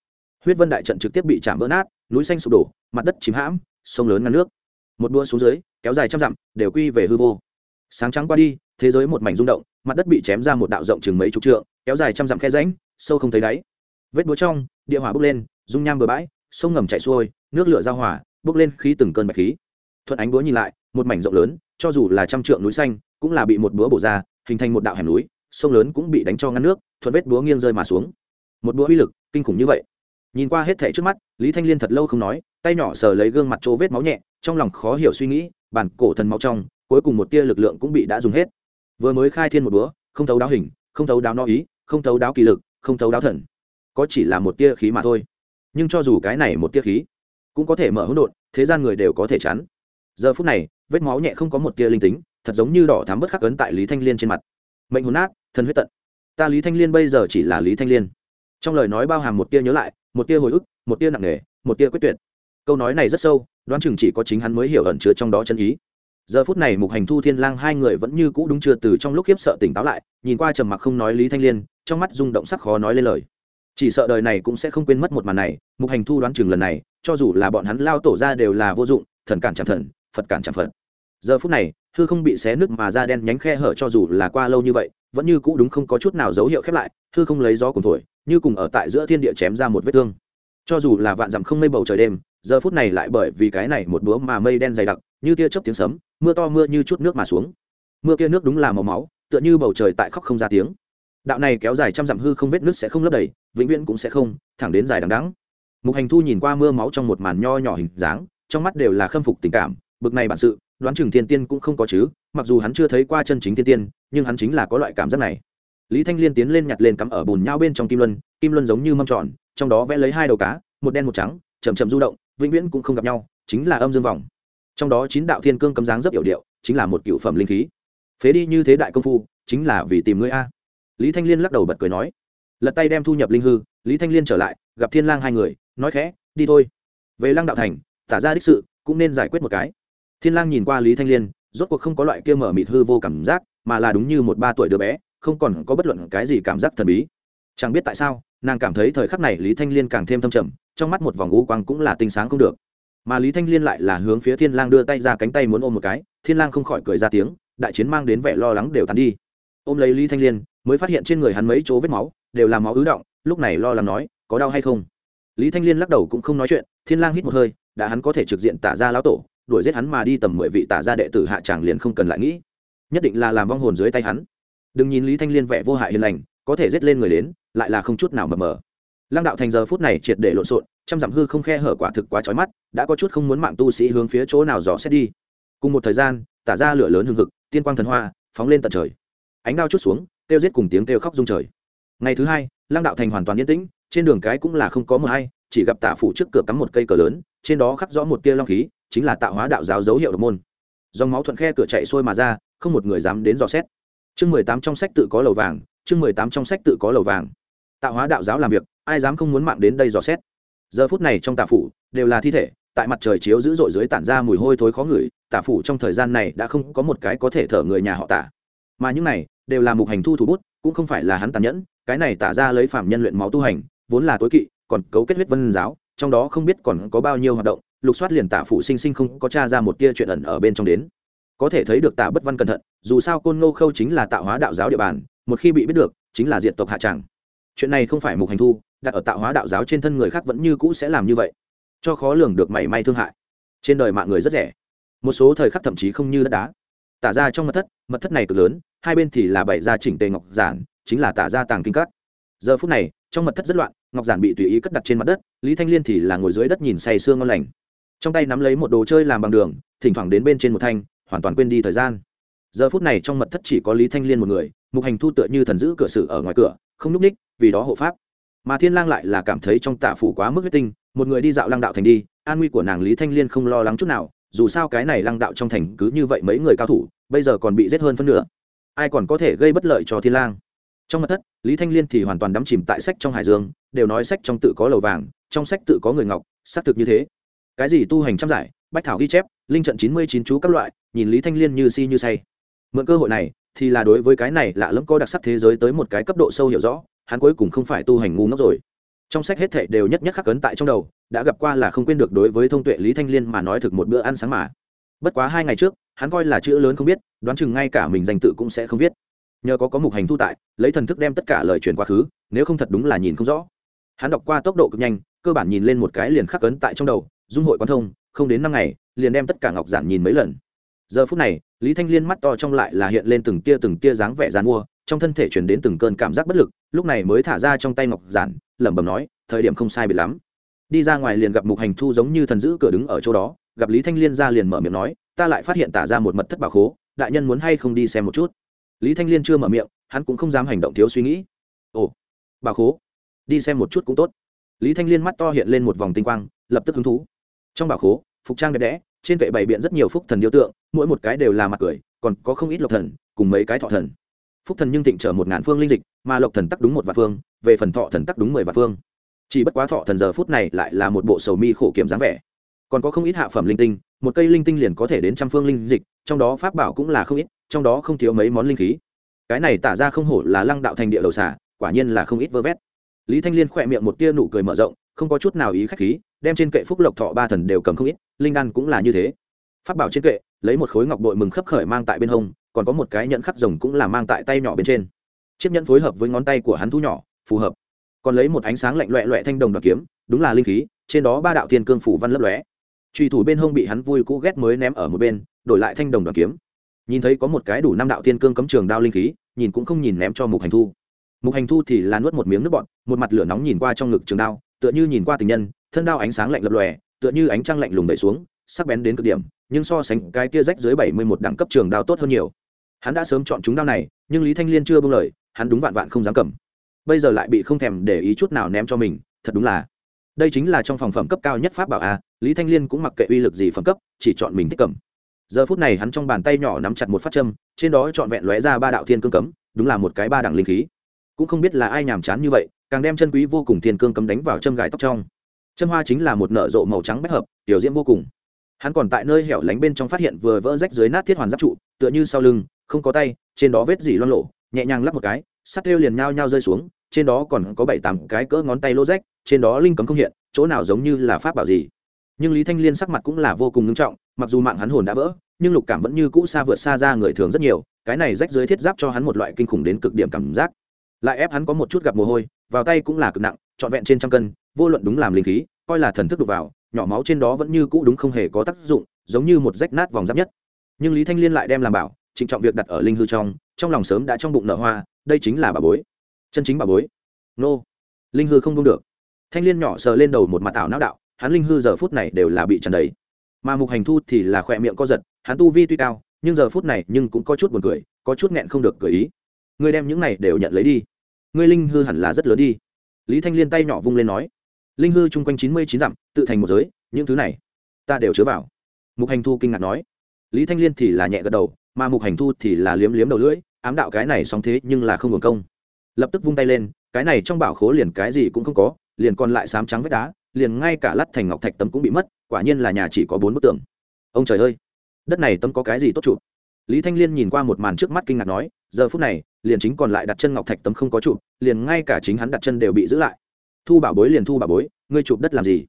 [SPEAKER 1] Huyết vân đại trận trực tiếp bị chạm vỡ nát, núi xanh sụp đổ, mặt đất chìm hãm, sông lớn ngăn nước. Một đua xuống dưới, kéo dài trăm dặm, đều quy về hư vô. Sáng trắng qua đi, thế giới một mảnh rung động, mặt đất bị chém ra một đạo rộng chừng mấy chục trượng, kéo dài trăm dặm khe ránh sâu không thấy đáy. Vết búa trong, địa hỏa bốc lên, dung nham bừa bãi, sông ngầm chạy xuôi, nước lửa giao hỏa bốc lên khí từng cơn bạch khí. Thuận ánh búa nhìn lại, một mảnh rộng lớn, cho dù là trăm trượng núi xanh cũng là bị một búa bổ ra, hình thành một đạo hẻm núi, sông lớn cũng bị đánh cho ngăn nước, thuận vết búa nghiêng rơi mà xuống. Một búa uy lực kinh khủng như vậy. Nhìn qua hết thảy trước mắt, lý thanh liên thật lâu không nói, tay nhỏ sờ lấy gương mặt chỗ vết máu nhẹ, trong lòng khó hiểu suy nghĩ, bản cổ thần máu trong, cuối cùng một tia lực lượng cũng bị đã dùng hết. Vừa mới khai thiên một búa, không thấu đáo hình, không thấu đáo no ý, không thấu đáo kỳ lực, không thấu đáo thần. Có chỉ là một tia khí mà thôi. Nhưng cho dù cái này một tia khí, cũng có thể mở hỗn độn, thế gian người đều có thể chắn. Giờ phút này, vết máu nhẹ không có một tia linh tính thật giống như đỏ thắm bất khắc ấn tại lý thanh liên trên mặt. Mệnh hồn nát, thân huyết tận. Ta lý thanh liên bây giờ chỉ là lý thanh liên. Trong lời nói bao hàm một tia nhớ lại, một tia hồi ức, một tia nặng nề, một tia quyết tuyệt. Câu nói này rất sâu, đoán chừng chỉ có chính hắn mới hiểu ẩn chứa trong đó chân ý. Giờ phút này mục hành thu thiên lang hai người vẫn như cũ đúng chưa từ trong lúc khiếp sợ tỉnh táo lại, nhìn qua trầm mặc không nói lý thanh liên, trong mắt rung động sắc khó nói lên lời. Chỉ sợ đời này cũng sẽ không quên mất một màn này, mục hành thu đoán chừng lần này, cho dù là bọn hắn lao tổ ra đều là vô dụng, thần cản chẳng thần, phật cản chẳng phật giờ phút này, hư không bị xé nứt mà da đen nhánh khe hở cho dù là qua lâu như vậy, vẫn như cũ đúng không có chút nào dấu hiệu khép lại, hư không lấy gió cùng thổi, như cùng ở tại giữa thiên địa chém ra một vết thương. Cho dù là vạn dặm không mây bầu trời đêm, giờ phút này lại bởi vì cái này một búa mà mây đen dày đặc, như tia chớp tiếng sấm, mưa to mưa như chút nước mà xuống. Mưa kia nước đúng là màu máu, tựa như bầu trời tại khóc không ra tiếng. Đạo này kéo dài trăm dặm hư không vết nước sẽ không lấp đầy, vĩnh viễn cũng sẽ không, thẳng đến dài đằng đắng mục hành thu nhìn qua mưa máu trong một màn nho nhỏ hình dáng, trong mắt đều là khâm phục tình cảm, bực này bản sự đoán chừng thiên tiên cũng không có chứ, mặc dù hắn chưa thấy qua chân chính thiên tiên, nhưng hắn chính là có loại cảm giác này. Lý thanh liên tiến lên nhặt lên cắm ở bùn nhau bên trong kim luân kim luân giống như mâm tròn, trong đó vẽ lấy hai đầu cá, một đen một trắng chầm chậm du động, vĩnh viễn cũng không gặp nhau, chính là âm dương vòng. Trong đó chín đạo thiên cương cấm dáng rất hiểu điệu, chính là một cựu phẩm linh khí. Phế đi như thế đại công phu, chính là vì tìm ngươi a. Lý thanh liên lắc đầu bật cười nói. Lật tay đem thu nhập linh hư, lý thanh liên trở lại, gặp thiên lang hai người, nói khẽ, đi thôi. Về lăng đạo thành, tả ra đích sự, cũng nên giải quyết một cái thiên lang nhìn qua lý thanh liên, rốt cuộc không có loại kia mở mịt hư vô cảm giác, mà là đúng như một ba tuổi đứa bé, không còn có bất luận cái gì cảm giác thần bí. Chẳng biết tại sao, nàng cảm thấy thời khắc này lý thanh liên càng thêm thâm trầm, trong mắt một vòng u quang cũng là tinh sáng không được. Mà lý thanh liên lại là hướng phía thiên lang đưa tay ra cánh tay muốn ôm một cái, thiên lang không khỏi cười ra tiếng, đại chiến mang đến vẻ lo lắng đều tàn đi. Ôm lấy lý thanh liên, mới phát hiện trên người hắn mấy chỗ vết máu, đều là máu ứ động, lúc này lo lắng nói, có đau hay không? Lý thanh liên lắc đầu cũng không nói chuyện, thiên lang hít một hơi, đã hắn có thể trực diện tả ra lão tổ đuổi giết hắn mà đi tầm mười vị tả ra đệ tử hạ tràng liền không cần lại nghĩ. Nhất định là làm vong hồn dưới tay hắn. Đừng nhìn lý thanh liên vẻ vô hại hiền lành, có thể giết lên người đến, lại là không chút nào mờ mờ. Lăng đạo thành giờ phút này triệt để lộn xộn, trăm dặm hư không khe hở quả thực quá trói mắt, đã có chút không muốn mạng tu sĩ hướng phía chỗ nào dò xét đi. Cùng một thời gian, tả ra lửa lớn hừng hực, tiên quang thần hoa, phóng lên tận trời. Ánh đao chút xuống, kêu giết cùng tiếng kêu khóc rung trời. Ngày thứ hai, lăng đạo thành hoàn toàn yên tĩnh, trên đường cái cũng là không có mờ hay, chỉ gặp tạ phủ trước cửa cắm một cây cờ lớn, trên đó khắc rõ một tia long khí chính là tạo hóa đạo giáo dấu hiệu độc môn. Dòng máu thuận khe cửa chạy xuôi mà ra, không một người dám đến dò xét. Chương mười tám trong sách tự có lầu vàng, chương mười tám trong sách tự có lầu vàng. Tạo hóa đạo giáo làm việc, ai dám không muốn mạng đến đây dò xét. Giờ phút này trong tà phủ, đều là thi thể, tại mặt trời chiếu dữ dội dưới tản ra mùi hôi thối khó ngửi, tà phủ trong thời gian này đã không có một cái có thể thở người nhà họ tả mà những này, đều là mục hành thu thủ bút, cũng không phải là hắn tàn nhẫn, cái này tả ra lấy phạm nhân luyện máu tu hành, vốn là tối kỵ, còn cấu kết huyết vân giáo, trong đó không biết còn có bao nhiêu hoạt động lục soát liền tả phụ sinh sinh không có t ra một tia chuyện ẩn ở bên trong đến. Có thể thấy được tả bất văn cẩn thận, dù sao côn ngô khâu chính là tạo hóa đạo giáo địa bàn, một khi bị biết được, chính là diện tộc hạ tràng chuyện này không phải mục hành thu, đặt ở tạo hóa đạo giáo trên thân người khác vẫn như cũ sẽ làm như vậy. Cho khó lường được mảy may thương hại. Trên đời mạng người rất rẻ. Một số thời khắc thậm chí không như đất đá. Tả ra trong mật thất mật thất này cực lớn, hai bên thì là bảy gia chỉnh tề ngọc giản, chính là tả ra tàng kinh cắt giờ phút này, trong mật thất rất loạn, ngọc giản bị tùy ý cất đặt trên mặt đất, lý thanh liên thì là ngồi dưới đất nhìn say sương ngon lành trong tay nắm lấy một đồ chơi làm bằng đường, thỉnh thoảng đến bên trên một thanh, hoàn toàn quên đi thời gian. Giờ phút này trong mật thất chỉ có lý thanh liên một người, mục hành thu tựa như thần giữ cửa sử ở ngoài cửa, không n ú c ních, vì đó hộ pháp. Mà thiên lang lại là cảm thấy trong tạ phủ quá mức huyết tinh, một người đi dạo lăng đạo thành đi, an nguy của nàng lý thanh liên không lo lắng chút nào, dù sao cái này lăng đạo trong thành cứ như vậy mấy người cao thủ, bây giờ còn bị giết hơn phân nửa. Ai còn có thể gây bất lợi cho thiên lang? Trong mặt thất, lý thanh liên thì hoàn toàn đắm chìm tại sách trong hải dương, đều nói sách trong tự có lầu vàng, trong sách tự có người ngọc, xác thực như thế cái gì tu hành trăm giải, bách thảo ghi chép, linh trận chín mươi chín chú các loại, nhìn lý thanh liên như si như say. Mượn cơ hội này, thì là đối với cái này lạ lẫm có đặc sắc thế giới tới một cái cấp độ sâu hiểu rõ, hắn cuối cùng không phải tu hành ngu ngốc rồi. Trong sách hết thảy đều nhất nhất khắc cấn tại trong đầu, đã gặp qua là không quên được đối với thông tuệ lý thanh liên mà nói thực một bữa ăn sáng mà. Bất quá hai ngày trước, hắn coi là chữ lớn không biết, đoán chừng ngay cả mình danh tự cũng sẽ không viết. Nhờ có có mục hành thu tại, lấy thần thức đem tất cả lời truyền quá khứ, nếu không thật đúng là nhìn không rõ. Hắn đọc qua tốc độ cực nhanh, cơ bản nhìn lên một cái liền khắc cấn tại trong đầu dung hội quan thông, không đến năm ngày, liền đem tất cả ngọc giản nhìn mấy lần. Giờ phút này, lý thanh liên mắt to trong lại là hiện lên từng tia từng tia dáng vẻ dàn mua, trong thân thể chuyển đến từng cơn cảm giác bất lực, lúc này mới thả ra trong tay ngọc giản, lẩm bẩm nói, thời điểm không sai biệt lắm. Đi ra ngoài liền gặp mục hành thu giống như thần giữ cửa đứng ở chỗ đó, gặp lý thanh liên ra liền mở miệng nói, ta lại phát hiện tả ra một mật thất bà khố, đại nhân muốn hay không đi xem một chút? Lý thanh liên chưa mở miệng, hắn cũng không dám hành động thiếu suy nghĩ. Ồ bà khố, đi xem một chút cũng tốt. Lý thanh liên mắt to hiện lên một vòng tinh quang, lập tức hứng thú trong bảo khố, phục trang đẹp đẽ, trên kệ bày biện rất nhiều phúc thần điêu tượng, mỗi một cái đều là mặt cười, còn có không ít lộc thần, cùng mấy cái thọ thần. Phúc thần nhưng thịnh trở một ngàn phương linh dịch, mà lộc thần tắc đúng một vạn phương, về phần thọ thần tắc đúng mười vạn phương. Chỉ bất quá thọ thần giờ phút này lại là một bộ sầu mi khổ kiểm dáng vẻ. Còn có không ít hạ phẩm linh tinh, một cây linh tinh liền có thể đến trăm phương linh dịch, trong đó pháp bảo cũng là không ít, trong đó không thiếu mấy món linh khí. Cái này tả ra không hổ là lăng đạo thành địa đầu xả quả nhiên là không ít vơ vét. Lý thanh liên khỏe miệng một tia nụ cười mở rộng không có chút nào ý khách khí, đem trên kệ phúc lộc thọ ba thần đều cầm không ít, linh đan cũng là như thế. Pháp bảo trên kệ, lấy một khối ngọc bội mừng khấp khởi mang tại bên hông, còn có một cái nhẫn khắc rồng cũng là mang tại tay nhỏ bên trên. Chiếc nhẫn phối hợp với ngón tay của hắn thu nhỏ, phù hợp. Còn lấy một ánh sáng lạnh loẹ loẹ thanh đồng đoạt kiếm, đúng là linh khí, trên đó ba đạo thiên cương phủ văn lấp lóe. Truy thủ bên hông bị hắn vui cũ ghét mới ném ở một bên, đổi lại thanh đồng đoạt kiếm. Nhìn thấy có một cái đủ năm đạo thiên cương cấm trường đao linh khí, nhìn cũng không nhìn ném cho mục hành thu. Mục hành thu thì là nuốt một miếng nước bọt, một mặt lửa nóng nhìn qua trong ngực trường đao tựa như nhìn qua tình nhân, thân đao ánh sáng lạnh lập lòe, tựa như ánh trăng lạnh lùng đẩy xuống, sắc bén đến cực điểm, nhưng so sánh cái kia rách dưới bảy mươi một đẳng cấp trường đao tốt hơn nhiều. Hắn đã sớm chọn chúng đao này, nhưng lý thanh liên chưa bưng lời, hắn đúng vạn vạn không dám cầm. Bây giờ lại bị không thèm để ý chút nào ném cho mình, thật đúng là. Đây chính là trong phòng phẩm cấp cao nhất pháp bảo a, lý thanh liên cũng mặc kệ uy lực gì phẩm cấp, chỉ chọn mình thích cầm. Giờ phút này hắn trong bàn tay nhỏ nắm chặt một phát châm, trên đó trọn vẹn lóe ra ba đạo thiên cương cấm, đúng là một cái ba đẳng linh khí. Cũng không biết là ai nhàm chán như vậy càng đem chân quý vô cùng thiên cương cấm đánh vào châm gài tóc trong. Châm hoa chính là một nở rộ màu trắng bách hợp, tiểu diễm vô cùng. Hắn còn tại nơi hẻo lánh bên trong phát hiện vừa vỡ rách dưới nát thiết hoàn giáp trụ, tựa như sau lưng, không có tay, trên đó vết dỉ loan lộ nhẹ nhàng lắp một cái, sắt rêu liền nhao nhao rơi xuống, trên đó còn có bảy tám cái cỡ ngón tay lỗ rách, trên đó linh cấm không hiện, chỗ nào giống như là pháp bảo gì. Nhưng lý thanh liên sắc mặt cũng là vô cùng ngưng trọng, mặc dù mạng hắn hồn đã vỡ, nhưng lục cảm vẫn như cũ xa vượt xa ra người thường rất nhiều, cái này rách dưới thiết giáp cho hắn một loại kinh khủng đến cực điểm cảm giác lại ép hắn có một chút gặp mồ hôi, vào tay cũng là cực nặng, trọn vẹn trên trăm cân, vô luận đúng làm linh khí, coi là thần thức đục vào, nhỏ máu trên đó vẫn như cũ đúng không hề có tác dụng, giống như một rách nát vòng giáp nhất. Nhưng lý thanh liên lại đem làm bảo, trịnh trọng việc đặt ở linh hư trong trong lòng sớm đã trong bụng nở hoa, đây chính là bà bối. Chân chính bà bối. Nô. Linh hư không đông được. Thanh liên nhỏ sờ lên đầu một mặt ảo não đạo, hắn linh hư giờ phút này đều là bị tràn đầy. Mà mục hành thu thì là khỏe miệng co giật, hắn tu vi tuy cao, nhưng giờ phút này nhưng cũng có chút buồn cười, có chút nghẹn không được cười ý. Ngươi đem những này đều nhận lấy đi ngươi linh hư hẳn là rất lớn đi. Lý thanh liên tay nhỏ vung lên nói, linh hư chung quanh chín mươi chín dặm, tự thành một giới, những thứ này, ta đều chứa vào. Mục hành thu kinh ngạc nói, lý thanh liên thì là nhẹ gật đầu, mà mục hành thu thì là liếm liếm đầu lưỡi, ám đạo cái này sóng thế nhưng là không hưởng công. Lập tức vung tay lên, cái này trong bảo khố liền cái gì cũng không có, liền còn lại sám trắng vết đá, liền ngay cả lắt thành ngọc thạch tấm cũng bị mất, quả nhiên là nhà chỉ có bốn bức tường. Ông trời ơi, đất này tấm có cái gì tốt chụp? Lý thanh liên nhìn qua một màn trước mắt kinh ngạc nói, giờ phút này, liền chính còn lại đặt chân ngọc thạch tấm không có chụp, liền ngay cả chính hắn đặt chân đều bị giữ lại. Thu bảo bối liền thu bảo bối, ngươi chụp đất làm gì?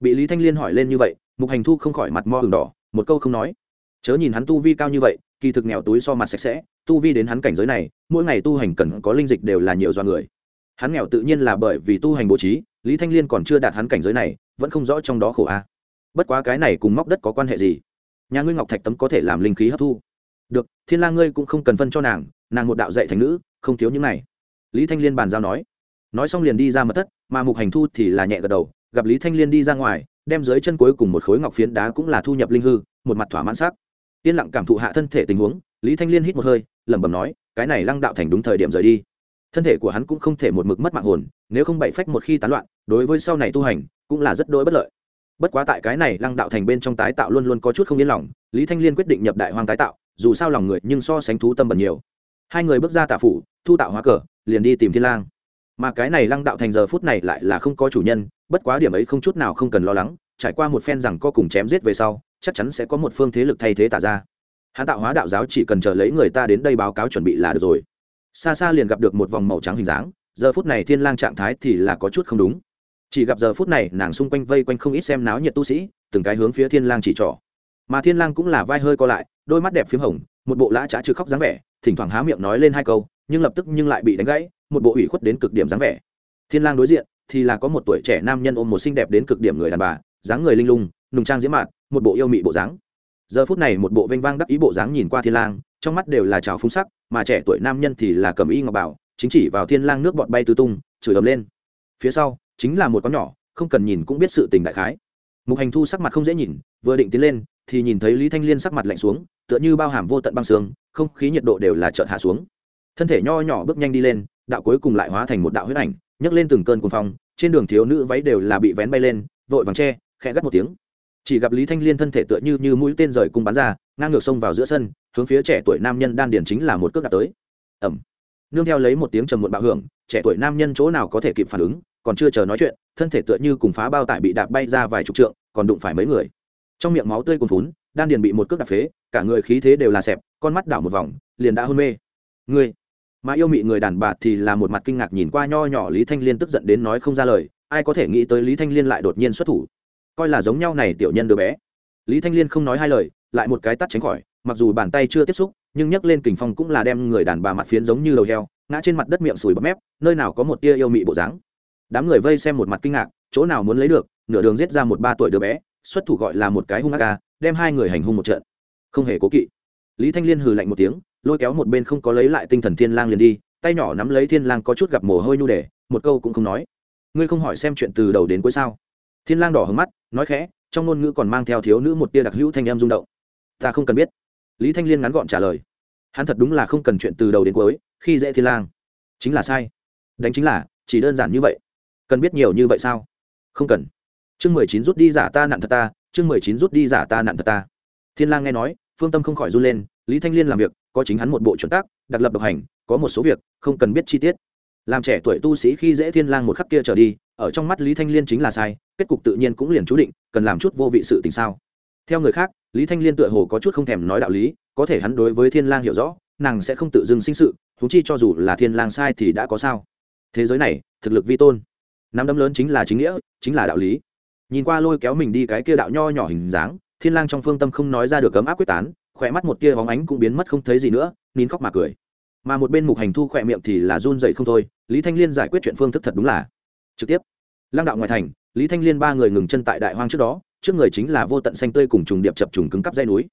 [SPEAKER 1] Bị lý thanh liên hỏi lên như vậy, mục hành thu không khỏi mặt mo hừng đỏ, một câu không nói. Chớ nhìn hắn tu vi cao như vậy, kỳ thực nghèo túi so mặt sạch sẽ, tu vi đến hắn cảnh giới này, mỗi ngày tu hành cần có linh dịch đều là nhiều do người. Hắn nghèo tự nhiên là bởi vì tu hành bố trí, lý thanh liên còn chưa đạt hắn cảnh giới này, vẫn không rõ trong đó khổ a. Bất quá cái này cùng móc đất có quan hệ gì? Nhà ngươi ngọc thạch tấm có thể làm linh khí hấp thu được, thiên lang ngươi cũng không cần phân cho nàng nàng một đạo dạy thành nữ, không thiếu những này. Lý thanh liên bàn giao nói. Nói xong liền đi ra mật thất, mà mục hành thu thì là nhẹ gật đầu, gặp lý thanh liên đi ra ngoài, đem dưới chân cuối cùng một khối ngọc phiến đá cũng là thu nhập linh hư, một mặt thỏa mãn sắc. Yên lặng cảm thụ hạ thân thể tình huống, lý thanh liên hít một hơi, lẩm bẩm nói, cái này lăng đạo thành đúng thời điểm rời đi. Thân thể của hắn cũng không thể một mực mất mạng hồn, nếu không bảy phách một khi tán loạn, đối với sau này tu hành, cũng là rất đỗi bất lợi. Bất quá tại cái này lăng đạo thành bên trong tái tạo luôn luôn có chút không yên lòng, lý thanh liên quyết định nhập đại hoang tái tạo dù sao lòng người nhưng so sánh thú tâm bẩn nhiều. Hai người bước ra tạ phủ, thu tạo hóa cờ, liền đi tìm thiên lang. Mà cái này lăng đạo thành giờ phút này lại là không có chủ nhân, bất quá điểm ấy không chút nào không cần lo lắng, trải qua một phen rằng co cùng chém giết về sau, chắc chắn sẽ có một phương thế lực thay thế tả ra. Hãn tạo hóa đạo giáo chỉ cần chờ lấy người ta đến đây báo cáo chuẩn bị là được rồi. Xa xa liền gặp được một vòng màu trắng hình dáng, giờ phút này thiên lang trạng thái thì là có chút không đúng. Chỉ gặp giờ phút này nàng xung quanh vây quanh không ít xem náo nhiệt tu sĩ, từng cái hướng phía thiên lang chỉ trỏ mà thiên lang cũng là vai hơi co lại, đôi mắt đẹp phím hồng, một bộ lã trá trừ khóc dáng vẻ, thỉnh thoảng há miệng nói lên hai câu, nhưng lập tức nhưng lại bị đánh gãy, một bộ ủy khuất đến cực điểm dáng vẻ. Thiên lang đối diện, thì là có một tuổi trẻ nam nhân ôm một xinh đẹp đến cực điểm người đàn bà, dáng người linh lung, nùng trang diễm mạn, một bộ yêu mị bộ dáng. Giờ phút này một bộ vênh vang đắc ý bộ dáng nhìn qua thiên lang, trong mắt đều là trào phúng sắc, mà trẻ tuổi nam nhân thì là cầm y ngọc bảo, chính chỉ vào thiên lang nước bọt bay tứ tung, chửi ầm lên. Phía sau, chính là một con nhỏ, không cần nhìn cũng biết sự tình đại khái. Mục hành thu sắc mặt không dễ nhìn, vừa định tiến lên thì nhìn thấy lý thanh liên sắc mặt lạnh xuống, tựa như bao hàm vô tận băng xương không khí nhiệt độ đều là chợt hạ xuống. Thân thể nho nhỏ bước nhanh đi lên, đạo cuối cùng lại hóa thành một đạo huyết ảnh, nhấc lên từng cơn cuồng phong, trên đường thiếu nữ váy đều là bị vén bay lên, vội vàng che, khẽ gắt một tiếng. Chỉ gặp lý thanh liên thân thể tựa như như mũi tên rời cung bắn ra, ngang ngược sông vào giữa sân, hướng phía trẻ tuổi nam nhân đan điển chính là một cước đạp tới. Ẩm nương theo lấy một tiếng trầm muộn bạo hưởng, trẻ tuổi nam nhân chỗ nào có thể kịp phản ứng, còn chưa chờ nói chuyện, thân thể tựa như cùng phá bao tải bị đạp bay ra vài chục trượng, còn đụng phải mấy người trong miệng máu tươi cuồn phún đan điền bị một cước đạp phế, cả người khí thế đều là xẹp, con mắt đảo một vòng, liền đã hôn mê. Ngươi, mà yêu mị người đàn bà thì là một mặt kinh ngạc nhìn qua nho nhỏ lý thanh liên tức giận đến nói không ra lời, ai có thể nghĩ tới lý thanh liên lại đột nhiên xuất thủ. Coi là giống nhau này tiểu nhân đứa bé. Lý thanh liên không nói hai lời, lại một cái tắt tránh khỏi, mặc dù bàn tay chưa tiếp xúc, nhưng nhấc lên kình phong cũng là đem người đàn bà mặt phiến giống như đầu heo, ngã trên mặt đất miệng sùi bọt mép, nơi nào có một tia yêu mị bộ dáng. Đám người vây xem một mặt kinh ngạc, chỗ nào muốn lấy được, nửa đường giết ra một ba tuổi đứa bé xuất thủ gọi là một cái hung ác ca, đem hai người hành hung một trận. Không hề cố kỵ. Lý thanh liên hừ lạnh một tiếng, lôi kéo một bên không có lấy lại tinh thần thiên lang liền đi, tay nhỏ nắm lấy thiên lang có chút gặp mồ hôi nhu để một câu cũng không nói. Ngươi không hỏi xem chuyện từ đầu đến cuối sao? Thiên lang đỏ hứng mắt, nói khẽ, trong ngôn ngữ còn mang theo thiếu nữ một tia đặc hữu thanh em rung động. Ta không cần biết. Lý thanh liên ngắn gọn trả lời. Hắn thật đúng là không cần chuyện từ đầu đến cuối, khi dễ thiên lang. Chính là sai. Đánh chính là, chỉ đơn giản như vậy. Cần biết nhiều như vậy sao? Không cần chương mười chín rút đi giả ta nặn thật ta chương mười chín rút đi giả ta nặn thật ta. Thiên lang nghe nói phương tâm không khỏi run lên lý thanh liên làm việc có chính hắn một bộ chuẩn tác, đặc lập độc hành có một số việc không cần biết chi tiết. Làm trẻ tuổi tu sĩ khi dễ thiên lang một khắc kia trở đi ở trong mắt lý thanh liên chính là sai kết cục tự nhiên cũng liền chú định cần làm chút vô vị sự tình sao. Theo người khác lý thanh liên tựa hồ có chút không thèm nói đạo lý có thể hắn đối với thiên lang hiểu rõ nàng sẽ không tự dưng sinh sự thú chi cho dù là thiên lang sai thì đã có sao. Thế giới này thực lực vi tôn. Nắm đấm lớn chính là chính nghĩa chính là đạo lý nhìn qua lôi kéo mình đi cái kia đạo nho nhỏ hình dáng, thiên lang trong phương tâm không nói ra được cấm áp quyết tán, khỏe mắt một tia bóng ánh cũng biến mất không thấy gì nữa, nín khóc mà cười. Mà một bên mục hành thu khỏe miệng thì là run dậy không thôi, lý thanh liên giải quyết chuyện phương thức thật đúng là trực tiếp. Lăng đạo ngoài thành, lý thanh liên ba người ngừng chân tại đại hoang trước đó, trước người chính là vô tận xanh tươi cùng trùng điệp chập trùng cứng cắp dây núi.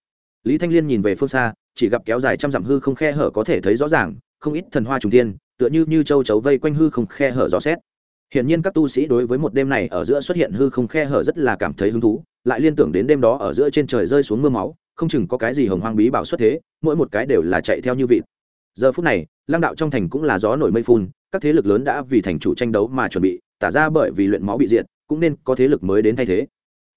[SPEAKER 1] Lý thanh liên nhìn về phương xa, chỉ gặp kéo dài trăm dặm hư không khe hở có thể thấy rõ ràng, không ít thần hoa trùng thiên, tựa như như châu chấu vây quanh hư không khe hở rõ xét. Hiển nhiên các tu sĩ đối với một đêm này ở giữa xuất hiện hư không khe hở rất là cảm thấy hứng thú, lại liên tưởng đến đêm đó ở giữa trên trời rơi xuống mưa máu, không chừng có cái gì hồng hoang bí bảo xuất thế, mỗi một cái đều là chạy theo như vịt. Giờ phút này, Lăng đạo trong thành cũng là gió nổi mây phun, các thế lực lớn đã vì thành chủ tranh đấu mà chuẩn bị, tả ra bởi vì luyện máu bị diệt cũng nên có thế lực mới đến thay thế.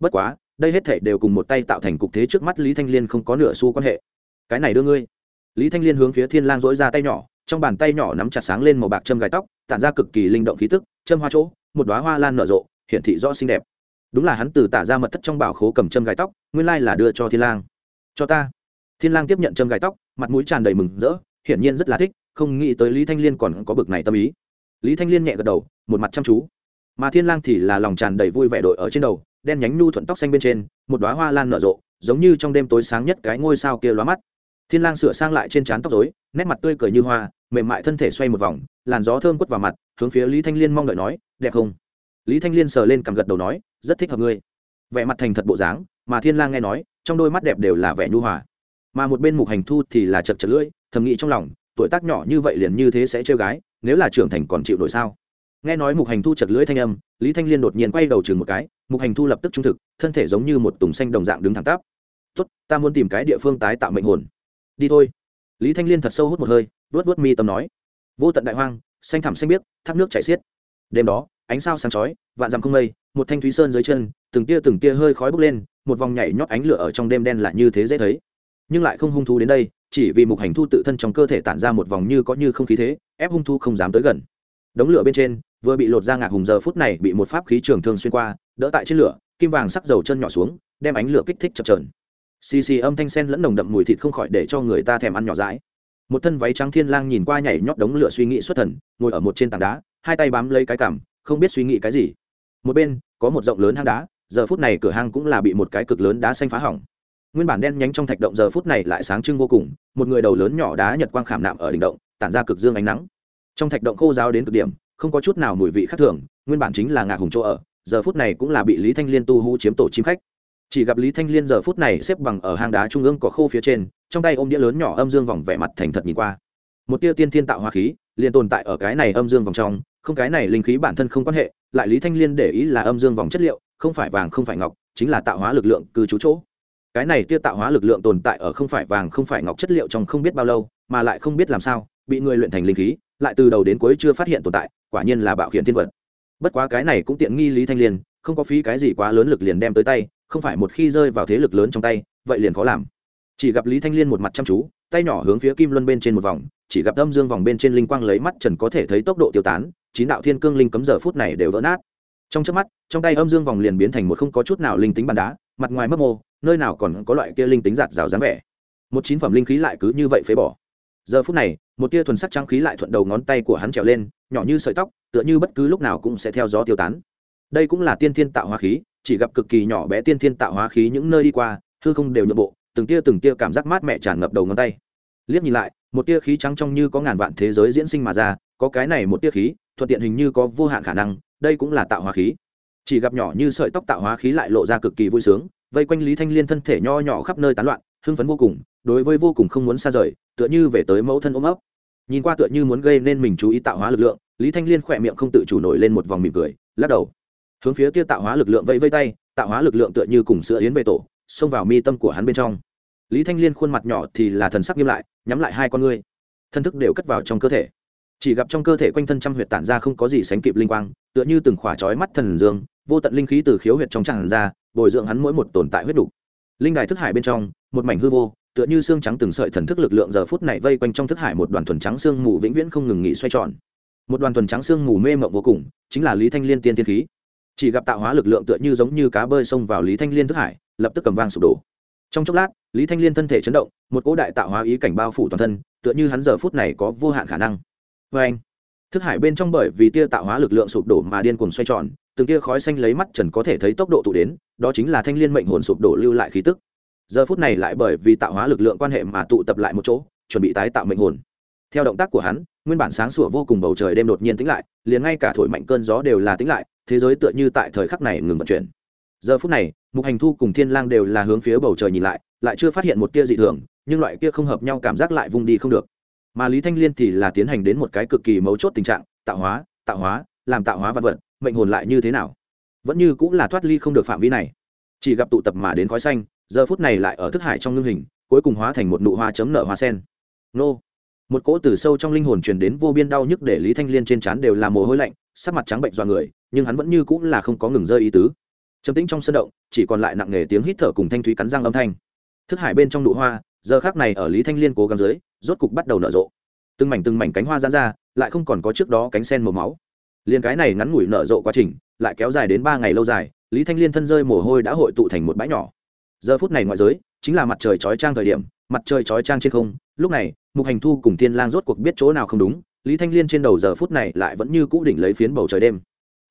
[SPEAKER 1] Bất quá đây hết thảy đều cùng một tay tạo thành cục thế trước mắt lý thanh liên không có nửa xu quan hệ. Cái này đưa ngươi. Lý thanh liên hướng phía thiên lang dỗi ra tay nhỏ trong bàn tay nhỏ nắm chặt sáng lên màu bạc châm gài tóc tản ra cực kỳ linh động khí tức châm hoa chỗ, một đóa hoa lan nở rộ, hiển thị rõ xinh đẹp. Đúng là hắn từ tả ra mật thất trong bảo khố cầm châm gài tóc, nguyên lai là đưa cho thiên lang. Cho ta. Thiên lang tiếp nhận châm gài tóc, mặt mũi tràn đầy mừng rỡ, hiển nhiên rất là thích, không nghĩ tới lý thanh liên còn có bực này tâm ý. Lý thanh liên nhẹ gật đầu, một mặt chăm chú. Mà thiên lang thì là lòng tràn đầy vui vẻ đội ở trên đầu, đen nhánh nhu thuận tóc xanh bên trên, một đóa hoa lan nở rộ, giống như trong đêm tối sáng nhất cái ngôi sao kia lóa mắt. Thiên lang sửa sang lại trên trán tóc rối, nét mặt tươi cười như hoa mềm mại thân thể xoay một vòng, làn gió thơm quất vào mặt, hướng phía lý thanh liên mong đợi nói, đẹp không? Lý thanh liên sờ lên cằm gật đầu nói, rất thích hợp ngươi. Vẻ mặt thành thật bộ dáng, mà thiên lang nghe nói, trong đôi mắt đẹp đều là vẻ nhu hòa. Mà một bên mục hành thu thì là chật chật lưỡi, thầm nghĩ trong lòng, tuổi tác nhỏ như vậy liền như thế sẽ trêu gái, nếu là trưởng thành còn chịu nổi sao? Nghe nói mục hành thu chật lưỡi thanh âm, lý thanh liên đột nhiên quay đầu chừng một cái, mục hành thu lập tức trung thực, thân thể giống như một tùng xanh đồng dạng đứng thẳng tắp. Tốt, ta muốn tìm cái địa phương tái tạo mệnh hồn. Đi thôi. Lý thanh liên thật sâu hút một hơi vớt vớt mi tâm nói. Vô tận đại hoang, xanh thẳm xanh biếc, thác nước chảy xiết. Đêm đó, ánh sao sáng chói, vạn dặm không mây, một thanh thúy sơn dưới chân, từng tia từng tia hơi khói bốc lên, một vòng nhảy nhót ánh lửa ở trong đêm đen là như thế dễ thấy. Nhưng lại không hung thú đến đây, chỉ vì mục hành thu tự thân trong cơ thể tản ra một vòng như có như không khí thế, ép hung thu không dám tới gần. Đống lửa bên trên, vừa bị lột ra ngạc hùng giờ phút này bị một pháp khí trường thương xuyên qua, đỡ tại trên lửa, kim vàng sắc dầu chân nhỏ xuống, đem ánh lửa kích thích chập trờn xì xì âm thanh sen lẫn nồng đậm mùi thịt không khỏi để cho người ta thèm ăn nhỏ dãi một thân váy trắng thiên lang nhìn qua nhảy nhót đống lửa suy nghĩ xuất thần, ngồi ở một trên tảng đá, hai tay bám lấy cái cằm, không biết suy nghĩ cái gì. Một bên, có một rộng lớn hang đá, giờ phút này cửa hang cũng là bị một cái cực lớn đá xanh phá hỏng. Nguyên bản đen nhánh trong thạch động giờ phút này lại sáng trưng vô cùng, một người đầu lớn nhỏ đá nhật quang khảm nạm ở đỉnh động, tản ra cực dương ánh nắng. Trong thạch động khô giáo đến cực điểm, không có chút nào mùi vị khác thường, nguyên bản chính là ngạc hùng chỗ ở, giờ phút này cũng là bị lý thanh liên tu hú chiếm tổ chim khách. Chỉ gặp lý thanh liên giờ phút này xếp bằng ở hang đá trung ương có khô phía trên trong tay ôm đĩa lớn nhỏ âm dương vòng vẻ mặt thành thật nhìn qua. Một tia tiên thiên tạo hoa khí liền tồn tại ở cái này âm dương vòng trong, không cái này linh khí bản thân không quan hệ, lại lý thanh liên để ý là âm dương vòng chất liệu, không phải vàng không phải ngọc, chính là tạo hóa lực lượng cư trú chỗ. Cái này tia tạo hóa lực lượng tồn tại ở không phải vàng không phải ngọc chất liệu trong không biết bao lâu, mà lại không biết làm sao, bị người luyện thành linh khí, lại từ đầu đến cuối chưa phát hiện tồn tại, quả nhiên là bạo hiện thiên vật. Bất quá cái này cũng tiện nghi lý thanh liên, không có phí cái gì quá lớn lực liền đem tới tay, không phải một khi rơi vào thế lực lớn trong tay, vậy liền khó làm chỉ gặp lý thanh liên một mặt chăm chú, tay nhỏ hướng phía kim luân bên trên một vòng, chỉ gặp âm dương vòng bên trên linh quang lấy mắt trần có thể thấy tốc độ tiêu tán, chín đạo thiên cương linh cấm giờ phút này đều vỡ nát. Trong chớp mắt, trong tay âm dương vòng liền biến thành một không có chút nào linh tính bàn đá, mặt ngoài mấp mô, nơi nào còn có loại kia linh tính giạt rào dáng vẻ. Một chín phẩm linh khí lại cứ như vậy phế bỏ. Giờ phút này, một tia thuần sắc trang khí lại thuận đầu ngón tay của hắn trèo lên, nhỏ như sợi tóc, tựa như bất cứ lúc nào cũng sẽ theo gió tiêu tán. Đây cũng là tiên thiên tạo hóa khí, chỉ gặp cực kỳ nhỏ bé tiên thiên tạo hóa khí những nơi đi qua, hư không đều nhượng bộ từng tia từng tia cảm giác mát mẻ tràn ngập đầu ngón tay. Liếc nhìn lại, một tia khí trắng trong như có ngàn vạn thế giới diễn sinh mà ra, có cái này một tia khí, thuận tiện hình như có vô hạn khả năng, đây cũng là tạo hóa khí. Chỉ gặp nhỏ như sợi tóc tạo hóa khí lại lộ ra cực kỳ vui sướng, vây quanh lý thanh liên thân thể nho nhỏ khắp nơi tán loạn, hưng phấn vô cùng, đối với vô cùng không muốn xa rời, tựa như về tới mẫu thân ôm ấp. Nhìn qua tựa như muốn gây nên mình chú ý tạo hóa lực lượng, lý thanh liên khỏe miệng không tự chủ nổi lên một vòng mỉm cười, lắc đầu. Hướng phía kia tạo hóa lực lượng vẫy vây tay, tạo hóa lực lượng tựa như cùng sữa yến về tổ, xông vào mi tâm của hắn bên trong lý thanh liên khuôn mặt nhỏ thì là thần sắc nghiêm lại, nhắm lại hai con ngươi. Thân thức đều cất vào trong cơ thể. Chỉ gặp trong cơ thể quanh thân trăm huyệt tản ra không có gì sánh kịp linh quang, tựa như từng khỏa trói mắt thần dương, vô tận linh khí từ khiếu huyệt trong tràn ra, bồi dưỡng hắn mỗi một tồn tại huyết đủ. linh đài thức hải bên trong, một mảnh hư vô, tựa như xương trắng từng sợi thần thức lực lượng giờ phút này vây quanh trong thức hải một đoàn thuần trắng xương mù vĩnh viễn không ngừng nghỉ xoay tròn. Một đoàn thuần trắng xương mù mê mộng vô cùng, chính là lý thanh liên tiên tiên khí. Chỉ gặp tạo hóa lực lượng tựa như giống như cá bơi xông vào lý thanh liên thức hải, lập tức cầm vang sụp đổ trong chốc lát, lý thanh liên thân thể chấn động, một cỗ đại tạo hóa ý cảnh bao phủ toàn thân, tựa như hắn giờ phút này có vô hạn khả năng. Vê anh, thức hải bên trong bởi vì tia tạo hóa lực lượng sụp đổ mà điên cuồng xoay tròn, từng tia khói xanh lấy mắt trần có thể thấy tốc độ tụ đến, đó chính là thanh liên mệnh hồn sụp đổ lưu lại khí tức. Giờ phút này lại bởi vì tạo hóa lực lượng quan hệ mà tụ tập lại một chỗ, chuẩn bị tái tạo mệnh hồn. Theo động tác của hắn, nguyên bản sáng sủa vô cùng bầu trời đêm đột nhiên tĩnh lại, liền ngay cả thổi mạnh cơn gió đều là tĩnh lại, thế giới tựa như tại thời khắc này ngừng vận chuyển giờ phút này, mục hành thu cùng thiên lang đều là hướng phía bầu trời nhìn lại lại chưa phát hiện một tia dị thường, nhưng loại kia không hợp nhau cảm giác lại vung đi không được. Mà lý thanh liên thì là tiến hành đến một cái cực kỳ mấu chốt tình trạng, tạo hóa tạo hóa, làm tạo hóa vật vật, mệnh hồn lại như thế nào? Vẫn như cũng là thoát ly không được phạm vi này. Chỉ gặp tụ tập mà đến khói xanh, giờ phút này lại ở thức hải trong ngưng hình, cuối cùng hóa thành một nụ hoa chấm nở hoa sen. Nô! Một cỗ từ sâu trong linh hồn truyền đến vô biên đau nhức để lý thanh liên trên trán đều là mồ hôi lạnh, sắc mặt trắng bệnh do người, nhưng hắn vẫn như cũng là không có ngừng rơi ý tứ trầm tĩnh trong sân động, chỉ còn lại nặng nề tiếng hít thở cùng thanh thúy cắn răng âm thanh. Thức hải bên trong nụ hoa, giờ khác này ở lý thanh liên cố gắng dưới, rốt cục bắt đầu nở rộ. Từng mảnh từng mảnh cánh hoa giãn ra, lại không còn có trước đó cánh sen màu máu. Liền cái này ngắn ngủi nở rộ quá trình, lại kéo dài đến ba ngày lâu dài, lý thanh liên thân rơi mồ hôi đã hội tụ thành một bãi nhỏ. Giờ phút này ngoại giới, chính là mặt trời chói trang thời điểm, mặt trời chói trang trên không, lúc này, mục hành thu cùng thiên lang rốt cuộc biết chỗ nào không đúng, lý thanh liên trên đầu giờ phút này lại vẫn như cũ đỉnh lấy phiến bầu trời đêm.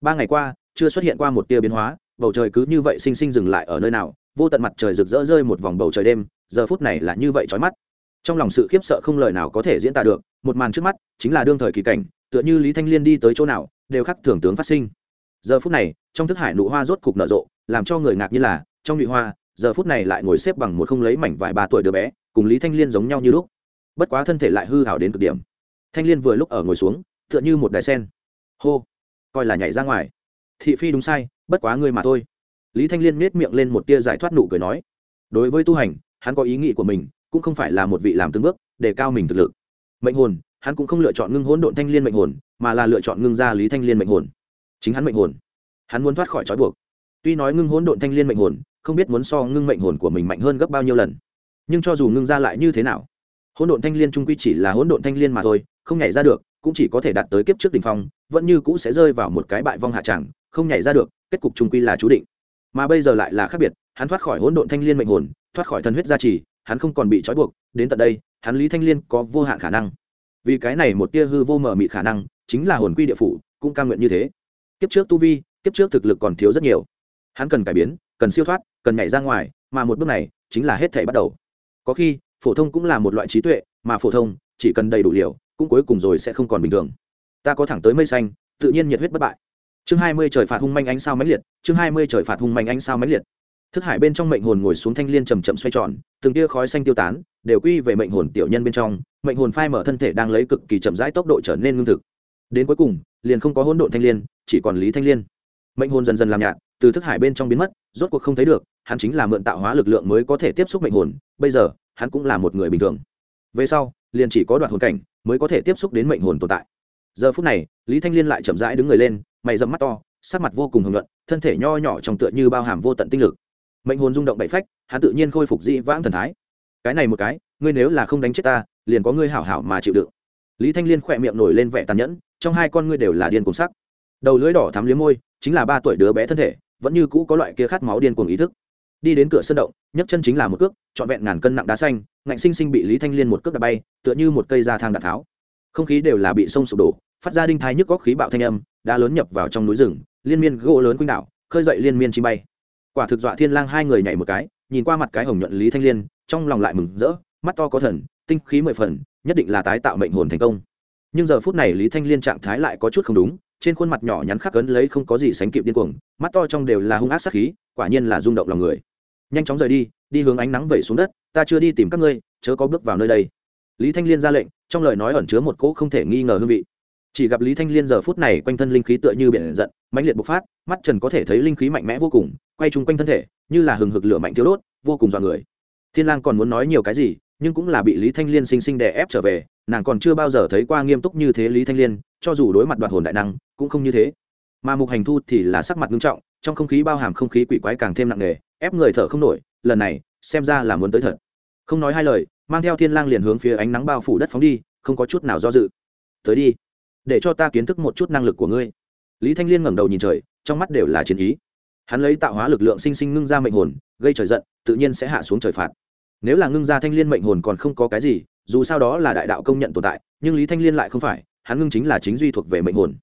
[SPEAKER 1] Ba ngày qua, chưa xuất hiện qua một tia biến hóa bầu trời cứ như vậy sinh sinh dừng lại ở nơi nào, vô tận mặt trời rực rỡ rơi một vòng bầu trời đêm, giờ phút này là như vậy chói mắt. Trong lòng sự khiếp sợ không lời nào có thể diễn tả được, một màn trước mắt chính là đương thời kỳ cảnh, tựa như lý thanh liên đi tới chỗ nào, đều khắc thường tướng phát sinh. Giờ phút này, trong thức hải nụ hoa rốt cục nở rộ, làm cho người ngạc như là, trong nhụy hoa, giờ phút này lại ngồi xếp bằng một không lấy mảnh vải ba tuổi đứa bé, cùng lý thanh liên giống nhau như lúc. Bất quá thân thể lại hư hảo đến cực điểm. Thanh liên vừa lúc ở ngồi xuống, tựa như một đài sen. Hô, coi là nhảy ra ngoài. Thị phi đúng sai bất quá ngươi mà thôi. Lý thanh liên nết miệng lên một tia giải thoát nụ cười nói, đối với tu hành, hắn có ý nghĩ của mình, cũng không phải là một vị làm từng bước, để cao mình thực lực. Mệnh hồn, hắn cũng không lựa chọn ngưng hỗn độn thanh liên mệnh hồn, mà là lựa chọn ngưng ra lý thanh liên mệnh hồn. Chính hắn mệnh hồn. Hắn muốn thoát khỏi trói buộc. Tuy nói ngưng hỗn độn thanh liên mệnh hồn, không biết muốn so ngưng mệnh hồn của mình mạnh hơn gấp bao nhiêu lần. Nhưng cho dù ngưng ra lại như thế nào, hỗn độn thanh liên trung quy chỉ là hỗn độn thanh liên mà thôi, không nhảy ra được, cũng chỉ có thể đạt tới kiếp trước đỉnh phong, vẫn như cũ sẽ rơi vào một cái bại vong hạ tràng không nhảy ra được kết cục trung quy là chú định. Mà bây giờ lại là khác biệt, hắn thoát khỏi hỗn độn thanh liên mệnh hồn, thoát khỏi thần huyết gia trì, hắn không còn bị trói buộc, đến tận đây, hắn lý thanh liên có vô hạn khả năng. Vì cái này một tia hư vô mờ mịt khả năng, chính là hồn quy địa phủ, cũng cam nguyện như thế. Kiếp trước tu vi, kiếp trước thực lực còn thiếu rất nhiều. Hắn cần cải biến, cần siêu thoát, cần nhảy ra ngoài, mà một bước này, chính là hết thể bắt đầu. Có khi, phổ thông cũng là một loại trí tuệ, mà phổ thông, chỉ cần đầy đủ liều, cũng cuối cùng rồi sẽ không còn bình thường. Ta có thẳng tới mây xanh, tự nhiên nhiệt huyết bất bại chương hai mươi trời phạt hung manh ánh sao mãnh liệt, chương hai mươi trời phạt hung manh ánh sao mãnh liệt. Thức hải bên trong mệnh hồn ngồi xuống thanh liên chầm chậm xoay tròn, từng tia khói xanh tiêu tán, đều quy về mệnh hồn tiểu nhân bên trong, mệnh hồn phai mở thân thể đang lấy cực kỳ chậm rãi tốc độ trở nên ngưng thực. Đến cuối cùng, liền không có hỗn độn thanh liên, chỉ còn lý thanh liên. Mệnh hồn dần dần làm nhạt, từ thức hải bên trong biến mất, rốt cuộc không thấy được, hắn chính là mượn tạo hóa lực lượng mới có thể tiếp xúc mệnh hồn, bây giờ, hắn cũng là một người bình thường. Về sau, liền chỉ có đoạn hồn cảnh mới có thể tiếp xúc đến mệnh hồn tồn tại. Giờ phút này, lý thanh liên lại chậm rãi đứng người lên mày dẫm mắt to, sắc mặt vô cùng hồng luận thân thể nho nhỏ trong tựa như bao hàm vô tận tinh lực. Mệnh hồn rung động bậy phách, hắn tự nhiên khôi phục dị vãng thần thái. Cái này một cái, ngươi nếu là không đánh chết ta, liền có ngươi hảo hảo mà chịu đựng. Lý thanh liên khỏe miệng nổi lên vẻ tàn nhẫn, trong hai con ngươi đều là điên cuồng sắc. Đầu lưỡi đỏ thắm liếm môi, chính là ba tuổi đứa bé thân thể, vẫn như cũ có loại kia khát máu điên cuồng ý thức. Đi đến cửa sân động, nhấc chân chính là một cước, trọn vẹn ngàn cân nặng đá xanh, ngạnh sinh sinh bị lý thanh liên một cước đạp bay, tựa như một cây da thang đạn tháo. Không khí đều là bị sông sụp đổ phát ra đinh thai nhức góc khí bạo thanh âm đã lớn nhập vào trong núi rừng, liên miên gỗ lớn quanh đảo, khơi dậy liên miên chim bay. Quả thực dọa thiên lang hai người nhảy một cái, nhìn qua mặt cái hồng nhuận lý thanh liên, trong lòng lại mừng rỡ, mắt to có thần, tinh khí mười phần, nhất định là tái tạo mệnh hồn thành công. Nhưng giờ phút này lý thanh liên trạng thái lại có chút không đúng, trên khuôn mặt nhỏ nhắn khắc cấn lấy không có gì sánh kịp điên cuồng, mắt to trong đều là hung ác sát khí, quả nhiên là rung động lòng người. Nhanh chóng rời đi đi hướng ánh nắng vẩy xuống đất, ta chưa đi tìm các ngươi, chớ có bước vào nơi đây. Lý thanh liên ra lệnh, trong lời nói ẩn chứa một cỗ không thể nghi ngờ hương vị chỉ gặp lý thanh liên giờ phút này quanh thân linh khí tựa như biển giận, mãnh liệt bộc phát, mắt trần có thể thấy linh khí mạnh mẽ vô cùng, quay chung quanh thân thể, như là hừng hực lửa mạnh thiếu đốt, vô cùng dọa người. Thiên lang còn muốn nói nhiều cái gì, nhưng cũng là bị lý thanh liên sinh sinh đè ép trở về, nàng còn chưa bao giờ thấy qua nghiêm túc như thế lý thanh liên, cho dù đối mặt đoạt hồn đại năng, cũng không như thế. Mà mục hành thu thì là sắc mặt nghiêm trọng, trong không khí bao hàm không khí quỷ quái càng thêm nặng nề, ép người thở không nổi, lần này, xem ra là muốn tới thật. Không nói hai lời, mang theo thiên lang liền hướng phía ánh nắng bao phủ đất phóng đi, không có chút nào do dự. Tới đi để cho ta kiến thức một chút năng lực của ngươi. Lý thanh liên ngẩng đầu nhìn trời, trong mắt đều là chiến ý. Hắn lấy tạo hóa lực lượng sinh sinh ngưng ra mệnh hồn, gây trời giận, tự nhiên sẽ hạ xuống trời phạt. Nếu là ngưng ra thanh liên mệnh hồn còn không có cái gì, dù sao đó là đại đạo công nhận tồn tại, nhưng lý thanh liên lại không phải, hắn ngưng chính là chính duy thuộc về mệnh hồn.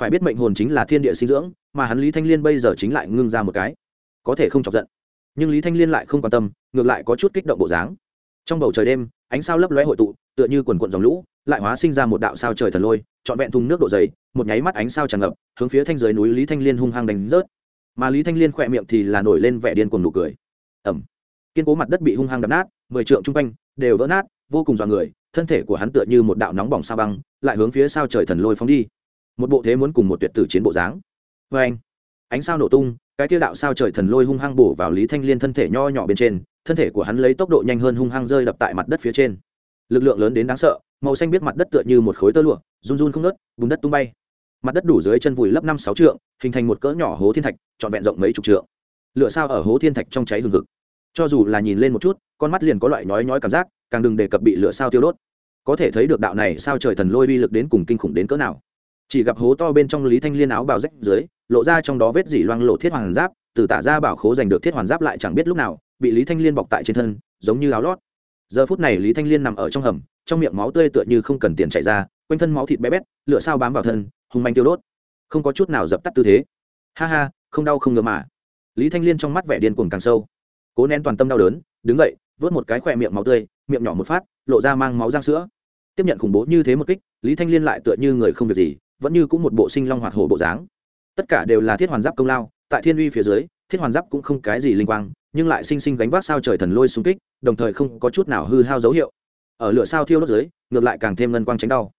[SPEAKER 1] Phải biết mệnh hồn chính là thiên địa sinh dưỡng, mà hắn lý thanh liên bây giờ chính lại ngưng ra một cái. Có thể không chọc giận. Nhưng lý thanh liên lại không quan tâm, ngược lại có chút kích động bộ dáng. Trong bầu trời đêm ánh sao lấp lóe hội tụ, tựa như quần quận dòng lũ, lại hóa sinh ra một đạo sao trời thần lôi, trọn vẹn thùng nước độ dày, một nháy mắt ánh sao tràn ngập, hướng phía thanh giới núi lý thanh liên hung hăng đánh rớt. Mà lý thanh liên khỏe miệng thì là nổi lên vẻ điên cuồng nụ cười. Ẩm kiên cố mặt đất bị hung hăng đập nát, mười trượng chung quanh đều vỡ nát, vô cùng dọa người, thân thể của hắn tựa như một đạo nóng bỏng sao băng, lại hướng phía sao trời thần lôi phóng đi. Một bộ thế muốn cùng một tuyệt tử chiến bộ dáng. Vê anh ánh sao nổ tung cái tiêu đạo sao trời thần lôi hung hăng bổ vào lý thanh liên thân thể nho nhỏ bên trên, thân thể của hắn lấy tốc độ nhanh hơn hung hăng rơi đập tại mặt đất phía trên. Lực lượng lớn đến đáng sợ, màu xanh biết mặt đất tựa như một khối tơ lụa, run run không nớt vùng đất tung bay. Mặt đất đủ dưới chân vùi lấp năm sáu trượng, hình thành một cỡ nhỏ hố thiên thạch, trọn vẹn rộng mấy chục trượng. Lựa sao ở hố thiên thạch trong cháy hừng hực. Cho dù là nhìn lên một chút, con mắt liền có loại nhói nhói cảm giác, càng đừng đề cập bị lửa sao tiêu đốt. Có thể thấy được đạo này sao trời thần lôi uy lực đến cùng kinh khủng đến cỡ nào. Chỉ gặp hố to bên trong lý thanh liên áo bào rách dưới lộ ra trong đó vết dỉ loang lộ thiết hoàn giáp, từ tả ra bảo khố giành được thiết hoàn giáp lại chẳng biết lúc nào, bị lý thanh liên bọc tại trên thân, giống như áo lót. Giờ phút này lý thanh liên nằm ở trong hầm, trong miệng máu tươi tựa như không cần tiền chạy ra, quanh thân máu thịt bé bét, lửa sao bám vào thân, hung manh tiêu đốt. Không có chút nào dập tắt tư thế. Ha ha, không đau không ngứa mà. Lý thanh liên trong mắt vẻ điên cuồng càng sâu. Cố nén toàn tâm đau đớn, đứng dậy, vớt một cái khỏe miệng máu tươi, miệng nhỏ một phát, lộ ra mang máu răng sữa. Tiếp nhận khủng bố như thế một kích, lý thanh liên lại tựa như người không việc gì, vẫn như cũng một bộ sinh long hoạt hổ bộ dáng tất cả đều là thiết hoàn giáp công lao, tại thiên uy phía dưới, thiết hoàn giáp cũng không cái gì linh quang, nhưng lại sinh sinh gánh vác sao trời thần lôi xung kích, đồng thời không có chút nào hư hao dấu hiệu. Ở lửa sao thiêu đốt dưới, ngược lại càng thêm ngân quang tránh đau.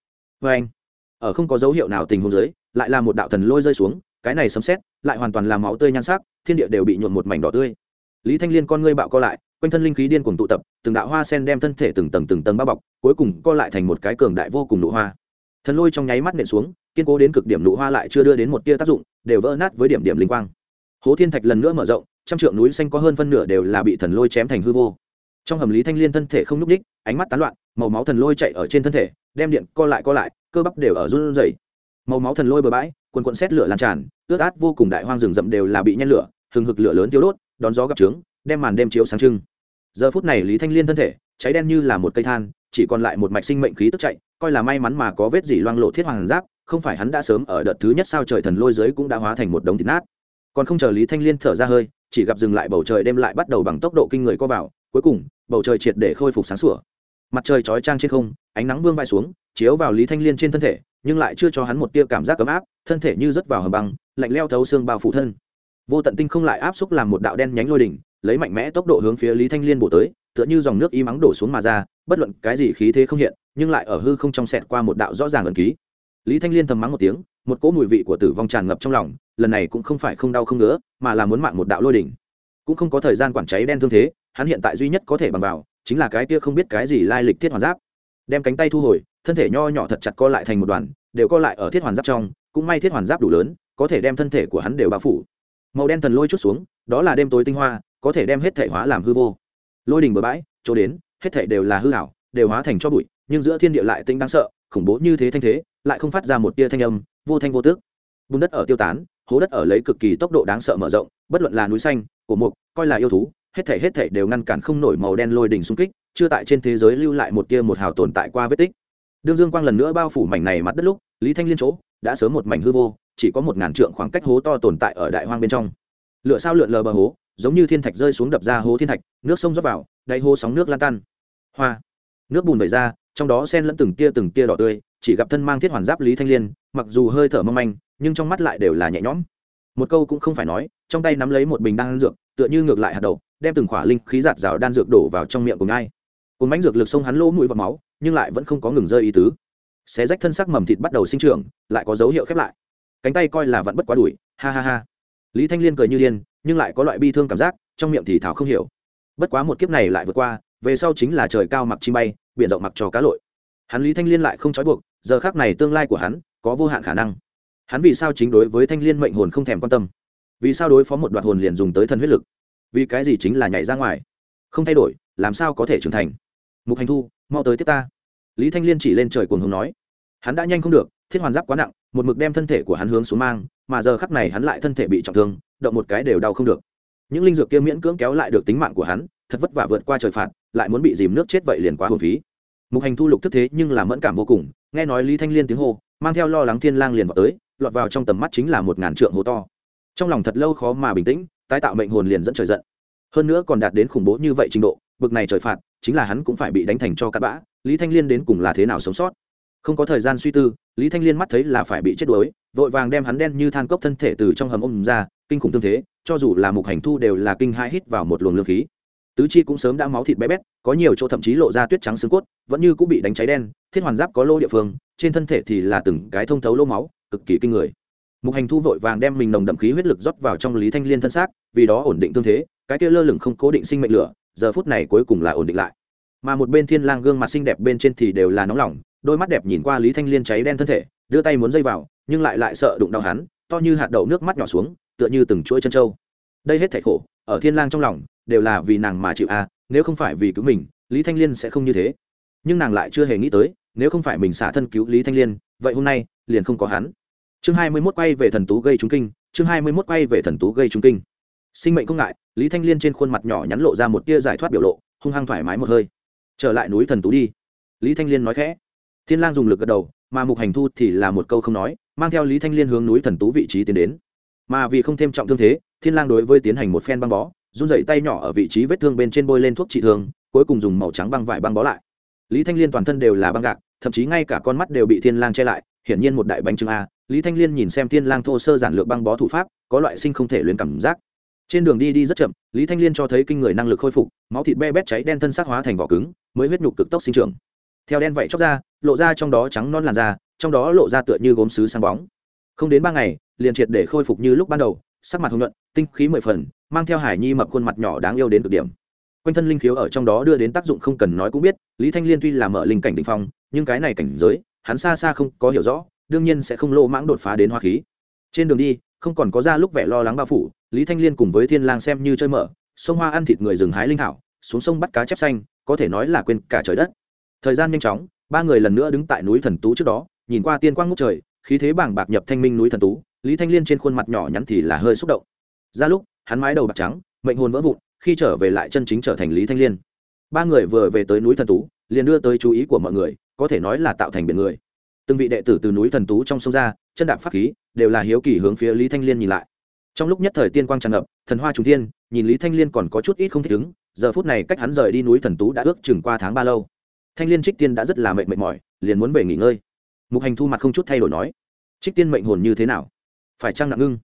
[SPEAKER 1] Vê anh, ở không có dấu hiệu nào tình huống dưới, lại là một đạo thần lôi rơi xuống, cái này sấm xét lại hoàn toàn làm máu tươi nhan sắc, thiên địa đều bị nhuộn một mảnh đỏ tươi. Lý thanh liên con ngươi bạo co lại, quanh thân linh khí điên cuồng tụ tập, từng đạo hoa sen đem thân thể từng tầng từng tầng bao bọc, cuối cùng co lại thành một cái cường đại vô cùng nụ hoa. Thần lôi trong nháy mắt nện xuống kiên cố đến cực điểm nụ hoa lại chưa đưa đến một tia tác dụng, đều vỡ nát với điểm điểm linh quang. Hố thiên thạch lần nữa mở rộng, trăm trượng núi xanh có hơn phân nửa đều là bị thần lôi chém thành hư vô. Trong hầm lý thanh liên thân thể không nhúc ních ánh mắt tán loạn, màu máu thần lôi chạy ở trên thân thể, đem điện co lại co lại, cơ bắp đều ở run rẩy. Màu máu thần lôi bừa bãi quần quận xét lửa lan tràn, ướt át vô cùng đại hoang rừng rậm đều là bị nhen lửa, hừng hực lửa lớn tiêu đốt, đón gió gặp trướng, đem màn đêm chiếu sáng trưng. Giờ phút này lý thanh liên thân thể, cháy đen như là một cây than, chỉ còn lại một mạch sinh mệnh khí tức chạy, coi là may mắn mà có vết dỉ loang lộ thiết hoàng giáp không phải hắn đã sớm ở đợt thứ nhất sao trời thần lôi dưới cũng đã hóa thành một đống thịt nát. Còn không chờ lý thanh liên thở ra hơi, chỉ gặp dừng lại bầu trời đêm lại bắt đầu bằng tốc độ kinh người co vào, cuối cùng, bầu trời triệt để khôi phục sáng sủa. Mặt trời chói trang trên không, ánh nắng vương vai xuống, chiếu vào lý thanh liên trên thân thể, nhưng lại chưa cho hắn một tia cảm giác ấm áp, thân thể như rớt vào hầm băng, lạnh leo thấu xương bao phủ thân. Vô tận tinh không lại áp xúc làm một đạo đen nhánh lôi đỉnh, lấy mạnh mẽ tốc độ hướng phía lý thanh liên bổ tới, tựa như dòng nước y mắng đổ xuống mà ra, bất luận cái gì khí thế không hiện, nhưng lại ở hư không trong sẹt qua một đạo rõ ràng ẩn ký lý thanh liên thầm mắng một tiếng, một cỗ mùi vị của tử vong tràn ngập trong lòng, lần này cũng không phải không đau không ngứa, mà là muốn mạng một đạo lôi đỉnh. Cũng không có thời gian quản cháy đen thương thế, hắn hiện tại duy nhất có thể bằng vào, chính là cái kia không biết cái gì lai lịch thiết hoàn giáp. Đem cánh tay thu hồi, thân thể nho nhỏ thật chặt co lại thành một đoàn, đều co lại ở thiết hoàn giáp trong, cũng may thiết hoàn giáp đủ lớn, có thể đem thân thể của hắn đều bao phủ. Màu đen thần lôi chút xuống, đó là đêm tối tinh hoa, có thể đem hết thể hóa làm hư vô. Lôi đình bừa bãi, chỗ đến, hết thể đều là hư hảo đều hóa thành cho bụi, nhưng giữa thiên địa lại tinh đáng sợ, khủng bố như thế thanh thế lại không phát ra một tia thanh âm, vô thanh vô tước bùn đất ở tiêu tán, hố đất ở lấy cực kỳ tốc độ đáng sợ mở rộng, bất luận là núi xanh, cổ mục, coi là yêu thú, hết thể hết thể đều ngăn cản không nổi màu đen lôi đỉnh xung kích, chưa tại trên thế giới lưu lại một tia một hào tồn tại qua vết tích. Đương dương quang lần nữa bao phủ mảnh này mặt đất lúc, lý thanh liên chỗ, đã sớm một mảnh hư vô, chỉ có một ngàn trượng khoảng cách hố to tồn tại ở đại hoang bên trong. Lựa sao lượn lờ bờ hố, giống như thiên thạch rơi xuống đập ra hố thiên thạch, nước sông rót vào, đáy hố sóng nước lan tan. Hoa! Nước bùn vẩy ra, trong đó sen lẫn từng tia từng tia đỏ tươi chỉ gặp thân mang thiết hoàn giáp lý thanh liên, mặc dù hơi thở mong manh, nhưng trong mắt lại đều là nhẹ nhõm. Một câu cũng không phải nói, trong tay nắm lấy một bình đan dược, tựa như ngược lại hạt đầu đem từng khỏa linh khí giạt rào đan dược đổ vào trong miệng của ngai cồn bánh dược lực sông hắn lỗ mũi vào máu, nhưng lại vẫn không có ngừng rơi ý tứ. Xé rách thân sắc mầm thịt bắt đầu sinh trưởng, lại có dấu hiệu khép lại. Cánh tay coi là vẫn bất quá đuổi, ha ha ha. Lý thanh liên cười như điên, nhưng lại có loại bi thương cảm giác, trong miệng thì thảo không hiểu. Bất quá một kiếp này lại vượt qua, về sau chính là trời cao mặc chi bay, biển rộng mặc trò cá lội. Hắn lý thanh liên lại không trói buộc giờ khác này tương lai của hắn có vô hạn khả năng. Hắn vì sao chính đối với thanh liên mệnh hồn không thèm quan tâm? Vì sao đối phó một đoạn hồn liền dùng tới thần huyết lực? Vì cái gì chính là nhảy ra ngoài? Không thay đổi, làm sao có thể trưởng thành? Mục hành thu, mau tới tiếp ta. Lý thanh liên chỉ lên trời cuồng hùng nói. Hắn đã nhanh không được, thiết hoàn giáp quá nặng, một mực đem thân thể của hắn hướng xuống mang, mà giờ khắc này hắn lại thân thể bị trọng thương, động một cái đều đau không được. Những linh dược kia miễn cưỡng kéo lại được tính mạng của hắn, thật vất vả vượt qua trời phạt, lại muốn bị dìm nước chết vậy liền quá hồn phí mục hành thu lục thức thế nhưng là mẫn cảm vô cùng, nghe nói lý thanh liên tiếng hô, mang theo lo lắng thiên lang liền vào tới, lọt vào trong tầm mắt chính là một ngàn trượng hố to. Trong lòng thật lâu khó mà bình tĩnh, tái tạo mệnh hồn liền dẫn trời giận. Hơn nữa còn đạt đến khủng bố như vậy trình độ, bực này trời phạt, chính là hắn cũng phải bị đánh thành cho cát bã, lý thanh liên đến cùng là thế nào sống sót? Không có thời gian suy tư, lý thanh liên mắt thấy là phải bị chết đuối, vội vàng đem hắn đen như than cốc thân thể từ trong hầm ôm ra, kinh khủng tương thế, cho dù là mục hành thu đều là kinh hai hít vào một luồng lương khí tứ chi cũng sớm đã máu thịt bé bét, có nhiều chỗ thậm chí lộ ra tuyết trắng xương cốt, vẫn như cũng bị đánh cháy đen, thiết hoàn giáp có lô địa phương, trên thân thể thì là từng cái thông thấu lô máu, cực kỳ kinh người. Mục hành thu vội vàng đem mình nồng đậm khí huyết lực rót vào trong lý thanh liên thân xác, vì đó ổn định tương thế, cái kia lơ lửng không cố định sinh mệnh lửa, giờ phút này cuối cùng là ổn định lại. Mà một bên thiên lang gương mặt xinh đẹp bên trên thì đều là nóng lòng, đôi mắt đẹp nhìn qua lý thanh liên cháy đen thân thể, đưa tay muốn dây vào, nhưng lại lại sợ đụng đau hắn, to như hạt đậu nước mắt nhỏ xuống, tựa như từng chuỗi chân trâu. Đây hết thảy khổ, ở thiên lang trong lòng đều là vì nàng mà chịu a, nếu không phải vì cứu mình, lý thanh liên sẽ không như thế. Nhưng nàng lại chưa hề nghĩ tới, nếu không phải mình xả thân cứu lý thanh liên, vậy hôm nay, liền không có hắn. Chương hai mươi 21 quay về thần tú gây trúng kinh, chương hai mươi 21 quay về thần tú gây trúng kinh. Sinh mệnh không ngại, lý thanh liên trên khuôn mặt nhỏ nhắn lộ ra một tia giải thoát biểu lộ, hung hăng thoải mái một hơi. Trở lại núi thần tú đi. Lý thanh liên nói khẽ. Thiên lang dùng lực gật đầu, mà mục hành thu thì là một câu không nói, mang theo lý thanh liên hướng núi thần tú vị trí tiến đến. Mà vì không thêm trọng thương thế, thiên lang đối với tiến hành một phen băng bó run dậy tay nhỏ ở vị trí vết thương bên trên bôi lên thuốc trị thương, cuối cùng dùng màu trắng băng vải băng bó lại. Lý thanh liên toàn thân đều là băng gạc, thậm chí ngay cả con mắt đều bị thiên lang che lại, hiển nhiên một đại bánh trưng a. Lý thanh liên nhìn xem thiên lang thô sơ giản lược băng bó thủ pháp, có loại sinh không thể luyện cảm giác. Trên đường đi đi rất chậm, lý thanh liên cho thấy kinh người năng lực khôi phục, máu thịt be bét cháy đen thân xác hóa thành vỏ cứng, mới huyết nhục cực tốc sinh trưởng. Theo đen vậy chóc ra, lộ ra trong đó trắng non làn da, trong đó lộ ra tựa như gốm sứ sáng bóng. Không đến ba ngày, liền triệt để khôi phục như lúc ban đầu sắc mặt hồng nhuận, tinh khí mười phần, mang theo hải nhi mập khuôn mặt nhỏ đáng yêu đến cực điểm. Quanh thân linh khiếu ở trong đó đưa đến tác dụng không cần nói cũng biết, lý thanh liên tuy là mở linh cảnh đỉnh phong, nhưng cái này cảnh giới, hắn xa xa không có hiểu rõ, đương nhiên sẽ không lô mãng đột phá đến hoa khí. Trên đường đi, không còn có ra lúc vẻ lo lắng bao phủ, lý thanh liên cùng với thiên lang xem như chơi mở, sông hoa ăn thịt người rừng hái linh thảo, xuống sông bắt cá chép xanh, có thể nói là quên cả trời đất. Thời gian nhanh chóng, ba người lần nữa đứng tại núi thần tú trước đó, nhìn qua tiên quang ngút trời, khí thế bảng bạc nhập thanh minh núi thần tú lý thanh liên trên khuôn mặt nhỏ nhắn thì là hơi xúc động. Ra lúc, hắn mái đầu bạc trắng, mệnh hồn vỡ vụn, khi trở về lại chân chính trở thành lý thanh liên. Ba người vừa về tới núi thần tú, liền đưa tới chú ý của mọi người, có thể nói là tạo thành biển người. Từng vị đệ tử từ núi thần tú trong sông ra, chân đạp pháp khí, đều là hiếu kỳ hướng phía lý thanh liên nhìn lại. Trong lúc nhất thời tiên quang tràn ngập, thần hoa trung thiên, nhìn lý thanh liên còn có chút ít không thích ứng, giờ phút này cách hắn rời đi núi thần tú đã ước chừng qua tháng ba lâu. Thanh liên trích tiên đã rất là mệt mệt mỏi, liền muốn về nghỉ ngơi. Mục hành thu mặt không chút thay đổi nói, trích tiên mệnh hồn như thế nào? Phải chăng nặng ngưng?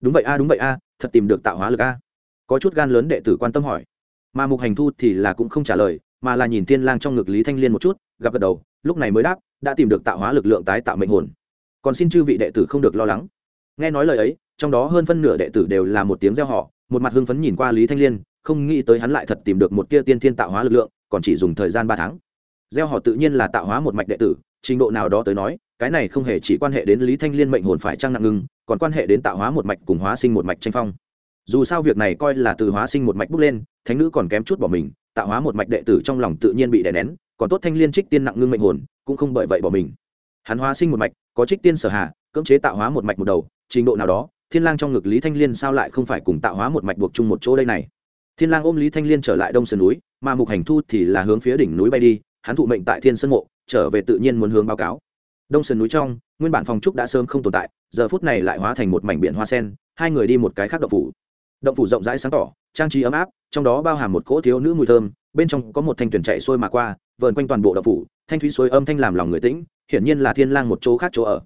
[SPEAKER 1] Đúng vậy a, đúng vậy a, thật tìm được tạo hóa lực a. Có chút gan lớn đệ tử quan tâm hỏi. Mà mục hành thu thì là cũng không trả lời, mà là nhìn thiên lang trong ngực lý thanh liên một chút gặp gật đầu, lúc này mới đáp, đã tìm được tạo hóa lực lượng tái tạo mệnh hồn. Còn xin chư vị đệ tử không được lo lắng. Nghe nói lời ấy, trong đó hơn phân nửa đệ tử đều là một tiếng reo họ một mặt hưng phấn nhìn qua lý thanh liên, không nghĩ tới hắn lại thật tìm được một tia tiên thiên tạo hóa lực lượng, còn chỉ dùng thời gian ba tháng. Gieo họ tự nhiên là tạo hóa một mạch đệ tử, trình độ nào đó tới nói, cái này không hề chỉ quan hệ đến lý thanh liên mệnh hồn phải trăng nặng ngưng còn quan hệ đến tạo hóa một mạch cùng hóa sinh một mạch tranh phong. Dù sao việc này coi là từ hóa sinh một mạch bước lên, thánh nữ còn kém chút bỏ mình, tạo hóa một mạch đệ tử trong lòng tự nhiên bị đè nén, còn tốt thanh liên trích tiên nặng ngưng mệnh hồn, cũng không bởi vậy bỏ mình. Hắn hóa sinh một mạch, có trích tiên sở hạ, cưỡng chế tạo hóa một mạch một đầu, trình độ nào đó, thiên lang trong ngực lý thanh liên sao lại không phải cùng tạo hóa một mạch buộc chung một chỗ đây này? Thiên lang ôm lý thanh liên trở lại đông sơn núi, mà mục hành thu thì là hướng phía đỉnh núi bay đi, hắn thụ mệnh tại thiên sơn mộ, trở về tự nhiên muốn hướng báo cáo đông sơn núi trong, nguyên bản phòng trúc đã sớm không tồn tại, giờ phút này lại hóa thành một mảnh biển hoa sen, hai người đi một cái khác động phủ. Động phủ rộng rãi sáng tỏ, trang trí ấm áp, trong đó bao hàm một cỗ thiếu nữ mùi thơm, bên trong có một thanh tuyển chạy xuôi mà qua, vờn quanh toàn bộ động phủ, thanh thúy suối âm thanh làm lòng người tĩnh, hiển nhiên là thiên lang một chỗ khác chỗ ở.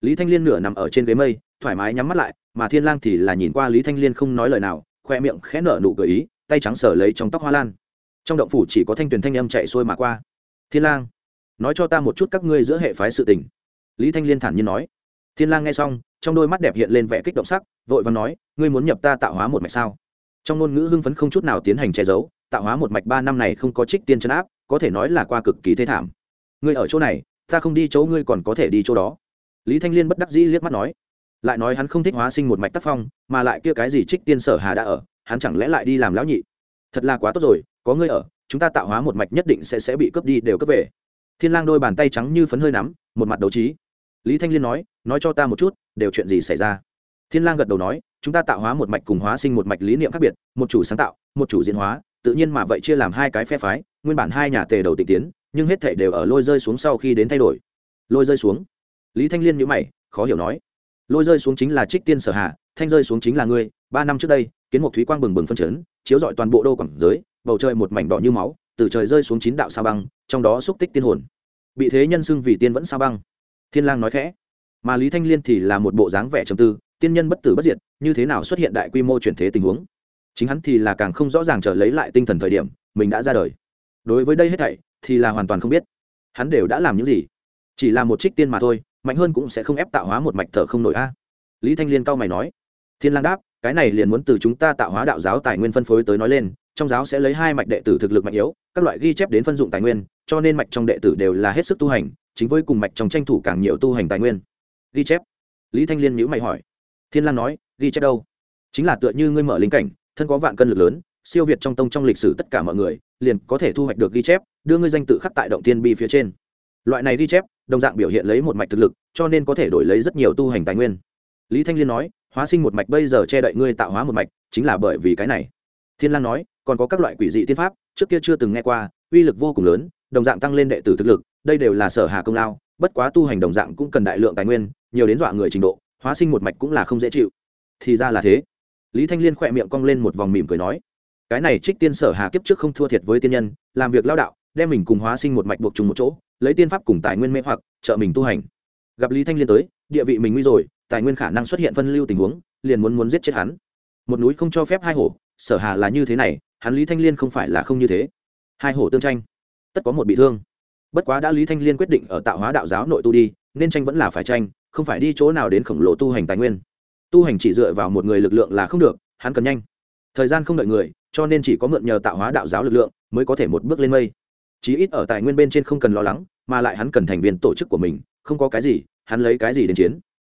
[SPEAKER 1] Lý thanh liên nửa nằm ở trên ghế mây, thoải mái nhắm mắt lại, mà thiên lang thì là nhìn qua lý thanh liên không nói lời nào, khoe miệng khẽ nở nụ cười ý, tay trắng sờ lấy trong tóc hoa lan. Trong động phủ chỉ có thanh tuyển thanh âm chạy xuôi mà qua. Thiên lang nói cho ta một chút các ngươi giữa hệ phái sự tình. Lý thanh liên thản nhiên nói. Thiên lang nghe xong, trong đôi mắt đẹp hiện lên vẻ kích động sắc, vội vàng nói, ngươi muốn nhập ta tạo hóa một mạch sao? Trong ngôn ngữ hưng phấn không chút nào tiến hành che giấu, tạo hóa một mạch ba năm này không có trích tiên chân áp, có thể nói là qua cực kỳ thế thảm. Ngươi ở chỗ này, ta không đi chỗ ngươi còn có thể đi chỗ đó. Lý thanh liên bất đắc dĩ liếc mắt nói. Lại nói hắn không thích hóa sinh một mạch tác phong, mà lại kia cái gì trích tiên sở hà đã ở, hắn chẳng lẽ lại đi làm lão nhị? Thật là quá tốt rồi, có ngươi ở, chúng ta tạo hóa một mạch nhất định sẽ sẽ bị cướp đi đều cướp về thiên lang đôi bàn tay trắng như phấn hơi nắm, một mặt đấu trí. Lý thanh liên nói nói cho ta một chút, đều chuyện gì xảy ra? Thiên lang gật đầu nói, chúng ta tạo hóa một mạch cùng hóa sinh một mạch lý niệm khác biệt, một chủ sáng tạo, một chủ diễn hóa, tự nhiên mà vậy chia làm hai cái phe phái, nguyên bản hai nhà tề đầu tịnh tiến, nhưng hết thảy đều ở lôi rơi xuống sau khi đến thay đổi. Lôi rơi xuống. Lý thanh liên nhíu mày, khó hiểu nói, lôi rơi xuống chính là trích tiên sở hạ thanh rơi xuống chính là ngươi, ba năm trước đây, kiến một thúy quang bừng bừng phân chấn, chiếu rọi toàn bộ đô quảng giới, bầu trời một mảnh đỏ như máu, từ trời rơi xuống chín đạo sa băng trong đó xúc tích tiên hồn. Bị thế nhân xưng vì tiên vẫn sao băng. Thiên lang nói khẽ. Mà lý thanh liên thì là một bộ dáng vẻ trầm tư, tiên nhân bất tử bất diệt, như thế nào xuất hiện đại quy mô chuyển thế tình huống? Chính hắn thì là càng không rõ ràng trở lấy lại tinh thần thời điểm, mình đã ra đời. Đối với đây hết thảy, thì là hoàn toàn không biết. Hắn đều đã làm những gì? Chỉ là một trích tiên mà thôi, mạnh hơn cũng sẽ không ép tạo hóa một mạch thở không nổi a. Lý thanh liên cao mày nói. Thiên lang đáp, cái này liền muốn từ chúng ta tạo hóa đạo giáo tài nguyên phân phối tới nói lên, trong giáo sẽ lấy hai mạch đệ tử thực lực mạnh yếu, các loại ghi chép đến phân dụng tài nguyên cho nên mạch trong đệ tử đều là hết sức tu hành, chính với cùng mạch trong tranh thủ càng nhiều tu hành tài nguyên. Ghi chép. Lý thanh liên nhữ mày hỏi. Thiên lang nói, ghi chép đâu? Chính là tựa như ngươi mở linh cảnh, thân có vạn cân lực lớn, siêu việt trong tông trong lịch sử tất cả mọi người, liền có thể thu hoạch được ghi chép, đưa ngươi danh tự khắc tại động tiên bi phía trên. Loại này ghi chép, đồng dạng biểu hiện lấy một mạch thực lực, cho nên có thể đổi lấy rất nhiều tu hành tài nguyên. Lý thanh liên nói, hóa sinh một mạch bây giờ che đậy ngươi tạo hóa một mạch, chính là bởi vì cái này. Thiên lang nói, còn có các loại quỷ dị tiên pháp, trước kia chưa từng nghe qua, uy lực vô cùng lớn đồng dạng tăng lên đệ tử thực lực, đây đều là sở hà công lao, bất quá tu hành đồng dạng cũng cần đại lượng tài nguyên, nhiều đến dọa người trình độ, hóa sinh một mạch cũng là không dễ chịu. Thì ra là thế. Lý thanh liên khỏe miệng cong lên một vòng mỉm cười nói, cái này trích tiên sở hà kiếp trước không thua thiệt với tiên nhân, làm việc lao đạo, đem mình cùng hóa sinh một mạch buộc chung một chỗ, lấy tiên pháp cùng tài nguyên mê hoặc, trợ mình tu hành. Gặp lý thanh liên tới, địa vị mình nguy rồi, tài nguyên khả năng xuất hiện phân lưu tình huống, liền muốn muốn giết chết hắn. Một núi không cho phép hai hổ, sở hà là như thế này, hắn lý thanh liên không phải là không như thế. Hai hổ tương tranh tất có một bị thương. Bất quá đã lý thanh liên quyết định ở tạo hóa đạo giáo nội tu đi, nên tranh vẫn là phải tranh, không phải đi chỗ nào đến khổng lồ tu hành tài nguyên. Tu hành chỉ dựa vào một người lực lượng là không được, hắn cần nhanh. Thời gian không đợi người, cho nên chỉ có mượn nhờ tạo hóa đạo giáo lực lượng mới có thể một bước lên mây. Chí ít ở tài nguyên bên trên không cần lo lắng, mà lại hắn cần thành viên tổ chức của mình, không có cái gì, hắn lấy cái gì đến chiến.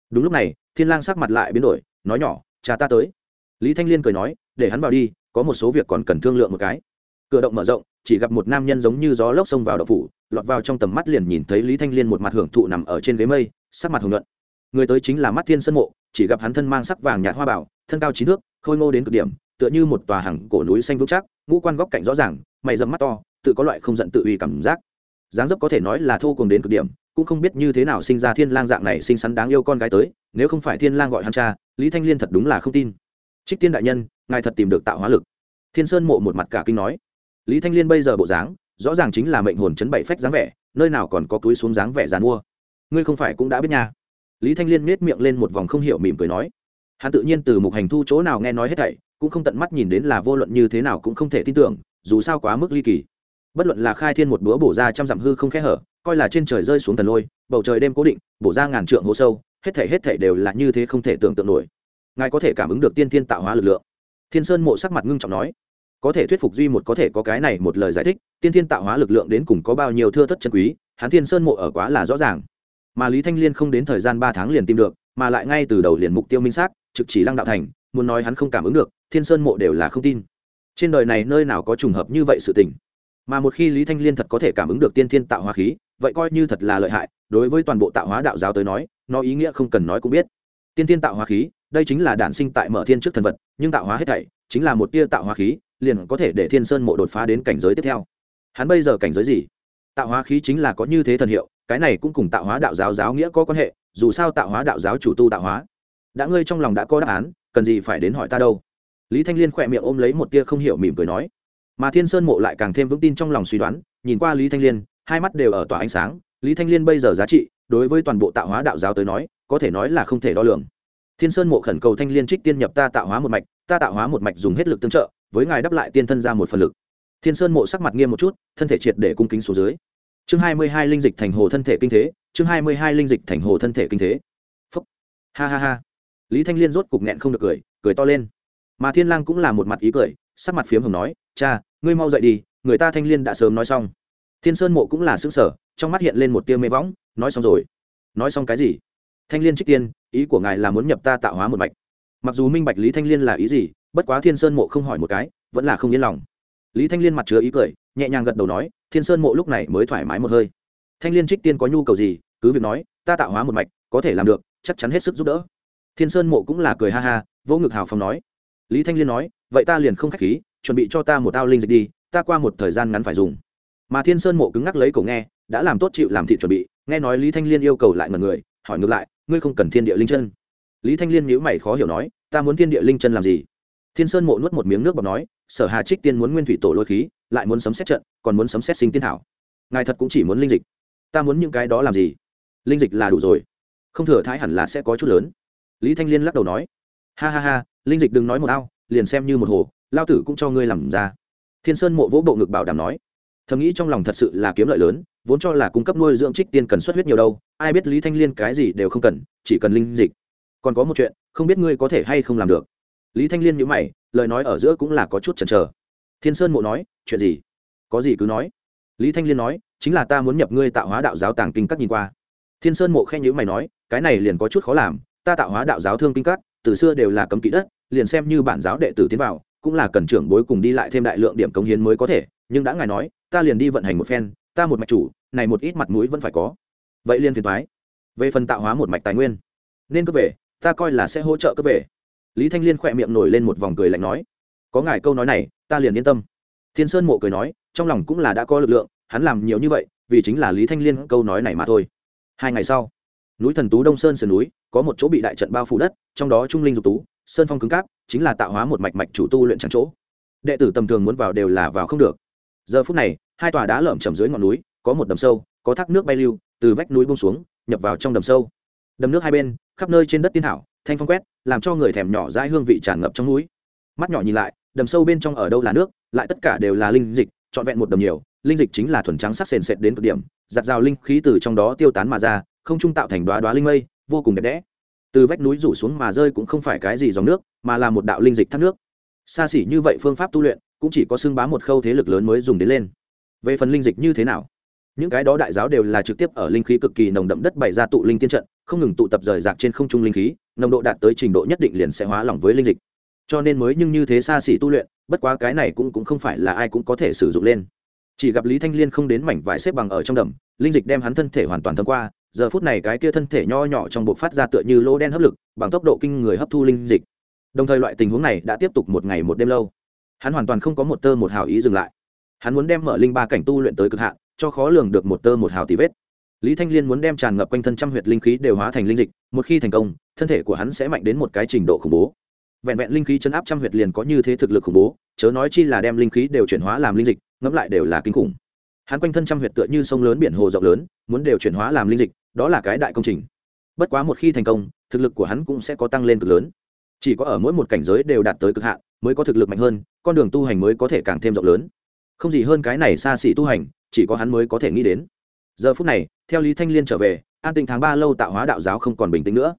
[SPEAKER 1] Đúng lúc này, thiên lang sắc mặt lại biến đổi, nói nhỏ, cha ta tới. Lý thanh liên cười nói, để hắn vào đi, có một số việc còn cần thương lượng một cái cửa động mở rộng, chỉ gặp một nam nhân giống như gió lốc xông vào đậu phủ, lọt vào trong tầm mắt liền nhìn thấy lý thanh liên một mặt hưởng thụ nằm ở trên ghế mây, sắc mặt hồng nhuận. Người tới chính là mắt thiên sơn mộ, chỉ gặp hắn thân mang sắc vàng nhạt hoa bảo, thân cao trí thước, khôi ngô đến cực điểm, tựa như một tòa hàng cổ núi xanh vững chắc, ngũ quan góc cạnh rõ ràng, mày dầm mắt to, tự có loại không giận tự uy cảm giác. Dáng dấp có thể nói là thô cùng đến cực điểm, cũng không biết như thế nào sinh ra thiên lang dạng này xinh xắn đáng yêu con gái tới, nếu không phải thiên lang gọi hắn cha, lý thanh liên thật đúng là không tin. Trích tiên đại nhân, ngài thật tìm được tạo hóa lực. Thiên sơn mộ một mặt cả kinh nói lý thanh liên bây giờ bộ dáng, rõ ràng chính là mệnh hồn chấn bảy phách dáng vẻ, nơi nào còn có túi xuống dáng vẻ dàn mua. Ngươi không phải cũng đã biết nha. Lý thanh liên nết miệng lên một vòng không hiểu mỉm cười nói. Hắn tự nhiên từ mục hành thu chỗ nào nghe nói hết thảy, cũng không tận mắt nhìn đến là vô luận như thế nào cũng không thể tin tưởng, dù sao quá mức ly kỳ. Bất luận là khai thiên một búa bổ ra trăm dặm hư không khẽ hở, coi là trên trời rơi xuống tần lôi, bầu trời đêm cố định, bổ ra ngàn trượng hố sâu, hết thảy hết thảy đều là như thế không thể tưởng tượng nổi. Ngài có thể cảm ứng được tiên thiên tạo hóa lực lượng. Thiên sơn mộ sắc mặt ngưng trọng nói có thể thuyết phục duy một có thể có cái này một lời giải thích, tiên thiên tạo hóa lực lượng đến cùng có bao nhiêu thưa thất chân quý hắn thiên sơn mộ ở quá là rõ ràng. Mà lý thanh liên không đến thời gian ba tháng liền tìm được, mà lại ngay từ đầu liền mục tiêu minh xác, trực chỉ lăng đạo thành, muốn nói hắn không cảm ứng được, thiên sơn mộ đều là không tin. Trên đời này nơi nào có trùng hợp như vậy sự tình. Mà một khi lý thanh liên thật có thể cảm ứng được tiên thiên tạo hóa khí, vậy coi như thật là lợi hại, đối với toàn bộ tạo hóa đạo giáo tới nói, nó ý nghĩa không cần nói cũng biết. Tiên thiên tạo hóa khí, đây chính là đản sinh tại mở thiên trước thần vật, nhưng tạo hóa hết thảy, chính là một tia tạo hóa khí liền có thể để thiên sơn mộ đột phá đến cảnh giới tiếp theo. Hắn bây giờ cảnh giới gì? Tạo hóa khí chính là có như thế thần hiệu, cái này cũng cùng tạo hóa đạo giáo giáo nghĩa có quan hệ, dù sao tạo hóa đạo giáo chủ tu tạo hóa. Đã ngươi trong lòng đã có đáp án, cần gì phải đến hỏi ta đâu? Lý thanh liên khỏe miệng ôm lấy một tia không hiểu mỉm cười nói. Mà thiên sơn mộ lại càng thêm vững tin trong lòng suy đoán, nhìn qua lý thanh liên, hai mắt đều ở tỏa ánh sáng. Lý thanh liên bây giờ giá trị, đối với toàn bộ tạo hóa đạo giáo tới nói, có thể nói là không thể đo lường. Thiên sơn mộ khẩn cầu thanh liên trích tiên nhập ta tạo hóa một mạch, ta tạo hóa một mạch dùng hết lực tương trợ với ngài đáp lại tiên thân ra một phần lực. Thiên sơn mộ sắc mặt nghiêm một chút, thân thể triệt để cung kính xuống dưới. Chương hai mươi hai linh dịch thành hồ thân thể kinh thế, chương hai mươi hai linh dịch thành hồ thân thể kinh thế. Phúc. Ha ha ha. Lý thanh liên rốt cục nghẹn không được cười cười to lên. Mà thiên lang cũng là một mặt ý cười, sắc mặt phiếm hồng nói, cha, ngươi mau dậy đi, người ta thanh liên đã sớm nói xong. Thiên sơn mộ cũng là xứng sở trong mắt hiện lên một tia mê võng, nói xong rồi. Nói xong cái gì? Thanh liên trích tiên, ý của ngài là muốn nhập ta tạo hóa một mạch. Mặc dù minh bạch lý thanh liên là ý gì bất quá thiên sơn mộ không hỏi một cái, vẫn là không yên lòng. Lý thanh liên mặt chứa ý cười, nhẹ nhàng gật đầu nói, thiên sơn mộ lúc này mới thoải mái một hơi. Thanh liên trích tiên có nhu cầu gì, cứ việc nói, ta tạo hóa một mạch, có thể làm được, chắc chắn hết sức giúp đỡ. Thiên sơn mộ cũng là cười ha ha, vỗ ngực hào phong nói. Lý thanh liên nói, vậy ta liền không k h á c h khí, chuẩn bị cho ta một tao linh dịch đi, ta qua một thời gian ngắn phải dùng. Mà thiên sơn mộ cứng ngắc lấy cổ nghe, đã làm tốt chịu làm thị chuẩn bị, nghe nói lý thanh liên yêu cầu lại ngần người, hỏi ngược lại, ngươi không cần thiên địa linh chân. Lý thanh liên nhữ mày khó hiểu nói, ta muốn thiên địa linh chân làm gì? Thiên sơn mộ nuốt một miếng nước bọc nói, sở hà trích tiên muốn nguyên thủy tổ lôi khí, lại muốn sấm xét trận, còn muốn sấm xét sinh tiên thảo. Ngài thật cũng chỉ muốn linh dịch. Ta muốn những cái đó làm gì? Linh dịch là đủ rồi. Không thừa thái hẳn là sẽ có chút lớn. Lý thanh liên lắc đầu nói, ha ha ha, linh dịch đừng nói một ao, liền xem như một hồ, lao tử cũng cho ngươi làm ra. Thiên sơn mộ vỗ bộ ngực bảo đảm nói, thầm nghĩ trong lòng thật sự là kiếm lợi lớn, vốn cho là cung cấp nuôi dưỡng trích tiên cần xuất huyết nhiều đâu, ai biết lý thanh liên cái gì đều không cần, chỉ cần linh dịch. Còn có một chuyện, không biết ngươi có thể hay không làm được lý thanh liên nhữ mày, lời nói ở giữa cũng là có chút chần chờ. Thiên sơn mộ nói, chuyện gì? Có gì cứ nói. Lý thanh liên nói, chính là ta muốn nhập ngươi tạo hóa đạo giáo tàng kinh các nhìn qua. Thiên sơn mộ khen nhữ mày nói, cái này liền có chút khó làm, ta tạo hóa đạo giáo thương kinh các, từ xưa đều là cấm kỵ đất, liền xem như bản giáo đệ tử tiến vào, cũng là cần trưởng bối cùng đi lại thêm đại lượng điểm cống hiến mới có thể, nhưng đã ngài nói, ta liền đi vận hành một phen, ta một mạch chủ, này một ít mặt mũi vẫn phải có. Vậy liền phiền thoái về phần tạo hóa một mạch tài nguyên, nên cứ về, ta coi là sẽ hỗ trợ cứ về lý thanh liên khỏe miệng nổi lên một vòng cười lạnh nói, có ngài câu nói này, ta liền yên tâm. Thiên sơn mộ cười nói, trong lòng cũng là đã có lực lượng, hắn làm nhiều như vậy, vì chính là lý thanh liên câu nói này mà thôi. Hai ngày sau, núi thần tú đông sơn sườn núi, có một chỗ bị đại trận bao phủ đất, trong đó trung linh dục tú, sơn phong cứng cáp, chính là tạo hóa một mạch mạch chủ tu luyện chẳng chỗ. Đệ tử tầm thường muốn vào đều là vào không được. Giờ phút này, hai tòa đá lởm chầm dưới ngọn núi, có một đầm sâu, có thác nước bay lưu, từ vách núi bông xuống, nhập vào trong đầm sâu. Đầm nước hai bên, khắp nơi trên đất tiên thảo thanh phong quét, làm cho người thèm nhỏ dãi hương vị tràn ngập trong núi. Mắt nhỏ nhìn lại, đầm sâu bên trong ở đâu là nước, lại tất cả đều là linh dịch, trọn vẹn một đầm nhiều. Linh dịch chính là thuần trắng sắc sền sệt đến cực điểm, giặt rào linh khí từ trong đó tiêu tán mà ra, không trung tạo thành đoá đoá linh mây, vô cùng đẹp đẽ. Từ vách núi rủ xuống mà rơi cũng không phải cái gì dòng nước, mà là một đạo linh dịch thác nước. Xa xỉ như vậy phương pháp tu luyện, cũng chỉ có xưng bá một khâu thế lực lớn mới dùng đến lên. Về phần linh dịch như thế nào? Những cái đó đại giáo đều là trực tiếp ở linh khí cực kỳ nồng đậm đất bày ra tụ linh tiên trận, không ngừng tụ tập rời rạc trên không trung linh khí nồng độ đạt tới trình độ nhất định liền sẽ hóa lỏng với linh dịch. Cho nên mới nhưng như thế xa xỉ tu luyện, bất quá cái này cũng cũng không phải là ai cũng có thể sử dụng lên. Chỉ gặp lý thanh liên không đến mảnh vải xếp bằng ở trong đầm, linh dịch đem hắn thân thể hoàn toàn thấm qua, giờ phút này cái kia thân thể nho nhỏ trong bộ phát ra tựa như lỗ đen hấp lực, bằng tốc độ kinh người hấp thu linh dịch. Đồng thời loại tình huống này đã tiếp tục một ngày một đêm lâu. Hắn hoàn toàn không có một tơ một hào ý dừng lại. Hắn muốn đem mở linh ba cảnh tu luyện tới cực hạn, cho khó lường được một tơ một hào tí vết lý thanh liên muốn đem tràn ngập quanh thân trăm huyệt linh khí đều hóa thành linh dịch, một khi thành công, thân thể của hắn sẽ mạnh đến một cái trình độ khủng bố. Vẹn vẹn linh khí chấn áp trăm huyệt liền có như thế thực lực khủng bố, chớ nói chi là đem linh khí đều chuyển hóa làm linh dịch, ngẫm lại đều là kinh khủng. Hắn quanh thân trăm huyệt tựa như sông lớn biển hồ rộng lớn, muốn đều chuyển hóa làm linh dịch, đó là cái đại công trình. Bất quá một khi thành công, thực lực của hắn cũng sẽ có tăng lên cực lớn. Chỉ có ở mỗi một cảnh giới đều đạt tới cực hạn, mới có thực lực mạnh hơn, con đường tu hành mới có thể càng thêm rộng lớn. Không gì hơn cái này xa xỉ tu hành, chỉ có hắn mới có thể nghĩ đến giờ phút này, theo lý thanh liên trở về, an tình tháng ba lâu tạo hóa đạo giáo không còn bình tĩnh nữa.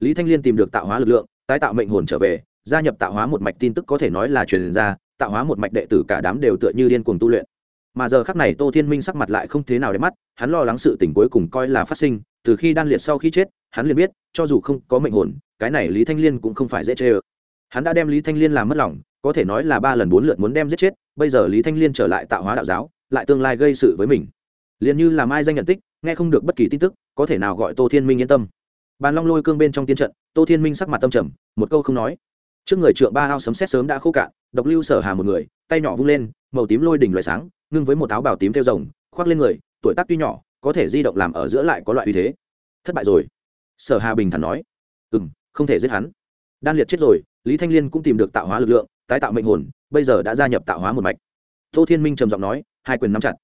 [SPEAKER 1] Lý thanh liên tìm được tạo hóa lực lượng, tái tạo mệnh hồn trở về, gia nhập tạo hóa một mạch tin tức có thể nói là truyền ra, tạo hóa một mạch đệ tử cả đám đều tựa như điên cuồng tu luyện. Mà giờ khắc này tô thiên minh sắc mặt lại không thế nào để mắt, hắn lo lắng sự tỉnh cuối cùng coi là phát sinh, từ khi đan liệt sau khi chết, hắn liền biết, cho dù không có mệnh hồn, cái này lý thanh liên cũng không phải dễ chê ơ. Hắn đã đem lý thanh liên làm mất lòng, có thể nói là ba lần bốn lượt muốn đem giết chết, bây giờ lý thanh liên trở lại tạo hóa đạo giáo, lại tương lai gây sự với mình liền như là mai danh nhận tích, nghe không được bất kỳ tin tức, có thể nào gọi tô thiên minh yên tâm. Bàn long lôi cương bên trong tiên trận, tô thiên minh sắc mặt tâm trầm, một câu không nói. Trước người trượng ba ao sấm xét sớm đã khô cạn, độc lưu sở hà một người, tay nhỏ vung lên, màu tím lôi đỉnh loại sáng, ngưng với một áo bào tím theo rồng, khoác lên người, tuổi tác tuy nhỏ, có thể di động làm ở giữa lại có loại uy thế. Thất bại rồi. Sở hà bình thản nói. Ừ m không thể giết hắn. Đan liệt chết rồi, lý thanh liên cũng tìm được tạo hóa lực lượng, tái tạo mệnh hồn, bây giờ đã gia nhập tạo hóa một mạch. Tô thiên minh trầm giọng nói, hai quyền nắm chặt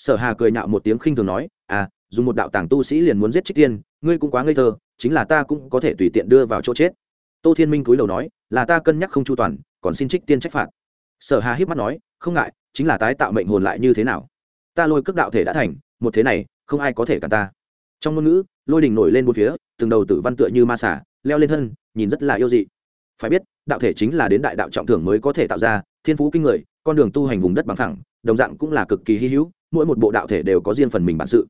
[SPEAKER 1] sở hà cười nhạo một tiếng khinh thường nói à dùng một đạo tàng tu sĩ liền muốn giết trích tiên ngươi cũng quá ngây thơ, chính là ta cũng có thể tùy tiện đưa vào chỗ chết. Tô thiên minh cúi đầu nói, là ta cân nhắc không chu toàn, còn xin trích tiên trách phạt. Sở hà híp mắt nói, không ngại, chính là tái tạo mệnh hồn lại như thế nào? Ta lôi cước đạo thể đã thành, một thế này, không ai có thể cả ta. Trong ngôn ngữ, lôi đình nổi lên bốn phía, từng đầu tử văn tựa như ma xả leo lên thân, nhìn rất là yêu dị. Phải biết, đạo thể chính là đến đại đạo trọng thưởng mới có thể tạo ra, thiên phú kinh người, con đường tu hành vùng đất bằng thẳng đồng dạng cũng là cực kỳ hy hữu mỗi một bộ đạo thể đều có riêng phần mình bản sự.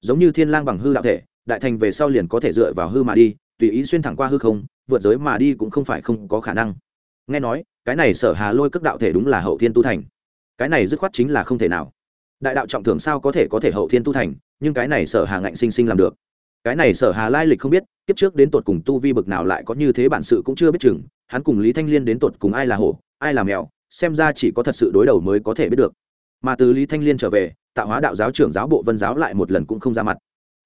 [SPEAKER 1] Giống như thiên lang bằng hư đạo thể, đại thành về sau liền có thể dựa vào hư mà đi, tùy ý xuyên thẳng qua hư không, vượt giới mà đi cũng không phải không có khả năng. Nghe nói, cái này sở hà lôi cước đạo thể đúng là hậu thiên tu thành. Cái này dứt khoát chính là không thể nào. Đại đạo trọng thường sao có thể có thể hậu thiên tu thành, nhưng cái này sở hà ngạnh sinh sinh làm được. Cái này sở hà lai lịch không biết, kiếp trước đến tột cùng tu vi bực nào lại có như thế bản sự cũng chưa biết chừng, hắn cùng lý thanh liên đến tột cùng ai là hổ, ai là mèo, xem ra chỉ có thật sự đối đầu mới có thể biết được mà từ lý thanh liên trở về tạo hóa đạo giáo trưởng giáo bộ vân giáo lại một lần cũng không ra mặt.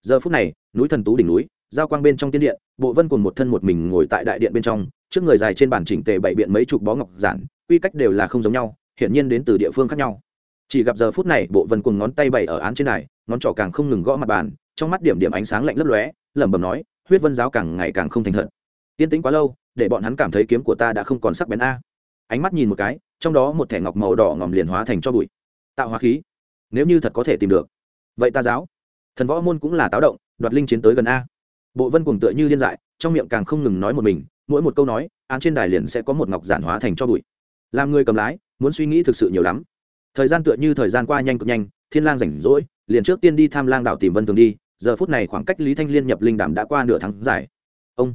[SPEAKER 1] Giờ phút này, núi thần tú đỉnh núi, giao quang bên trong tiên điện, bộ vân cùng một thân một mình ngồi tại đại điện bên trong, trước người dài trên bàn chỉnh tề bảy biện mấy chục bó ngọc giản, quy cách đều là không giống nhau, hiển nhiên đến từ địa phương khác nhau. Chỉ gặp giờ phút này, bộ vân cùng ngón tay bảy ở án trên này, ngón trỏ càng không ngừng gõ mặt bàn, trong mắt điểm điểm ánh sáng lạnh lấp lóe, lẩm bẩm nói, huyết vân giáo càng ngày càng không thành thật. Yên tĩnh quá lâu, để bọn hắn cảm thấy kiếm của ta đã không còn sắc bén a. Ánh mắt nhìn một cái, trong đó một thẻ ngọc màu đỏ ngòm liền hóa thành cho bụi tạo hóa khí. Nếu như thật có thể tìm được, vậy ta giáo. Thần võ môn cũng là táo động, đoạt linh chiến tới gần a. Bộ vân cùng tựa như điên dại, trong miệng càng không ngừng nói một mình, mỗi một câu nói, án trên đài liền sẽ có một ngọc giản hóa thành cho bụi. Làm người cầm lái, muốn suy nghĩ thực sự nhiều lắm. Thời gian tựa như thời gian qua nhanh cực nhanh, thiên lang rảnh rỗi, liền trước tiên đi tham lang đảo tìm vân thường đi, giờ phút này khoảng cách lý thanh liên nhập linh đàm đã qua nửa tháng dài. Ông,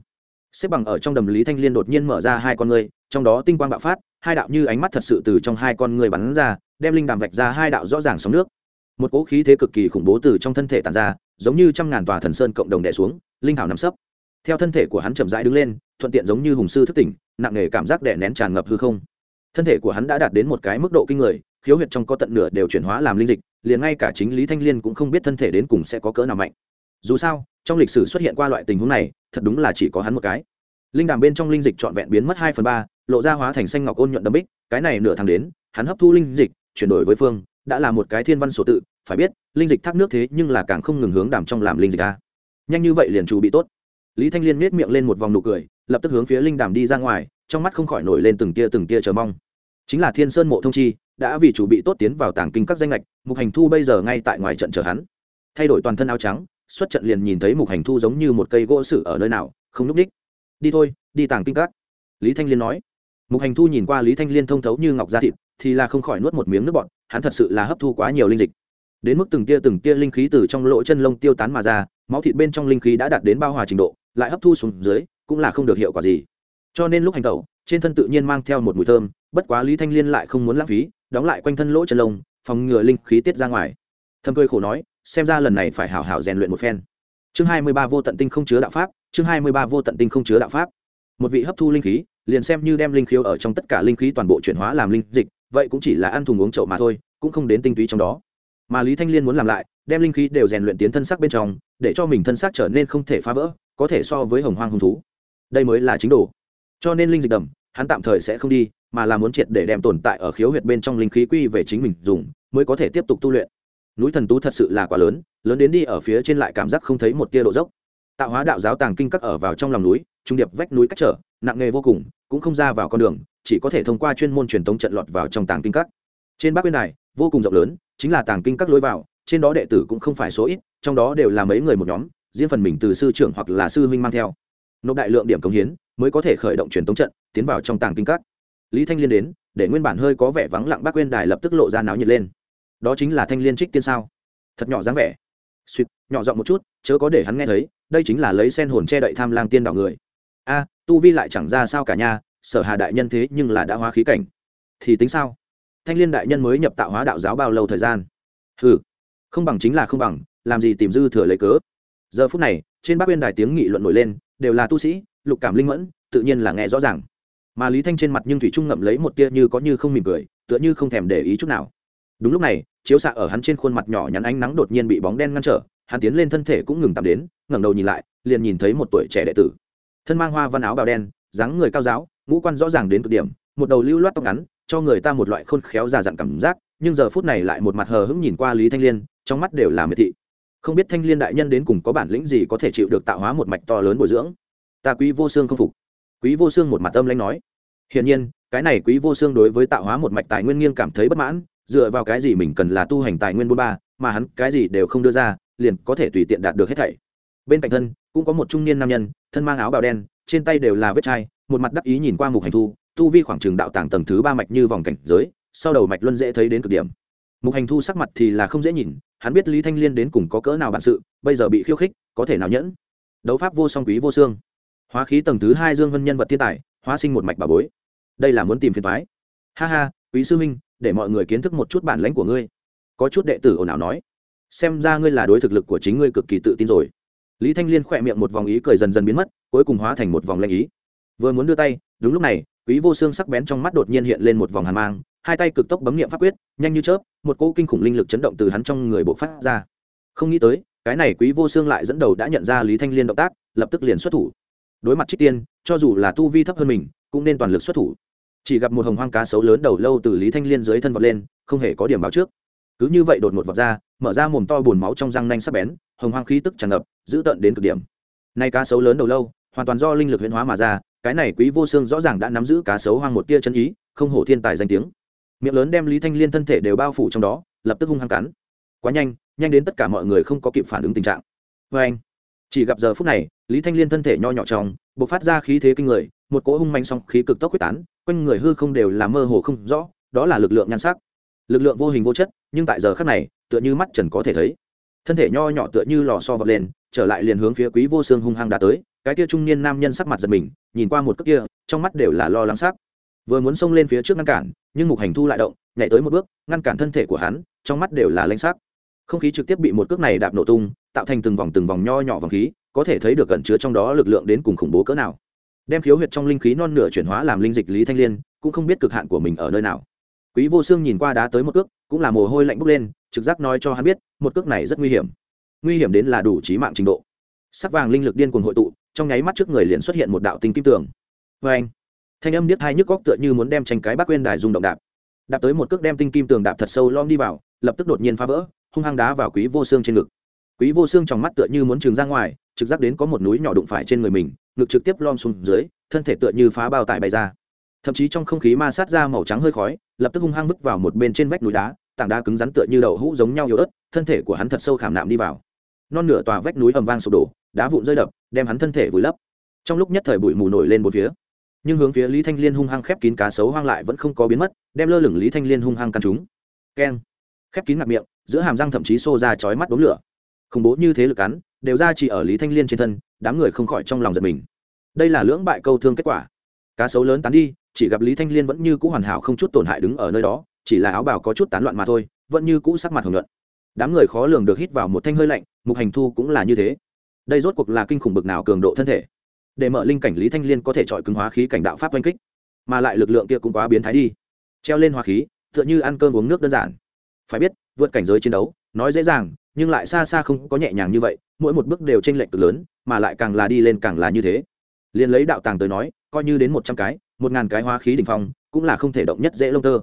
[SPEAKER 1] xếp bằng ở trong đầm lý thanh liên đột nhiên mở ra hai con người trong đó tinh quang bạo phát hai đạo như ánh mắt thật sự từ trong hai con người bắn ra, đem linh đàm vạch ra hai đạo rõ ràng sóng nước. Một cỗ khí thế cực kỳ khủng bố từ trong thân thể tàn ra, giống như trăm ngàn tòa thần sơn cộng đồng đè xuống, linh hảo nằm sấp. Theo thân thể của hắn chậm rãi đứng lên, thuận tiện giống như hùng sư thức tỉnh, nặng nề cảm giác đè nén tràn ngập hư không. Thân thể của hắn đã đạt đến một cái mức độ kinh người, khiếu huyệt trong có tận nửa đều chuyển hóa làm linh dịch, liền ngay cả chính lý thanh liên cũng không biết thân thể đến cùng sẽ có cỡ nào mạnh. Dù sao, trong lịch sử xuất hiện qua loại tình huống này, thật đúng là chỉ có hắn một cái linh đàm bên trong linh dịch trọn vẹn biến mất hai phần ba, lộ ra hóa thành xanh ngọc ôn nhuận đấm bích, cái này nửa tháng đến, hắn hấp thu linh dịch, chuyển đổi với phương, đã là một cái thiên văn sổ tự, phải biết, linh dịch thác nước thế nhưng là càng không ngừng hướng đàm trong làm linh dịch a. Nhanh như vậy liền chủ bị tốt. Lý thanh liên miết miệng lên một vòng nụ cười, lập tức hướng phía linh đàm đi ra ngoài, trong mắt không khỏi nổi lên từng tia từng tia chờ mong. Chính là thiên sơn mộ thông chi, đã vì chủ bị tốt tiến vào tàng kinh các danh lệch mục hành thu bây giờ ngay tại ngoài trận chờ hắn. Thay đổi toàn thân áo trắng, xuất trận liền nhìn thấy mục hành thu giống như một cây gỗ sử ở nơi nào, không núp đích đi thôi, đi tàng kinh các. Lý thanh liên nói. Mục hành thu nhìn qua lý thanh liên thông thấu như ngọc da thịt, thì là không khỏi nuốt một miếng nước bọt, hắn thật sự là hấp thu quá nhiều linh dịch. Đến mức từng tia từng tia linh khí từ trong lỗ chân lông tiêu tán mà ra, máu thịt bên trong linh khí đã đạt đến bao hòa trình độ, lại hấp thu xuống dưới, cũng là không được hiệu quả gì. Cho nên lúc hành tẩu, trên thân tự nhiên mang theo một mùi thơm, bất quá lý thanh liên lại không muốn lãng phí, đóng lại quanh thân lỗ chân lông, phòng ngừa linh khí tiết ra ngoài. Thâm cười khổ nói, xem ra lần này phải hào hào rèn luyện một phen. Chương hai mươi ba vô tận tinh không chứa đạo pháp chương hai mươi ba vô tận tinh không chứa đạo pháp. Một vị hấp thu linh khí, liền xem như đem linh khiếu ở trong tất cả linh khí toàn bộ chuyển hóa làm linh dịch, vậy cũng chỉ là ăn thùng uống chậu mà thôi, cũng không đến tinh túy trong đó. Mà lý thanh liên muốn làm lại, đem linh khí đều rèn luyện tiến thân sắc bên trong, để cho mình thân sắc trở nên không thể phá vỡ, có thể so với hồng hoang hung thú. Đây mới là chính đồ. Cho nên linh dịch đầm, hắn tạm thời sẽ không đi, mà là muốn triệt để đem tồn tại ở khiếu huyệt bên trong linh khí quy về chính mình dùng, mới có thể tiếp tục tu luyện. Núi thần tú thật sự là quá lớn lớn đến đi ở phía trên lại cảm giác không thấy một tia độ dốc tạo hóa đạo giáo tàng kinh các ở vào trong lòng núi, trung điệp vách núi cách trở, nặng nghề vô cùng, cũng không ra vào con đường, chỉ có thể thông qua chuyên môn truyền tống trận lọt vào trong tàng kinh các. Trên bắc bên này, vô cùng rộng lớn, chính là tàng kinh các lối vào, trên đó đệ tử cũng không phải số ít, trong đó đều là mấy người một nhóm, riêng phần mình từ sư trưởng hoặc là sư huynh mang theo. Nộp đại lượng điểm cống hiến, mới có thể khởi động truyền tống trận, tiến vào trong tàng kinh các. Lý thanh liên đến, để nguyên bản hơi có vẻ vắng lặng bác quên đài lập tức lộ ra náo nhiệt lên. Đó chính là thanh liên trích tiên sao. Thật nhỏ dáng vẻ. Suýt, nhỏ giọng một chút, chớ có để hắn nghe thấy đây chính là lấy sen hồn che đậy tham lang tiên đạo người. A, tu vi lại chẳng ra sao cả nha, sở hà đại nhân thế nhưng là đã hóa khí cảnh. Thì tính sao? Thanh liên đại nhân mới nhập tạo hóa đạo giáo bao lâu thời gian? Ừ không bằng chính là không bằng, làm gì tìm dư thừa lấy cớ? Giờ phút này, trên bác uyên đài tiếng nghị luận nổi lên, đều là tu sĩ, lục cảm linh mẫn, tự nhiên là nghe rõ ràng. Mà lý thanh trên mặt nhưng thủy trung ngậm lấy một tia như có như không mỉm cười, tựa như không thèm để ý chút nào. Đúng lúc này, chiếu xạ ở hắn trên khuôn mặt nhỏ nhắn ánh nắng đột nhiên bị bóng đen ngăn trở hắn tiến lên thân thể cũng ngừng tạm đến, ngẩng đầu nhìn lại, liền nhìn thấy một tuổi trẻ đệ tử. Thân mang hoa văn áo bào đen, dáng người cao giáo, ngũ quan rõ ràng đến cực điểm, một đầu lưu loát tóc ngắn, cho người ta một loại khôn khéo già dặn cảm giác, nhưng giờ phút này lại một mặt hờ hững nhìn qua lý thanh liên, trong mắt đều là miệt thị. Không biết thanh liên đại nhân đến cùng có bản lĩnh gì có thể chịu được tạo hóa một mạch to lớn bồi dưỡng? Ta quý vô xương không phục. Quý vô xương một mặt âm lãnh nói. Hiển nhiên, cái này quý vô xương đối với tạo hóa một mạch tài nguyên nghiêng cảm thấy bất mãn, dựa vào cái gì mình cần là tu hành tài nguyên bốn ba, mà hắn cái gì đều không đưa ra liền có thể tùy tiện đạt được hết thảy. Bên cạnh thân, cũng có một trung niên nam nhân, thân mang áo bào đen, trên tay đều là vết chai, một mặt đắc ý nhìn qua mục hành thu, tu vi khoảng trường đạo tàng tầng thứ ba mạch như vòng cảnh giới, sau đầu mạch luân dễ thấy đến cực điểm. Mục hành thu sắc mặt thì là không dễ nhìn, hắn biết lý thanh liên đến cùng có cỡ nào bản sự, bây giờ bị khiêu khích, có thể nào nhẫn? Đấu pháp vô song quý vô xương hóa khí tầng thứ hai dương vân nhân vật thiên tài, hóa sinh một mạch bà bối. Đây là muốn tìm phiền thoái ha ha, quý sư minh để mọi người kiến thức một chút bản lãnh của ngươi. Có chút đệ tử ồn ào nói xem ra ngươi là đối thực lực của chính ngươi cực kỳ tự tin rồi. Lý thanh liên khỏe miệng một vòng ý cười dần dần biến mất, cuối cùng hóa thành một vòng lanh ý. Vừa muốn đưa tay, đúng lúc này, quý vô xương sắc bén trong mắt đột nhiên hiện lên một vòng hàn mang, hai tay cực tốc bấm nghiệm pháp quyết, nhanh như chớp, một cỗ kinh khủng linh lực chấn động từ hắn trong người bộ phát ra. Không nghĩ tới, cái này quý vô xương lại dẫn đầu đã nhận ra lý thanh liên động tác, lập tức liền xuất thủ. Đối mặt trích tiên, cho dù là tu vi thấp hơn mình, cũng nên toàn lực xuất thủ. Chỉ gặp một hồng hoang cá sấu lớn đầu lâu từ lý thanh liên dưới thân vọt lên, không hề có điểm báo trước. Cứ như vậy đột ngột vọt ra mở ra mồm to bùn máu trong răng nanh sắc bén, hồng hoang khí tức tràn ngập giữ tận đến cực điểm. Nay cá sấu lớn đầu lâu, hoàn toàn do linh lực huyễn hóa mà ra, cái này quý vô xương rõ ràng đã nắm giữ cá sấu hoang một tia chân ý, không hổ thiên tài danh tiếng. Miệng lớn đem lý thanh liên thân thể đều bao phủ trong đó, lập tức hung hăng cắn. Quá nhanh nhanh đến tất cả mọi người không có kịp phản ứng tình trạng. Vê anh, chỉ gặp giờ phút này, lý thanh liên thân thể nho nhỏ trong b ộ c phát ra khí thế kinh người, một cỗ hung manh song khí cực tốc quyết tán, quanh người hư không đều là mơ hồ không rõ, đó là lực lượng nhan sắc. Lực lượng vô hình vô chất, nhưng tại giờ khác này tựa như mắt trần có thể thấy. Thân thể nho nhỏ tựa như lò so vật lên, trở lại liền hướng phía quý vô xương hung hăng đã tới, cái kia trung niên nam nhân sắc mặt giật mình, nhìn qua một cước kia, trong mắt đều là lo lắng sắc. Vừa muốn xông lên phía trước ngăn cản, nhưng mục hành thu lại động, nhảy tới một bước, ngăn cản thân thể của hắn, trong mắt đều là lanh sắc. Không khí trực tiếp bị một cước này đạp nổ tung, tạo thành từng vòng từng vòng nho nhỏ vòng khí, có thể thấy được cẩn chứa trong đó lực lượng đến cùng khủng bố cỡ nào. Đem khiếu huyệt trong linh khí non nửa chuyển hóa làm linh dịch lý thanh liên, cũng không biết cực hạn của mình ở nơi nào. Quý vô xương nhìn qua đá tới một cước cũng là mồ hôi lạnh bốc lên, trực giác nói cho hắn biết, một cước này rất nguy hiểm. Nguy hiểm đến là đủ trí mạng trình độ. Sắc vàng linh lực điên cuồng hội tụ, trong nháy mắt trước người liền xuất hiện một đạo tinh kim tường. Vê anh, thanh âm điếc hai nhức góc tựa như muốn đem tranh cái bác quên đài rung động đạp. Đạp tới một cước đem tinh kim tường đạp thật sâu lom đi vào, lập tức đột nhiên phá vỡ, hung hăng đá vào quý vô xương trên ngực. Quý vô xương trong mắt tựa như muốn trường ra ngoài, trực giác đến có một núi nhỏ đụng phải trên người mình, ngực trực tiếp lom xuống dưới, thân thể tựa như phá bao tải bày ra thậm chí trong không khí ma sát ra màu trắng hơi khói, lập tức hung hăng vứt vào một bên trên vách núi đá, tảng đá cứng rắn tựa như đậu hũ giống nhau yếu ớt, thân thể của hắn thật sâu khảm nạm đi vào. Non nửa tòa vách núi ầm vang sụp đổ, đá vụn rơi đập, đem hắn thân thể vùi lấp. Trong lúc nhất thời bụi mù nổi lên một phía. Nhưng hướng phía lý thanh liên hung hăng khép kín cá sấu hoang lại vẫn không có biến mất, đem lơ lửng lý thanh liên hung hăng căn chúng. Keng. Khép kín ngạc miệng, giữa hàm răng thậm chí xô ra chói mắt đốm lửa. Khủng bố như thế lực cắn, đều ra chỉ ở lý thanh liên trên thân, đám người không khỏi trong lòng giật mình. Đây là lưỡng bại câu thương kết quả cá sấu lớn tán đi, chỉ gặp lý thanh liên vẫn như cũ hoàn hảo không chút tổn hại đứng ở nơi đó, chỉ là áo bào có chút tán loạn mà thôi, vẫn như cũ sắc mặt hồng luận đám người khó lường được hít vào một thanh hơi lạnh, mục hành thu cũng là như thế. Đây rốt cuộc là kinh khủng bực nào cường độ thân thể? Để mở linh cảnh lý thanh liên có thể chọi cứng hóa khí cảnh đạo pháp oanh kích, mà lại lực lượng kia cũng quá biến thái đi. Treo lên hóa khí, tựa như ăn cơm uống nước đơn giản. Phải biết, vượt cảnh giới chiến đấu, nói dễ dàng, nhưng lại xa xa không có nhẹ nhàng như vậy, mỗi một bước đều t r ê n lệch cực lớn, mà lại càng là đi lên càng là như thế liền lấy đạo tàng tới nói, coi như đến một trăm cái, một ngàn cái hóa khí đ ỉ n h phong, cũng là không thể động nhất dễ lông tơ.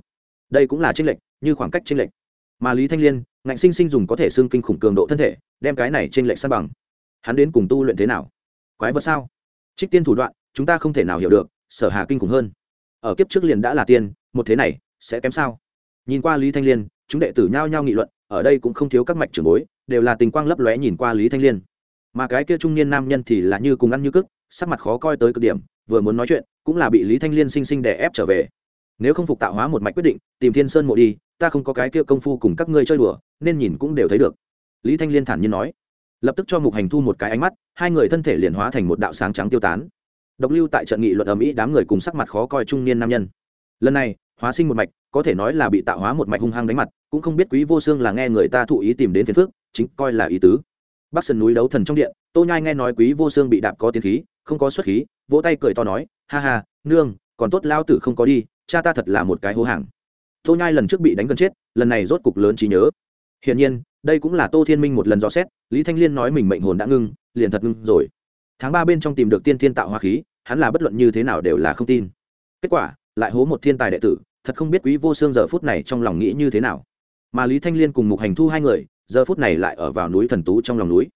[SPEAKER 1] Đây cũng là tranh lệch, như khoảng cách tranh lệch. Mà lý thanh liên, ngạnh sinh sinh dùng có thể xương kinh khủng cường độ thân thể, đem cái này tranh lệch san bằng. Hắn đến cùng tu luyện thế nào? Quái vật sao? Trích tiên thủ đoạn, chúng ta không thể nào hiểu được, sở hà kinh khủng hơn. Ở kiếp trước liền đã là tiên, một thế này, sẽ kém sao? Nhìn qua lý thanh liên, chúng đệ tử nhao nhao nghị luận, ở đây cũng không thiếu các mạch trưởng bối, đều là tình quang lấp lóe nhìn qua lý thanh liên. Mà cái kia trung niên nam nhân thì là như cùng ăn như cức sắc mặt khó coi tới cực điểm, vừa muốn nói chuyện, cũng là bị lý thanh liên sinh sinh đè ép trở về. Nếu không phục tạo hóa một mạch quyết định, tìm thiên sơn mộ đi, ta không có cái kia công phu cùng các ngươi chơi đùa, nên nhìn cũng đều thấy được. Lý thanh liên thản nhiên nói. Lập tức cho mục hành thu một cái ánh mắt, hai người thân thể liền hóa thành một đạo sáng trắng tiêu tán. Độc lưu tại trận nghị luận ở mỹ đám người cùng sắc mặt khó coi trung niên nam nhân. Lần này, hóa sinh một mạch, có thể nói là bị tạo hóa một mạch hung hăng đánh mặt, cũng không biết quý vô xương là nghe người ta thụ ý tìm đến phiền phước chính coi là ý tứ. Bắc sơn núi đấu thần trong điện, tô nhai nghe nói quý vô xương bị đạp có tiến khí không có xuất khí, vỗ tay cười to nói, ha ha, nương, còn tốt lao tử không có đi, cha ta thật là một cái hố hàng. Tô nhai lần trước bị đánh gần chết, lần này rốt cục lớn trí nhớ. Hiển nhiên, đây cũng là tô thiên minh một lần dò xét, lý thanh liên nói mình mệnh hồn đã ngưng, liền thật ngưng rồi. Tháng ba bên trong tìm được tiên thiên tạo hóa khí, hắn là bất luận như thế nào đều là không tin. Kết quả, lại hố một thiên tài đệ tử, thật không biết quý vô xương giờ phút này trong lòng nghĩ như thế nào. Mà lý thanh liên cùng mục hành thu hai người, giờ phút này lại ở vào núi thần tú trong lòng núi.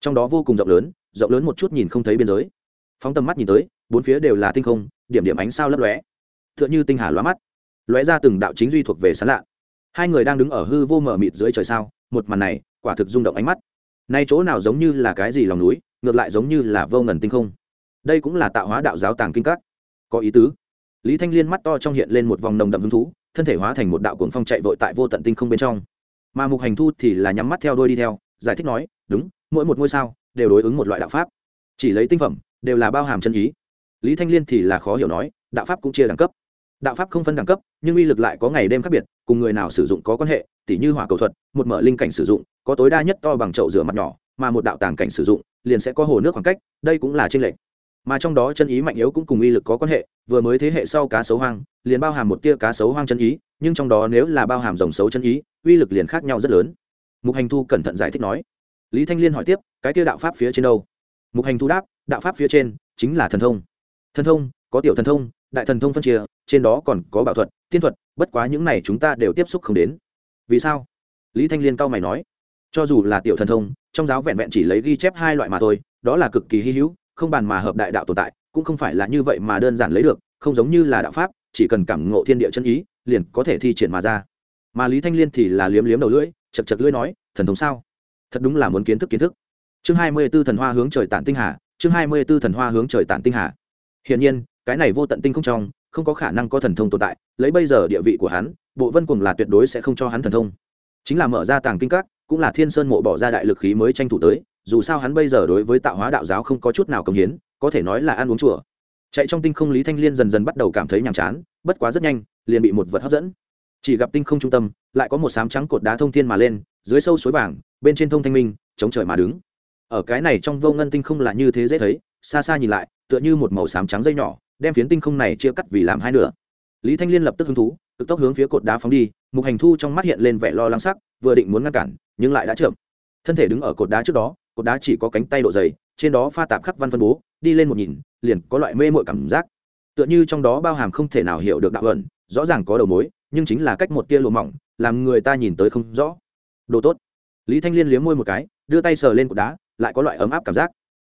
[SPEAKER 1] Trong đó vô cùng rộng lớn rộng lớn một chút nhìn không thấy biên giới phóng tầm mắt nhìn tới, bốn phía đều là tinh không, điểm điểm ánh sao lấp lóe. T h ư ợ n h ư tinh hà lóa mắt, lóe ra từng đạo chính duy thuộc về sán lạ. Hai người đang đứng ở hư vô mở mịt dưới trời sao, một màn này, quả thực rung động ánh mắt. Nay chỗ nào giống như là cái gì lòng núi, ngược lại giống như là vô ngần tinh không. Đây cũng là tạo hóa đạo giáo tàng kinh các. Có ý tứ. Lý thanh liên mắt to trong hiện lên một vòng nồng đậm hứng thú, thân thể hóa thành một đạo cuồng phong chạy vội tại vô tận tinh không bên trong. Mà mục hành thu thì là nhắm mắt theo đôi đi theo, giải thích nói, đúng, mỗi một ngôi sao đều đối ứng một loại đạo pháp. Chỉ lấy tinh phẩm đều là bao hàm chân ý. Lý thanh liên thì là khó hiểu nói, đạo pháp cũng chia đẳng cấp. Đạo pháp không phân đẳng cấp, nhưng uy lực lại có ngày đêm khác biệt, cùng người nào sử dụng có quan hệ, tỉ như hỏa cầu thuật, một mở linh cảnh sử dụng, có tối đa nhất to bằng chậu rửa mặt nhỏ, mà một đạo tàng cảnh sử dụng, liền sẽ có hồ nước khoảng cách, đây cũng là tranh lệch. Mà trong đó chân ý mạnh yếu cũng cùng uy lực có quan hệ, vừa mới thế hệ sau cá sấu hoang, liền bao hàm một tia cá sấu hoang chân ý, nhưng trong đó nếu là bao hàm dòng xấu chân ý, uy lực liền khác nhau rất lớn. Mục hành thu cẩn thận giải thích nói. Lý thanh liên hỏi tiếp, cái tia đạo pháp phía trên đâu? Mục hành thu đáp đạo pháp phía trên chính là thần thông. Thần thông, có tiểu thần thông, đại thần thông phân chia, trên đó còn có bảo thuật, tiên thuật, bất quá những này chúng ta đều tiếp xúc không đến. Vì sao? Lý thanh liên cao mày nói, cho dù là tiểu thần thông, trong giáo vẹn vẹn chỉ lấy ghi chép hai loại mà thôi, đó là cực kỳ hy hữu, không bàn mà hợp đại đạo tồn tại, cũng không phải là như vậy mà đơn giản lấy được, không giống như là đạo pháp, chỉ cần cảm ngộ thiên địa chân ý, liền có thể thi triển mà ra. Mà lý thanh liên thì là liếm liếm đầu lưỡi chật chật lưỡi nói, thần thông sao? Thật đúng là muốn kiến thức kiến thức. Chương hai mươi b ố thần hoa hướng trời tản tinh hà chương hai mươi b ố thần hoa hướng trời tản tinh hà. Hiển nhiên, cái này vô tận tinh không trong, không có khả năng có thần thông tồn tại, lấy bây giờ địa vị của hắn, bộ vân cùng là tuyệt đối sẽ không cho hắn thần thông. Chính là mở ra tàng kinh các, cũng là thiên sơn mộ bỏ ra đại lực khí mới tranh thủ tới, dù sao hắn bây giờ đối với tạo hóa đạo giáo không có chút nào công hiến, có thể nói là ăn uống chùa. Chạy trong tinh không lý thanh liên dần dần bắt đầu cảm thấy nhàm chán, bất quá rất nhanh, liền bị một vật hấp dẫn. Chỉ gặp tinh không trung tâm, lại có một sám trắng cột đá thông thiên mà lên, dưới sâu suối vàng, bên trên thông thanh minh, chống trời mà đứng ở cái này trong vô ngân tinh không là như thế dễ thấy, xa xa nhìn lại, tựa như một màu xám trắng dây nhỏ, đem phiến tinh không này chia cắt vì làm hai nửa. Lý thanh liên lập tức hứng thú, cực tốc hướng phía cột đá phóng đi, mục hành thu trong mắt hiện lên vẻ lo lắng sắc, vừa định muốn ngăn cản, nhưng lại đã chậm. Thân thể đứng ở cột đá trước đó, cột đá chỉ có cánh tay độ dày, trên đó pha tạp khắc văn phân bố, đi lên một nhìn, liền có loại mê mội cảm giác. Tựa như trong đó bao hàm không thể nào hiểu được đạo ẩn, rõ ràng có đầu mối, nhưng chính là cách một tia lụa mỏng, làm người ta nhìn tới không rõ. Đồ tốt. Lý thanh liên liếm môi một cái, đưa tay sờ lên cột đá lại có loại ấm áp cảm giác.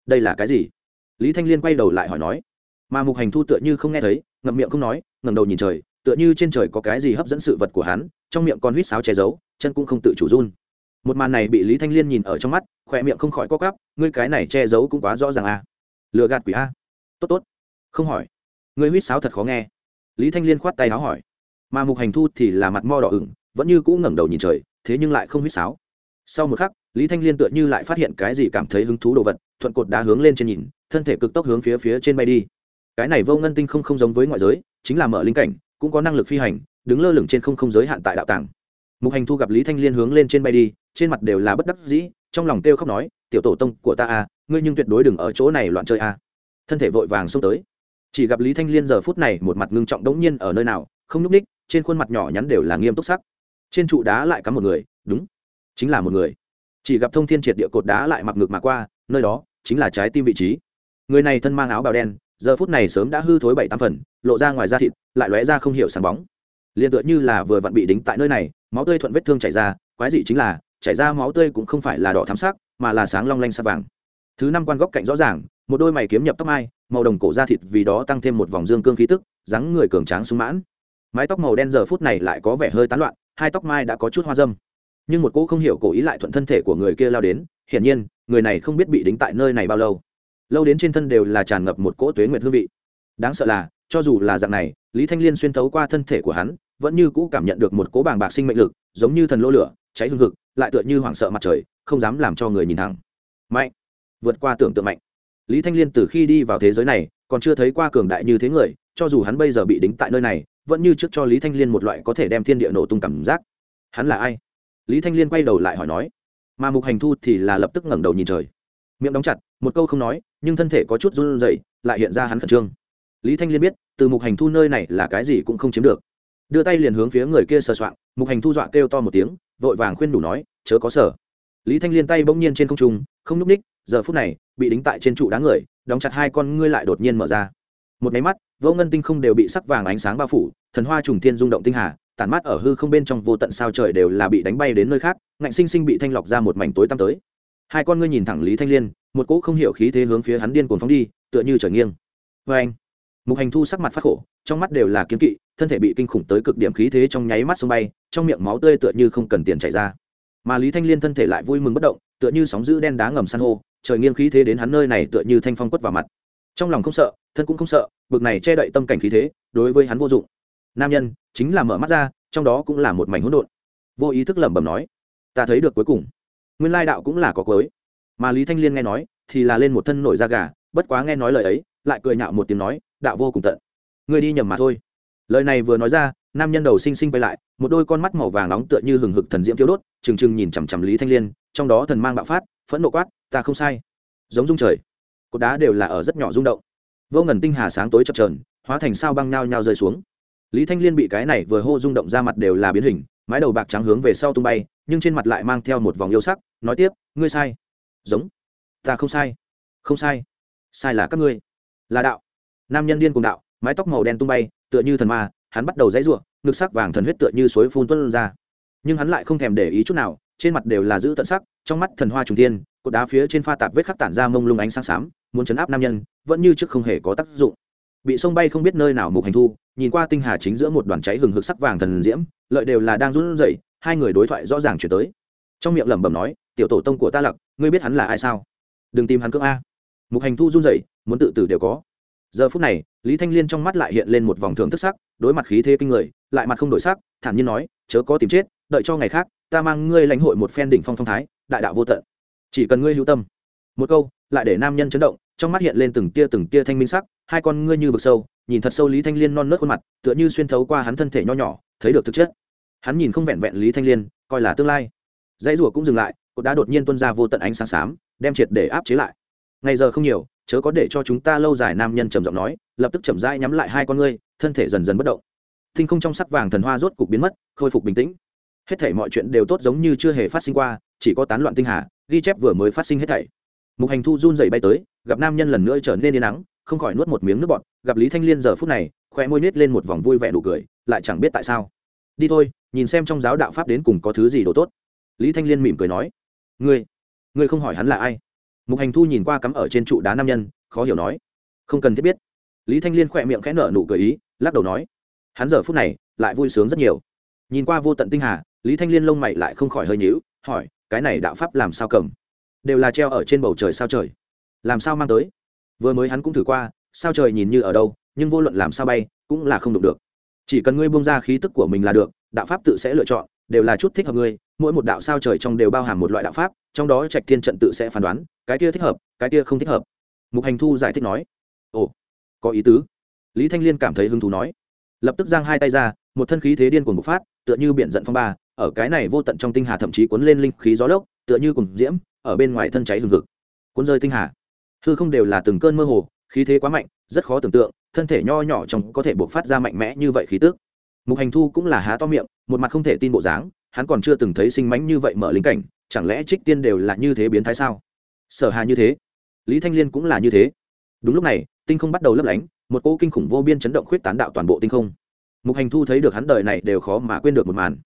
[SPEAKER 1] Đây là cái gì? Lý thanh liên quay đầu lại hỏi nói. Mà mục hành thu tựa như không nghe thấy, ngậm miệng không nói ngầm đầu nhìn trời, tựa như trên trời có cái gì hấp dẫn sự vật của hắn, trong miệng còn huýt sáo che giấu, chân cũng không tự chủ run. Một màn này bị lý thanh liên nhìn ở trong mắt khỏe miệng không khỏi co cắp ngươi cái này che giấu cũng quá rõ ràng a à. lừa gạt quỷ a. Tốt tốt. Không hỏi. Ngươi huýt sáo thật khó nghe. Lý thanh liên khoát tay áo hỏi. Mà mục hành thu thì là mặt mo đỏ ửng, vẫn như cũ ngẩng đầu nhìn trời, thế nhưng lại không huýt sáo. Sau một khắc lý thanh liên tựa như lại phát hiện cái gì cảm thấy hứng thú đồ vật thuận cột đá hướng lên trên nhìn thân thể cực tốc hướng phía phía trên bay đi. Cái này vô ngân tinh không không giống với ngoại giới chính là mở linh cảnh cũng có năng lực phi hành đứng lơ lửng trên không không giới hạn tại đạo tàng. Mục hành thu gặp lý thanh liên hướng lên trên bay đi trên mặt đều là bất đắc dĩ trong lòng kêu khóc nói tiểu tổ tông của ta a à, ngươi nhưng tuyệt đối đừng ở chỗ này loạn chơi a à. thân thể vội vàng xông tới. Chỉ gặp lý thanh liên giờ phút này một mặt ngưng trọng đống nhiên ở nơi nào không nhúc ních trên khuôn mặt nhỏ nhắn đều là nghiêm túc sắc. Trên trụ đá lại cắm một người đúng chính là một người chỉ gặp thông thiên triệt địa cột đá lại mặc ngược mà qua, nơi đó chính là trái tim vị trí. Người này thân mang áo bào đen, giờ phút này sớm đã hư thối bảy tám phần, lộ ra ngoài da thịt, lại lóe ra không hiểu sáng bóng. Liền tựa như là vừa vặn bị đính tại nơi này, máu tươi thuận vết thương chảy ra, quái dị chính là, chảy ra máu tươi cũng không phải là đỏ thắm sắc, mà là sáng long lanh sa vàng. Thứ năm quan góc cạnh rõ ràng, một đôi mày kiếm nhập tóc mai, màu đồng cổ da thịt vì đó tăng thêm một vòng dương cương khí tức, dáng người cường tráng sung mãn. Mái tóc màu đen giờ phút này lại có vẻ hơi tán loạn, hai tóc mai đã có chút hoa dâm nhưng một cô không hiểu cổ ý lại thuận thân thể của người kia lao đến, hiển nhiên, người này không biết bị đính tại nơi này bao lâu. Lâu đến trên thân đều là tràn ngập một cỗ tuế nguyệt hương vị. Đáng sợ là, cho dù là dạng này, lý thanh liên xuyên thấu qua thân thể của hắn, vẫn như cũ cảm nhận được một cỗ bàng bạc sinh mệnh lực, giống như thần lô lửa, cháy hương thực lại tựa như hoảng sợ mặt trời, không dám làm cho người nhìn thẳng. Mạnh! Vượt qua tưởng tượng mạnh. Lý thanh liên từ khi đi vào thế giới này, còn chưa thấy qua cường đại như thế người, cho dù hắn bây giờ bị đính tại nơi này, vẫn như trước cho lý thanh liên một loại có thể đem thiên địa nổ tung cảm giác. Hắn là ai? Lý thanh liên quay đầu lại hỏi nói, mà mục hành thu thì là lập tức ngẩng đầu nhìn trời, miệng đóng chặt, một câu không nói, nhưng thân thể có chút run rẩy, lại hiện ra hắn khẩn trương. Lý thanh liên biết, từ mục hành thu nơi này là cái gì cũng không chiếm được. Đưa tay liền hướng phía người kia sờ soạng, mục hành thu dọa kêu to một tiếng, vội vàng khuyên đủ nói, chớ có sở lý thanh liên tay bỗng nhiên trên không trung, không nhúc ních, giờ phút này, bị đính tại trên trụ đá người, đóng chặt hai con ngươi lại đột nhiên mở ra. Một máy mắt, vô ngân tinh không đều bị sắc vàng ánh sáng bao phủ, thần hoa trùng thiên rung động tinh hà tản mát ở hư không bên trong vô tận sao trời đều là bị đánh bay đến nơi khác, ngạnh sinh sinh bị thanh lọc ra một mảnh tối tăm tới. Hai con ngươi nhìn thẳng lý thanh liên, một cỗ không hiểu khí thế hướng phía hắn điên cuồng phóng đi, tựa như trở nghiêng. Vê anh mục hành thu sắc mặt phát khổ, trong mắt đều là kiếm kỵ, thân thể bị kinh khủng tới cực điểm khí thế trong nháy mắt sông bay, trong miệng máu tươi tựa như không cần tiền chảy ra. Mà lý thanh liên thân thể lại vui mừng bất động, tựa như sóng giữ đen đá ngầm san hô, trời nghiêng khí thế đến hắn nơi này tựa như thanh phong quất vào mặt. Trong lòng không sợ, thân cũng không sợ, bực này che đậy tâm cảnh khí thế, đối với hắn vô dụng nam nhân chính là mở mắt ra, trong đó cũng là một mảnh hỗn độn. Vô ý thức lẩm bẩm nói, ta thấy được cuối cùng. Nguyên lai đạo cũng là có cuối. Mà lý thanh liên nghe nói, thì là lên một thân nổi da gà, bất quá nghe nói lời ấy, lại cười nhạo một tiếng nói, đạo vô cùng tận. Người đi nhầm mà thôi. Lời này vừa nói ra, nam nhân đầu xinh xinh bay lại, một đôi con mắt màu vàng nóng tựa như hừng hực thần diễm thiếu đốt, trừng trừng nhìn chằm chằm lý thanh liên, trong đó thần mang bạo phát, phẫn nộ quát, ta không sai. Giống dung trời, cột đá đều là ở rất nhỏ rung động. Vô ngần tinh hà sáng tối chập trờn hóa thành sao băng nhao nhao rơi xuống lý thanh liên bị cái này vừa hô rung động ra mặt đều là biến hình, mái đầu bạc trắng hướng về sau tung bay, nhưng trên mặt lại mang theo một vòng yêu sắc, nói tiếp, ngươi sai. Giống. Ta không sai. Không sai. Sai là các ngươi. Là đạo. Nam nhân điên cùng đạo, mái tóc màu đen tung bay, tựa như thần ma, hắn bắt đầu dãy ruộng ngực sắc vàng thần huyết tựa như suối phun tuân ra. Nhưng hắn lại không thèm để ý chút nào, trên mặt đều là giữ tận sắc, trong mắt thần hoa trùng tiên cột đá phía trên pha tạp vết khắc tản ra mông lung ánh sáng xám, muốn chấn áp nam nhân, vẫn như trước không hề có tác dụng. Bị sông bay không biết nơi nào mục hành thu nhìn qua tinh hà chính giữa một đoàn cháy hừng hực sắc vàng thần diễm, lợi đều là đang run rẩy, hai người đối thoại rõ ràng chuyển tới. Trong miệng lẩm bẩm nói, tiểu tổ tông của ta lặc ngươi biết hắn là ai sao? Đừng tìm hắn cưỡng a. Mục hành thu run rẩy, muốn tự tử đều có. Giờ phút này, lý thanh liên trong mắt lại hiện lên một vòng thưởng thức sắc, đối mặt khí thế kinh người, lại mặt không đổi sắc, thản nhiên nói, chớ có tìm chết, đợi cho ngày khác, ta mang ngươi lãnh hội một phen đỉnh phong phong thái, đại đạo vô tận. Chỉ cần ngươi hữu tâm. Một câu lại để nam nhân chấn động, trong mắt hiện lên từng tia từng tia thanh minh sắc, hai con ngươi như vực sâu, nhìn thật sâu lý thanh liên non nớt khuôn mặt, tựa như xuyên thấu qua hắn thân thể nho nhỏ, thấy được thực chất. Hắn nhìn không vẹn vẹn lý thanh liên, coi là tương lai. Dãy rủa cũng dừng lại, cột đá đột nhiên tuân ra vô tận ánh sáng xám, đem triệt để áp chế lại. Ngày giờ không nhiều, chớ có để cho chúng ta lâu dài nam nhân trầm giọng nói, lập tức chậm rãi nhắm lại hai con ngươi, thân thể dần dần bất động. Thinh không trong sắc vàng thần hoa rốt cục biến mất, khôi phục bình tĩnh. Hết thảy mọi chuyện đều tốt giống như chưa hề phát sinh qua, chỉ có tán loạn tinh hà, ghi chép vừa mới phát sinh hết thảy mục hành thu run dậy bay tới, gặp nam nhân lần nữa trở nên yên nắng, không khỏi nuốt một miếng nước bọt, gặp lý thanh liên giờ phút này khoe môi nết lên một vòng vui vẻ đủ cười, lại chẳng biết tại sao. Đi thôi, nhìn xem trong giáo đạo pháp đến cùng có thứ gì đồ tốt. Lý thanh liên mỉm cười nói, ngươi ngươi không hỏi hắn là ai? Mục hành thu nhìn qua cắm ở trên trụ đá nam nhân, khó hiểu nói, không cần thiết biết. Lý thanh liên khỏe miệng khẽ nở nụ cười ý, lắc đầu nói, hắn giờ phút này, lại vui sướng rất nhiều. Nhìn qua vô tận tinh hà, lý thanh liên lông mày lại không khỏi hơi nhíu, hỏi, cái này đạo pháp làm sao cầm? Đều là treo ở trên bầu trời sao trời. Làm sao mang tới? Vừa mới hắn cũng thử qua, sao trời nhìn như ở đâu, nhưng vô luận làm sao bay, cũng là không đụng được. Chỉ cần ngươi bung ra khí tức của mình là được, đạo pháp tự sẽ lựa chọn, đều là chút thích hợp ngươi, mỗi một đạo sao trời trong đều bao hàm một loại đạo pháp, trong đó trạch thiên trận tự sẽ phán đoán, cái kia thích hợp, cái kia không thích hợp. Mục hành thu giải thích nói, ồ, có ý tứ. Lý thanh liên cảm thấy hứng thú nói, lập tức giang hai tay ra, một thân khí thế điên cuồng bộc phát, tựa như biển giận phong ba, ở cái này vô tận trong tinh hà thậm chí cuốn lên linh khí gió lốc, tựa như cùng diễm ở bên ngoài thân cháy hừng hực. Cuốn rơi tinh hà. Hư không đều là từng cơn mơ hồ, khí thế quá mạnh, rất khó tưởng tượng, thân thể nho nhỏ trong có thể bộc phát ra mạnh mẽ như vậy khí tức. Mục hành thu cũng là há to miệng, một mặt không thể tin bộ dáng, hắn còn chưa từng thấy sinh mánh như vậy mở linh cảnh, chẳng lẽ trích tiên đều là như thế biến thái sao? Sở hà như thế. Lý thanh liên cũng là như thế. Đúng lúc này, tinh không bắt đầu lấp lánh, một cỗ kinh khủng vô biên chấn động khuyết tán đạo toàn bộ tinh không. Mục hành thu thấy được hắn đời này đều khó mà quên được một màn.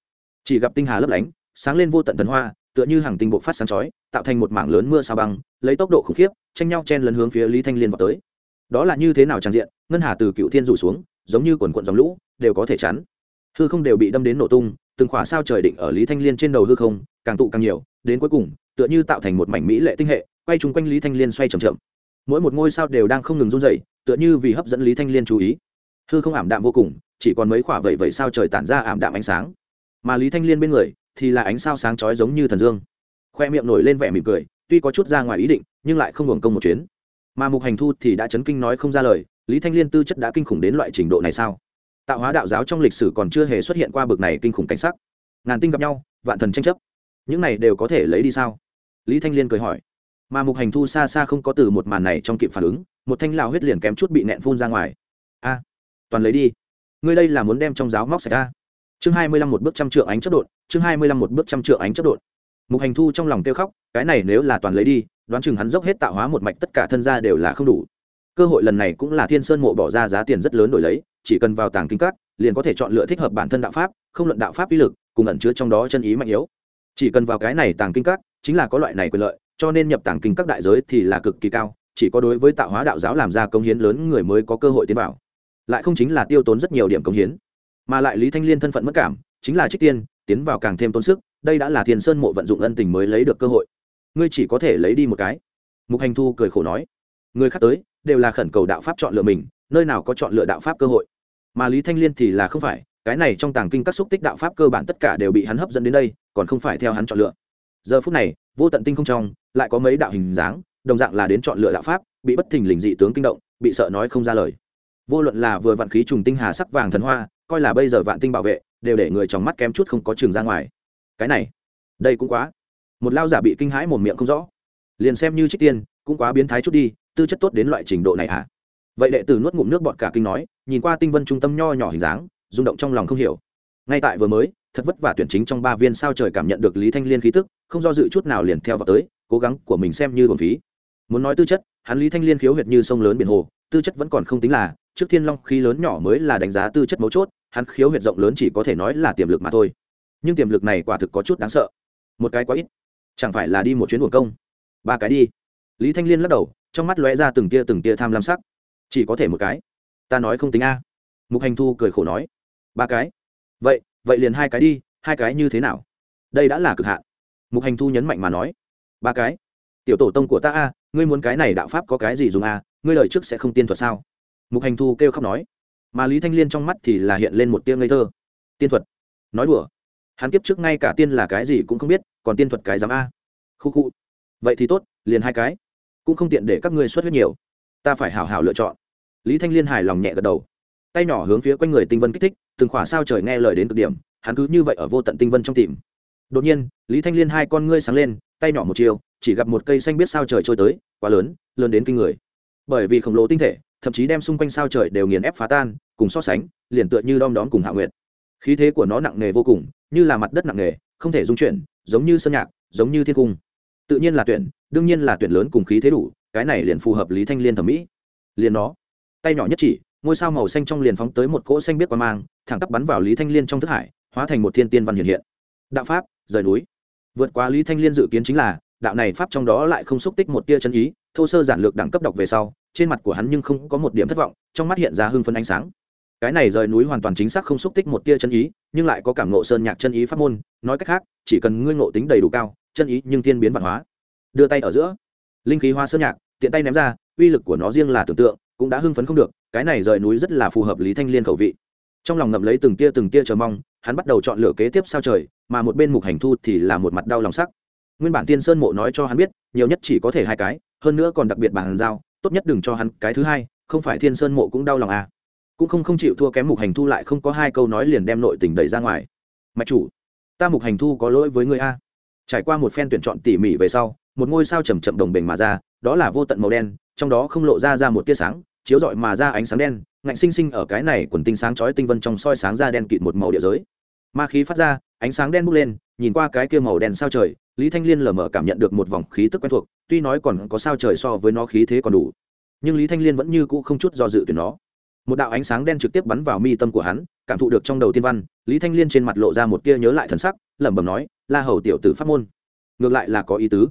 [SPEAKER 1] Chỉ gặp tinh hà lấp lánh, sáng lên vô tận thần hoa tựa như hàng tinh bộ phát sáng chói, tạo thành một mảng lớn mưa sao băng, lấy tốc độ khủng khiếp, tranh nhau chen lấn hướng phía lý thanh liên vào tới. Đó là như thế nào trang diện, ngân hà từ cựu thiên rủ xuống, giống như quần quận dòng lũ, đều có thể chắn. Hư không đều bị đâm đến nổ tung, từng khỏa sao trời định ở lý thanh liên trên đầu hư không, càng tụ càng nhiều, đến cuối cùng, tựa như tạo thành một mảnh mỹ lệ tinh hệ, quay chung quanh lý thanh liên xoay c h ậ m chậm. Mỗi một ngôi sao đều đang không ngừng run dậy tựa như vì hấp dẫn lý thanh liên chú ý. Hư không ảm đạm vô cùng, chỉ còn mấy khỏa vẩy vẩy sao trời tản ra ảm đạm ánh sáng. Mà lý thanh liên bên người thì là ánh sao sáng chói giống như thần dương. Khoe miệng nổi lên vẻ mỉm cười, tuy có chút ra ngoài ý định, nhưng lại không hưởng công một chuyến. Mà mục hành thu thì đã chấn kinh nói không ra lời, lý thanh liên tư chất đã kinh khủng đến loại trình độ này sao? Tạo hóa đạo giáo trong lịch sử còn chưa hề xuất hiện qua bực này kinh khủng cảnh sắc. Ngàn tinh gặp nhau, vạn thần tranh chấp. Những này đều có thể lấy đi sao? Lý thanh liên cười hỏi. Mà mục hành thu xa xa không có từ một màn này trong kịp phản ứng, một thanh lào huyết liền kém chút bị nẹn phun ra ngoài. A, toàn lấy đi. Ngươi đây là muốn đem trong giáo móc sạch a? Chương hai mươi lăm một bước trăm trượng ánh chất đột, chương hai mươi lăm một bước trăm trượng ánh chất đột. Mục hành thu trong lòng kêu khóc, cái này nếu là toàn lấy đi, đoán chừng hắn dốc hết tạo hóa một mạch tất cả thân gia đều là không đủ. Cơ hội lần này cũng là thiên sơn mộ bỏ ra giá tiền rất lớn đổi lấy, chỉ cần vào tàng kinh các, liền có thể chọn lựa thích hợp bản thân đạo pháp, không luận đạo pháp uy lực, cùng ẩn chứa trong đó chân ý mạnh yếu. Chỉ cần vào cái này tàng kinh các, chính là có loại này quyền lợi, cho nên nhập tàng kinh các đại giới thì là cực kỳ cao, chỉ có đối với tạo hóa đạo giáo làm ra công hiến lớn người mới có cơ hội tiến vào. Lại không chính là tiêu tốn rất nhiều điểm công hiến mà lại lý thanh liên thân phận mất cảm chính là trích tiên tiến vào càng thêm tốn sức đây đã là thiên sơn mộ vận dụng ân tình mới lấy được cơ hội ngươi chỉ có thể lấy đi một cái mục hành thu cười khổ nói người khác tới đều là khẩn cầu đạo pháp chọn lựa mình nơi nào có chọn lựa đạo pháp cơ hội mà lý thanh liên thì là không phải cái này trong tàng kinh các xúc tích đạo pháp cơ bản tất cả đều bị hắn hấp dẫn đến đây còn không phải theo hắn chọn lựa giờ phút này vô tận tinh không trong lại có mấy đạo hình dáng đồng dạng là đến chọn lựa đạo pháp bị bất thình lình dị tướng kinh động bị sợ nói không ra lời vô luận là vừa vạn khí trùng tinh hà sắc vàng thần hoa coi là bây giờ vạn tinh bảo vệ, đều để người trong mắt kém chút không có trường ra ngoài. Cái này, đây cũng quá. Một lao giả bị kinh hãi mồm miệng không rõ. Liền xem như trích tiên, cũng quá biến thái chút đi, tư chất tốt đến loại trình độ này à vậy đệ tử nuốt ngụm nước bọt cả kinh nói, nhìn qua tinh vân trung tâm nho nhỏ hình dáng, rung động trong lòng không hiểu. Ngay tại vừa mới, thật vất vả tuyển chính trong ba viên sao trời cảm nhận được lý thanh liên khí tức, không do dự chút nào liền theo vào tới, cố gắng của mình xem như bổn phí. Muốn nói tư chất, hắn lý thanh liên khiếu huyệt như sông lớn biển hồ, tư chất vẫn còn không tính là, trước thiên long khí lớn nhỏ mới là đánh giá tư chất mấu chốt hắn khiếu huyệt rộng lớn chỉ có thể nói là tiềm lực mà thôi. Nhưng tiềm lực này quả thực có chút đáng sợ. Một cái quá ít. Chẳng phải là đi một chuyến buồn công? Ba cái đi. Lý thanh liên lắc đầu, trong mắt lóe ra từng tia từng tia tham lam sắc. Chỉ có thể một cái. Ta nói không tính a. Mục hành thu cười khổ nói. Ba cái. Vậy vậy liền hai cái đi, hai cái như thế nào? Đây đã là cực hạn. Mục hành thu nhấn mạnh mà nói. Ba cái. Tiểu tổ tông của ta a, ngươi muốn cái này đạo pháp có cái gì dùng a, ngươi lời trước sẽ không tiên thuật sao? Mục hành thu kêu khóc nói mà lý thanh liên trong mắt thì là hiện lên một tia ngây thơ. Tiên thuật. Nói đùa. Hắn kiếp trước ngay cả tiên là cái gì cũng không biết, còn tiên thuật cái dám a. Khu khu. Vậy thì tốt, liền hai cái. Cũng không tiện để các ngươi xuất huyết nhiều. Ta phải hảo hảo lựa chọn. Lý thanh liên hài lòng nhẹ gật đầu. Tay nhỏ hướng phía quanh người tinh vân kích thích, từng khỏa sao trời nghe lời đến cực điểm, hắn cứ như vậy ở vô tận tinh vân trong tìm. Đột nhiên, lý thanh liên hai con ngươi sáng lên, tay nhỏ một chiều, chỉ gặp một cây xanh biết sao trời trôi tới, quá lớn lớn đến kinh người. Bởi vì khổng lồ tinh thể thậm chí đem xung quanh sao trời đều nghiền ép phá tan, cùng so sánh, liền tựa như đom đóm cùng hạ nguyệt. Khí thế của nó nặng nề vô cùng, như là mặt đất nặng nề, không thể dung chuyển, giống như sơn nhạc, giống như thiên cung. Tự nhiên là tuyển, đương nhiên là tuyển lớn cùng khí thế đủ, cái này liền phù hợp lý thanh liên thẩm mỹ. Liền nó, tay nhỏ nhất chỉ, ngôi sao màu xanh trong liền phóng tới một cỗ xanh biết qua mang, thẳng tắp bắn vào lý thanh liên trong thức hải, hóa thành một thiên tiên văn hiện hiện. Đạo pháp, rời núi. Vượt qua lý thanh liên dự kiến chính là, đạo này pháp trong đó lại không xúc tích một tia chân ý, thô sơ giản lược đẳng cấp đọc về sau trên mặt của hắn nhưng không có một điểm thất vọng, trong mắt hiện ra hưng phấn ánh sáng. Cái này rời núi hoàn toàn chính xác không xúc tích một tia chân ý, nhưng lại có cảm ngộ sơn nhạc chân ý pháp môn, nói cách khác, chỉ cần ngươi ngộ tính đầy đủ cao, chân ý nhưng thiên biến văn hóa. Đưa tay ở giữa, linh khí hoa sơn nhạc, tiện tay ném ra, uy lực của nó riêng là tưởng tượng, cũng đã hưng phấn không được, cái này rời núi rất là phù hợp lý thanh liên khẩu vị. Trong lòng ngậm lấy từng tia từng tia chờ mong, hắn bắt đầu chọn lựa kế tiếp sao trời, mà một bên mục hành thu thì là một mặt đau lòng sắc. Nguyên bản tiên sơn mộ nói cho hắn biết, nhiều nhất chỉ có thể hai cái, hơn nữa còn đặc biệt bản giao tốt nhất đừng cho hắn cái thứ hai, không phải thiên sơn mộ cũng đau lòng à. Cũng không không chịu thua kém mục hành thu lại không có hai câu nói liền đem nội tình đẩy ra ngoài. Mạch chủ, ta mục hành thu có lỗi với người a. Trải qua một phen tuyển chọn tỉ mỉ về sau, một ngôi sao chầm chậm đồng bình mà ra, đó là vô tận màu đen, trong đó không lộ ra ra một tia sáng, chiếu rọi mà ra ánh sáng đen, ngạnh sinh sinh ở cái này quần tinh sáng chói tinh vân trong soi sáng ra đen kịt một màu địa giới. Ma khí phát ra, ánh sáng đen bốc lên, nhìn qua cái kia màu đen sao trời lý thanh liên lờ mờ cảm nhận được một vòng khí tức quen thuộc, tuy nói còn có sao trời so với nó khí thế còn đủ, nhưng lý thanh liên vẫn như cũ không chút do dự tuyển nó. Một đạo ánh sáng đen trực tiếp bắn vào mi tâm của hắn, cảm thụ được trong đầu tiên văn, lý thanh liên trên mặt lộ ra một tia nhớ lại thần sắc, lẩm bẩm nói, la hầu tiểu tử pháp môn. Ngược lại là có ý tứ.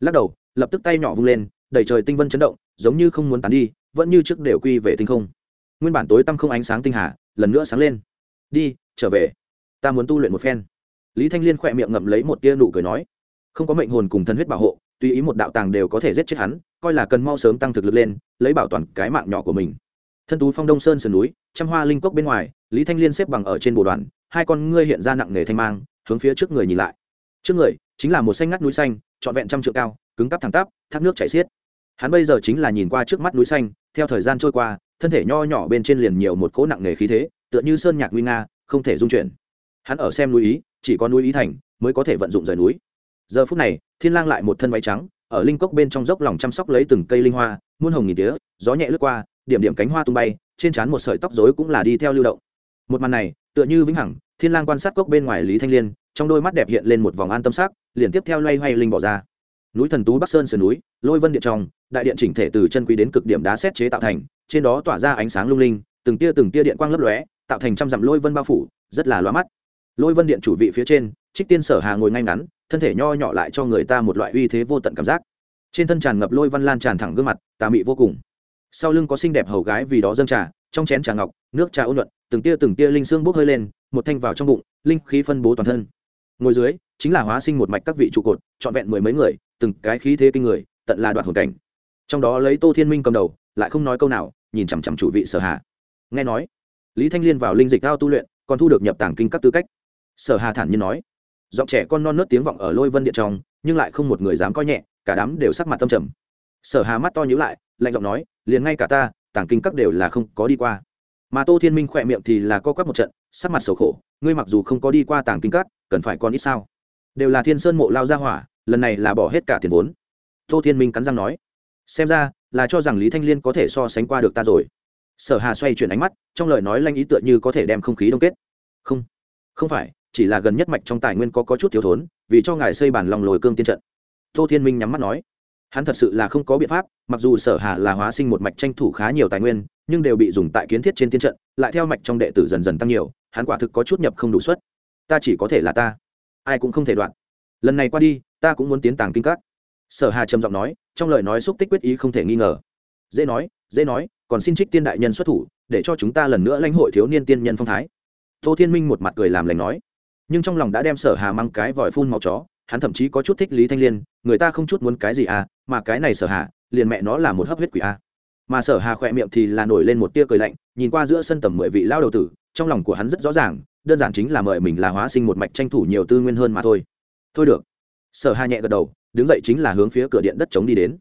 [SPEAKER 1] Lắc đầu, lập tức tay nhỏ vung lên đẩy trời tinh vân chấn động, giống như không muốn tán đi, vẫn như trước đều quy về tinh không. Nguyên bản tối tăm không ánh sáng tinh hà, lần nữa sáng lên. Đi, trở về. Ta muốn tu luyện một phen. Lý thanh liên khỏe miệng ngậm lấy một tia nụ cười nói không có mệnh hồn cùng thân huyết bảo hộ, tùy ý một đạo tàng đều có thể giết chết hắn, coi là cần mau sớm tăng thực lực lên, lấy bảo toàn cái mạng nhỏ của mình. Thân tú phong đông sơn sườn núi, trăm hoa linh cốc bên ngoài, lý thanh liên xếp bằng ở trên bồ đoàn, hai con ngươi hiện ra nặng nề thanh mang, hướng phía trước người nhìn lại. Trước người, chính là một xanh ngắt núi xanh, trọn vẹn trăm trượng cao, cứng cắp thẳng tắp, thác nước chảy xiết. Hắn bây giờ chính là nhìn qua trước mắt núi xanh, theo thời gian trôi qua, thân thể nho nhỏ bên trên liền nhiều một cỗ nặng nề khí thế, tựa như sơn nhạc nguy nga, không thể dung chuyển. Hắn ở xem núi ý, chỉ có núi ý thành mới có thể vận dụng rời núi giờ phút này, thiên lang lại một thân váy trắng, ở linh cốc bên trong dốc lòng chăm sóc lấy từng cây linh hoa, muôn hồng nghìn tía, gió nhẹ lướt qua, điểm điểm cánh hoa tung bay, trên trán một sợi tóc rối cũng là đi theo lưu động. Một màn này, tựa như vĩnh hằng, thiên lang quan sát cốc bên ngoài lý thanh liên, trong đôi mắt đẹp hiện lên một vòng an tâm sắc, liền tiếp theo loay hoay linh bỏ ra. Núi thần tú bắc sơn sườn núi, lôi vân điện trong, đại điện chỉnh thể từ chân quý đến cực điểm đá xét chế tạo thành, trên đó tỏa ra ánh sáng lung linh, từng tia từng tia điện quang lấp lóe, tạo thành trăm dặm lôi vân bao phủ, rất là loa mắt. Lôi vân điện chủ vị phía trên, trích tiên sở hà ngồi ngay ngắn thân thể nho nhỏ lại cho người ta một loại uy thế vô tận cảm giác. Trên thân tràn ngập lôi văn lan tràn thẳng gương mặt, tà mị vô cùng. Sau lưng có xinh đẹp hầu gái vì đó dâng trà, trong chén trà ngọc, nước trà ôn luận từng tia từng tia linh xương bốc hơi lên, một thanh vào trong bụng, linh khí phân bố toàn thân. Ngồi dưới, chính là hóa sinh một mạch các vị trụ cột, trọn vẹn mười mấy người, từng cái khí thế kinh người, tận là đoạt hồn cảnh. Trong đó lấy tô thiên minh cầm đầu, lại không nói câu nào, nhìn chằm chằm chủ vị sở hà. Nghe nói, lý thanh liên vào linh dịch cao tu luyện, còn thu được nhập tàng kinh các tư cách. Sở hà thản nhiên nói giọng trẻ con non nớt tiếng vọng ở lôi vân điện trong, nhưng lại không một người dám coi nhẹ, cả đám đều sắc mặt tâm trầm. Sở hà mắt to nhíu lại, lạnh giọng nói, liền ngay cả ta, tàng kinh các đều là không có đi qua. Mà tô thiên minh khỏe miệng thì là co quắp một trận, sắc mặt sầu khổ, ngươi mặc dù không có đi qua tàng kinh các, cần phải còn ít sao? Đều là thiên sơn mộ lao ra hỏa, lần này là bỏ hết cả tiền vốn. Tô thiên minh cắn răng nói, xem ra là cho rằng lý thanh liên có thể so sánh qua được ta rồi. Sở hà xoay chuyển ánh mắt, trong lời nói lanh ý tựa như có thể đem không khí đông kết. Không không phải chỉ là gần nhất mạch trong tài nguyên có, có chút thiếu thốn vì cho ngài xây bản lòng lồi cương tiên trận. Tô thiên minh nhắm mắt nói. Hắn thật sự là không có biện pháp mặc dù sở hà là hóa sinh một mạch tranh thủ khá nhiều tài nguyên nhưng đều bị dùng tại kiến thiết trên tiên trận lại theo mạch trong đệ tử dần dần tăng nhiều hắn quả thực có chút nhập không đủ suất. Ta chỉ có thể là ta ai cũng không thể đoạn. Lần này qua đi ta cũng muốn tiến tàng kinh các. Sở hà trầm giọng nói trong lời nói xúc tích quyết ý không thể nghi ngờ. Dễ nói dễ nói còn xin trích tiên đại nhân xuất thủ để cho chúng ta lần nữa lãnh hội thiếu niên tiên nhân phong thái. Tô thiên minh một mặt cười làm lành nói nhưng trong lòng đã đem sở hà mang cái vòi phun màu chó, hắn thậm chí có chút thích lý thanh liên, người ta không chút muốn cái gì à mà cái này sở hà, liền mẹ nó là một hấp huyết quỷ à. Mà sở hà khỏe miệng thì là nổi lên một tia cười lạnh, nhìn qua giữa sân tầm mười vị lao đầu tử, trong lòng của hắn rất rõ ràng, đơn giản chính là mời mình là hóa sinh một mạch tranh thủ nhiều tư nguyên hơn mà thôi. Thôi được. Sở hà nhẹ gật đầu, đứng dậy chính là hướng phía cửa điện đất chống đi đến.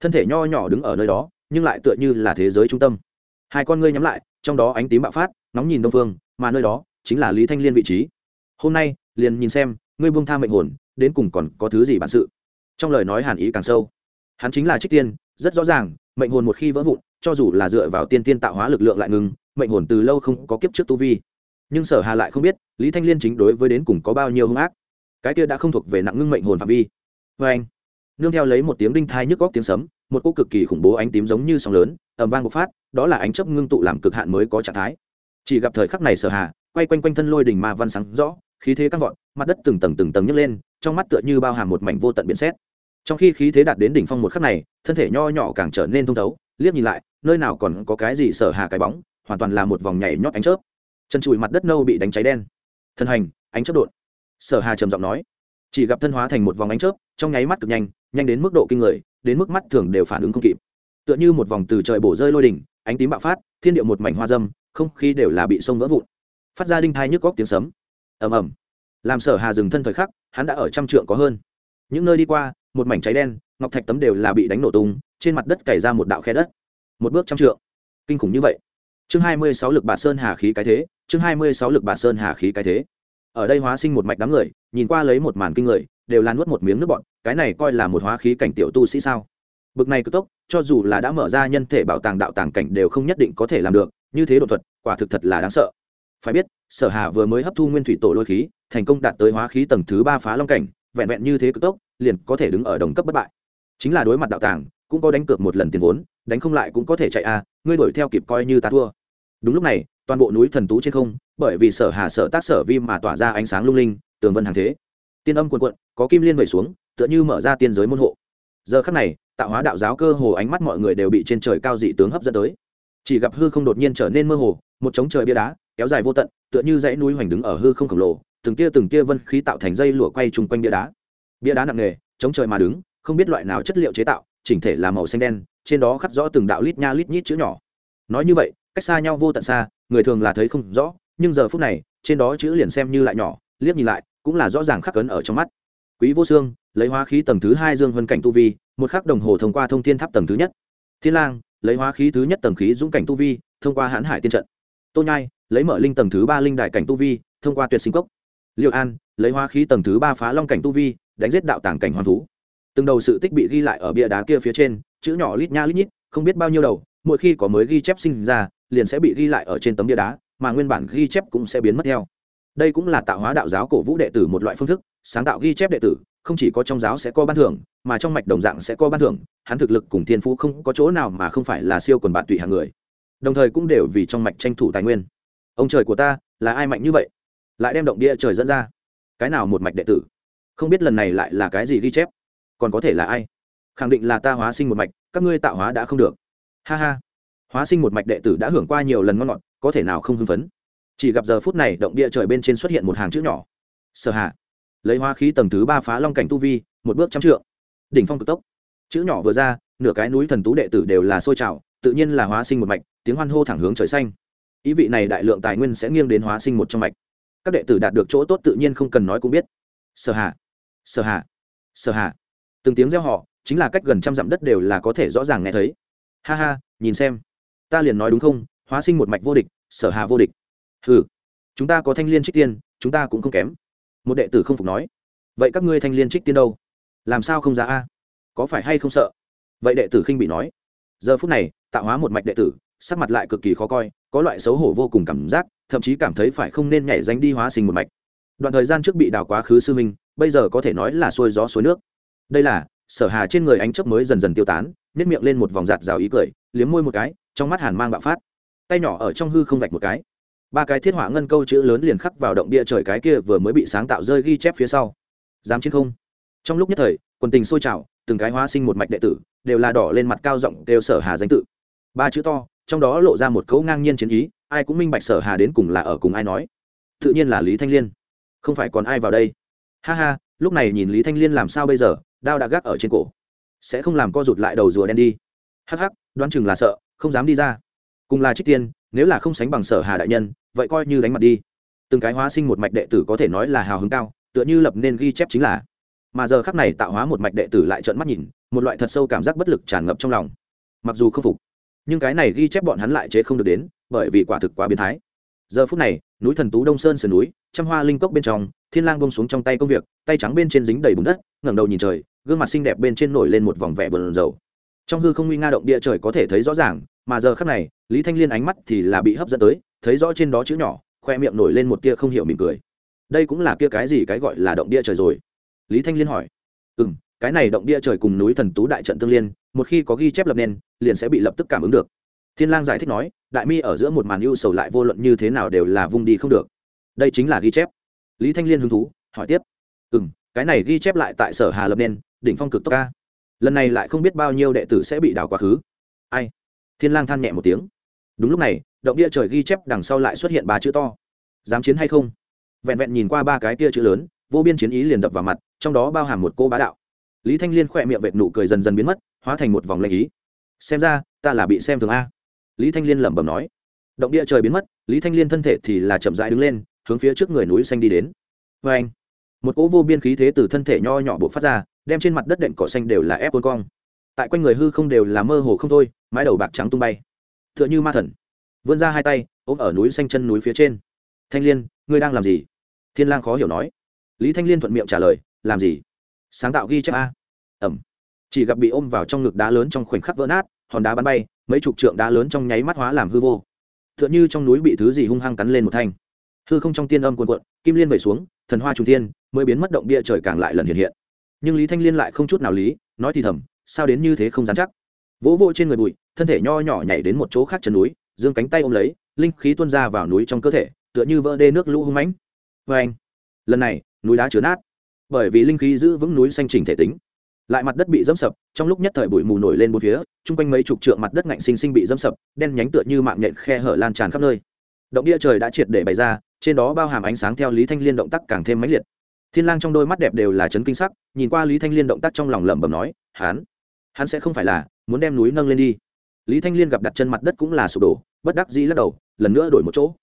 [SPEAKER 1] Thân thể nho nhỏ đứng ở nơi đó, nhưng lại tựa như là thế giới trung tâm. Hai con ngươi nhắm lại, trong đó ánh tím bạo phát, nóng nhìn đông phương, mà nơi đó chính là lý thanh liên vị trí hôm nay, liền nhìn xem, ngươi buông tha mệnh hồn, đến cùng còn có thứ gì bản sự? Trong lời nói hàn ý càng sâu. Hắn chính là trích tiên, rất rõ ràng, mệnh hồn một khi vỡ vụn, cho dù là dựa vào tiên tiên tạo hóa lực lượng lại ngừng, mệnh hồn từ lâu không có kiếp trước tu vi. Nhưng sở hà lại không biết, lý thanh liên chính đối với đến cùng có bao nhiêu hung ác. Cái kia đã không thuộc về nặng ngưng mệnh hồn phạm vi. Vê anh, nương theo lấy một tiếng đinh thai nhức góc tiếng sấm, một cô cực kỳ khủng bố ánh tím giống như sóng lớn ẩm vang một phát, đó là ánh chấp ngưng tụ làm cực hạn mới có trạng thái. Chỉ gặp thời khắc này sở hà, quay quanh quanh thân lôi đỉnh ma văn sáng rõ khí thế căng vọt, mặt đất từng tầng từng tầng nhấc lên, trong mắt tựa như bao hàm một mảnh vô tận biển xét trong khi khí thế đạt đến đỉnh phong một khắc này, thân thể nho nhỏ càng trở nên thông thấu, liếc nhìn lại, nơi nào còn có cái gì sở hà cái bóng, hoàn toàn là một vòng nhảy nhót ánh chớp. Chân chùi mặt đất nâu bị đánh cháy đen. Thân hành, ánh chớp đột. Sở hà trầm giọng nói, chỉ gặp thân hóa thành một vòng ánh chớp, trong nháy mắt cực nhanh nhanh đến mức độ kinh người, đến mức mắt thường đều phản ứng không kịp. Tựa như một vòng từ trời bổ rơi lôi đỉnh, ánh tím bạo phát, thiên địa một mảnh hoa dâm, không khí đều là bị sông vỡ vụn. Phát ra đinh thai nhức góc tiếng sấm ầm ầm. Làm sở hà dừng thân thời khắc, hắn đã ở trăm trượng có hơn. Những nơi đi qua, một mảnh cháy đen, ngọc thạch tấm đều là bị đánh nổ tung, trên mặt đất cày ra một đạo khe đất. Một bước trăm trượng. Kinh khủng như vậy. Chương hai mươi sáu lực bản sơn hà khí cái thế, chương hai mươi sáu lực bản sơn hà khí cái thế. Ở đây hóa sinh một mạch đám người, nhìn qua lấy một màn kinh người, đều lan nuốt một miếng nước bọn cái này coi là một hóa khí cảnh tiểu tu sĩ sao? Bực này cực tốc, cho dù là đã mở ra nhân thể bảo tàng đạo tàng cảnh đều không nhất định có thể làm được, như thế độ thuật, quả thực thật là đáng sợ phải biết sở hà vừa mới hấp thu nguyên thủy tổ lôi khí thành công đạt tới hóa khí tầng thứ ba phá long cảnh vẹn vẹn như thế cực tốc liền có thể đứng ở đồng cấp bất bại. Chính là đối mặt đạo tàng cũng có đánh cược một lần tiền vốn đánh không lại cũng có thể chạy a à, ngươi đuổi theo kịp coi như ta thua. Đúng lúc này toàn bộ núi thần tú trên không bởi vì sở hà sở tác sở vi mà tỏa ra ánh sáng lung linh tường vân hàng thế. Tiên âm cuồn cuộn có kim liên vẩy xuống tựa như mở ra tiên giới môn hộ. Giờ khắc này tạo hóa đạo giáo cơ hồ ánh mắt mọi người đều bị trên trời cao dị tướng hấp dẫn tới. Chỉ gặp hư không đột nhiên trở nên mơ hồ một trống trời bia đá kéo dài vô tận, tựa như dãy núi hoành đứng ở hư không khổng lồ, từng tia từng tia vân khí tạo thành dây lụa quay chung quanh bia đá. Bia đá nặng nề, chống trời mà đứng, không biết loại nào chất liệu chế tạo, chỉnh thể là màu xanh đen, trên đó khắc rõ từng đạo lít nha lít nhít chữ nhỏ. Nói như vậy, cách xa nhau vô tận xa, người thường là thấy không rõ, nhưng giờ phút này, trên đó chữ liền xem như lại nhỏ, liếc nhìn lại, cũng là rõ ràng khắc cấn ở trong mắt. Quý vô xương lấy hóa khí tầng thứ hai dương vân cảnh tu vi, một khắc đồng hồ thông qua thông thiên tháp tầng thứ nhất. Thiên lang, lấy hóa khí thứ nhất tầng khí dũng cảnh tu vi, thông qua hãn hải tiên trận. Tô nhai lấy mở linh tầng thứ ba linh đại cảnh tu vi, thông qua tuyệt sinh cốc. Liệu an, lấy hóa khí tầng thứ ba phá long cảnh tu vi, đánh giết đạo tàng cảnh hoàn thú. Từng đầu sự tích bị ghi lại ở bia đá kia phía trên, chữ nhỏ lít nha lít nhít, không biết bao nhiêu đầu, mỗi khi có mới ghi chép sinh ra, liền sẽ bị ghi lại ở trên tấm bia đá, mà nguyên bản ghi chép cũng sẽ biến mất theo. Đây cũng là tạo hóa đạo giáo cổ vũ đệ tử một loại phương thức, sáng tạo ghi chép đệ tử, không chỉ có trong giáo sẽ có ban thưởng, mà trong mạch đồng dạng sẽ có ban thưởng, hắn thực lực cùng thiên phú không có chỗ nào mà không phải là siêu quần bạn tùy hàng người. Đồng thời cũng đều vì trong mạch tranh thủ tài nguyên ông trời của ta, là ai mạnh như vậy? Lại đem động địa trời dẫn ra. Cái nào một mạch đệ tử? Không biết lần này lại là cái gì ghi chép? Còn có thể là ai? Khẳng định là ta hóa sinh một mạch, các ngươi tạo hóa đã không được. Ha ha. Hóa sinh một mạch đệ tử đã hưởng qua nhiều lần ngon ngọt, có thể nào không hưng phấn? Chỉ gặp giờ phút này động địa trời bên trên xuất hiện một hàng chữ nhỏ. Sở hạ lấy hóa khí tầng thứ ba phá long cảnh tu vi, một bước trăm trượng. Đỉnh phong cực tốc. Chữ nhỏ vừa ra, nửa cái núi thần tú đệ tử đều là sôi trào, tự nhiên là hóa sinh một mạch, tiếng hoan hô thẳng hướng trời xanh ý vị này đại lượng tài nguyên sẽ nghiêng đến hóa sinh một trong mạch. Các đệ tử đạt được chỗ tốt tự nhiên không cần nói cũng biết. Sở hạ sở hạ sở hạ. Từng tiếng reo họ chính là cách gần trăm dặm đất đều là có thể rõ ràng nghe thấy. Ha ha, nhìn xem. Ta liền nói đúng không? Hóa sinh một mạch vô địch, sở hà vô địch. Ừ chúng ta có thanh liên trích tiên, chúng ta cũng không kém. Một đệ tử không phục nói. Vậy các ngươi thanh liên trích tiên đâu? Làm sao không ra a? Có phải hay không sợ? Vậy đệ tử khinh bị nói. Giờ phút này, tạo hóa một mạch đệ tử sắc mặt lại cực kỳ khó coi, có loại xấu hổ vô cùng cảm giác, thậm chí cảm thấy phải không nên nhảy danh đi hóa sinh một mạch. Đoạn thời gian trước bị đào quá khứ sư minh bây giờ có thể nói là xuôi gió suối nước. Đây là, sở hà trên người ánh chớp mới dần dần tiêu tán nếp miệng lên một vòng giạt rào ý cười, liếm môi một cái, trong mắt hàn mang bạo phát. Tay nhỏ ở trong hư không vạch một cái. Ba cái thiết họa ngân câu chữ lớn liền khắc vào động địa trời cái kia vừa mới bị sáng tạo rơi ghi chép phía sau. Dám chiến không? Trong lúc nhất thời, quần tình sôi trào, từng cái hóa sinh một mạch đệ tử, đều là đỏ lên mặt cao rộng đều sở hà danh tự. Ba chữ to trong đó lộ ra một cấu ngang nhiên chiến ý, ai cũng minh bạch sở hà đến cùng là ở cùng ai nói. Tự nhiên là lý thanh liên. Không phải còn ai vào đây? Ha ha, lúc này nhìn lý thanh liên làm sao bây giờ, đao đã gác ở trên cổ. Sẽ không làm co rụt lại đầu rùa đen đi. Hắc hắc, đoán chừng là sợ, không dám đi ra. Cùng là trích tiên, nếu là không sánh bằng sở hà đại nhân, vậy coi như đánh mặt đi. Từng cái hóa sinh một mạch đệ tử có thể nói là hào hứng cao, tựa như lập nên ghi chép chính là. Mà giờ khắc này tạo hóa một mạch đệ tử lại trợn mắt nhìn, một loại thật sâu cảm giác bất lực tràn ngập trong lòng. Mặc dù không phục nhưng cái này ghi chép bọn hắn lại chế không được đến, bởi vì quả thực quá biến thái. Giờ phút này, núi thần tú đông sơn sườn núi, trăm hoa linh cốc bên trong, thiên lang bông xuống trong tay công việc, tay trắng bên trên dính đầy bùn đất, ngẩng đầu nhìn trời, gương mặt xinh đẹp bên trên nổi lên một vòng vẻ buồn rầu. trong hư không nguy nga động địa trời có thể thấy rõ ràng, mà giờ khắc này, lý thanh liên ánh mắt thì là bị hấp dẫn tới, thấy rõ trên đó chữ nhỏ, khoe miệng nổi lên một tia không hiểu mỉm cười. Đây cũng là kia cái gì cái gọi là động địa trời rồi? Lý thanh liên hỏi. Ừ m cái này động địa trời cùng núi thần tú đại trận tương liên, một khi có ghi chép lập nên liền sẽ bị lập tức cảm ứng được. Thiên lang giải thích nói, đại mi ở giữa một màn ưu sầu lại vô luận như thế nào đều là vung đi không được. Đây chính là ghi chép. Lý thanh liên hứng thú, hỏi tiếp. Ừ m cái này ghi chép lại tại sở hà lập nên, đỉnh phong cực tốc ca. Lần này lại không biết bao nhiêu đệ tử sẽ bị đảo quá khứ. Ai? Thiên lang than nhẹ một tiếng. Đúng lúc này, động địa trời ghi chép đằng sau lại xuất hiện ba chữ to. Dám chiến hay không? Vẹn vẹn nhìn qua ba cái kia chữ lớn, vô biên chiến ý liền đập vào mặt, trong đó bao hàm một cô bá đạo. Lý thanh liên khỏe miệng vệt nụ cười dần dần biến mất, hóa thành một vòng lệnh ý xem ra, ta là bị xem thường a. Lý thanh liên lẩm bẩm nói. Động địa trời biến mất, lý thanh liên thân thể thì là chậm rãi đứng lên, hướng phía trước người núi xanh đi đến. Vê anh, một cỗ vô biên khí thế từ thân thể nho nhỏ bộ phát ra, đem trên mặt đất đệm cỏ xanh đều là ép cuốn cong. Tại quanh người hư không đều là mơ hồ không thôi, mái đầu bạc trắng tung bay. T h ư ợ n h ư ma thần. Vươn ra hai tay, ôm ở núi xanh chân núi phía trên. Thanh liên, ngươi đang làm gì? Thiên lang khó hiểu nói. Lý thanh liên thuận miệng trả lời, làm gì? Sáng tạo ghi chép a. Ẩm. Chỉ gặp bị ôm vào trong ngực đá lớn trong khoảnh khắc vỡ nát hòn đá bắn bay, mấy chục trượng đá lớn trong nháy mắt hóa làm hư vô. T h ư ợ n h ư trong núi bị thứ gì hung hăng cắn lên một thanh. Hư không trong tiên âm cuồn cuộn, kim liên vẩy xuống, thần hoa trung tiên mới biến mất động địa trời càng lại lần hiện hiện. Nhưng lý thanh liên lại không chút nào lý, nói thì thầm, sao đến như thế không dám chắc? Vỗ vỗ trên người bụi, thân thể nho nhỏ nhảy đến một chỗ khác chân núi, dương cánh tay ôm lấy, linh khí tuôn ra vào núi trong cơ thể, tựa như vỡ đê nước lũ hung mãnh. Vê anh lần này, núi đá chứa nát. Bởi vì linh khí giữ vững núi xanh chỉnh thể tính lại mặt đất bị dẫm sập, trong lúc nhất thời bụi mù nổi lên một phía, chung quanh mấy chục trượng mặt đất ngạnh sinh sinh bị dẫm sập, đen nhánh tựa như mạng nhện khe hở lan tràn khắp nơi. Động địa trời đã triệt để bày ra, trên đó bao hàm ánh sáng theo lý thanh liên động tác càng thêm mãnh liệt. Thiên lang trong đôi mắt đẹp đều là chấn kinh sắc, nhìn qua lý thanh liên động tác trong lòng lẩm bẩm nói, hắn hắn sẽ không phải là, muốn đem núi nâng lên đi. Lý thanh liên gặp đặt chân mặt đất cũng là sụp đổ, bất đắc dĩ lắc đầu, lần nữa đổi một chỗ.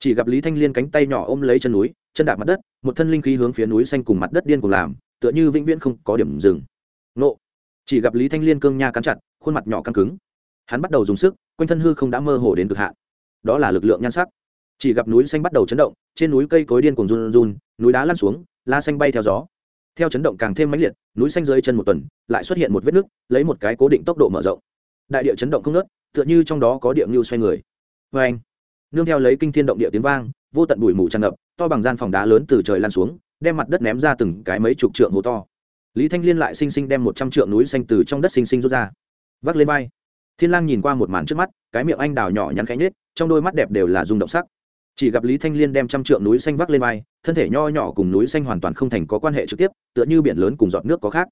[SPEAKER 1] Chỉ gặp lý thanh liên cánh tay nhỏ ôm lấy chân núi, chân đạp mặt đất, một thân linh khí hướng phía núi xanh cùng mặt đất điên cùng làm, tựa như vĩnh viễn không có điểm dừng nộ. Chỉ gặp lý thanh liên cương nha cắn chặt, khuôn mặt nhỏ căng cứng. Hắn bắt đầu dùng sức, quanh thân hư không đã mơ hồ đến cực hạn. Đó là lực lượng nhan sắc. Chỉ gặp núi xanh bắt đầu chấn động, trên núi cây cối điên cùng run run, núi đá lăn xuống la xanh bay theo gió. Theo chấn động càng thêm mãnh liệt, núi xanh dưới chân một tuần, lại xuất hiện một vết nứt, lấy một cái cố định tốc độ mở rộng. Đại địa chấn động không nớt tựa như trong đó có địa ngưu xoay người. Vê anh, nương theo lấy kinh thiên động địa tiếng vang, vô tận bụi mù tràn ngập, to bằng gian phòng đá lớn từ trời lan xuống, đem mặt đất ném ra từng cái mấy chục trượng hố to lý thanh liên lại sinh sinh đem một trăm trượng núi xanh từ trong đất sinh sinh rút ra. Vác lên vai. Thiên lang nhìn qua một màn trước mắt, cái miệng anh đào nhỏ nhắn khẽ nhếch, trong đôi mắt đẹp đều là rung động sắc. Chỉ gặp lý thanh liên đem trăm trượng núi xanh vác lên vai, thân thể nho nhỏ cùng núi xanh hoàn toàn không thành có quan hệ trực tiếp, tựa như biển lớn cùng giọt nước có khác.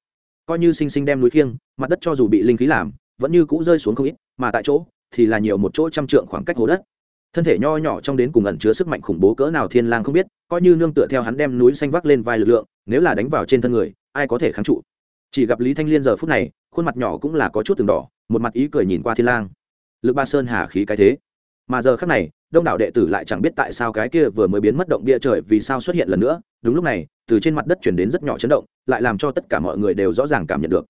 [SPEAKER 1] Coi như sinh sinh đem núi khiêng, mặt đất cho dù bị linh khí làm, vẫn như cũ rơi xuống không ít, mà tại chỗ thì là nhiều một chỗ trăm trượng khoảng cách hố đất thân thể nho nhỏ trong đến cùng ẩn chứa sức mạnh khủng bố cỡ nào thiên lang không biết, coi như nương tựa theo hắn đem núi xanh vác lên vai lực lượng, nếu là đánh vào trên thân người, ai có thể kháng trụ? Chỉ gặp lý thanh liên giờ phút này, khuôn mặt nhỏ cũng là có chút từng đỏ, một mặt ý cười nhìn qua thiên lang. Lực ba sơn hà khí cái thế. Mà giờ khắc này, đông đảo đệ tử lại chẳng biết tại sao cái kia vừa mới biến mất động địa trời vì sao xuất hiện lần nữa, đúng lúc này, từ trên mặt đất chuyển đến rất nhỏ chấn động, lại làm cho tất cả mọi người đều rõ ràng cảm nhận được.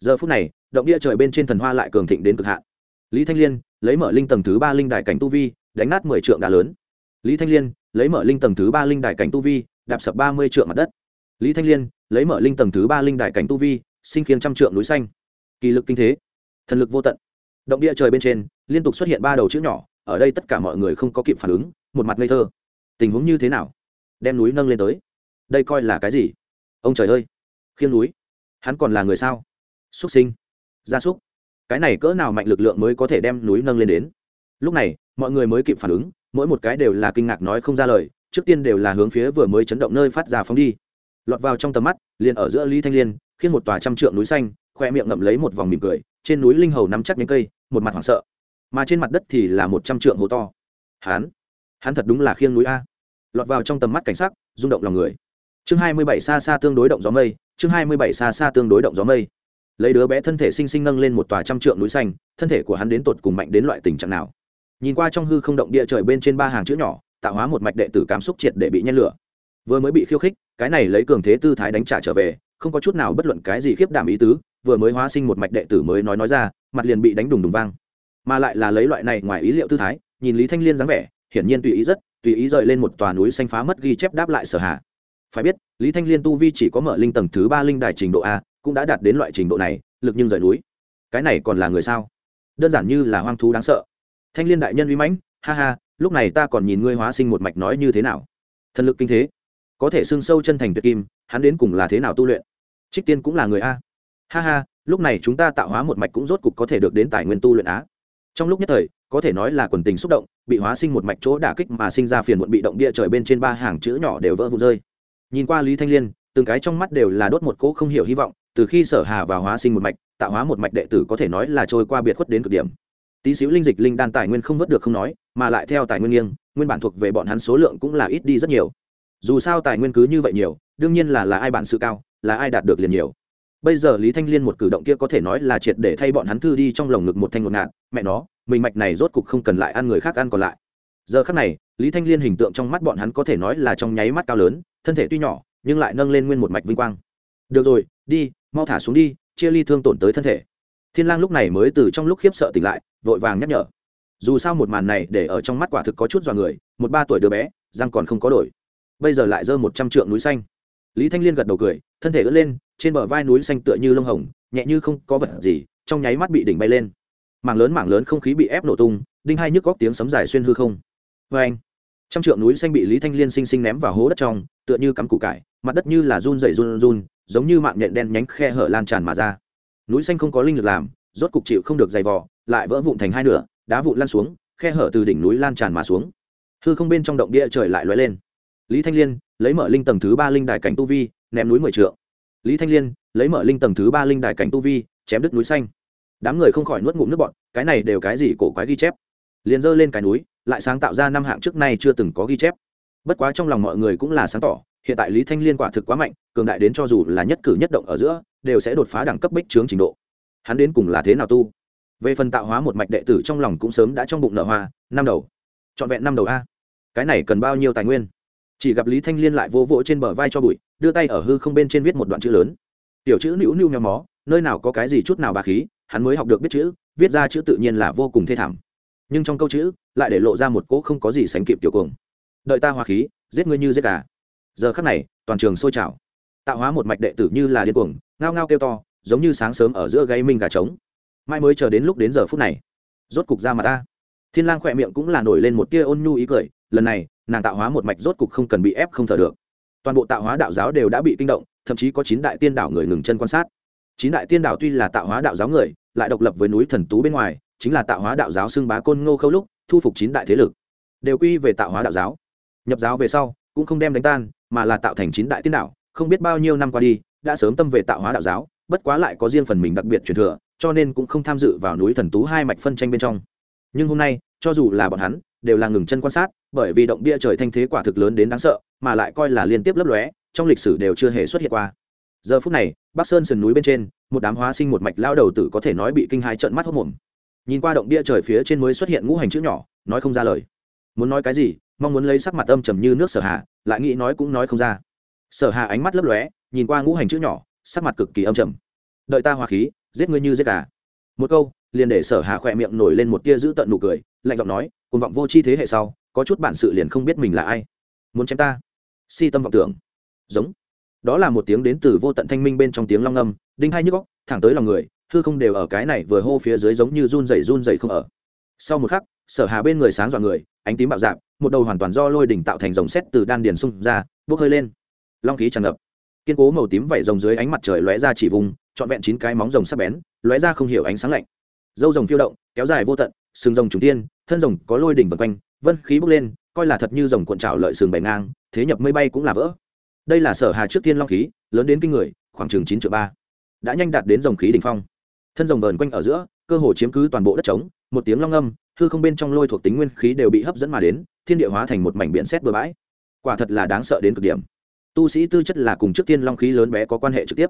[SPEAKER 1] Giờ phút này, động địa trời bên trên thần hoa lại cường thịnh đến cực hạn. Lý thanh liên, lấy mở linh tầng thứ ba linh đài cảnh tu vi đánh nát mười trượng đá lớn. Lý thanh liên, lấy mở linh tầng thứ ba linh đài cảnh tu vi, đạp sập ba mươi trượng mặt đất. Lý thanh liên, lấy mở linh tầng thứ ba linh đài cảnh tu vi, sinh khiến trăm trượng núi xanh. Kỳ lực kinh thế, thần lực vô tận. Động địa trời bên trên, liên tục xuất hiện ba đầu chữ nhỏ, ở đây tất cả mọi người không có kịp phản ứng, một mặt ngây thơ. Tình huống như thế nào? Đem núi nâng lên tới. Đây coi là cái gì? Ông trời ơi, khiêng núi. Hắn còn là người sao? Súc sinh. Gia súc. Cái này cỡ nào mạnh lực lượng mới có thể đem núi nâng lên đến? Lúc này, mọi người mới kịp phản ứng, mỗi một cái đều là kinh ngạc nói không ra lời, trước tiên đều là hướng phía vừa mới chấn động nơi phát ra phóng đi. Lọt vào trong tầm mắt, liền ở giữa lý thanh liên khiến một tòa trăm trượng núi xanh, khoe miệng ngậm lấy một vòng mỉm cười, trên núi linh hầu nắm chắc những cây, một mặt hoảng sợ. Mà trên mặt đất thì là một trăm trượng hố to. Hắn hắn thật đúng là khiêng núi a. Lọt vào trong tầm mắt cảnh sắc, rung động lòng người. Chương hai mươi bảy xa xa tương đối động gió mây, chương hai mươi bảy xa xa tương đối động gió mây. Lấy đứa bé thân thể sinh sinh nâng lên một tòa trăm trượng núi xanh, thân thể của hắn đến tột cùng mạnh đến loại tình trạng nào? Nhìn qua trong hư không động địa trời bên trên ba hàng chữ nhỏ, tạo hóa một mạch đệ tử cảm xúc triệt để bị nhen lửa. Vừa mới bị khiêu khích, cái này lấy cường thế tư thái đánh trả trở về, không có chút nào bất luận cái gì khiếp đảm ý tứ, vừa mới hóa sinh một mạch đệ tử mới nói nói ra, mặt liền bị đánh đùng đùng vang. Mà lại là lấy loại này ngoài ý liệu tư thái, nhìn lý thanh liên dáng vẻ, hiển nhiên tùy ý rất, tùy ý rời lên một tòa núi xanh phá mất ghi chép đáp lại sở hạ. Phải biết, lý thanh liên tu vi chỉ có mở linh tầng thứ ba linh đài trình độ a, cũng đã đạt đến loại trình độ này, lực nhưng rời núi. Cái này còn là người sao? Đơn giản như là hoang thú đáng sợ thanh liên đại nhân uy mãnh, ha ha, lúc này ta còn nhìn ngươi hóa sinh một mạch nói như thế nào. Thần lực kinh thế, có thể xương sâu chân thành tuyệt kim, hắn đến cùng là thế nào tu luyện? Trích tiên cũng là người a. Ha ha, lúc này chúng ta tạo hóa một mạch cũng rốt cục có thể được đến tài nguyên tu luyện á. Trong lúc nhất thời, có thể nói là quần tình xúc động, bị hóa sinh một mạch chỗ đả kích mà sinh ra phiền muộn bị động địa trời bên trên ba hàng chữ nhỏ đều vỡ vụn rơi. Nhìn qua lý thanh liên, từng cái trong mắt đều là đốt một cỗ không hiểu hy vọng, từ khi sở hà và hóa sinh một mạch, tạo hóa một mạch đệ tử có thể nói là trôi qua biệt khuất đến cực điểm tí xíu linh dịch linh đan tài nguyên không vớt được không nói, mà lại theo tài nguyên nghiêng, nguyên bản thuộc về bọn hắn số lượng cũng là ít đi rất nhiều. Dù sao tài nguyên cứ như vậy nhiều, đương nhiên là là ai bản sự cao, là ai đạt được liền nhiều. Bây giờ lý thanh liên một cử động kia có thể nói là triệt để thay bọn hắn thư đi trong lồng ngực một thanh ngột ngạt, mẹ nó, mình mạch này rốt cục không cần lại ăn người khác ăn còn lại. Giờ khắc này, lý thanh liên hình tượng trong mắt bọn hắn có thể nói là trong nháy mắt cao lớn, thân thể tuy nhỏ, nhưng lại nâng lên nguyên một mạch vinh quang. Được rồi, đi, mau thả xuống đi, chia ly thương tổn tới thân thể. Thiên lang lúc này mới từ trong lúc khiếp sợ tỉnh lại vội vàng nhắc nhở. Dù sao một màn này để ở trong mắt quả thực có chút dọa người, một ba tuổi đứa bé, răng còn không có đổi. Bây giờ lại dơ một trăm trượng núi xanh. Lý thanh liên gật đầu cười, thân thể ưỡn lên, trên bờ vai núi xanh tựa như lông hồng, nhẹ như không có vật gì, trong nháy mắt bị đỉnh bay lên. Mảng lớn mảng lớn không khí bị ép nổ tung, đinh hai nhức góc tiếng sấm dài xuyên hư không. Vê anh, trăm trượng núi xanh bị lý thanh liên sinh sinh ném vào hố đất trong, tựa như cắm củ cải, mặt đất như là run dày run run, giống như mạng nhện đen nhánh khe hở lan tràn mà ra. Núi xanh không có linh lực làm rốt cục chịu không được dày vò, lại vỡ vụn thành hai nửa, đá vụn lan xuống, khe hở từ đỉnh núi lan tràn mà xuống. Hư không bên trong động địa trời lại lóe lên. Lý thanh liên, lấy mở linh tầng thứ ba linh đài cảnh tu vi, ném núi mười trượng. Lý thanh liên, lấy mở linh tầng thứ ba linh đài cảnh tu vi, chém đứt núi xanh. Đám người không khỏi nuốt ngụm nước bọn cái này đều cái gì cổ quái ghi chép. Liền giơ lên cái núi, lại sáng tạo ra năm hạng trước nay chưa từng có ghi chép. Bất quá trong lòng mọi người cũng là sáng tỏ, hiện tại lý thanh liên quả thực quá mạnh, cường đại đến cho dù là nhất cử nhất động ở giữa, đều sẽ đột phá đẳng cấp bích trướng trình độ hắn đến cùng là thế nào tu? Về phần tạo hóa một mạch đệ tử trong lòng cũng sớm đã trong bụng nợ hoa, năm đầu. Trọn vẹn năm đầu a. Cái này cần bao nhiêu tài nguyên? Chỉ gặp lý thanh liên lại vô vỗ trên bờ vai cho bụi, đưa tay ở hư không bên trên viết một đoạn chữ lớn. Tiểu chữ nữu nữu mèo mó, nơi nào có cái gì chút nào bà khí, hắn mới học được biết chữ, viết ra chữ tự nhiên là vô cùng thê thảm. Nhưng trong câu chữ lại để lộ ra một cỗ không có gì sánh kịp tiểu cuồng. Đợi ta hoa khí, giết ngươi như giết gà. Giờ khắc này, toàn trường sôi trào. Tạo hóa một mạch đệ tử như là điên cuồng, ngao ngao kêu to giống như sáng sớm ở giữa gây minh gà trống. Mai mới chờ đến lúc đến giờ phút này. Rốt cục ra mà ta. Thiên lang khỏe miệng cũng là nổi lên một tia ôn nhu ý cười, lần này, nàng tạo hóa một mạch rốt cục không cần bị ép không thở được. Toàn bộ tạo hóa đạo giáo đều đã bị kinh động, thậm chí có chín đại tiên đảo người ngừng chân quan sát. Chín đại tiên đảo tuy là tạo hóa đạo giáo người, lại độc lập với núi thần tú bên ngoài, chính là tạo hóa đạo giáo xưng bá côn ngô khâu lúc, thu phục chín đại thế lực. Đều quy về tạo hóa đạo giáo. Nhập giáo về sau, cũng không đem đánh tan, mà là tạo thành chín đại tiên đảo không biết bao nhiêu năm qua đi, đã sớm tâm về tạo hóa đạo giáo bất quá lại có riêng phần mình đặc biệt truyền thừa, cho nên cũng không tham dự vào núi thần tú hai mạch phân tranh bên trong. Nhưng hôm nay, cho dù là bọn hắn, đều là ngừng chân quan sát, bởi vì động bia trời thanh thế quả thực lớn đến đáng sợ, mà lại coi là liên tiếp lấp lóe, trong lịch sử đều chưa hề xuất hiện qua. Giờ phút này, bắc sơn sườn núi bên trên, một đám hóa sinh một mạch lao đầu tử có thể nói bị kinh hãi trận mắt hốc mồm nhìn qua động bia trời phía trên mới xuất hiện ngũ hành chữ nhỏ, nói không ra lời. Muốn nói cái gì, mong muốn lấy sắc mặt âm trầm như nước sở hà, lại nghĩ nói cũng nói không ra. Sở hà ánh mắt lấp lóe, nhìn qua ngũ hành chữ nhỏ sắc mặt cực kỳ âm trầm. Đợi ta hòa khí, giết ngươi như giết gà. Một câu, liền để sở hà khỏe miệng nổi lên một tia giữ tận nụ cười, lạnh giọng nói cùng vọng vô chi thế hệ sau, có chút bản sự liền không biết mình là ai. Muốn chém ta? Si tâm vọng tưởng. Giống. Đó là một tiếng đến từ vô tận thanh minh bên trong tiếng long âm, đinh hai nhức góc thẳng tới lòng người thư không đều ở cái này vừa hô phía dưới giống như run rẩy run rẩy không ở. Sau một khắc, sở hà bên người sáng dọa người, ánh tím bạo dạp, một đầu hoàn toàn do lôi đỉnh tạo thành dòng xét từ đan điền xung ra, bốc hơi lên. Long khí tràn ngập kiên cố màu tím vảy rồng dưới ánh mặt trời lóe ra chỉ vùng, trọn vẹn chín cái móng rồng sắc bén, lóe ra không hiểu ánh sáng lạnh. Dâu rồng phiêu động, kéo dài vô tận, sừng rồng trùng tiên, thân rồng có lôi đỉnh vần quanh, vân khí bốc lên, coi là thật như rồng cuộn trào lợi sừng bày ngang, thế nhập mây bay cũng là vỡ. Đây là sở hà trước tiên long khí, lớn đến kinh người, khoảng chừng chín triệu ba. Đã nhanh đạt đến dòng khí đỉnh phong. Thân rồng vờn quanh ở giữa, cơ hồ chiếm cứ toàn bộ đất trống, một tiếng long âm, hư không bên trong lôi thuộc tính nguyên khí đều bị hấp dẫn mà đến, thiên địa hóa thành một mảnh biển xét bừa bãi. Quả thật là đáng sợ đến cực điểm tu sĩ tư chất là cùng trước tiên long khí lớn bé có quan hệ trực tiếp.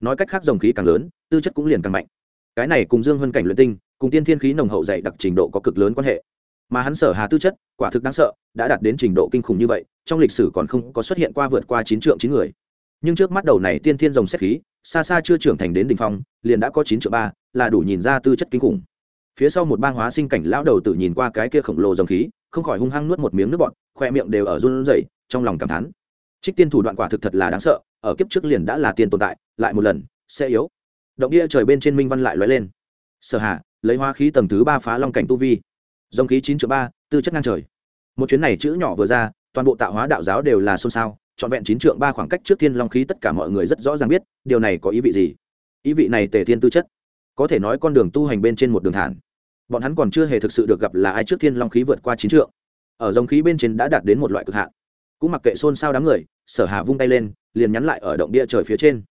[SPEAKER 1] Nói cách khác, dòng khí càng lớn, tư chất cũng liền càng mạnh. Cái này cùng dương hơn cảnh luyện tinh, cùng tiên thiên khí nồng hậu dày đặc trình độ có cực lớn quan hệ. Mà hắn sở hà tư chất, quả thực đáng sợ, đã đạt đến trình độ kinh khủng như vậy, trong lịch sử còn không có xuất hiện qua vượt qua chín trượng chín người. Nhưng trước mắt đầu này tiên thiên Dòng xét khí, xa xa chưa trưởng thành đến đ ỉ n h phong, liền đã có chín triệu ba, là đủ nhìn ra tư chất kinh khủng. Phía sau một bang hóa sinh cảnh lão đầu tự nhìn qua cái kia khổng lồ dòng khí, không khỏi hung hăng nuốt một miếng nước bọt, khoe miệng đều ở run rẩy, trong lòng cảm thán trích tiên thủ đoạn quả thực thật là đáng sợ, ở kiếp trước liền đã là tiên tồn tại, lại một lần, sẽ yếu. Động địa trời bên trên minh văn lại lóe lên. Sở hạ lấy hoa khí tầng thứ ba phá long cảnh tu vi. Dòng khí chín triệu ba, tư chất ngang trời. Một chuyến này chữ nhỏ vừa ra, toàn bộ tạo hóa đạo giáo đều là xôn xao, trọn vẹn chín trượng ba khoảng cách trước thiên long khí tất cả mọi người rất rõ ràng biết, điều này có ý vị gì. Ý vị này tề thiên tư chất. Có thể nói con đường tu hành bên trên một đường thản. Bọn hắn còn chưa hề thực sự được gặp là ai trước thiên long khí vượt qua chín trượng ở dòng khí bên trên đã đạt đến một loại cực hạn cũng mặc kệ xôn xao đám người, sở hà vung tay lên, liền nhắn lại ở động bia trời phía trên.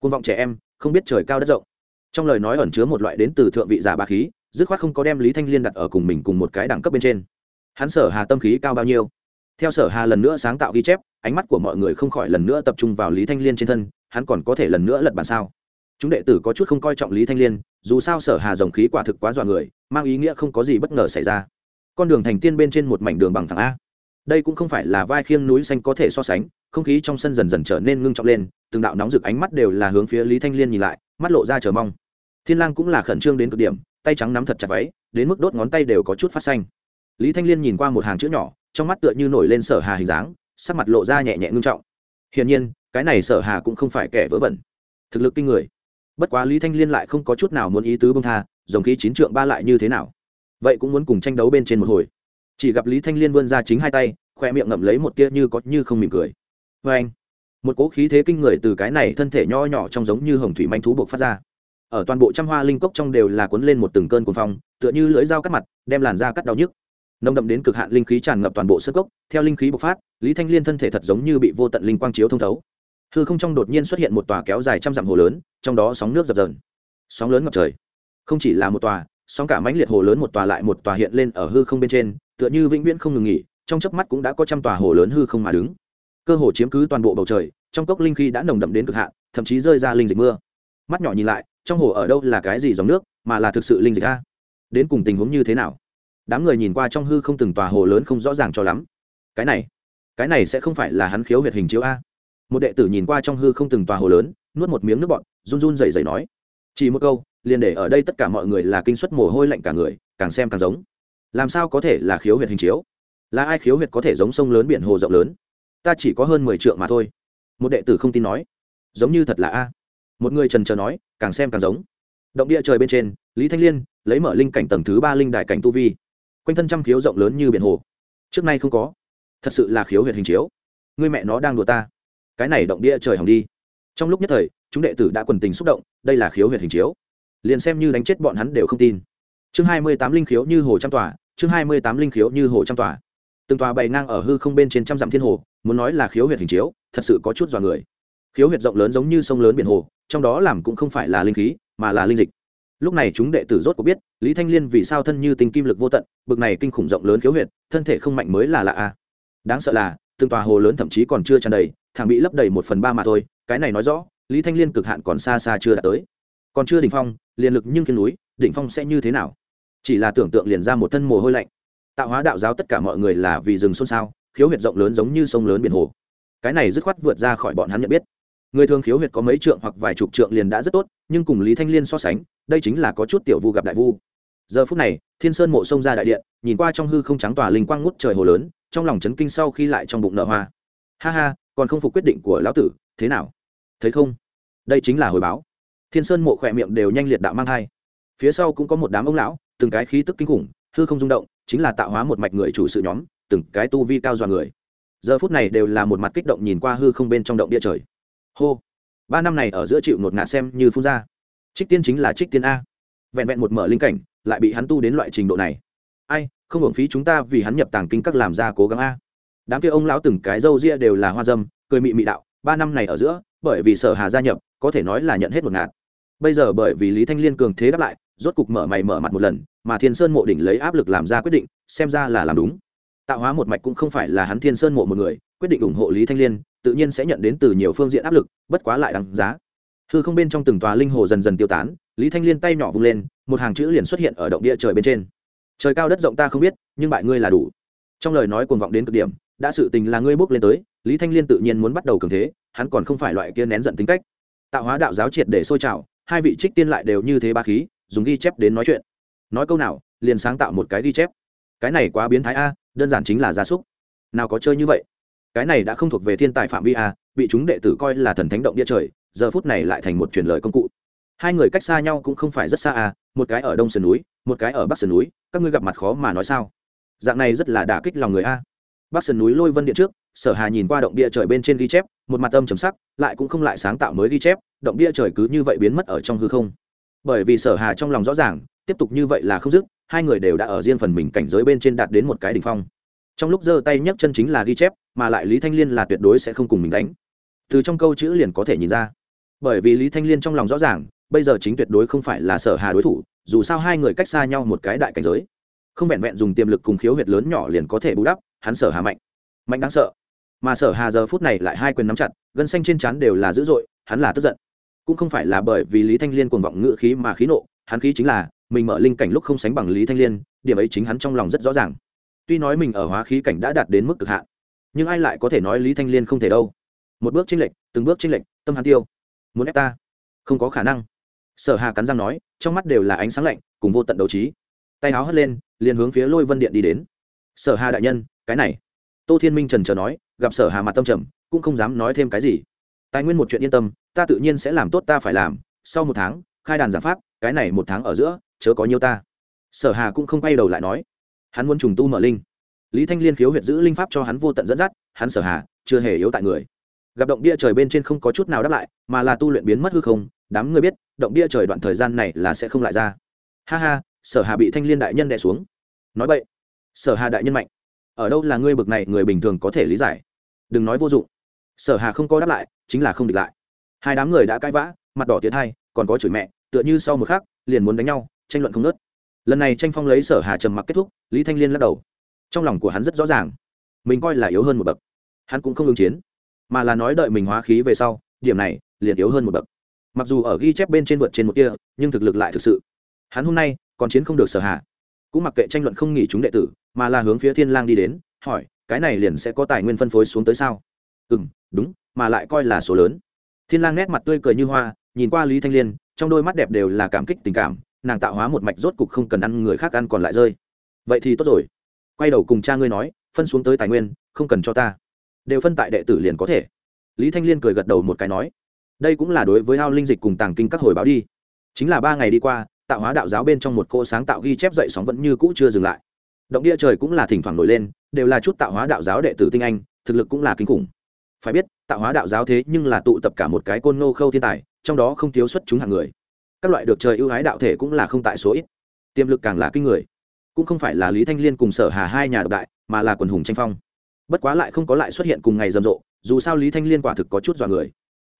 [SPEAKER 1] Côn vọng trẻ em, không biết trời cao đất rộng. Trong lời nói ẩn chứa một loại đến từ thượng vị giả ba khí, dứt khoát không có đem lý thanh liên đặt ở cùng mình cùng một cái đẳng cấp bên trên. Hắn sở hà tâm khí cao bao nhiêu? Theo sở hà lần nữa sáng tạo ghi chép, ánh mắt của mọi người không khỏi lần nữa tập trung vào lý thanh liên trên thân, hắn còn có thể lần nữa lật bàn sao? Chúng đệ tử có chút không coi trọng lý thanh liên, dù sao sở hà dòng khí quả thực quá dọa người, mang ý nghĩa không có gì bất ngờ xảy ra. Con đường thành tiên bên trên một mảnh đường bằng thẳng a đây cũng không phải là vai khiêng núi xanh có thể so sánh, không khí trong sân dần dần trở nên ngưng trọng lên, từng đạo nóng rực ánh mắt đều là hướng phía lý thanh liên nhìn lại, mắt lộ ra chờ mong. Thiên lang cũng là khẩn trương đến cực điểm, tay trắng nắm thật chặt váy, đến mức đốt ngón tay đều có chút phát xanh. Lý thanh liên nhìn qua một hàng chữ nhỏ, trong mắt tựa như nổi lên sở hà hình dáng, sắc mặt lộ ra nhẹ nhẹ ngưng trọng. Hiển nhiên, cái này sở hà cũng không phải kẻ vớ vẩn. Thực lực kinh người. Bất quá lý thanh liên lại không có chút nào muốn ý tứ bông tha, dòng khí chín trượng ba lại như thế nào? Vậy cũng muốn cùng tranh đấu bên trên một hồi chỉ gặp lý thanh liên vươn ra chính hai tay khoe miệng ngậm lấy một tia như có như không mỉm cười. Vê anh, một cỗ khí thế kinh người từ cái này thân thể nho nhỏ trong giống như hồng thủy manh thú buộc phát ra. Ở toàn bộ trăm hoa linh cốc trong đều là cuốn lên một từng cơn cuồng phong, tựa như lưỡi dao cắt mặt, đem làn da cắt đau nhức. Nồng đậm đến cực hạn linh khí tràn ngập toàn bộ sân cốc, theo linh khí bộc phát, lý thanh liên thân thể thật giống như bị vô tận linh quang chiếu thông thấu. Hư không trong đột nhiên xuất hiện một tòa kéo dài trăm dặm hồ lớn, trong đó sóng nước dập dờn. Sóng lớn ngập trời. Không chỉ là một tòa, sóng cả mãnh liệt hồ lớn một tòa lại một tòa hiện lên ở hư không bên trên tựa như vĩnh viễn không ngừng nghỉ, trong chớp mắt cũng đã có trăm tòa hồ lớn hư không mà đứng. Cơ hồ chiếm cứ toàn bộ bầu trời, trong cốc linh khí đã nồng đậm đến cực hạn, thậm chí rơi ra linh dịch mưa. Mắt nhỏ nhìn lại, trong hồ ở đâu là cái gì dòng nước, mà là thực sự linh dịch a? Đến cùng tình huống như thế nào? Đám người nhìn qua trong hư không từng tòa hồ lớn không rõ ràng cho lắm. Cái này cái này sẽ không phải là hắn khiếu huyệt hình chiếu a? Một đệ tử nhìn qua trong hư không từng tòa hồ lớn, nuốt một miếng nước bọn run run rẩy rẩy nói. Chỉ một câu, liền để ở đây tất cả mọi người là kinh suất mồ hôi lạnh cả người, càng xem càng giống làm sao có thể là khiếu huyệt hình chiếu? Là ai khiếu huyệt có thể giống sông lớn biển hồ rộng lớn? Ta chỉ có hơn mười triệu mà thôi. Một đệ tử không tin nói. Giống như thật là a. Một người trần trờ nói, càng xem càng giống. Động địa trời bên trên, lý thanh liên lấy mở linh cảnh tầng thứ ba linh đại cảnh tu vi. Quanh thân trăm khiếu rộng lớn như biển hồ. Trước nay không có. Thật sự là khiếu huyệt hình chiếu. Người mẹ nó đang đùa ta. Cái này động địa trời hỏng đi. Trong lúc nhất thời, chúng đệ tử đã quần tình xúc động, đây là khiếu huyệt hình chiếu. Liền xem như đánh chết bọn hắn đều không tin. Chương hai mươi tám linh khiếu như hồ trăm tòa chương hai mươi tám linh khiếu như hồ trăm tòa. Từng tòa bày ngang ở hư không bên trên trăm dặm thiên hồ, muốn nói là khiếu huyệt hình chiếu, thật sự có chút dọa người. Khiếu huyệt rộng lớn giống như sông lớn biển hồ, trong đó làm cũng không phải là linh khí, mà là linh dịch. Lúc này chúng đệ tử rốt có biết, lý thanh liên vì sao thân như tình kim lực vô tận, bực này kinh khủng rộng lớn khiếu huyệt, thân thể không mạnh mới là lạ a. Đáng sợ là, từng tòa hồ lớn thậm chí còn chưa tràn đầy thằng bị lấp đầy một phần ba mà thôi, cái này nói rõ, lý thanh liên cực hạn còn xa xa chưa đạt tới. Còn chưa đỉnh phong, liền lực nhưng kiên núi, đỉnh phong sẽ như thế nào? Chỉ là tưởng tượng liền ra một thân mồ hôi lạnh. Tạo hóa đạo giáo tất cả mọi người là vì rừng xôn xao, khiếu huyệt rộng lớn giống như sông lớn biển hồ. Cái này dứt khoát vượt ra khỏi bọn hắn nhận biết. Người thường khiếu huyệt có mấy trượng hoặc vài chục trượng liền đã rất tốt, nhưng cùng lý thanh liên so sánh, đây chính là có chút tiểu vu gặp đại vu. Giờ phút này, thiên sơn mộ xông ra đại điện, nhìn qua trong hư không trắng tỏa linh quang ngút trời hồ lớn, trong lòng chấn kinh sau khi lại trong bụng nợ hoa. Ha ha, còn không phục quyết định của lão tử, thế nào? Thấy không? Đây chính là hồi báo. Thiên sơn mộ khỏe miệng đều nhanh liệt đạo mang hai phía sau cũng có một đám ông lão từng cái khí tức kinh khủng, hư không rung động, chính là tạo hóa một mạch người chủ sự nhóm, từng cái tu vi cao dọa người. Giờ phút này đều là một mặt kích động nhìn qua hư không bên trong động địa trời. Hô! Ba năm này ở giữa chịu ngột ngạt xem như phun ra. Trích tiên chính là trích tiên a. Vẹn vẹn một mở linh cảnh, lại bị hắn tu đến loại trình độ này. Ai, không hưởng phí chúng ta vì hắn nhập tàng kinh các làm ra cố gắng a. Đám kia ông lão từng cái râu ria đều là hoa dâm, cười mị mị đạo, ba năm này ở giữa, bởi vì sở hà gia nhập, có thể nói là nhận hết một ngạt. Bây giờ bởi vì lý thanh liên cường thế đáp lại rốt cục mở mày mở mặt một lần, mà thiên sơn mộ đỉnh lấy áp lực làm ra quyết định, xem ra là làm đúng. Tạo hóa một mạch cũng không phải là hắn thiên sơn mộ một người, quyết định ủng hộ lý thanh liên, tự nhiên sẽ nhận đến từ nhiều phương diện áp lực, bất quá lại đáng giá. Hư không bên trong từng tòa linh hồ dần dần tiêu tán, lý thanh liên tay nhỏ vung lên, một hàng chữ liền xuất hiện ở động địa trời bên trên. Trời cao đất rộng ta không biết, nhưng bại ngươi là đủ. Trong lời nói cuồng vọng đến cực điểm, đã sự tình là ngươi bước lên tới, lý thanh liên tự nhiên muốn bắt đầu cường thế, hắn còn không phải loại kia nén giận tính cách. Tạo hóa đạo giáo triệt để sôi trào, hai vị trích tiên lại đều như thế ba khí dùng ghi chép đến nói chuyện. Nói câu nào, liền sáng tạo một cái ghi chép. Cái này quá biến thái a, đơn giản chính là gia súc. Nào có chơi như vậy? Cái này đã không thuộc về thiên tài phạm vi a, bị chúng đệ tử coi là thần thánh động địa trời, giờ phút này lại thành một truyền lời công cụ. Hai người cách xa nhau cũng không phải rất xa a, một cái ở đông sườn núi, một cái ở bắc sườn núi, các ngươi gặp mặt khó mà nói sao? Dạng này rất là đả kích lòng người a. Bắc sườn núi lôi vân điện trước, sở hà nhìn qua động địa trời bên trên ghi chép, một mặt âm trầm sắc, lại cũng không lại sáng tạo mới ghi chép, động địa trời cứ như vậy biến mất ở trong hư không bởi vì sở hà trong lòng rõ ràng, tiếp tục như vậy là không dứt, hai người đều đã ở riêng phần mình cảnh giới bên trên đạt đến một cái đỉnh phong. Trong lúc giơ tay nhấc chân chính là ghi chép, mà lại lý thanh liên là tuyệt đối sẽ không cùng mình đánh. Từ trong câu chữ liền có thể nhìn ra. Bởi vì lý thanh liên trong lòng rõ ràng, bây giờ chính tuyệt đối không phải là sở hà đối thủ, dù sao hai người cách xa nhau một cái đại cảnh giới. Không vẹn vẹn dùng tiềm lực cùng khiếu huyệt lớn nhỏ liền có thể bù đắp, hắn sở hà mạnh. Mạnh đáng sợ. Mà sở hà giờ phút này lại hai quyền nắm chặt, gân xanh trên trán đều là dữ dội, hắn là tức giận cũng không phải là bởi vì lý thanh liên cuồng vọng ngự khí mà khí nộ, hắn khí chính là, mình mở linh cảnh lúc không sánh bằng lý thanh liên, điểm ấy chính hắn trong lòng rất rõ ràng. Tuy nói mình ở hóa khí cảnh đã đạt đến mức cực hạn, nhưng ai lại có thể nói lý thanh liên không thể đâu. Một bước chênh lệch, từng bước chênh lệch, tâm hắn tiêu. Muốn ép ta? Không có khả năng. Sở hà cắn răng nói, trong mắt đều là ánh sáng lạnh, cùng vô tận đấu trí. Tay áo hất lên, liền hướng phía lôi vân điện đi đến. Sở hà đại nhân, cái này. Tô thiên minh trần trờ nói, gặp sở hà mặt tâm trầm, cũng không dám nói thêm cái gì tài nguyên một chuyện yên tâm, ta tự nhiên sẽ làm tốt ta phải làm. Sau một tháng, khai đàn giảng pháp, cái này một tháng ở giữa, chớ có nhiêu ta. Sở hà cũng không quay đầu lại nói. Hắn muốn trùng tu mở linh. Lý thanh liên khiếu huyệt giữ linh pháp cho hắn vô tận dẫn dắt, hắn sở hà, chưa hề yếu tại người. Gặp động địa trời bên trên không có chút nào đáp lại, mà là tu luyện biến mất hư không, đám người biết, động địa trời đoạn thời gian này là sẽ không lại ra. Ha ha, sở hà bị thanh liên đại nhân đè xuống. Nói vậy sở hà đại nhân mạnh. Ở đâu là ngươi bực này, người bình thường có thể lý giải. Đừng nói vô dụng. Sở hà không có đáp lại chính là không địch lại. Hai đám người đã cãi vã, mặt đỏ tiến hai, còn có chửi mẹ, tựa như sau một khắc, liền muốn đánh nhau, tranh luận không nớt lần này tranh phong lấy sở hà trầm mặc kết thúc, lý thanh liên lắc đầu. Trong lòng của hắn rất rõ ràng, mình coi là yếu hơn một bậc. Hắn cũng không ứng chiến, mà là nói đợi mình hóa khí về sau, điểm này liền yếu hơn một bậc. Mặc dù ở ghi chép bên trên vượt trên một kia nhưng thực lực lại thực sự. Hắn hôm nay còn chiến không được sở hạ cũng mặc kệ tranh luận không nghỉ chúng đệ tử, mà là hướng phía thiên lang đi đến, hỏi, cái này liền sẽ có tài nguyên phân phối xuống tới sao? Ừ đúng, mà lại coi là số lớn. Thiên lang nét mặt tươi cười như hoa, nhìn qua lý thanh liên, trong đôi mắt đẹp đều là cảm kích tình cảm, nàng tạo hóa một mạch rốt cục không cần ăn người khác ăn còn lại rơi. Vậy thì tốt rồi. Quay đầu cùng cha ngươi nói, phân xuống tới tài nguyên, không cần cho ta. Đều phân tại đệ tử liền có thể. Lý thanh liên cười gật đầu một cái nói, đây cũng là đối với hao linh dịch cùng tàng kinh các hồi báo đi. Chính là ba ngày đi qua, tạo hóa đạo giáo bên trong một cô sáng tạo ghi chép dậy sóng vẫn như cũ chưa dừng lại. Động địa trời cũng là thỉnh thoảng nổi lên, đều là chút tạo hóa đạo giáo đệ tử tinh anh, thực lực cũng là kinh khủng phải biết, tạo hóa đạo giáo thế nhưng là tụ tập cả một cái côn nô khâu thiên tài, trong đó không thiếu xuất chúng hạng người. Các loại được trời ưu ái đạo thể cũng là không tại số ít. Tiềm lực càng là kinh người. Cũng không phải là lý thanh liên cùng sở hà hai nhà độc đại, mà là quần hùng tranh phong. Bất quá lại không có lại xuất hiện cùng ngày rầm rộ, dù sao lý thanh liên quả thực có chút dọa người.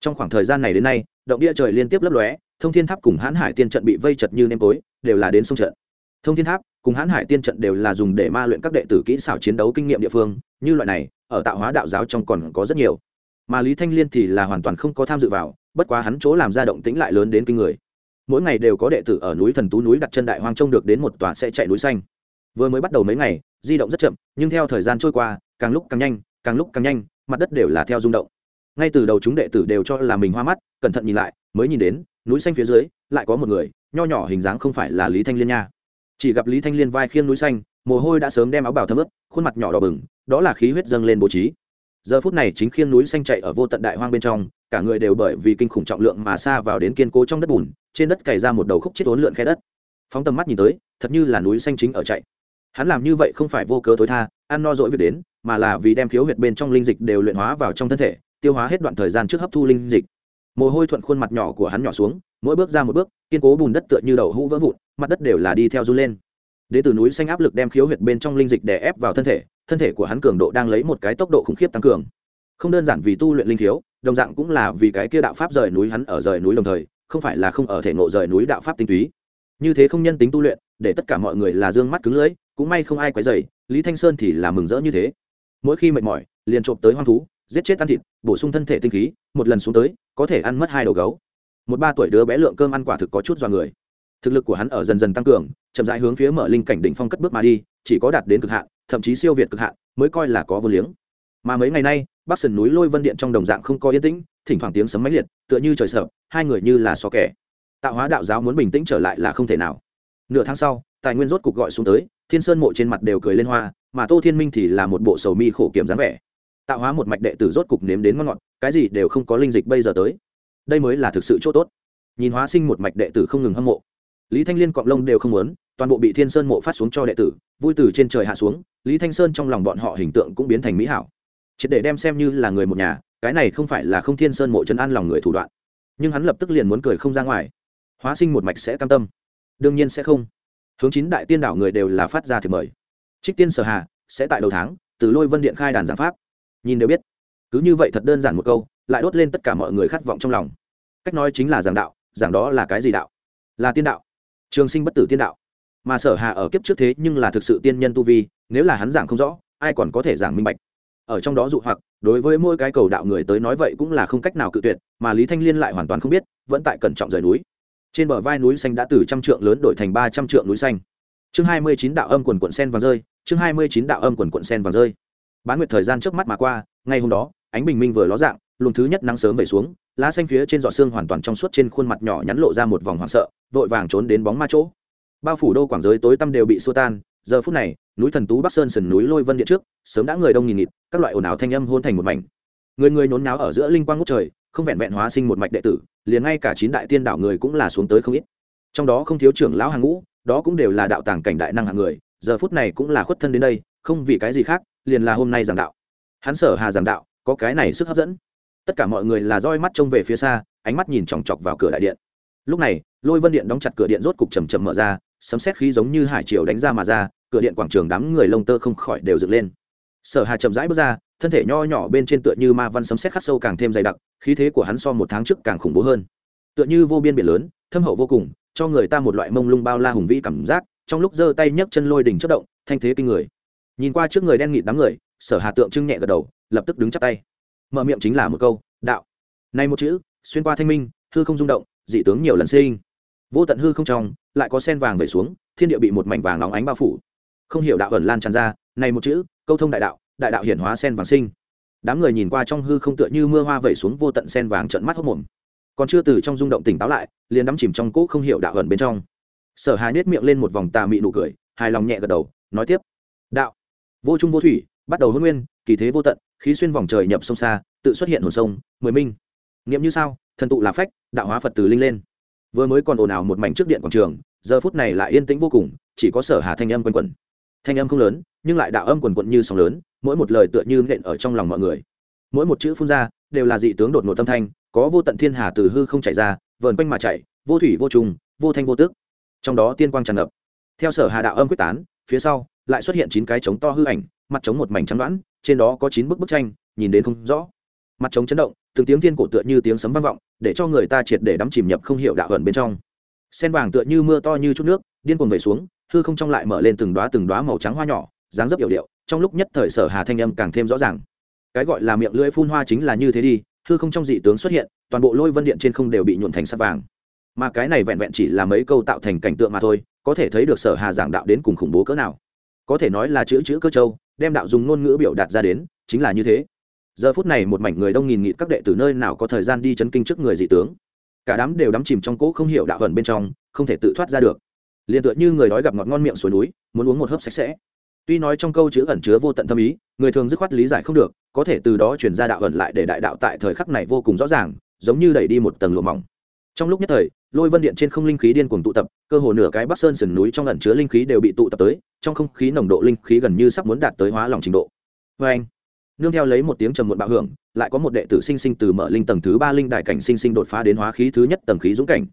[SPEAKER 1] Trong khoảng thời gian này đến nay, động địa trời liên tiếp lấp lóe, thông thiên tháp cùng hãn hải tiên trận bị vây chật như nêm tối, đều là đến sông trận. Thông thiên tháp cùng hãn hải tiên trận đều là dùng để ma luyện các đệ tử kỹ xảo chiến đấu kinh nghiệm địa phương, như loại này ở tạo hóa đạo giáo trong còn có rất nhiều. Mà lý thanh liên thì là hoàn toàn không có tham dự vào, bất quá hắn chỗ làm ra động tĩnh lại lớn đến kinh người. Mỗi ngày đều có đệ tử ở núi thần tú núi đặt chân đại hoang trông được đến một tòa sẽ chạy núi xanh. Vừa mới bắt đầu mấy ngày, di động rất chậm, nhưng theo thời gian trôi qua, càng lúc càng nhanh, càng lúc càng nhanh, mặt đất đều là theo rung động. Ngay từ đầu chúng đệ tử đều cho là mình hoa mắt, cẩn thận nhìn lại, mới nhìn đến, núi xanh phía dưới, lại có một người, nho nhỏ hình dáng không phải là lý thanh liên nha. Chỉ gặp lý thanh liên vai khiêng núi xanh mồ hôi đã sớm đem áo bào thấm ướt, khuôn mặt nhỏ đỏ bừng, đó là khí huyết dâng lên bố trí. Giờ phút này chính khiêng núi xanh chạy ở vô tận đại hoang bên trong, cả người đều bởi vì kinh khủng trọng lượng mà xa vào đến kiên cố trong đất bùn, trên đất cày ra một đầu khúc chết ốn lượn khe đất. Phóng tầm mắt nhìn tới, thật như là núi xanh chính ở chạy. Hắn làm như vậy không phải vô cớ thối tha, ăn no dỗi việc đến, mà là vì đem khiếu huyệt bên trong linh dịch đều luyện hóa vào trong thân thể, tiêu hóa hết đoạn thời gian trước hấp thu linh dịch. Mồ hôi thuận khuôn mặt nhỏ của hắn nhỏ xuống, mỗi bước ra một bước, kiên cố bùn đất tựa như đầu hũ vỡ vụn, mặt đất đều là đi theo run lên đ ế từ núi xanh áp lực đem khiếu huyệt bên trong linh dịch đè ép vào thân thể thân thể của hắn cường độ đang lấy một cái tốc độ khủng khiếp tăng cường. Không đơn giản vì tu luyện linh khiếu, đồng dạng cũng là vì cái kia đạo pháp rời núi hắn ở rời núi đồng thời, không phải là không ở thể ngộ rời núi đạo pháp tinh túy. Như thế không nhân tính tu luyện, để tất cả mọi người là d ư ơ n g mắt cứng lưỡi, cũng may không ai quấy dày lý thanh sơn thì là mừng rỡ như thế. Mỗi khi mệt mỏi, liền trộm tới hoang thú, giết chết ăn thịt, bổ sung thân thể tinh khí, một lần xuống tới, có thể ăn mất hai đầu gấu. Một ba tuổi đứa bé lượng cơm ăn quả thực có chút dọa người. Thực lực của hắn ở dần dần tăng cường chậm rãi hướng phía mở linh cảnh đỉnh phong cất bước mà đi, chỉ có đạt đến cực hạn, thậm chí siêu việt cực hạn, mới coi là có vô liếng. Mà mấy ngày nay, bắc sườn núi lôi vân điện trong đồng dạng không có yên tĩnh, thỉnh thoảng tiếng sấm máy liệt, tựa như trời sợ, hai người như là so kẻ. Tạo hóa đạo giáo muốn bình tĩnh trở lại là không thể nào. Nửa tháng sau, tài nguyên rốt cục gọi xuống tới, thiên sơn mộ trên mặt đều cười lên hoa, mà tô thiên minh thì là một bộ sầu mi khổ kiểm dáng vẻ. Tạo hóa một mạch đệ tử rốt cục nếm đến ngon ngọt, cái gì đều không có linh dịch bây giờ tới. Đây mới là thực sự chỗ tốt. Nhìn hóa sinh một mạch đệ tử không ngừng hâm mộ lý thanh liên cọng lông đều không muốn, toàn bộ bị thiên sơn mộ phát xuống cho đệ tử, vui từ trên trời hạ xuống, lý thanh sơn trong lòng bọn họ hình tượng cũng biến thành mỹ hảo. Triệt để đem xem như là người một nhà, cái này không phải là không thiên sơn mộ chân an lòng người thủ đoạn. Nhưng hắn lập tức liền muốn cười không ra ngoài. Hóa sinh một mạch sẽ cam tâm. Đương nhiên sẽ không. Hướng chín đại tiên đảo người đều là phát ra thì mời. Trích tiên sở hà, sẽ tại đầu tháng, từ lôi vân điện khai đàn giảng pháp. Nhìn đều biết. Cứ như vậy thật đơn giản một câu, lại đốt lên tất cả mọi người khát vọng trong lòng. Cách nói chính là giảng đạo, giảng đó là cái gì đạo? Là tiên đạo trường sinh bất tử tiên đạo. Mà sở hà ở kiếp trước thế nhưng là thực sự tiên nhân tu vi, nếu là hắn giảng không rõ, ai còn có thể giảng minh bạch? Ở trong đó dụ hoặc, đối với mỗi cái cầu đạo người tới nói vậy cũng là không cách nào cự tuyệt, mà lý thanh liên lại hoàn toàn không biết, vẫn tại cẩn trọng rời núi. Trên bờ vai núi xanh đã từ trăm trượng lớn đổi thành ba trăm trượng núi xanh. Chương hai mươi chín đạo âm quần quận sen và rơi, chương hai mươi chín đạo âm quần quận sen và rơi. Bán nguyệt thời gian trước mắt mà qua, ngay hôm đó, ánh bình minh vừa ló dạng, luồng thứ nhất nắng sớm về xuống lá xanh phía trên giọt xương hoàn toàn trong suốt trên khuôn mặt nhỏ nhắn lộ ra một vòng hoảng sợ, vội vàng trốn đến bóng ma chỗ. Bao phủ đô quảng giới tối tăm đều bị xua tan, giờ phút này, núi thần tú bắc sơn sườn núi lôi vân điện trước, sớm đã người đông nghìn nghịt, các loại ồn ào thanh âm hôn thành một mảnh. Người người nhốn náo ở giữa linh quang ngút trời, không vẹn vẹn hóa sinh một mạch đệ tử, liền ngay cả chín đại tiên đảo người cũng là xuống tới không ít. Trong đó không thiếu trưởng lão hàng ngũ, đó cũng đều là đạo tàng cảnh đại năng hạng người, giờ phút này cũng là khuất thân đến đây, không vì cái gì khác, liền là hôm nay giảng đạo. Hắn sở hà giảng đạo, có cái này sức hấp dẫn tất cả mọi người là roi mắt trông về phía xa, ánh mắt nhìn chòng chọc vào cửa đại điện. Lúc này, lôi vân điện đóng chặt cửa điện rốt cục chầm chầm mở ra, sấm xét khí giống như hải triều đánh ra mà ra, cửa điện quảng trường đám người lông tơ không khỏi đều dựng lên. Sở hà chậm rãi bước ra, thân thể nho nhỏ bên trên tựa như ma văn sấm xét khắc sâu càng thêm dày đặc, khí thế của hắn so một tháng trước càng khủng bố hơn. Tựa như vô biên biển lớn, thâm hậu vô cùng, cho người ta một loại mông lung bao la hùng vĩ cảm giác, trong lúc giơ tay nhấc chân lôi đỉnh chất động, thanh thế kinh người. Nhìn qua trước người đen nghịt đám người, sở hà tượng trưng nhẹ gật đầu, lập tức đứng chắp tay mở miệng chính là một câu, đạo. Này một chữ, xuyên qua thanh minh, hư không rung động, dị tướng nhiều lần sinh. Vô tận hư không trong, lại có sen vàng về xuống, thiên địa bị một mảnh vàng nóng ánh bao phủ. Không hiểu đạo ẩn lan tràn ra, này một chữ, câu thông đại đạo đại đạo hiển hóa sen vàng sinh. Đám người nhìn qua trong hư không tựa như mưa hoa vẩy xuống vô tận sen vàng trận mắt hốc mồm. Còn chưa từ trong rung động tỉnh táo lại, liền đắm chìm trong cỗ không hiểu đạo ẩn bên trong. Sở hà nết miệng lên một vòng tà mị nụ cười, hài lòng nhẹ gật đầu, nói tiếp. Đạo. Vô trung vô thủy, bắt đầu hôn nguyên, kỳ thế vô tận khí xuyên vòng trời nhập sông xa, tự xuất hiện hồn sông, mười minh. Nghiệm như sao, thần tụ là phách, đạo hóa phật từ linh lên. Vừa mới còn ồn ào một mảnh trước điện quảng trường, giờ phút này lại yên tĩnh vô cùng, chỉ có sở hà thanh âm quanh quẩn. Thanh âm không lớn, nhưng lại đạo âm quần quận như sóng lớn, mỗi một lời tựa như nện ở trong lòng mọi người. Mỗi một chữ phun ra, đều là dị tướng đột ngột tâm thanh, có vô tận thiên hà từ hư không chảy ra, vờn quanh mà chạy, vô thủy vô trùng, vô thanh vô tước. Trong đó tiên quang tràn ngập. Theo sở hà đạo âm quyết tán, phía sau, lại xuất hiện chín cái trống to hư ảnh, mặt trống một mảnh trắng đoán trên đó có chín bức bức tranh, nhìn đến không rõ. Mặt trống chấn động, từng tiếng thiên cổ tựa như tiếng sấm vang vọng, để cho người ta triệt để đắm chìm nhập không hiểu đạo ẩn bên trong. Sen vàng tựa như mưa to như chút nước, điên cuồng về xuống, hư không trong lại mở lên từng đóa từng đóa màu trắng hoa nhỏ, dáng dấp hiệu điệu, trong lúc nhất thời sở hà thanh âm càng thêm rõ ràng. Cái gọi là miệng lưỡi phun hoa chính là như thế đi, hư không trong dị tướng xuất hiện, toàn bộ lôi vân điện trên không đều bị nhuộn thành sắt vàng. Mà cái này vẹn vẹn chỉ là mấy câu tạo thành cảnh tượng mà thôi, có thể thấy được sở hà giảng đạo đến cùng khủng bố cỡ nào có thể nói là chữ chữ cơ châu, đem đạo dùng ngôn ngữ biểu đạt ra đến, chính là như thế. Giờ phút này một mảnh người đông nghìn nghịt các đệ từ nơi nào có thời gian đi chấn kinh trước người dị tướng. Cả đám đều đắm chìm trong cỗ không hiểu đạo vẩn bên trong, không thể tự thoát ra được. Liền tựa như người đói gặp ngọt ngon miệng suối núi, muốn uống một hớp sạch sẽ. Tuy nói trong câu chữ ẩn chứa vô tận thâm ý, người thường dứt khoát lý giải không được, có thể từ đó chuyển ra đạo ẩn lại để đại đạo tại thời khắc này vô cùng rõ ràng, giống như đẩy đi một tầng lụa mỏng. Trong lúc nhất thời lôi vân điện trên không linh khí điên cuồng tụ tập, cơ hồ nửa cái bắc sơn sườn núi trong ẩn chứa linh khí đều bị tụ tập tới, trong không khí nồng độ linh khí gần như sắp muốn đạt tới hóa lòng trình độ. Vê anh, nương theo lấy một tiếng trầm muộn bạo hưởng, lại có một đệ tử sinh sinh từ mở linh tầng thứ ba linh đại cảnh sinh sinh đột phá đến hóa khí thứ nhất tầng khí dũng cảnh.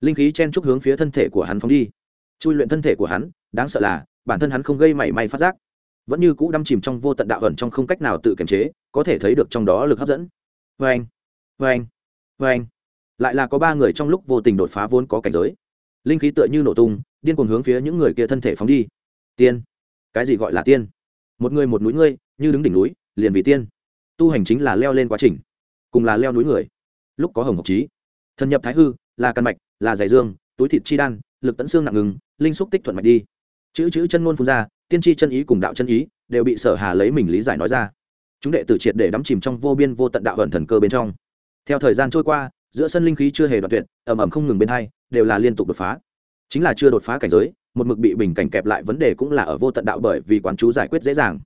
[SPEAKER 1] Linh khí chen trúc hướng phía thân thể của hắn phóng đi. Chui luyện thân thể của hắn, đáng sợ là, bản thân hắn không gây mảy may phát giác. Vẫn như cũ đâm chìm trong vô tận đạo ẩn trong không cách nào tự kiềm chế, có thể thấy được trong đó lực hấp dẫn. Vê anh vê anh vê anh lại là có ba người trong lúc vô tình đột phá vốn có cảnh giới. Linh khí tựa như nổ tung, điên cuồng hướng phía những người kia thân thể phóng đi. Tiên. Cái gì gọi là tiên? Một người một núi ngươi, như đứng đỉnh núi, liền vì tiên. Tu hành chính là leo lên quá trình, cùng là leo núi người. Lúc có hồng học trí, thần nhập thái hư, là căn mạch, là giải dương, túi thịt chi đan, lực tẫn xương nặng ngừng, linh xúc tích thuận mạch đi. Chữ chữ chân ngôn phun ra, tiên tri chân ý cùng đạo chân ý đều bị sở hà lấy mình lý giải nói ra. Chúng đệ tử triệt để đắm chìm trong vô biên vô tận đạo vận thần cơ bên trong. Theo thời gian trôi qua giữa sân linh khí chưa hề đoạn tuyệt ẩm ẩm không ngừng bên hai, đều là liên tục đột phá. Chính là chưa đột phá cảnh giới, một mực bị bình cảnh kẹp lại vấn đề cũng là ở vô tận đạo bởi vì quán chú giải quyết dễ dàng.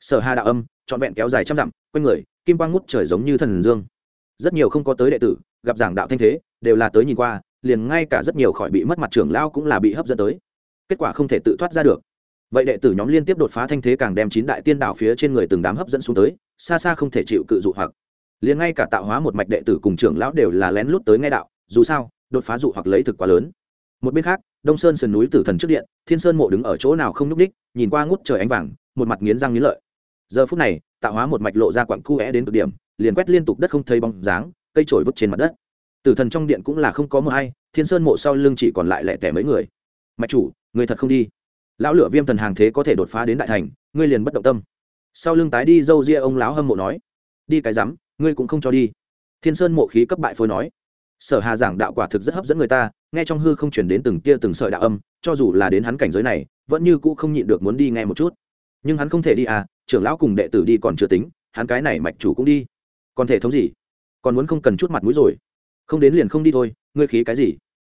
[SPEAKER 1] Sở hà đạo âm, trọn vẹn kéo dài trăm dặm, quanh người, kim quang ngút trời giống như thần dương. Rất nhiều không có tới đệ tử, gặp giảng đạo thanh thế, đều là tới nhìn qua, liền ngay cả rất nhiều khỏi bị mất mặt trưởng lao cũng là bị hấp dẫn tới. Kết quả không thể tự thoát ra được. Vậy đệ tử nhóm liên tiếp đột phá thanh thế càng đem chín đại tiên đạo phía trên người từng đám hấp dẫn xuống tới, xa xa không thể chịu cự dụ hoặc liền ngay cả tạo hóa một mạch đệ tử cùng trưởng lão đều là lén lút tới nghe đạo, dù sao, đột phá dụ hoặc lấy thực quá lớn. Một bên khác, đông sơn sườn núi tử thần trước điện, thiên sơn mộ đứng ở chỗ nào không nhúc ních nhìn qua ngút trời ánh vàng, một mặt nghiến răng nghiến lợi. Giờ phút này, tạo hóa một mạch lộ ra quặng cu vẽ đến cực điểm, liền quét liên tục đất không thấy bóng dáng, cây trổi vứt trên mặt đất. Tử thần trong điện cũng là không có mưa hay, thiên sơn mộ sau lưng chỉ còn lại lẻ tẻ mấy người. Mạch chủ, người thật không đi. Lão lửa viêm thần hàng thế có thể đột phá đến đại thành, ngươi liền bất động tâm. Sau lưng tái đi dâu ria ông lão hâm mộ nói. Đi cái rắm ngươi cũng không cho đi. Thiên sơn mộ khí cấp bại phôi nói. Sở hà giảng đạo quả thực rất hấp dẫn người ta, nghe trong hư không chuyển đến từng tia từng sợi đạo âm, cho dù là đến hắn cảnh giới này, vẫn như cũ không nhịn được muốn đi nghe một chút. Nhưng hắn không thể đi à trưởng lão cùng đệ tử đi còn chưa tính, hắn cái này mạch chủ cũng đi. Còn thể thống gì? Còn muốn không cần chút mặt mũi rồi. Không đến liền không đi thôi, ngươi khí cái gì?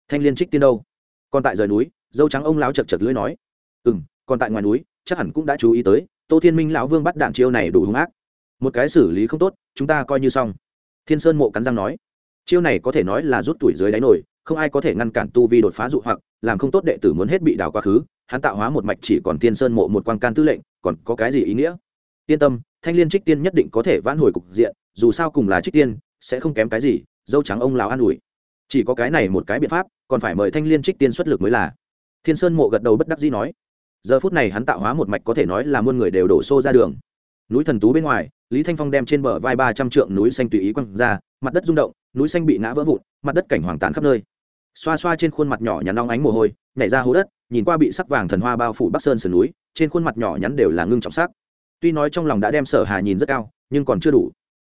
[SPEAKER 1] Thanh liên trích tiên đâu? Còn tại rời núi, dâu trắng ông lão chật chật lưỡi nói. Ừ m còn tại ngoài núi, chắc hẳn cũng đã chú ý tới, tô thiên minh lão vương bắt đạn chiêu này đủ hung ác. Một cái xử lý không tốt chúng ta coi như xong. Thiên sơn mộ cắn răng nói, chiêu này có thể nói là rút tuổi dưới đáy nổi, không ai có thể ngăn cản tu vi đột phá dụ hoặc, làm không tốt đệ tử muốn hết bị đào quá khứ, hắn tạo hóa một mạch chỉ còn thiên sơn mộ một quan can tư lệnh, còn có cái gì ý nghĩa? Yên tâm, thanh liên trích tiên nhất định có thể vãn hồi cục diện, dù sao cùng là trích tiên, sẽ không kém cái gì, dâu trắng ông lào an ủi. Chỉ có cái này một cái biện pháp, còn phải mời thanh liên trích tiên xuất lực mới là. Thiên sơn mộ gật đầu bất đắc dĩ nói, giờ phút này hắn tạo hóa một mạch có thể nói là muôn người đều đổ xô ra đường. Núi thần tú bên ngoài lý thanh phong đem trên bờ vai ba trăm trượng núi xanh tùy ý quăng ra, mặt đất rung động, núi xanh bị ngã vỡ vụn, mặt đất cảnh hoàng tàn khắp nơi. Xoa xoa trên khuôn mặt nhỏ nhắn long ánh mồ hôi, nhảy ra hố đất, nhìn qua bị sắc vàng thần hoa bao phủ bắc sơn sườn núi, trên khuôn mặt nhỏ nhắn đều là ngưng trọng sắc. Tuy nói trong lòng đã đem sở hà nhìn rất cao, nhưng còn chưa đủ.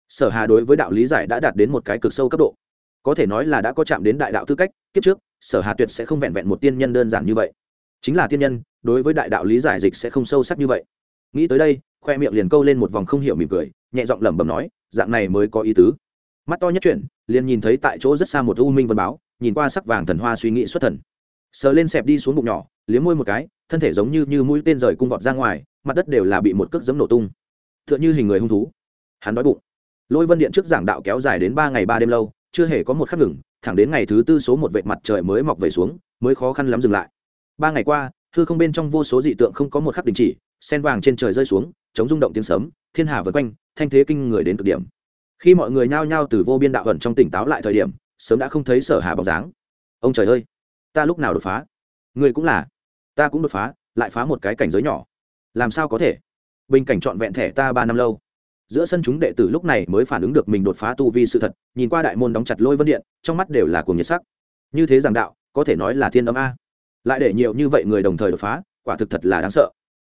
[SPEAKER 1] Sở hà đối với đạo lý giải đã đạt đến một cái cực sâu cấp độ. Có thể nói là đã có chạm đến đại đạo tư cách, kiếp trước, sở hà tuyệt sẽ không vẹn vẹn một tiên nhân đơn giản như vậy. Chính là tiên nhân, đối với đại đạo lý giải dịch sẽ không sâu sắc như vậy. Nghĩ tới đây khoe miệng liền câu lên một vòng không hiểu mỉm cười, nhẹ giọng lẩm bẩm nói, dạng này mới có ý tứ. Mắt to nhất chuyển, liền nhìn thấy tại chỗ rất xa một u minh vân báo, nhìn qua sắc vàng thần hoa suy nghĩ xuất thần. Sờ lên xẹp đi xuống bụng nhỏ, liếm môi một cái, thân thể giống như như mũi tên rời cung vọt ra ngoài, mặt đất đều là bị một cước giấm nổ tung. T h ư ợ n h ư hình người hung thú. Hắn đói bụng. Lôi vân điện trước giảng đạo kéo dài đến ba ngày ba đêm lâu, chưa hề có một khắc ngừng, thẳng đến ngày thứ tư số một vệ mặt trời mới mọc về xuống, mới khó khăn lắm dừng lại. Ba ngày qua thư không bên trong vô số dị tượng không có một khắc đình chỉ, sen vàng trên trời rơi xuống chống rung động tiếng sấm, thiên hà vượt quanh, thanh thế kinh người đến cực điểm. Khi mọi người nhao nhao từ vô biên đạo ẩn trong tỉnh táo lại thời điểm, sớm đã không thấy sở hà bóng dáng. Ông trời ơi, ta lúc nào đột phá? Người cũng là. Ta cũng đột phá, lại phá một cái cảnh giới nhỏ. Làm sao có thể? Bình cảnh trọn vẹn thẻ ta ba năm lâu. Giữa sân chúng đệ tử lúc này mới phản ứng được mình đột phá tu vi sự thật, nhìn qua đại môn đóng chặt lôi vân điện, trong mắt đều là cuồng nhiệt sắc. Như thế giảng đạo, có thể nói là thiên âm a. Lại để nhiều như vậy người đồng thời đột phá, quả thực thật là đáng sợ.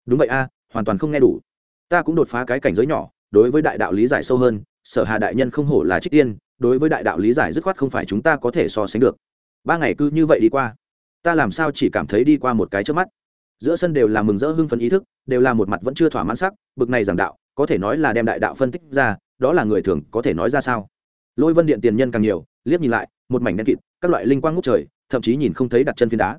[SPEAKER 1] Đúng vậy a, hoàn toàn không nghe đủ ta cũng đột phá cái cảnh giới nhỏ, đối với đại đạo lý giải sâu hơn, sở hà đại nhân không hổ là trích tiên, đối với đại đạo lý giải dứt khoát không phải chúng ta có thể so sánh được. Ba ngày cứ như vậy đi qua, ta làm sao chỉ cảm thấy đi qua một cái trước mắt? Giữa sân đều là mừng rỡ hưng phấn ý thức, đều là một mặt vẫn chưa thỏa mãn sắc, bực này giảng đạo, có thể nói là đem đại đạo phân tích ra, đó là người thường có thể nói ra sao? Lôi vân điện tiền nhân càng nhiều, liếc nhìn lại, một mảnh đen kịt, các loại linh quang ngút trời, thậm chí nhìn không thấy đặt chân phiến đá.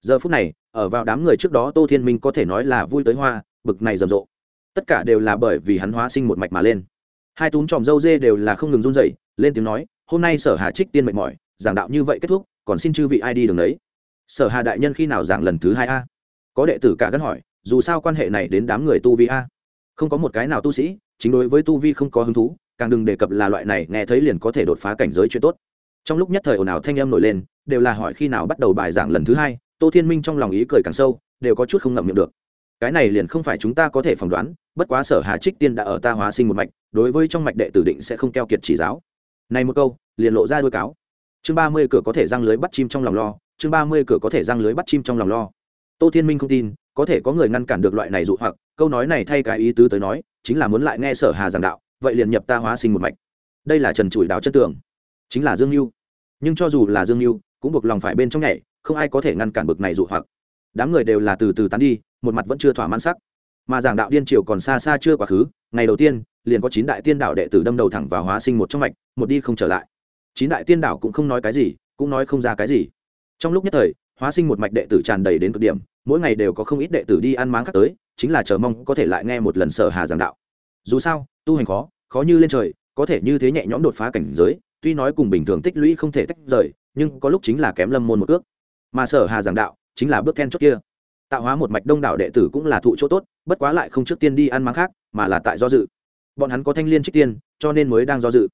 [SPEAKER 1] Giờ phút này, ở vào đám người trước đó tô thiên minh có thể nói là vui tới hoa, bực này rầm rộ tất cả đều là bởi vì hắn hóa sinh một mạch mà lên. Hai túm tròm dâu dê đều là không ngừng run rẩy, lên tiếng nói, hôm nay sở hà trích tiên mệt mỏi, giảng đạo như vậy kết thúc, còn xin chư vị ai đi đường đấy. Sở hà đại nhân khi nào giảng lần thứ hai a? Có đệ tử cả gắn hỏi, dù sao quan hệ này đến đám người tu vi a. Không có một cái nào tu sĩ, chính đối với tu vi không có hứng thú, càng đừng đề cập là loại này, nghe thấy liền có thể đột phá cảnh giới chuyện tốt. Trong lúc nhất thời ồn ào thanh âm nổi lên, đều là hỏi khi nào bắt đầu bài giảng lần thứ hai, tô thiên minh trong lòng ý cười càng sâu, đều có chút không ngậm miệng được cái này liền không phải chúng ta có thể phỏng đoán, bất quá sở hà trích tiên đã ở ta hóa sinh một mạch, đối với trong mạch đệ tử định sẽ không keo kiệt chỉ giáo. Này một câu, liền lộ ra đôi cáo. Chương ba mươi cửa có thể răng lưới bắt chim trong lòng lo, chương ba mươi cửa có thể răng lưới bắt chim trong lòng lo. Tô thiên minh không tin, có thể có người ngăn cản được loại này dụ hoặc, câu nói này thay cái ý tứ tới nói, chính là muốn lại nghe sở hà giảng đạo, vậy liền nhập ta hóa sinh một mạch. Đây là trần trụi đào chất tường. Chính là dương mưu nhưng cho dù là dương mưu cũng buộc lòng phải bên trong nhảy, không ai có thể ngăn cản bực này dụ hoặc đám người đều là từ từ tán đi, một mặt vẫn chưa thỏa mãn sắc. Mà giảng đạo điên triều còn xa xa chưa quá khứ, ngày đầu tiên, liền có chín đại tiên đạo đệ tử đâm đầu thẳng vào hóa sinh một trong mạch, một đi không trở lại. Chín đại tiên đạo cũng không nói cái gì, cũng nói không ra cái gì. Trong lúc nhất thời, hóa sinh một mạch đệ tử tràn đầy đến cực điểm, mỗi ngày đều có không ít đệ tử đi ăn máng khác tới, chính là chờ mong có thể lại nghe một lần sở hà giảng đạo. Dù sao, tu hành khó khó như lên trời, có thể như thế nhẹ nhõm đột phá cảnh giới, tuy nói cùng bình thường tích lũy không thể tách rời, nhưng có lúc chính là kém lâm môn một ước. Mà sở hà giảng đạo chính là bước then chốt kia. Tạo hóa một mạch đông đảo đệ tử cũng là thụ chỗ tốt, bất quá lại không trước tiên đi ăn máng khác, mà là tại do dự. Bọn hắn có thanh liên trích tiên, cho nên mới đang do dự.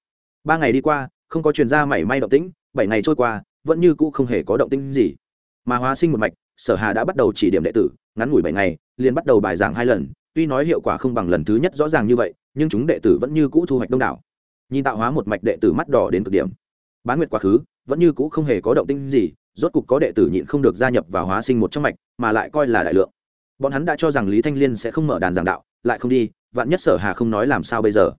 [SPEAKER 1] Ba ngày đi qua, không có truyền ra mảy may động tĩnh, bảy ngày trôi qua, vẫn như cũ không hề có động tĩnh gì. Mà hóa sinh một mạch, sở hà đã bắt đầu chỉ điểm đệ tử, ngắn ngủi bảy ngày, liền bắt đầu bài giảng hai lần, tuy nói hiệu quả không bằng lần thứ nhất rõ ràng như vậy, nhưng chúng đệ tử vẫn như cũ thu hoạch đông đảo. Nhìn tạo hóa một mạch đệ tử mắt đỏ đến cực điểm, bán nguyệt quá khứ, vẫn như cũ không hề có động tĩnh gì rốt cục có đệ tử nhịn không được gia nhập vào hóa sinh một trong mạch, mà lại coi là đại lượng. Bọn hắn đã cho rằng lý thanh liên sẽ không mở đàn giảng đạo, lại không đi, vạn nhất sở hà không nói làm sao bây giờ?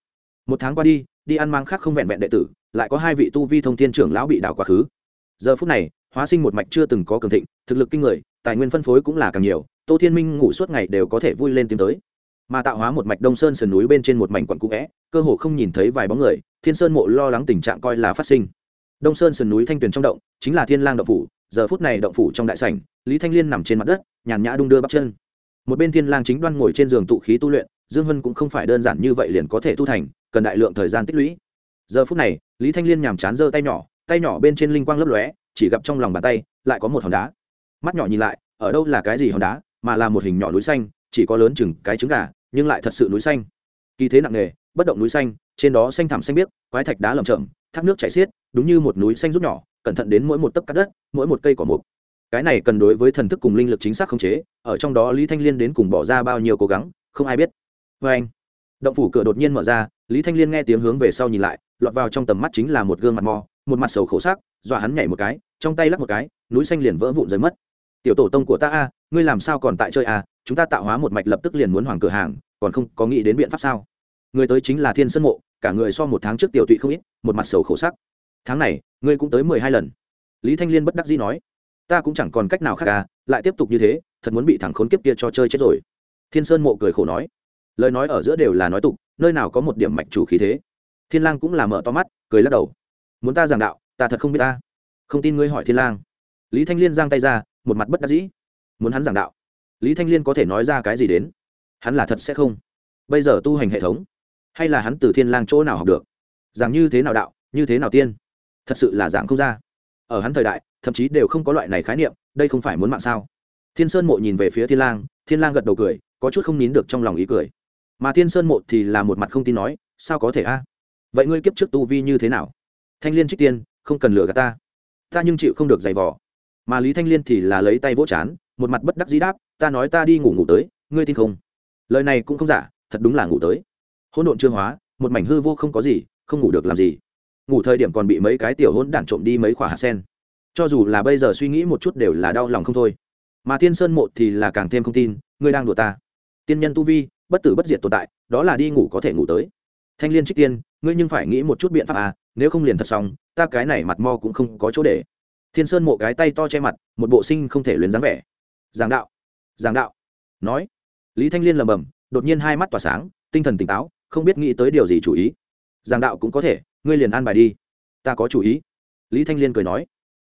[SPEAKER 1] Một tháng qua đi đi ăn mang khác không vẹn vẹn đệ tử, lại có hai vị tu vi thông thiên trưởng lão bị đảo quá khứ. Giờ phút này, hóa sinh một mạch chưa từng có cường thịnh, thực lực kinh người, tài nguyên phân phối cũng là càng nhiều, tô thiên minh ngủ suốt ngày đều có thể vui lên tiến tới. Mà tạo hóa một mạch đông sơn sườn núi bên trên một mảnh quận cũ vẽ cơ hồ không nhìn thấy vài bóng người, thiên sơn mộ lo lắng tình trạng coi là phát sinh đông sơn sườn núi thanh tuyền trong động chính là thiên lang động phủ giờ phút này động phủ trong đại sảnh lý thanh liên nằm trên mặt đất nhàn nhã đung đưa bắp chân. Một bên thiên lang chính đoan ngồi trên giường tụ khí tu luyện dương hân cũng không phải đơn giản như vậy liền có thể tu thành cần đại lượng thời gian tích lũy. Giờ phút này lý thanh liên nhàm chán giơ tay nhỏ tay nhỏ bên trên linh quang lấp lóe chỉ gặp trong lòng bàn tay lại có một hòn đá. Mắt nhỏ nhìn lại ở đâu là cái gì hòn đá mà là một hình nhỏ núi xanh chỉ có lớn chừng cái trứng gà nhưng lại thật sự núi xanh. Kỳ thế nặng nề bất động núi xanh trên đó xanh thẳm xanh biếc quái thạch đá lởm chởm, thác nước chảy xiết đúng như một núi xanh rút nhỏ, cẩn thận đến mỗi một tấc cắt đất, mỗi một cây cỏ mục. Cái này cần đối với thần thức cùng linh lực chính xác khống chế, ở trong đó lý thanh liên đến cùng bỏ ra bao nhiêu cố gắng, không ai biết. Vê anh, động phủ cửa đột nhiên mở ra, lý thanh liên nghe tiếng hướng về sau nhìn lại, lọt vào trong tầm mắt chính là một gương mặt mò, một mặt sầu khổ sắc, dọa hắn nhảy một cái, trong tay lắc một cái, núi xanh liền vỡ vụn rơi mất. Tiểu tổ tông của ta a, ngươi làm sao còn tại chơi a chúng ta tạo hóa một mạch lập tức liền muốn hoàng cửa hàng, còn không có nghĩ đến biện pháp sao? Người tới chính là thiên sơn mộ, cả người so một tháng trước tiểu tụy không ít, một mặt sầu khổ sắc tháng này ngươi cũng tới mười hai lần. Lý thanh liên bất đắc dĩ nói ta cũng chẳng còn cách nào khác cả, lại tiếp tục như thế thật muốn bị thằng khốn kiếp kia cho chơi chết rồi. Thiên sơn mộ cười khổ nói lời nói ở giữa đều là nói tục nơi nào có một điểm mạch chủ khí thế. Thiên lang cũng là mở to mắt cười lắc đầu. Muốn ta giảng đạo ta thật không biết ta. Không tin ngươi hỏi thiên lang. Lý thanh liên giang tay ra một mặt bất đắc dĩ. Muốn hắn giảng đạo lý thanh liên có thể nói ra cái gì đến? Hắn là thật sẽ không? Bây giờ tu hành hệ thống hay là hắn từ thiên lang chỗ nào học được? Giảng như thế nào đạo như thế nào tiên? Thật sự là dạng không ra. Ở hắn thời đại, thậm chí đều không có loại này khái niệm, đây không phải muốn mạng sao? Thiên sơn mộ nhìn về phía thiên lang thiên lang gật đầu cười, có chút không nín được trong lòng ý cười. Mà thiên sơn mộ thì là một mặt không tin nói, sao có thể a? Vậy ngươi kiếp trước tu vi như thế nào? Thanh liên trích tiên, không cần lừa gạt ta. Ta nhưng chịu không được giày vò. Mà lý thanh liên thì là lấy tay vỗ chán, một mặt bất đắc dĩ đáp, ta nói ta đi ngủ ngủ tới, ngươi tin không? Lời này cũng không giả, thật đúng là ngủ tới. Hỗn độn chưa hóa, một mảnh hư vô không có gì, không ngủ được làm gì ngủ thời điểm còn bị mấy cái tiểu hỗn đản trộm đi mấy quả hạt sen. Cho dù là bây giờ suy nghĩ một chút đều là đau lòng không thôi. Mà thiên sơn mộ thì là càng thêm không tin, ngươi đang đùa ta. Tiên nhân tu vi, bất tử bất diệt tồn tại, đó là đi ngủ có thể ngủ tới. Thanh liên trích tiên, ngươi nhưng phải nghĩ một chút biện pháp à nếu không liền thật xong, ta cái này mặt mo cũng không có chỗ để. Thiên sơn mộ cái tay to che mặt, một bộ sinh không thể luyến dáng vẻ. Giảng đạo giảng đạo. Nói, lý thanh liên lầm bầm đột nhiên hai mắt tỏa sáng, tinh thần tỉnh táo, không biết nghĩ tới điều gì chủ ý. Giảng đạo cũng có thể ngươi liền an bài đi. Ta có chủ ý. Lý thanh liên cười nói.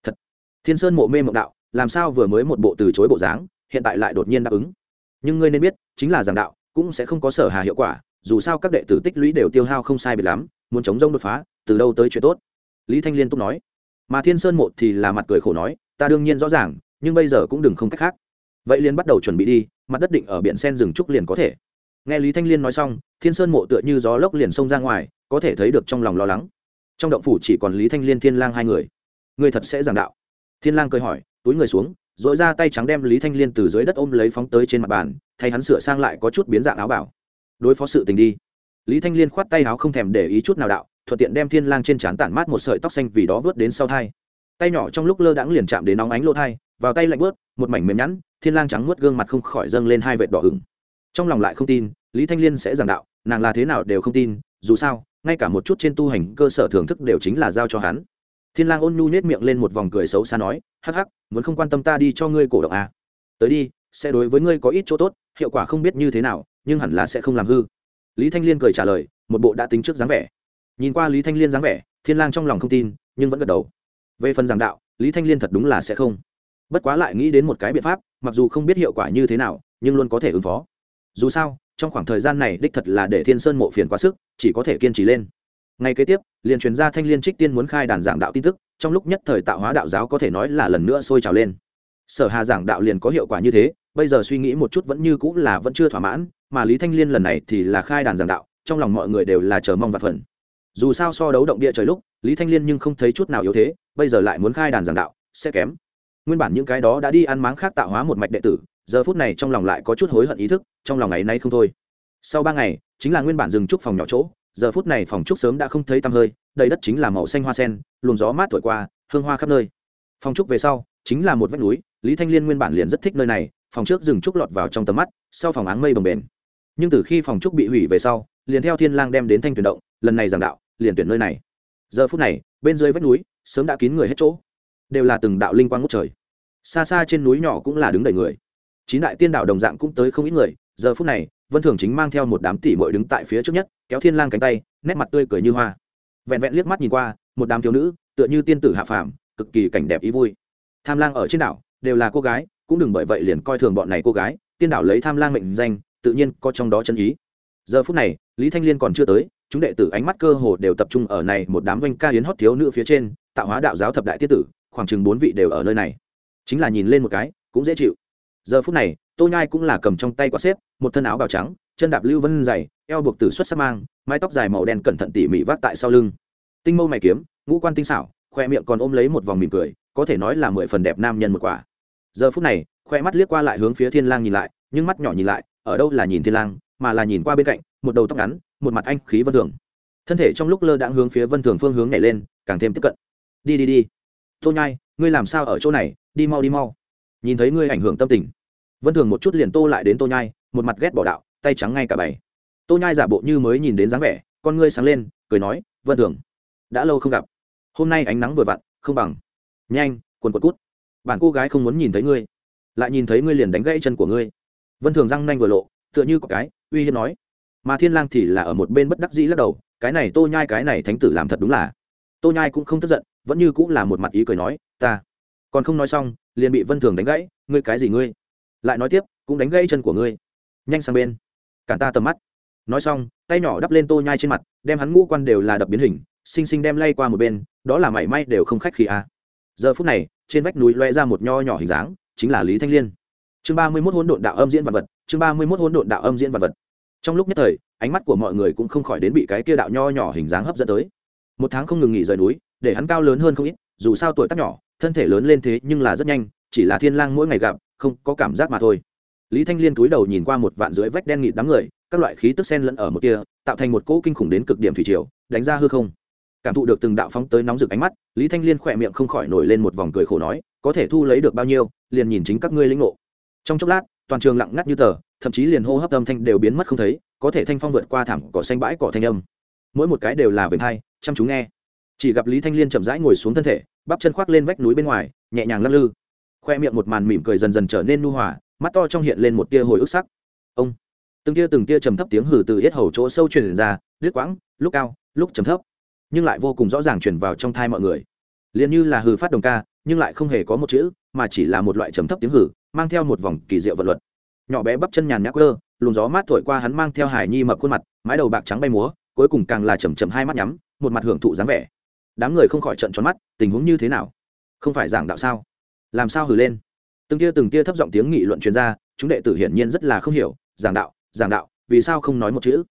[SPEAKER 1] Thật. Thiên sơn mộ mê mộng đạo, làm sao vừa mới một bộ từ chối bộ dáng, hiện tại lại đột nhiên đáp ứng. Nhưng ngươi nên biết, chính là giảng đạo, cũng sẽ không có sở hà hiệu quả, dù sao các đệ tử tích lũy đều tiêu hao không sai biệt lắm, muốn chống rông đột phá, từ đâu tới chuyện tốt? Lý thanh liên túc nói. Mà thiên sơn mộ thì là mặt cười khổ nói, ta đương nhiên rõ ràng, nhưng bây giờ cũng đừng không cách khác. Vậy liên bắt đầu chuẩn bị đi, mặt đất định ở biển sen rừng trúc liền có thể. Nghe lý thanh liên nói xong, thiên sơn mộ tựa như gió lốc liền xông ra ngoài có thể thấy được trong lòng lo lắng. Trong động phủ chỉ còn lý thanh liên, thiên lang hai người. Người thật sẽ giảng đạo. Thiên lang cười hỏi, túi người xuống dội ra tay trắng đem lý thanh liên từ dưới đất ôm lấy phóng tới trên mặt bàn, thay hắn sửa sang lại có chút biến dạng áo bảo. Đối phó sự tình đi. Lý thanh liên khoát tay áo không thèm để ý chút nào đạo, thuận tiện đem thiên lang trên trán tản mát một sợi tóc xanh vì đó vớt đến sau thai. Tay nhỏ trong lúc lơ đãng liền chạm đến nóng ánh lỗ thai, vào tay lạnh bớt, một mảnh mềm nhẵn, thiên lang trắng mướt gương mặt không khỏi dâng lên hai vệt đỏ ửng. Trong lòng lại không tin, lý thanh liên sẽ giảng đạo, nàng là thế nào đều không tin, dù sao ngay cả một chút trên tu hành cơ sở thưởng thức đều chính là giao cho hắn. Thiên lang ôn nhu nhếch miệng lên một vòng cười xấu xa nói, hắc hắc, muốn không quan tâm ta đi cho ngươi cổ động à. tới đi, sẽ đối với ngươi có ít chỗ tốt, hiệu quả không biết như thế nào, nhưng hẳn là sẽ không làm hư. Lý thanh liên cười trả lời, một bộ đã tính trước dáng vẻ. Nhìn qua lý thanh liên dáng vẻ, thiên lang trong lòng không tin, nhưng vẫn gật đầu. Về phần giảng đạo, lý thanh liên thật đúng là sẽ không. Bất quá lại nghĩ đến một cái biện pháp, mặc dù không biết hiệu quả như thế nào, nhưng luôn có thể ứng phó dù sao, trong khoảng thời gian này đích thật là để thiên sơn mộ phiền quá sức, chỉ có thể kiên trì lên. Ngay kế tiếp, liền truyền ra thanh liên trích tiên muốn khai đàn giảng đạo tin tức, trong lúc nhất thời tạo hóa đạo giáo có thể nói là lần nữa sôi trào lên. Sở hà giảng đạo liền có hiệu quả như thế, bây giờ suy nghĩ một chút vẫn như cũng là vẫn chưa thỏa mãn, mà lý thanh liên lần này thì là khai đàn giảng đạo, trong lòng mọi người đều là chờ mong và phần dù sao so đấu động địa trời lúc, lý thanh liên nhưng không thấy chút nào yếu thế, bây giờ lại muốn khai đàn giảng đạo, sẽ kém. Nguyên bản những cái đó đã đi ăn máng khác tạo hóa một mạch đệ tử giờ phút này trong lòng lại có chút hối hận ý thức, trong lòng ngày nay không thôi. Sau ba ngày, chính là nguyên bản dừng trúc phòng nhỏ chỗ, giờ phút này phòng trúc sớm đã không thấy tăm hơi, đầy đất chính là màu xanh hoa sen, luồng gió mát thổi qua, hương hoa khắp nơi. Phòng trúc về sau, chính là một vách núi, lý thanh liên nguyên bản liền rất thích nơi này, phòng trước rừng trúc lọt vào trong tầm mắt, sau phòng áng mây bồng bềnh. Nhưng từ khi phòng trúc bị hủy về sau, liền theo thiên lang đem đến thanh tuyển động, lần này giảng đạo, liền tuyển nơi này. Giờ phút này, bên dưới vách núi, sớm đã kín người hết chỗ. Đều là từng đạo linh quang ngút trời. Xa xa trên núi nhỏ cũng là đứng đầy người chín đại tiên đạo đồng dạng cũng tới không ít người, giờ phút này, vân thường chính mang theo một đám tỷ muội đứng tại phía trước nhất, kéo thiên lang cánh tay, nét mặt tươi cười như hoa. Vẹn vẹn liếc mắt nhìn qua, một đám thiếu nữ, tựa như tiên tử hạ phàm, cực kỳ cảnh đẹp ý vui. Tham lang ở trên đảo, đều là cô gái, cũng đừng bởi vậy liền coi thường bọn này cô gái, tiên đảo lấy tham lang mệnh danh, tự nhiên có trong đó chân ý. Giờ phút này, lý thanh liên còn chưa tới, chúng đệ tử ánh mắt cơ hồ đều tập trung ở này một đám doanh ca hiến hót thiếu nữ phía trên, tạo hóa đạo giáo thập đại tiết tử, khoảng chừng bốn vị đều ở nơi này. Chính là nhìn lên một cái, cũng dễ chịu giờ phút này, tô nhai cũng là cầm trong tay quả xếp, một thân áo bào trắng, chân đạp lưu vân dày, eo buộc tử xuất sắc mang, mái tóc dài màu đen cẩn thận tỉ mỉ vác tại sau lưng. Tinh mâu mày kiếm, ngũ quan tinh xảo, khoe miệng còn ôm lấy một vòng mỉm cười, có thể nói là mười phần đẹp nam nhân một quả. Giờ phút này, khoe mắt liếc qua lại hướng phía thiên lang nhìn lại, nhưng mắt nhỏ nhìn lại, ở đâu là nhìn thiên lang, mà là nhìn qua bên cạnh, một đầu tóc ngắn, một mặt anh khí vân thường. Thân thể trong lúc lơ đãng hướng phía vân thường phương hướng nhảy lên, càng thêm tiếp cận. Đi đi đi. Tô nhai, ngươi làm sao ở chỗ này? Đi mau đi mau nhìn thấy ngươi ảnh hưởng tâm tình. Vân thường một chút liền tô lại đến tô nhai, một mặt ghét bỏ đạo, tay trắng ngay cả bảy tô nhai giả bộ như mới nhìn đến dáng vẻ, con ngươi sáng lên, cười nói, vân thường, đã lâu không gặp. Hôm nay ánh nắng vừa vặn, không bằng. Nhanh, quần quật cút. Bản cô gái không muốn nhìn thấy ngươi, lại nhìn thấy ngươi liền đánh gãy chân của ngươi. Vân thường răng nanh vừa lộ, tựa như có cái, uy hiếp nói. Mà thiên lang thì là ở một bên bất đắc dĩ lắc đầu, cái này tô nhai, cái này thánh tử làm thật đúng là. Tô nhai cũng không tức giận, vẫn như cũng là một mặt ý cười nói, ta còn không nói xong liền bị vân thường đánh gãy, ngươi cái gì ngươi? Lại nói tiếp, cũng đánh gãy chân của ngươi. Nhanh sang bên. Cản ta tầm mắt. Nói xong, tay nhỏ đắp lên tô nhai trên mặt, đem hắn ngũ quan đều là đập biến hình, xinh xinh đem lay qua một bên, đó là mảy may đều không khách khí à. giờ phút này, trên vách núi loe ra một nho nhỏ hình dáng, chính là lý thanh liên. Chương ba mươi mốt hỗn độn đạo âm diễn vật vật, chương ba mươi mốt hỗn độn đạo âm diễn vật vật. Trong lúc nhất thời, ánh mắt của mọi người cũng không khỏi đến bị cái kia đạo nho nhỏ hình dáng hấp dẫn tới. Một tháng không ngừng nghỉ rời núi, để hắn cao lớn hơn không ít, dù sao tuổi tác nhỏ thân thể lớn lên thế nhưng là rất nhanh, chỉ là thiên lang mỗi ngày gặp, không có cảm giác mà thôi. Lý thanh liên túi đầu nhìn qua một vạn rưỡi vách đen nghịt đám người, các loại khí tức sen lẫn ở một kia, tạo thành một cỗ kinh khủng đến cực điểm thủy triều, đánh ra hư không. Cảm thụ được từng đạo phóng tới nóng rực ánh mắt, lý thanh liên khỏe miệng không khỏi nổi lên một vòng cười khổ nói, có thể thu lấy được bao nhiêu, liền nhìn chính các ngươi lĩnh ngộ. Trong chốc lát, toàn trường lặng ngắt như tờ, thậm chí liền hô hấp âm thanh đều biến mất không thấy, có thể thanh phong vượt qua thảm cỏ xanh bãi cỏ thanh âm. Mỗi một cái đều là về hai, chăm chú nghe chỉ gặp lý thanh liên chậm rãi ngồi xuống thân thể, bắp chân khoác lên vách núi bên ngoài, nhẹ nhàng lắc lư. Khoe miệng một màn mỉm cười dần dần trở nên nu hòa, mắt to trong hiện lên một tia hồi ức sắc. Ông! Từng tia từng tia trầm thấp tiếng hử từ yết hầu chỗ sâu truyền ra, đứt quãng, lúc cao, lúc trầm thấp, nhưng lại vô cùng rõ ràng truyền vào trong thai mọi người. Liền như là hừ phát đồng ca, nhưng lại không hề có một chữ, mà chỉ là một loại trầm thấp tiếng hử, mang theo một vòng kỳ diệu vật luật. Nhỏ bé bắp chân nhàn nhã cơ luồng gió mát thổi qua hắn mang theo hải nhi mập khuôn mặt, mái đầu bạc trắng bay múa, cuối cùng càng là chầm chầm hai mắt nhắm, một mặt hưởng thụ dáng vẻ đám người không khỏi trận tròn mắt, tình huống như thế nào? Không phải giảng đạo sao? Làm sao hử lên? Từng tia từng tia thấp giọng tiếng nghị luận chuyên gia chúng đệ tử hiển nhiên rất là không hiểu, giảng đạo giảng đạo, vì sao không nói một chữ?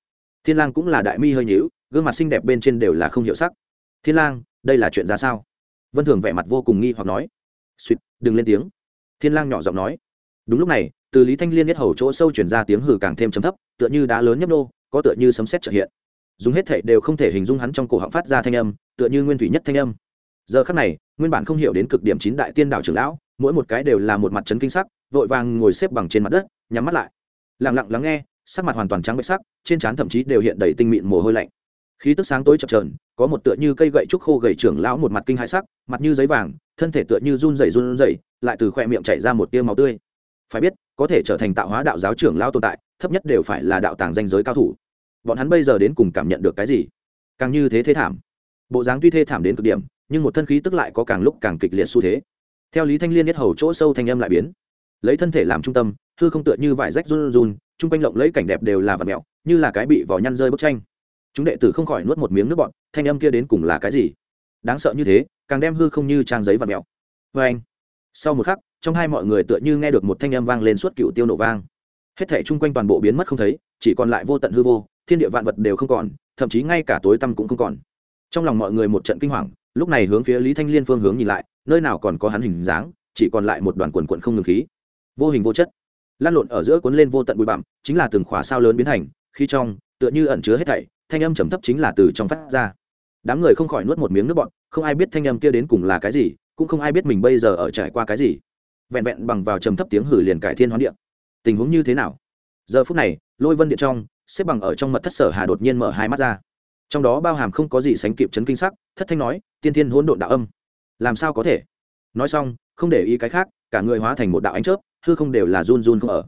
[SPEAKER 1] Thiên lang cũng là đại mi hơi nhíu, gương mặt xinh đẹp bên trên đều là không hiểu sắc. Thiên lang, đây là chuyện ra sao? Vân thường vẻ mặt vô cùng nghi hoặc nói. Suýt đừng lên tiếng. Thiên lang nhỏ giọng nói. Đúng lúc này, từ lý thanh liên biết hầu chỗ sâu chuyển ra tiếng hừ càng thêm trầm thấp, tựa như đá lớn nhấp nô, có tựa như sấm sét trợ hiện dùng hết thể đều không thể hình dung hắn trong cổ họng phát ra thanh âm, tựa như nguyên thủy nhất thanh âm. Giờ khắc này, nguyên bản không hiểu đến cực điểm chín đại tiên đạo trưởng lão, mỗi một cái đều là một mặt trấn kinh sắc, vội vàng ngồi xếp bằng trên mặt đất, nhắm mắt lại. Lặng lặng lắng nghe, sắc mặt hoàn toàn trắng bệch sắc, trên trán thậm chí đều hiện đầy tinh mịn mồ hôi lạnh. Khí tức sáng tối chập trờn có một tựa như cây gậy trúc khô gầy trưởng lão một mặt kinh hãi sắc, mặt như giấy vàng, thân thể tựa như run rẩy run rẩy, lại từ khoe miệng chảy ra một tia máu tươi. Phải biết, có thể trở thành tạo hóa đạo giáo trưởng lão tồn tại, thấp nhất đều phải là đạo tàng danh giới cao thủ bọn hắn bây giờ đến cùng cảm nhận được cái gì? Càng như thế thế thảm. Bộ dáng tuy thê thảm đến cực điểm, nhưng một thân khí tức lại có càng lúc càng kịch liệt xu thế. Theo lý thanh liên nhất hầu chỗ sâu thanh âm lại biến. Lấy thân thể làm trung tâm, hư không tựa như vải rách run run, chung quanh lộng lấy cảnh đẹp đều là vật mẹo, như là cái bị vỏ nhăn rơi bức tranh. Chúng đệ tử không khỏi nuốt một miếng nước bọn thanh âm kia đến cùng là cái gì? Đáng sợ như thế, càng đem hư không như trang giấy vật mẹo. Vê anh sau một khắc, trong hai mọi người tựa như nghe được một thanh âm vang lên suốt cựu tiêu nổ vang hết thể chung quanh toàn bộ biến mất không thấy, chỉ còn lại vô tận hư vô, thiên địa vạn vật đều không còn, thậm chí ngay cả tối tăm cũng không còn. Trong lòng mọi người một trận kinh hoàng, lúc này hướng phía lý thanh liên phương hướng nhìn lại, nơi nào còn có hắn hình dáng, chỉ còn lại một đoàn quần quận không ngừng khí. Vô hình vô chất. Lan lộn ở giữa cuốn lên vô tận bụi bặm, chính là từng khỏa sao lớn biến thành khi trong, tựa như ẩn chứa hết thảy, thanh âm trầm thấp chính là từ trong phát ra. Đám người không khỏi nuốt một miếng nước bọn không ai biết thanh âm kia đến cùng là cái gì, cũng không ai biết mình bây giờ ở trải qua cái gì. Vẹn vẹn bằng vào trầm thấp tiếng hử liền cải thiên hoán điện tình huống như thế nào? Giờ phút này, lôi vân điện trong, xếp bằng ở trong mật thất sở hà đột nhiên mở hai mắt ra. Trong đó bao hàm không có gì sánh kịp chấn kinh sắc, thất thanh nói, tiên thiên hỗn độn đạo âm. Làm sao có thể? Nói xong, không để ý cái khác, cả người hóa thành một đạo ánh chớp, hư không đều là run run không ở.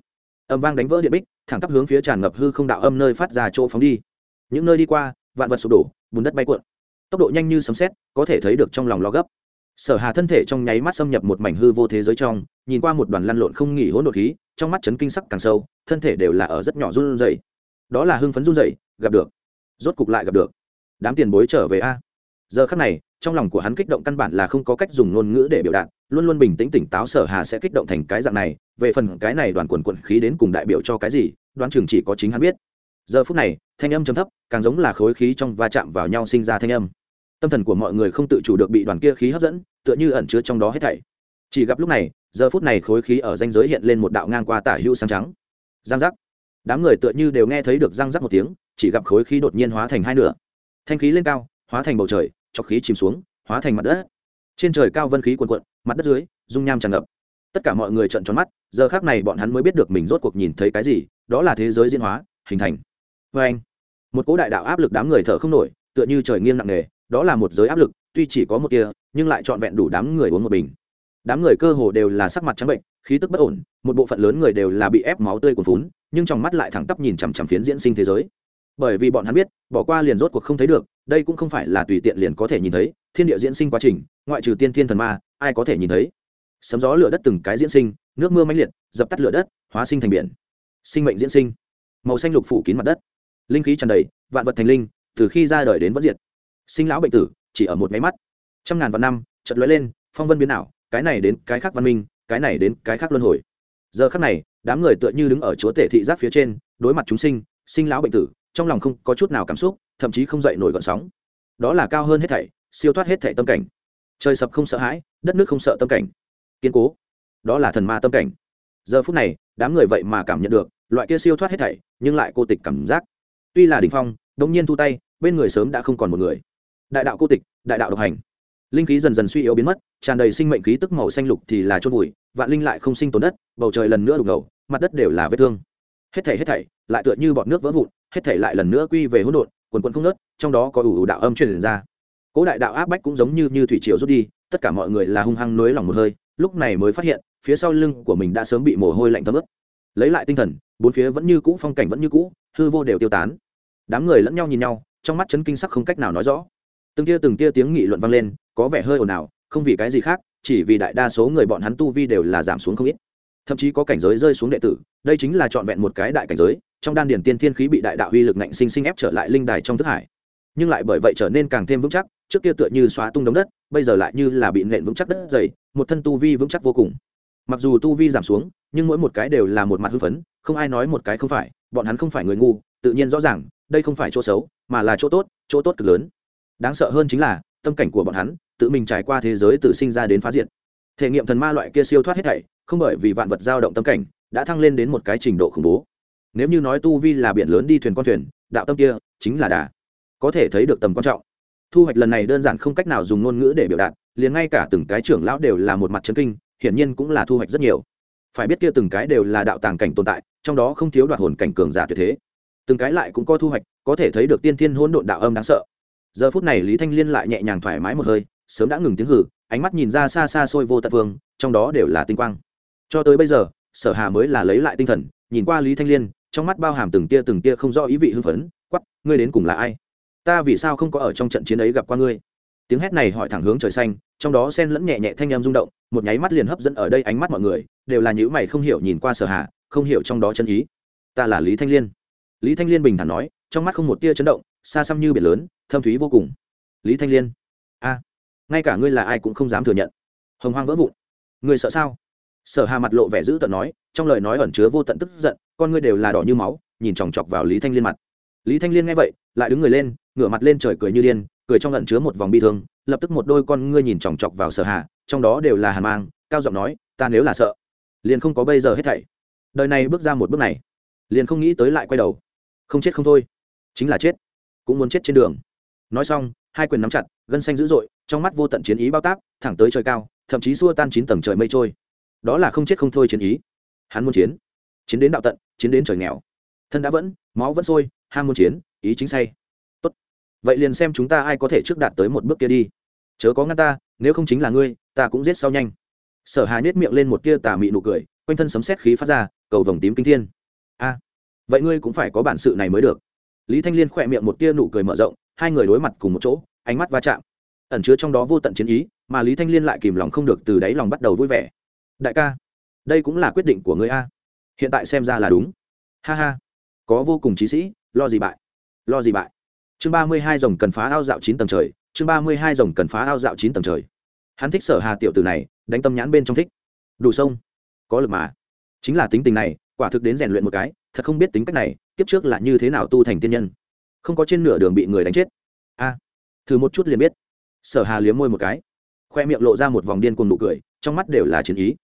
[SPEAKER 1] Âm vang đánh vỡ điện bích, thẳng tắp hướng phía tràn ngập hư không đạo âm nơi phát ra chỗ phóng đi. Những nơi đi qua, vạn vật sụp đổ, bùn đất bay cuộn. Tốc độ nhanh như sấm sét, có thể thấy được trong lòng lo gấp sở hà thân thể trong nháy mắt xâm nhập một mảnh hư vô thế giới trong, nhìn qua một đoàn lăn lộn không nghỉ hỗn độn khí, trong mắt chấn kinh sắc càng sâu, thân thể đều là ở rất nhỏ run rẩy. Đó là hưng phấn run rẩy, gặp được. Rốt cục lại gặp được. Đám tiền bối trở về a. Giờ khắc này, trong lòng của hắn kích động căn bản là không có cách dùng ngôn ngữ để biểu đạt, luôn luôn bình tĩnh tỉnh táo sở hà sẽ kích động thành cái dạng này, về phần cái này đoàn quần quận khí đến cùng đại biểu cho cái gì, đoán chừng chỉ có chính hắn biết. Giờ phút này, thanh âm trầm thấp, càng giống là khối khí trong va chạm vào nhau sinh ra thanh âm tâm thần của mọi người không tự chủ được bị đoàn kia khí hấp dẫn, tựa như ẩn chứa trong đó hết thảy. Chỉ gặp lúc này, giờ phút này khối khí ở danh giới hiện lên một đạo ngang qua tả hữu sáng trắng. Giang giác. Đám người tựa như đều nghe thấy được răng rắc một tiếng, chỉ gặp khối khí đột nhiên hóa thành hai nửa. Thanh khí lên cao, hóa thành bầu trời chọc khí chìm xuống, hóa thành mặt đất. Trên trời cao vân khí cuồn cuộn, mặt đất dưới, dung nham tràn ngập. Tất cả mọi người trợn tròn mắt, giờ khác này bọn hắn mới biết được mình rốt cuộc nhìn thấy cái gì, đó là thế giới diễn hóa, hình thành. Vê anh một cỗ đại đạo áp lực đám người thở không nổi, tựa như trời nghiêng nặng nề đó là một giới áp lực, tuy chỉ có một tia, nhưng lại trọn vẹn đủ đám người uống một bình. Đám người cơ hồ đều là sắc mặt trắng bệnh, khí tức bất ổn, một bộ phận lớn người đều là bị ép máu tươi cuồn phún nhưng trong mắt lại thẳng tắp nhìn chằm chằm phiến diễn sinh thế giới. Bởi vì bọn hắn biết, bỏ qua liền rốt cuộc không thấy được, đây cũng không phải là tùy tiện liền có thể nhìn thấy, thiên địa diễn sinh quá trình, ngoại trừ tiên thiên thần ma, ai có thể nhìn thấy? Sấm gió lửa đất từng cái diễn sinh, nước mưa mãnh liệt, dập tắt lửa đất, hóa sinh thành biển. Sinh mệnh diễn sinh. Màu xanh lục phủ kín mặt đất. Linh khí tràn đầy, vạn vật thành linh, từ khi ra đời đến vẫn diệt sinh lão bệnh tử, chỉ ở một máy mắt. Trăm ngàn vạn năm, chợt lóe lên, phong vân biến ảo, cái này đến cái khác văn minh, cái này đến cái khác luân hồi. Giờ khắc này, đám người tựa như đứng ở chúa tể thị giác phía trên, đối mặt chúng sinh sinh lão bệnh tử, trong lòng không có chút nào cảm xúc, thậm chí không dậy nổi gọn sóng. Đó là cao hơn hết thảy, siêu thoát hết thảy tâm cảnh. Trời sập không sợ hãi, đất nước không sợ tâm cảnh. Kiên cố. Đó là thần ma tâm cảnh. Giờ phút này, đám người vậy mà cảm nhận được, loại kia siêu thoát hết thảy, nhưng lại cô tịch cảm giác. Tuy là đ ỉ n h phong đ ỗ n g nhiên thu tay, bên người sớm đã không còn một người đại đạo cô tịch, đại đạo độc hành. Linh khí dần dần suy yếu biến mất, tràn đầy sinh mệnh khí tức màu xanh lục thì là chôn vùi, vạn linh lại không sinh tồn đất, bầu trời lần nữa đục ngầu, mặt đất đều là vết thương. Hết thảy hết thảy, lại tựa như bọt nước vỡ vụn, hết thảy lại lần nữa quy về hỗn độn, quần quần không nớt trong đó có ủ ủ đạo âm truyền ra. Cố đại đạo áp bách cũng giống như như thủy triều rút đi, tất cả mọi người là hung hăng nới lòng một hơi, lúc này mới phát hiện, phía sau lưng của mình đã sớm bị mồ hôi lạnh thấm ướt. Lấy lại tinh thần, bốn phía vẫn như cũ, phong cảnh vẫn như cũ, hư vô đều tiêu tán. Đám người lẫn nhau nhìn nhau, trong mắt chấn kinh sắc không cách nào nói rõ từng tia từng tia tiếng nghị luận vang lên, có vẻ hơi ồn ào, không vì cái gì khác, chỉ vì đại đa số người bọn hắn tu vi đều là giảm xuống không ít. Thậm chí có cảnh giới rơi xuống đệ tử, đây chính là trọn vẹn một cái đại cảnh giới, trong đan điển tiên thiên khí bị đại đạo uy lực ngạnh sinh sinh ép trở lại linh đài trong thức hải. Nhưng lại bởi vậy trở nên càng thêm vững chắc, trước kia tựa như xóa tung đống đất, bây giờ lại như là bị nện vững chắc đất dày, một thân tu vi vững chắc vô cùng. Mặc dù tu vi giảm xuống, nhưng mỗi một cái đều là một mặt hư phấn, không ai nói một cái không phải, bọn hắn không phải người ngu, tự nhiên rõ ràng, đây không phải chỗ xấu, mà là chỗ tốt chỗ tốt cực lớn đáng sợ hơn chính là, tâm cảnh của bọn hắn, tự mình trải qua thế giới tự sinh ra đến phá diện thể nghiệm thần ma loại kia siêu thoát hết thảy, không bởi vì vạn vật dao động tâm cảnh, đã thăng lên đến một cái trình độ khủng bố. Nếu như nói tu vi là biển lớn đi thuyền con thuyền, đạo tâm kia chính là đà. Có thể thấy được tầm quan trọng. Thu hoạch lần này đơn giản không cách nào dùng ngôn ngữ để biểu đạt, liền ngay cả từng cái trưởng lão đều là một mặt chân kinh, hiển nhiên cũng là thu hoạch rất nhiều. Phải biết kia từng cái đều là đạo tàng cảnh tồn tại, trong đó không thiếu đoạt hồn cảnh cường giả tuyệt thế. Từng cái lại cũng có thu hoạch, có thể thấy được tiên thiên hỗn độn đạo âm đáng sợ giờ phút này lý thanh liên lại nhẹ nhàng thoải mái một hơi, sớm đã ngừng tiếng hử, ánh mắt nhìn ra xa xa xôi vô tận vương, trong đó đều là tinh quang. Cho tới bây giờ, sở hà mới là lấy lại tinh thần, nhìn qua lý thanh liên, trong mắt bao hàm từng tia từng tia không rõ ý vị hưng phấn quắp ngươi đến cùng là ai? Ta vì sao không có ở trong trận chiến ấy gặp qua ngươi? Tiếng hét này hỏi thẳng hướng trời xanh, trong đó sen lẫn nhẹ nhẹ thanh em rung động, một nháy mắt liền hấp dẫn ở đây ánh mắt mọi người, đều là những mày không hiểu nhìn qua sở hà, không hiểu trong đó chân ý. Ta là lý thanh liên. Lý thanh liên bình thản nói, trong mắt không một tia chấn động xa xăm như biển lớn, thâm thúy vô cùng. Lý thanh liên, a, ngay cả ngươi là ai cũng không dám thừa nhận. Hồng hoang vỡ vụn. Người sợ sao? Sở hà mặt lộ vẻ dữ tợn nói, trong lời nói ẩn chứa vô tận tức giận, con ngươi đều là đỏ như máu, nhìn chòng chọc vào lý thanh liên mặt. Lý thanh liên nghe vậy, lại đứng người lên, ngửa mặt lên trời cười như điên, cười trong ẩn chứa một vòng bi thương, lập tức một đôi con ngươi nhìn chòng chọc vào sở hà, trong đó đều là hàn mang, cao giọng nói, ta nếu là sợ, liền không có bây giờ hết thảy. Đời này bước ra một bước này, liền không nghĩ tới lại quay đầu. Không chết không thôi, chính là chết cũng muốn chết trên đường. Nói xong, hai quyền nắm chặt, gân xanh dữ dội, trong mắt vô tận chiến ý bao tác, thẳng tới trời cao, thậm chí xua tan chín tầng trời mây trôi. Đó là không chết không thôi chiến ý. Hắn muốn chiến. Chiến đến đạo tận, chiến đến trời nghèo. Thân đã vẫn, máu vẫn sôi, ham muốn chiến, ý chính say. Tốt. Vậy liền xem chúng ta ai có thể trước đạt tới một bước kia đi. Chớ có ngăn ta, nếu không chính là ngươi, ta cũng giết sau nhanh. Sở hà nhếch miệng lên một tia tà mị nụ cười, quanh thân sấm sét khí phát ra, cầu vồng tím kinh thiên. A. Vậy ngươi cũng phải có bản sự này mới được lý thanh liên khỏe miệng một tia nụ cười mở rộng, hai người đối mặt cùng một chỗ, ánh mắt va chạm. Ẩn chứa trong đó vô tận chiến ý, mà lý thanh liên lại kìm lòng không được từ đáy lòng bắt đầu vui vẻ. Đại ca, đây cũng là quyết định của ngươi a. Hiện tại xem ra là đúng. Ha ha, có vô cùng trí sĩ, lo gì bại, lo gì bại. Chương ba mươi hai dòng cần phá ao dạo chín tầng trời, chương ba mươi hai dòng cần phá ao dạo chín tầng trời. Hắn thích sở hà tiểu tử này, đánh tâm nhãn bên trong thích. Đủ sông, có lực mà. Chính là tính tình này, quả thực đến rèn luyện một cái thật không biết tính cách này, kiếp trước là như thế nào tu thành tiên nhân. Không có trên nửa đường bị người đánh chết. A, thử một chút liền biết. Sở hà liếm môi một cái, khoe miệng lộ ra một vòng điên cuồng nụ cười, trong mắt đều là chiến ý.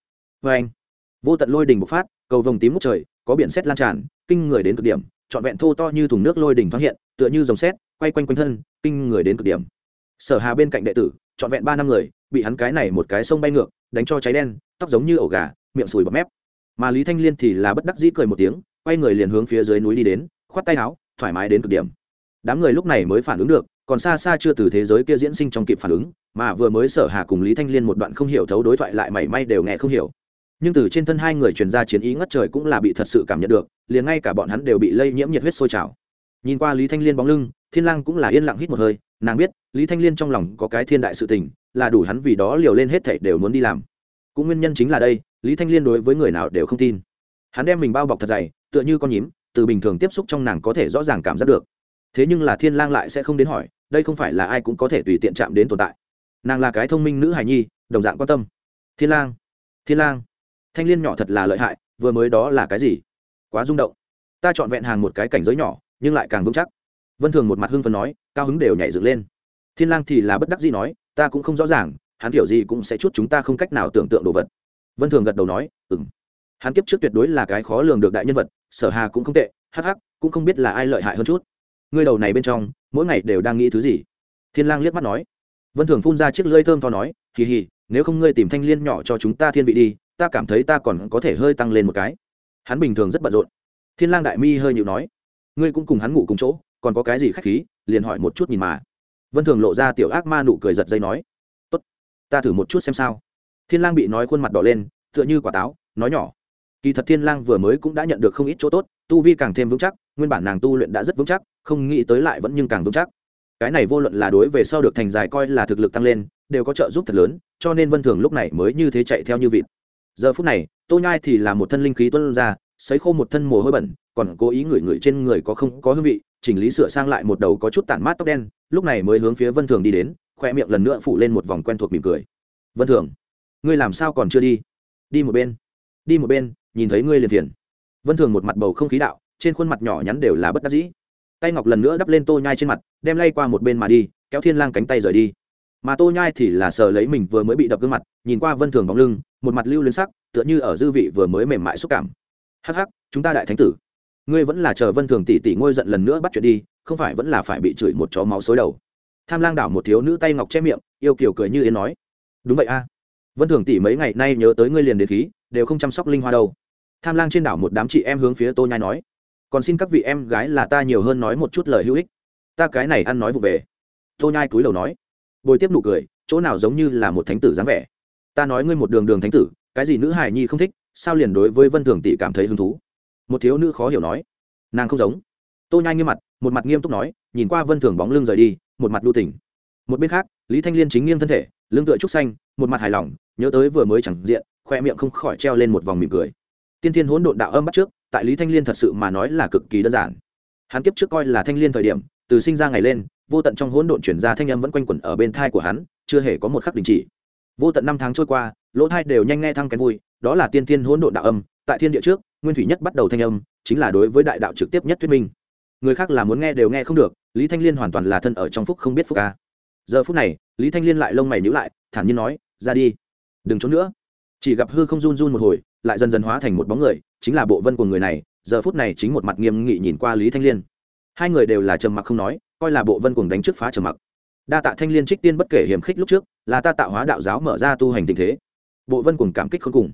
[SPEAKER 1] Vê anh, vô tận lôi đình bộc phát, cầu vồng tím mút trời, có biển xét lan tràn, kinh người đến cực điểm, trọn vẹn thô to như thùng nước lôi đình thoáng hiện, tựa như dòng xét quay quanh quanh thân, kinh người đến cực điểm. Sở hà bên cạnh đệ tử, trọn vẹn ba năm người, bị hắn cái này một cái sông bay ngược, đánh cho cháy đen, tóc giống như ổ gà, miệng sùi bọt mép. Mà lý thanh liên thì là bất đắc dĩ cười một tiếng quay người liền hướng phía dưới núi đi đến, khoát tay áo, thoải mái đến cực điểm. Đám người lúc này mới phản ứng được, còn xa xa chưa từ thế giới kia diễn sinh trong kịp phản ứng, mà vừa mới sở hà cùng lý thanh liên một đoạn không hiểu thấu đối thoại lại mảy may đều nghe không hiểu. Nhưng từ trên thân hai người truyền ra chiến ý ngất trời cũng là bị thật sự cảm nhận được, liền ngay cả bọn hắn đều bị lây nhiễm nhiệt huyết sôi trào. Nhìn qua lý thanh liên bóng lưng, thiên lang cũng là yên lặng hít một hơi, nàng biết, lý thanh liên trong lòng có cái thiên đại sự tình, là đủ hắn vì đó liều lên hết thảy đều muốn đi làm. Cũng nguyên nhân chính là đây, lý thanh liên đối với người nào đều không tin. Hắn đem mình bao bọc thật dày tựa như con nhím, từ bình thường tiếp xúc trong nàng có thể rõ ràng cảm giác được. Thế nhưng là thiên lang lại sẽ không đến hỏi, đây không phải là ai cũng có thể tùy tiện chạm đến tồn tại. Nàng là cái thông minh nữ hài nhi, đồng dạng quan tâm. Thiên lang thiên lang, thanh liên nhỏ thật là lợi hại, vừa mới đó là cái gì? Quá rung động. Ta chọn vẹn hàng một cái cảnh giới nhỏ, nhưng lại càng vững chắc. Vân thường một mặt hưng phấn nói, cao hứng đều nhảy dựng lên. Thiên lang thì là bất đắc dĩ nói, ta cũng không rõ ràng, hắn kiểu gì cũng sẽ chút chúng ta không cách nào tưởng tượng đồ vật. Vân thường gật đầu nói, ừm. Hắn kiếp trước tuyệt đối là cái khó lường được đại nhân vật sở hà cũng không tệ, hắc hắc, cũng không biết là ai lợi hại hơn chút. Ngươi đầu này bên trong, mỗi ngày đều đang nghĩ thứ gì? Thiên lang liếc mắt nói. Vân thường phun ra chiếc lưỡi thơm to nói, hì hì, nếu không ngươi tìm thanh liên nhỏ cho chúng ta thiên vị đi, ta cảm thấy ta còn có thể hơi tăng lên một cái. Hắn bình thường rất bận rộn. Thiên lang đại mi hơi nhịu nói, ngươi cũng cùng hắn ngủ cùng chỗ, còn có cái gì khách khí, liền hỏi một chút nhìn mà. Vân thường lộ ra tiểu ác ma nụ cười giật dây nói, tốt, ta thử một chút xem sao. Thiên lang bị nói khuôn mặt đỏ lên, tựa như quả táo, nói nhỏ kỳ thật thiên lang vừa mới cũng đã nhận được không ít chỗ tốt, tu vi càng thêm vững chắc, nguyên bản nàng tu luyện đã rất vững chắc, không nghĩ tới lại vẫn nhưng càng vững chắc. Cái này vô luận là đối về sau được thành dài coi là thực lực tăng lên, đều có trợ giúp thật lớn, cho nên vân thường lúc này mới như thế chạy theo như vịt. Giờ phút này, tô nhai thì là một thân linh khí tuân ra, sấy khô một thân mồ hôi bẩn, còn cố ý ngửi ngửi trên người có không có hương vị, chỉnh lý sửa sang lại một đầu có chút tản mát tóc đen, lúc này mới hướng phía vân thường đi đến, khoe miệng lần nữa phủ lên một vòng quen thuộc mỉm cười. Vân thường, ngươi làm sao còn chưa đi? Đi một bên, đi một bên nhìn thấy ngươi liền phiền. Vân thường một mặt bầu không khí đạo, trên khuôn mặt nhỏ nhắn đều là bất đắc dĩ. Tay ngọc lần nữa đắp lên tô nhai trên mặt, đem lay qua một bên mà đi, kéo thiên lang cánh tay rời đi. Mà tô nhai thì là sờ lấy mình vừa mới bị đập gương mặt, nhìn qua vân thường bóng lưng, một mặt lưu lên sắc, tựa như ở dư vị vừa mới mềm mại xúc cảm. Hắc hắc, chúng ta đại thánh tử. Ngươi vẫn là chờ vân thường tỷ tỷ ngôi giận lần nữa bắt chuyện đi, không phải vẫn là phải bị chửi một chó máu xối đầu. Tham lang đảo một thiếu nữ tay ngọc che miệng, yêu kiều cười như yến nói. Đúng vậy a. Vân thường tỷ mấy ngày nay nhớ tới ngươi liền đến khí đều không chăm sóc linh hoa đâu. Tham lang trên đảo một đám chị em hướng phía tô nhai nói, còn xin các vị em gái là ta nhiều hơn nói một chút lời hữu ích. Ta cái này ăn nói vụ về. Tô nhai cúi đầu nói, bồi tiếp nụ cười, chỗ nào giống như là một thánh tử dáng vẻ. Ta nói ngươi một đường đường thánh tử, cái gì nữ hài nhi không thích, sao liền đối với vân thường tỷ cảm thấy hứng thú? Một thiếu nữ khó hiểu nói, nàng không giống. Tô nhai nghiêm mặt, một mặt nghiêm túc nói, nhìn qua vân thường bóng lưng rời đi, một mặt đu tỉnh một bên khác, lý thanh liên chính nghiêng thân thể, lưng tựa trúc xanh, một mặt hài lòng, nhớ tới vừa mới chẳng diện khoe miệng không khỏi treo lên một vòng mỉm cười. Tiên thiên hỗn độn đạo âm bắt trước, tại lý thanh liên thật sự mà nói là cực kỳ đơn giản. Hắn kiếp trước coi là thanh liên thời điểm, từ sinh ra ngày lên, vô tận trong hỗn độn chuyển ra thanh âm vẫn quanh quẩn ở bên thai của hắn, chưa hề có một khắc đình chỉ. Vô tận năm tháng trôi qua, lỗ thai đều nhanh nghe thăng cái vui, đó là tiên thiên hỗn độn đạo âm, tại thiên địa trước, nguyên thủy nhất bắt đầu thanh âm, chính là đối với đại đạo trực tiếp nhất thuyết minh. Người khác là muốn nghe đều nghe không được, lý thanh liên hoàn toàn là thân ở trong phúc không biết phúc ca giờ phút này, lý thanh liên lại lông mày nhữ lại, thản nhiên nói, ra đi, đừng trốn nữa chỉ gặp hư không run run một hồi, lại dần dần hóa thành một bóng người, chính là bộ vân của người này, giờ phút này chính một mặt nghiêm nghị nhìn qua lý thanh liên. Hai người đều là trầm mặc không nói, coi là bộ vân cùng đánh trước phá trầm mặc. Đa tạ thanh liên trích tiên bất kể hiểm khích lúc trước, là ta tạo hóa đạo giáo mở ra tu hành tình thế. Bộ vân cùng cảm kích không cùng.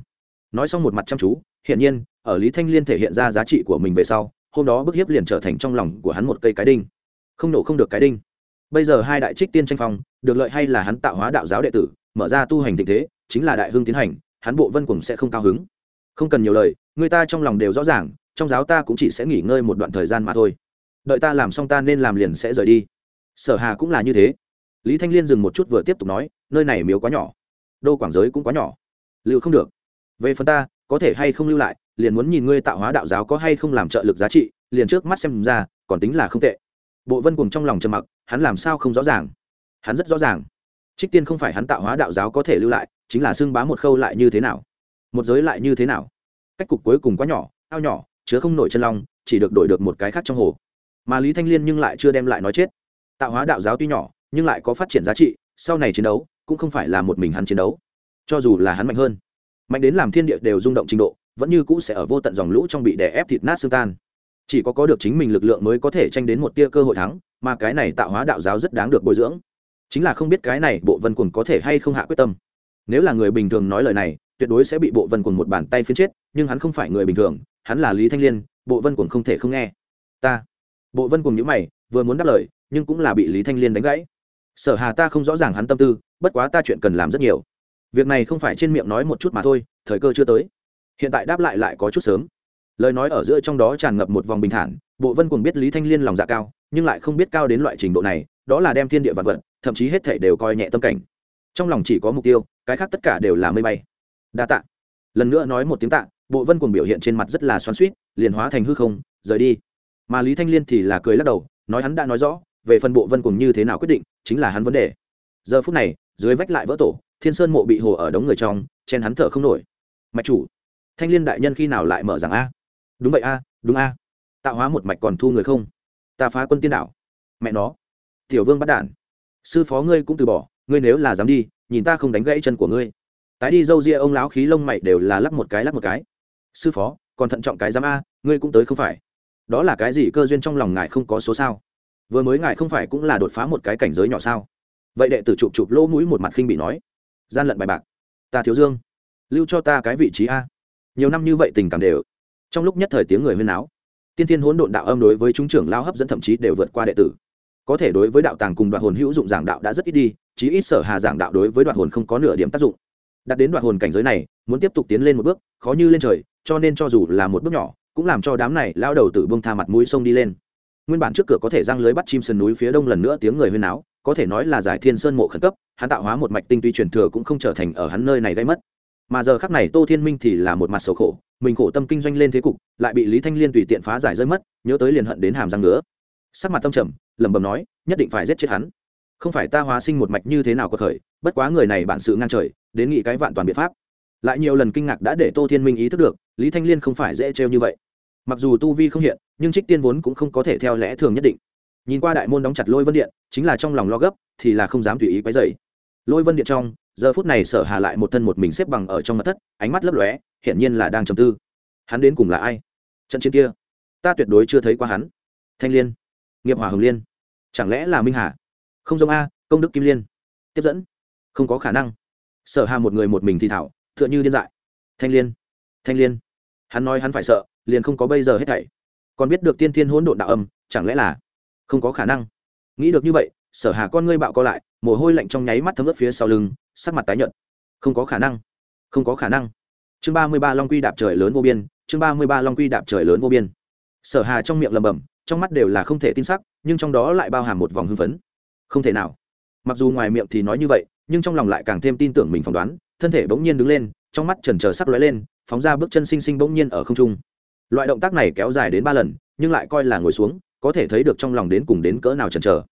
[SPEAKER 1] Nói xong một mặt chăm chú, hiển nhiên, ở lý thanh liên thể hiện ra giá trị của mình về sau, hôm đó bức hiếp liền trở thành trong lòng của hắn một cây cái đinh. Không nổ không được cái đinh. Bây giờ hai đại trích tiên tranh phong, được lợi hay là hắn tạo hóa đạo giáo đệ tử, mở ra tu hành tình thế, chính là đại hương tiến hành hắn bộ vân cùng sẽ không cao hứng. Không cần nhiều lời, người ta trong lòng đều rõ ràng, trong giáo ta cũng chỉ sẽ nghỉ ngơi một đoạn thời gian mà thôi. Đợi ta làm xong ta nên làm liền sẽ rời đi. Sở hà cũng là như thế. Lý thanh liên dừng một chút vừa tiếp tục nói, nơi này miếu quá nhỏ. Đô quảng giới cũng quá nhỏ. Lưu không được. Về phần ta, có thể hay không lưu lại, liền muốn nhìn ngươi tạo hóa đạo giáo có hay không làm trợ lực giá trị, liền trước mắt xem ra, còn tính là không tệ. Bộ vân cùng trong lòng trầm mặc, hắn làm sao không rõ ràng? Hắn rất rõ ràng. Trích tiên không phải hắn tạo hóa đạo giáo có thể lưu lại chính là xưng bá một khâu lại như thế nào, một giới lại như thế nào. Cách cục cuối cùng quá nhỏ, ao nhỏ, chứa không nổi chân long, chỉ được đổi được một cái khác trong hồ. Mà lý thanh liên nhưng lại chưa đem lại nói chết. Tạo hóa đạo giáo tuy nhỏ, nhưng lại có phát triển giá trị, sau này chiến đấu cũng không phải là một mình hắn chiến đấu. Cho dù là hắn mạnh hơn, mạnh đến làm thiên địa đều rung động trình độ, vẫn như cũ sẽ ở vô tận dòng lũ trong bị đè ép thịt nát xương tan. Chỉ có có được chính mình lực lượng mới có thể tranh đến một tia cơ hội thắng, mà cái này tạo hóa đạo giáo rất đáng được bồi dưỡng. Chính là không biết cái này bộ vân quần có thể hay không hạ quyết tâm nếu là người bình thường nói lời này, tuyệt đối sẽ bị bộ vân quần một bàn tay phiến chết, nhưng hắn không phải người bình thường, hắn là lý thanh liên, bộ vân quần không thể không nghe. Ta. Bộ vân cùng những mày, vừa muốn đáp lời, nhưng cũng là bị lý thanh liên đánh gãy. Sở hà ta không rõ ràng hắn tâm tư, bất quá ta chuyện cần làm rất nhiều. Việc này không phải trên miệng nói một chút mà thôi, thời cơ chưa tới. Hiện tại đáp lại lại có chút sớm. Lời nói ở giữa trong đó tràn ngập một vòng bình thản, bộ vân cùng biết lý thanh liên lòng dạ cao, nhưng lại không biết cao đến loại trình độ này, đó là đem thiên địa vật vật, thậm chí hết thể đều coi nhẹ tâm cảnh trong lòng chỉ có mục tiêu, cái khác tất cả đều là mây bay. Đa tạ. Lần nữa nói một tiếng tạ, bộ vân cùng biểu hiện trên mặt rất là xoắn suýt liền hóa thành hư không, rời đi. Mà lý thanh liên thì là cười lắc đầu, nói hắn đã nói rõ, về phần bộ vân cùng như thế nào quyết định, chính là hắn vấn đề. Giờ phút này, dưới vách lại vỡ tổ, thiên sơn mộ bị hồ ở đống người trong, chen hắn thở không nổi. Mạch chủ, thanh liên đại nhân khi nào lại mở rằng a? Đúng vậy a, đúng a. Tạo hóa một mạch còn thu người không? Ta phá quân tiên đạo. Mẹ nó. Tiểu vương bắt đản. Sư phó ngươi cũng từ bỏ ngươi nếu là dám đi, nhìn ta không đánh gãy chân của ngươi. Tái đi dâu ria ông lão khí lông mày đều là lắc một cái, lắc một cái. Sư phó, còn thận trọng cái dám a, ngươi cũng tới không phải. Đó là cái gì cơ duyên trong lòng ngài không có số sao? Vừa mới ngài không phải cũng là đột phá một cái cảnh giới nhỏ sao? Vậy đệ tử chụp chụp lỗ mũi một mặt khinh bị nói. Gian lận bài bạc. Ta thiếu dương. Lưu cho ta cái vị trí a. Nhiều năm như vậy tình cảm đều. Trong lúc nhất thời tiếng người huyên náo, tiên thiên hỗn độn đạo âm đối với chúng trưởng lao hấp dẫn thậm chí đều vượt qua đệ tử có thể đối với đạo tàng cùng đoạn hồn hữu dụng giảng đạo đã rất ít đi, chí ít sở hà giảng đạo đối với đoạn hồn không có nửa điểm tác dụng. Đặt đến đoạn hồn cảnh giới này, muốn tiếp tục tiến lên một bước, khó như lên trời, cho nên cho dù là một bước nhỏ, cũng làm cho đám này lao đầu tử bông tha mặt mũi sông đi lên. Nguyên bản trước cửa có thể răng lưới bắt chim sườn núi phía đông lần nữa tiếng người huyên náo, có thể nói là giải thiên sơn mộ khẩn cấp, hắn tạo hóa một mạch tinh tuy truyền thừa cũng không trở thành ở hắn nơi này gây mất. Mà giờ khắc này tô thiên minh thì là một mặt sầu khổ, mình khổ tâm kinh doanh lên thế cục, lại bị lý thanh liên tùy tiện phá giải rơi mất, nhớ tới liền hận đến hàm răng nữa sắc mặt tâm trầm, lẩm bẩm nói, nhất định phải giết chết hắn. Không phải ta hóa sinh một mạch như thế nào có khởi, bất quá người này bản sự ngang trời, đến nghị cái vạn toàn biện pháp. Lại nhiều lần kinh ngạc đã để tô thiên minh ý thức được, lý thanh liên không phải dễ trêu như vậy. Mặc dù tu vi không hiện, nhưng trích tiên vốn cũng không có thể theo lẽ thường nhất định. Nhìn qua đại môn đóng chặt lôi vân điện, chính là trong lòng lo gấp, thì là không dám tùy ý quấy dày lôi vân điện trong, giờ phút này sở hà lại một thân một mình xếp bằng ở trong mặt thất, ánh mắt lấp lóe, hiển nhiên là đang trầm tư. Hắn đến cùng là ai? Trận chiến kia, ta tuyệt đối chưa thấy qua hắn. Thanh liên nghiệp hỏa hồng liên. Chẳng lẽ là minh hà? Không giống a, công đức kim liên. Tiếp dẫn. Không có khả năng. Sở hà một người một mình thì thảo, tựa như điên dại. Thanh liên. Thanh liên. Hắn nói hắn phải sợ, liền không có bây giờ hết thảy. Còn biết được tiên thiên hỗn độn đạo âm, chẳng lẽ là không có khả năng? Nghĩ được như vậy, sở hà con ngươi bạo co lại, mồ hôi lạnh trong nháy mắt thấm ướt phía sau lưng, sắc mặt tái nhợt. Không có khả năng. Không có khả năng. Chương ba mươi ba long quy đạp trời lớn vô biên, chương ba mươi ba long quy đạp trời lớn vô biên. Sở hà trong miệng lầm bầm trong mắt đều là không thể tin sắc, nhưng trong đó lại bao hàm một vòng hưng phấn. Không thể nào. Mặc dù ngoài miệng thì nói như vậy, nhưng trong lòng lại càng thêm tin tưởng mình phỏng đoán, thân thể bỗng nhiên đứng lên, trong mắt trần trờ sắc lóe lên, phóng ra bước chân xinh xinh bỗng nhiên ở không trung. Loại động tác này kéo dài đến ba lần, nhưng lại coi là ngồi xuống, có thể thấy được trong lòng đến cùng đến cỡ nào trần trờ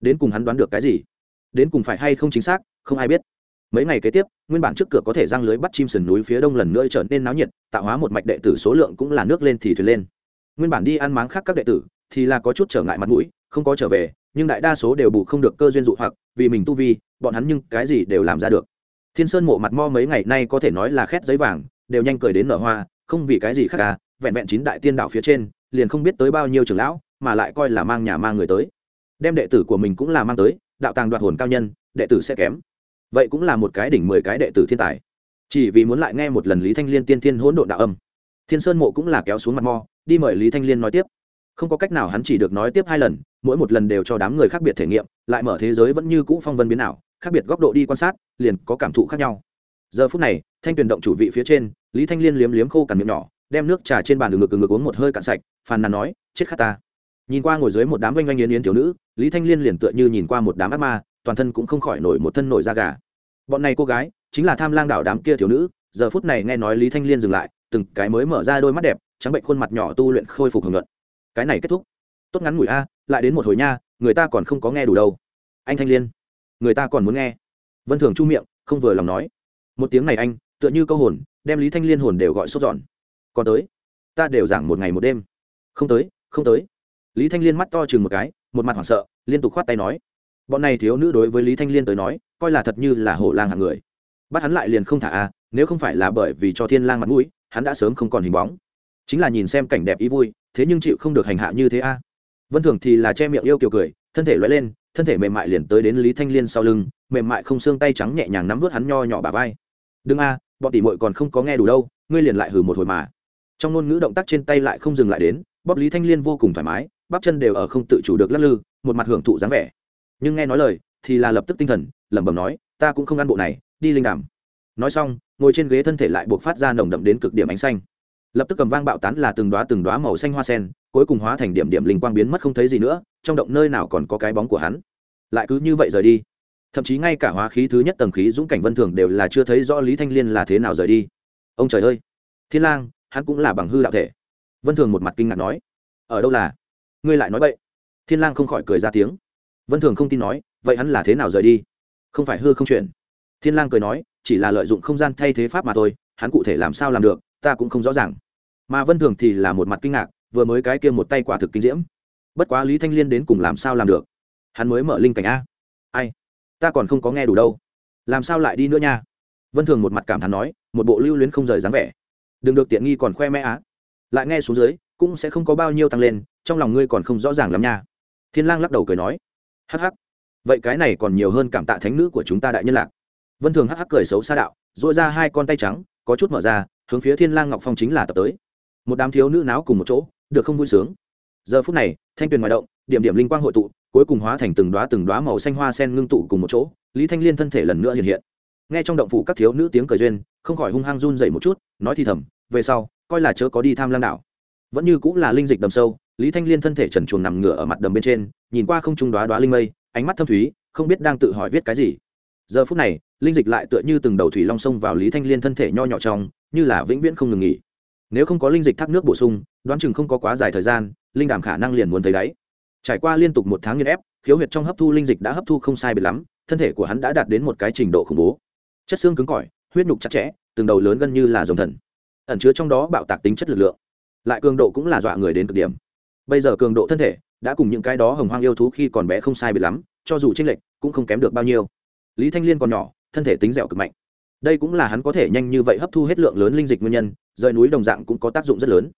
[SPEAKER 1] đến cùng hắn đoán được cái gì? Đến cùng phải hay không chính xác, không ai biết. Mấy ngày kế tiếp, nguyên bản trước cửa có thể răng lưới bắt chim sườn núi phía đông lần nữa trở nên náo nhiệt, tạo hóa một mạch đệ tử số lượng cũng là nước lên thì thuyền lên. Nguyên bản đi ăn máng khác các đệ tử thì là có chút trở ngại mặt mũi, không có trở về, nhưng đại đa số đều bù không được cơ duyên dụ hoặc, vì mình tu vi, bọn hắn nhưng cái gì đều làm ra được. Thiên sơn mộ mặt mo mấy ngày nay có thể nói là khét giấy vàng, đều nhanh cười đến nở hoa, không vì cái gì khác cả, vẹn vẹn chín đại tiên đạo phía trên, liền không biết tới bao nhiêu trưởng lão, mà lại coi là mang nhà mang người tới. Đem đệ tử của mình cũng là mang tới, đạo tàng đoạt hồn cao nhân, đệ tử sẽ kém. Vậy cũng là một cái đỉnh mười cái đệ tử thiên tài. Chỉ vì muốn lại nghe một lần lý thanh liên tiên thiên hỗn độn đạo âm. Thiên sơn mộ cũng là kéo xuống mặt mo, đi mời lý thanh liên nói tiếp không có cách nào hắn chỉ được nói tiếp hai lần, mỗi một lần đều cho đám người khác biệt thể nghiệm, lại mở thế giới vẫn như cũ phong vân biến ảo, khác biệt góc độ đi quan sát, liền có cảm thụ khác nhau. Giờ phút này, thanh tuyền động chủ vị phía trên, lý thanh liên liếm liếm khô cằn miệng nhỏ, đem nước trà trên bàn đường ngực ngực uống một hơi cạn sạch, phàn nàn nói, chết khát ta. Nhìn qua ngồi dưới một đám oanh oanh yến yến thiếu nữ, lý thanh liên liền tựa như nhìn qua một đám ác ma, toàn thân cũng không khỏi nổi một thân nổi da gà. Bọn này cô gái, chính là tham lang đảo đám kia thiếu nữ, giờ phút này nghe nói lý thanh liên dừng lại, từng cái mới mở ra đôi mắt đẹp, trắng bệnh khuôn mặt nhỏ tu luyện khôi phục hưởng luận cái này kết thúc. Tốt ngắn ngủi a, lại đến một hồi nha, người ta còn không có nghe đủ đâu. Anh thanh liên, người ta còn muốn nghe. Vân thường chu miệng, không vừa lòng nói. Một tiếng này anh, tựa như câu hồn, đem lý thanh liên hồn đều gọi sốt dọn. còn tới, ta đều giảng một ngày một đêm. Không tới không tới. Lý thanh liên mắt to chừng một cái, một mặt hoảng sợ, liên tục khoát tay nói. Bọn này thiếu nữ đối với lý thanh liên tới nói, coi là thật như là hổ lang hạng người. Bắt hắn lại liền không thả a, nếu không phải là bởi vì cho thiên lang mặt mũi, hắn đã sớm không còn hình bóng. Chính là nhìn xem cảnh đẹp ý vui thế nhưng chịu không được hành hạ như thế a? À? Vân thường thì là che miệng yêu kiều cười, thân thể loay lên, thân thể mềm mại liền tới đến lý thanh liên sau lưng, mềm mại không xương tay trắng nhẹ nhàng nắm vớt hắn nho nhỏ bà vai. Đừng a, bọn tỷ muội còn không có nghe đủ đâu, ngươi liền lại hừ một hồi mà. Trong ngôn ngữ động tác trên tay lại không dừng lại đến, bóp lý thanh liên vô cùng thoải mái, bắp chân đều ở không tự chủ được lắc lư, một mặt hưởng thụ dáng vẻ. Nhưng nghe nói lời, thì là lập tức tinh thần, lẩm bẩm nói, ta cũng không ăn bộ này, đi linh đàm. Nói xong, ngồi trên ghế thân thể lại buộc phát ra nồng đậm đến cực điểm ánh xanh lập tức cầm vang bạo tán là từng đoá từng đoá màu xanh hoa sen, cuối cùng hóa thành điểm điểm linh quang biến mất không thấy gì nữa, trong động nơi nào còn có cái bóng của hắn. Lại cứ như vậy rời đi. Thậm chí ngay cả hóa khí thứ nhất tầng khí dũng cảnh vân thường đều là chưa thấy rõ lý thanh liên là thế nào rời đi. Ông trời ơi! Thiên lang, hắn cũng là bằng hư đạo thể. Vân thường một mặt kinh ngạc nói. Ở đâu là? Ngươi lại nói vậy thiên lang không khỏi cười ra tiếng. Vân thường không tin nói, vậy hắn là thế nào rời đi? Không phải hư không chuyện. Thiên lang cười nói, chỉ là lợi dụng không gian thay thế pháp mà thôi, hắn cụ thể làm sao làm được? Ta cũng không rõ ràng. Mà vân thường thì là một mặt kinh ngạc, vừa mới cái kia một tay quả thực kinh diễm. Bất quá lý thanh liên đến cùng làm sao làm được? Hắn mới mở linh cảnh a. Ai? Ta còn không có nghe đủ đâu. Làm sao lại đi nữa nha? Vân thường một mặt cảm thán nói, một bộ lưu luyến không rời dáng vẻ. Đừng được tiện nghi còn khoe mẽ á. Lại nghe xuống dưới, cũng sẽ không có bao nhiêu tăng lên, trong lòng ngươi còn không rõ ràng lắm nha. Thiên lang lắc đầu cười nói, hắc hắc. Vậy cái này còn nhiều hơn cảm tạ thánh nữ của chúng ta đại nhân lạc. Vân thường hắc hắc cười xấu xa đạo dội ra hai con tay trắng, có chút mở ra hướng phía thiên lang ngọc phong chính là tập tới một đám thiếu nữ náo cùng một chỗ được không vui sướng giờ phút này thanh tuyền ngoài động điểm điểm linh quang hội tụ cuối cùng hóa thành từng đóa từng đóa màu xanh hoa sen ngưng tụ cùng một chỗ lý thanh liên thân thể lần nữa hiện hiện nghe trong động phủ các thiếu nữ tiếng cười duyên không khỏi hung hăng run dậy một chút nói thì thầm về sau coi là chớ có đi tham lam đảo vẫn như cũng là linh dịch đầm sâu lý thanh liên thân thể trần truồng nằm ngửa ở mặt đầm bên trên nhìn qua không trung đoá đoá linh mây ánh mắt thâm thúy không biết đang tự hỏi viết cái gì giờ phút này linh dịch lại tựa như từng đầu thủy long sông vào lý thanh liên thân thể nho nhỏ trong như là vĩnh viễn không ngừng nghỉ. Nếu không có linh dịch thác nước bổ sung, đoán chừng không có quá dài thời gian, linh đàm khả năng liền muốn thấy đáy. Trải qua liên tục một tháng nghiên ép, khiếu huyệt trong hấp thu linh dịch đã hấp thu không sai biệt lắm, thân thể của hắn đã đạt đến một cái trình độ khủng bố. Chất xương cứng cỏi, huyết nhục chặt chẽ, từng đầu lớn gần như là dòng thần. Ẩn chứa trong đó bạo tạc tính chất lực lượng. Lại cường độ cũng là dọa người đến cực điểm. Bây giờ cường độ thân thể đã cùng những cái đó hồng hoang yêu thú khi còn bé không sai biệt lắm, cho dù tranh lệch cũng không kém được bao nhiêu. Lý thanh liên còn nhỏ, thân thể tính dẻo cực mạnh đây cũng là hắn có thể nhanh như vậy hấp thu hết lượng lớn linh dịch nguyên nhân, rời núi đồng dạng cũng có tác dụng rất lớn.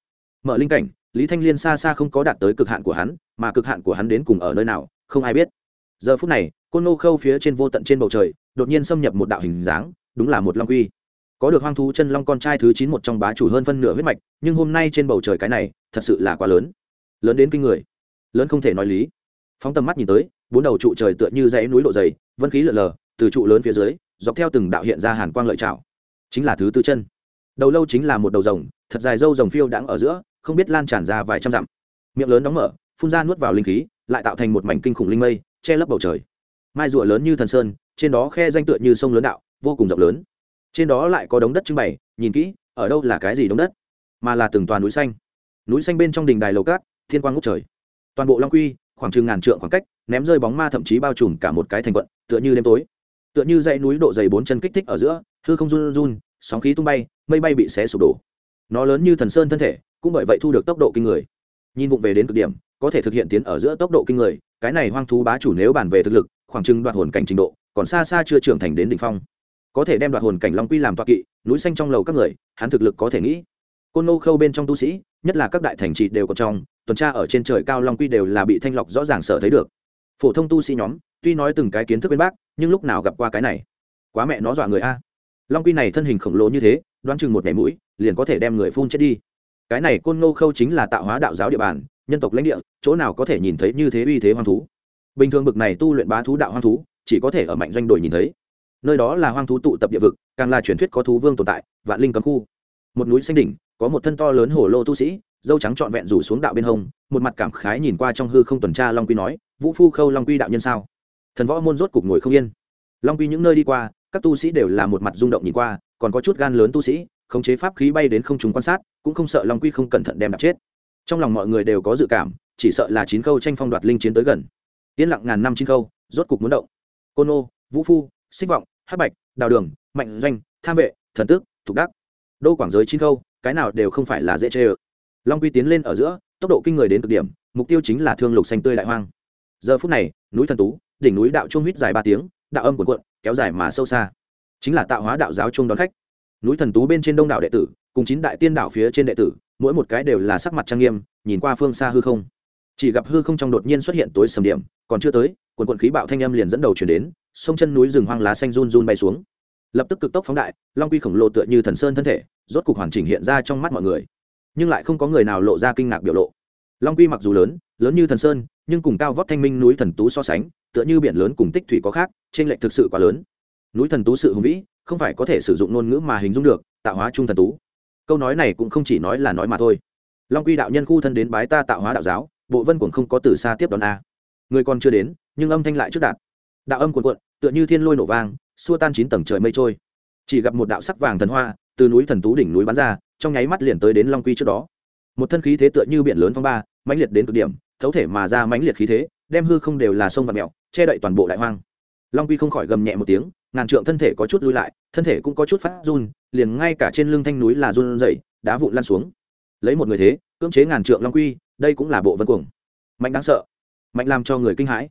[SPEAKER 1] Mở linh cảnh, lý thanh liên xa xa không có đạt tới cực hạn của hắn, mà cực hạn của hắn đến cùng ở nơi nào, không ai biết. Giờ phút này, côn nô khâu phía trên vô tận trên bầu trời, đột nhiên xâm nhập một đạo hình dáng, đúng là một long quy. Có được hoang thú chân long con trai thứ chín một trong bá chủ hơn phân nửa huyết mạch, nhưng hôm nay trên bầu trời cái này, thật sự là quá lớn. Lớn đến kinh người. Lớn không thể nói lý. Phóng tầm mắt nhìn tới, bốn đầu trụ trời tựa như dãy núi độ dày, vân khí lượn lờ, từ trụ lớn phía dưới dọc theo từng đạo hiện ra hàn quang lợi trảo. Chính là thứ tư chân. Đầu lâu chính là một đầu rồng, thật dài dâu rồng phiêu đãng ở giữa, không biết lan tràn ra vài trăm dặm. Miệng lớn đóng mở, phun ra nuốt vào linh khí, lại tạo thành một mảnh kinh khủng linh mây, che lấp bầu trời. Mai rùa lớn như thần sơn, trên đó khe danh tựa như sông lớn đạo, vô cùng rộng lớn. Trên đó lại có đống đất trưng bày, nhìn kỹ, ở đâu là cái gì đống đất? Mà là từng toàn núi xanh. Núi xanh bên trong đình đài lầu cát, thiên quang ngút trời. Toàn bộ long quy, khoảng chừng ngàn trượng khoảng cách, ném rơi bóng ma thậm chí bao trùm cả một cái thành quận, tựa như đêm tối tựa như dãy núi độ dày bốn chân kích thích ở giữa, hư không run run, sóng khí tung bay, mây bay bị xé sụp đổ. Nó lớn như thần sơn thân thể, cũng bởi vậy thu được tốc độ kinh người. Nhìn vụng về đến cực điểm, có thể thực hiện tiến ở giữa tốc độ kinh người, cái này hoang thú bá chủ nếu bàn về thực lực, khoảng chừng đoạt hồn cảnh trình độ, còn xa xa chưa trưởng thành đến đỉnh phong. Có thể đem đoạt hồn cảnh long quy làm toạc kỵ, núi xanh trong lầu các người, hắn thực lực có thể nghĩ. Côn nô khâu bên trong tu sĩ, nhất là các đại thành trị đều có trong, tuần tra ở trên trời cao long quy đều là bị thanh lọc rõ ràng sở thấy được. Phổ thông tu sĩ nhóm, tuy nói từng cái kiến thức bên bác nhưng lúc nào gặp qua cái này? Quá mẹ nó dọa người a. Long quy này thân hình khổng lồ như thế, đoán chừng một mẻ mũi, liền có thể đem người phun chết đi. Cái này côn Ngô khâu chính là tạo hóa đạo giáo địa bàn, nhân tộc lãnh địa, chỗ nào có thể nhìn thấy như thế uy thế hoang thú. Bình thường bực này tu luyện bá thú đạo hoang thú, chỉ có thể ở mạnh doanh đội nhìn thấy. Nơi đó là hoang thú tụ tập địa vực, càng là truyền thuyết có thú vương tồn tại, vạn linh cấm khu. Một núi xanh đỉnh, có một thân to lớn hổ lô tu sĩ, dâu trắng trọn vẹn rủ xuống đạo bên hông, một mặt cảm khái nhìn qua trong hư không tuần tra long quy nói, vũ phu khâu long quy đạo nhân sao? Thần võ môn rốt cục ngồi không yên. Long quy những nơi đi qua, các tu sĩ đều là một mặt rung động nhìn qua, còn có chút gan lớn tu sĩ, khống chế pháp khí bay đến không chúng quan sát, cũng không sợ long quy không cẩn thận đem đạp chết. Trong lòng mọi người đều có dự cảm, chỉ sợ là chín khâu tranh phong đoạt linh chiến tới gần. Yên lặng ngàn năm chín khâu, rốt cục muốn động. Côn ô vũ phu, xích vọng, hắc bạch, đào đường, mạnh doanh, tham vệ, thần tước, thục đắc. Đô quảng giới chín khâu, cái nào đều không phải là dễ chê ơ long quy tiến lên ở giữa, tốc độ kinh người đến cực điểm, mục tiêu chính là thương lục xanh tươi đại hoang. Giờ phút này, núi thần tú đỉnh núi đạo trung huýt dài ba tiếng, đạo âm cuộn cuộn, kéo dài mà sâu xa. Chính là tạo hóa đạo giáo trung đón khách. Núi thần tú bên trên đông đảo đệ tử, cùng chín đại tiên đạo phía trên đệ tử, mỗi một cái đều là sắc mặt trang nghiêm, nhìn qua phương xa hư không. Chỉ gặp hư không trong đột nhiên xuất hiện tối sầm điểm, còn chưa tới quần quận khí bạo thanh âm liền dẫn đầu chuyển đến, sông chân núi rừng hoang lá xanh run run bay xuống. Lập tức cực tốc phóng đại, long quy khổng lồ tựa như thần sơn thân thể, rốt cục hoàn chỉnh hiện ra trong mắt mọi người. Nhưng lại không có người nào lộ ra kinh ngạc biểu lộ. Long quy mặc dù lớn lớn như thần sơn, nhưng cùng cao vóc thanh minh núi thần tú so sánh tựa như biển lớn cùng tích thủy có khác trên lệnh thực sự quá lớn. Núi thần tú sự hùng vĩ, không phải có thể sử dụng ngôn ngữ mà hình dung được, tạo hóa trung thần tú. Câu nói này cũng không chỉ nói là nói mà thôi. Long quy đạo nhân khu thân đến bái ta tạo hóa đạo giáo, bộ vân cũng không có từ xa tiếp đón a. Người còn chưa đến, nhưng âm thanh lại trước đạt đạo âm cuộn cuộn, tựa như thiên lôi nổ vang, xua tan chín tầng trời mây trôi. Chỉ gặp một đạo sắc vàng thần hoa, từ núi thần tú đỉnh núi bắn ra, trong nháy mắt liền tới đến long quy trước đó. Một thân khí thế tựa như biển lớn phong ba, mãnh liệt đến cực điểm, thấu thể mà ra mãnh liệt khí thế đem hư không đều là sông và mèo che đậy toàn bộ đại hoang. Long quy không khỏi gầm nhẹ một tiếng, ngàn trượng thân thể có chút lui lại, thân thể cũng có chút phát run, liền ngay cả trên lưng thanh núi là run dậy đá vụn lan xuống. Lấy một người thế, cưỡng chế ngàn trượng long quy, đây cũng là bộ vân cuồng. Mạnh đáng sợ, mạnh làm cho người kinh hãi.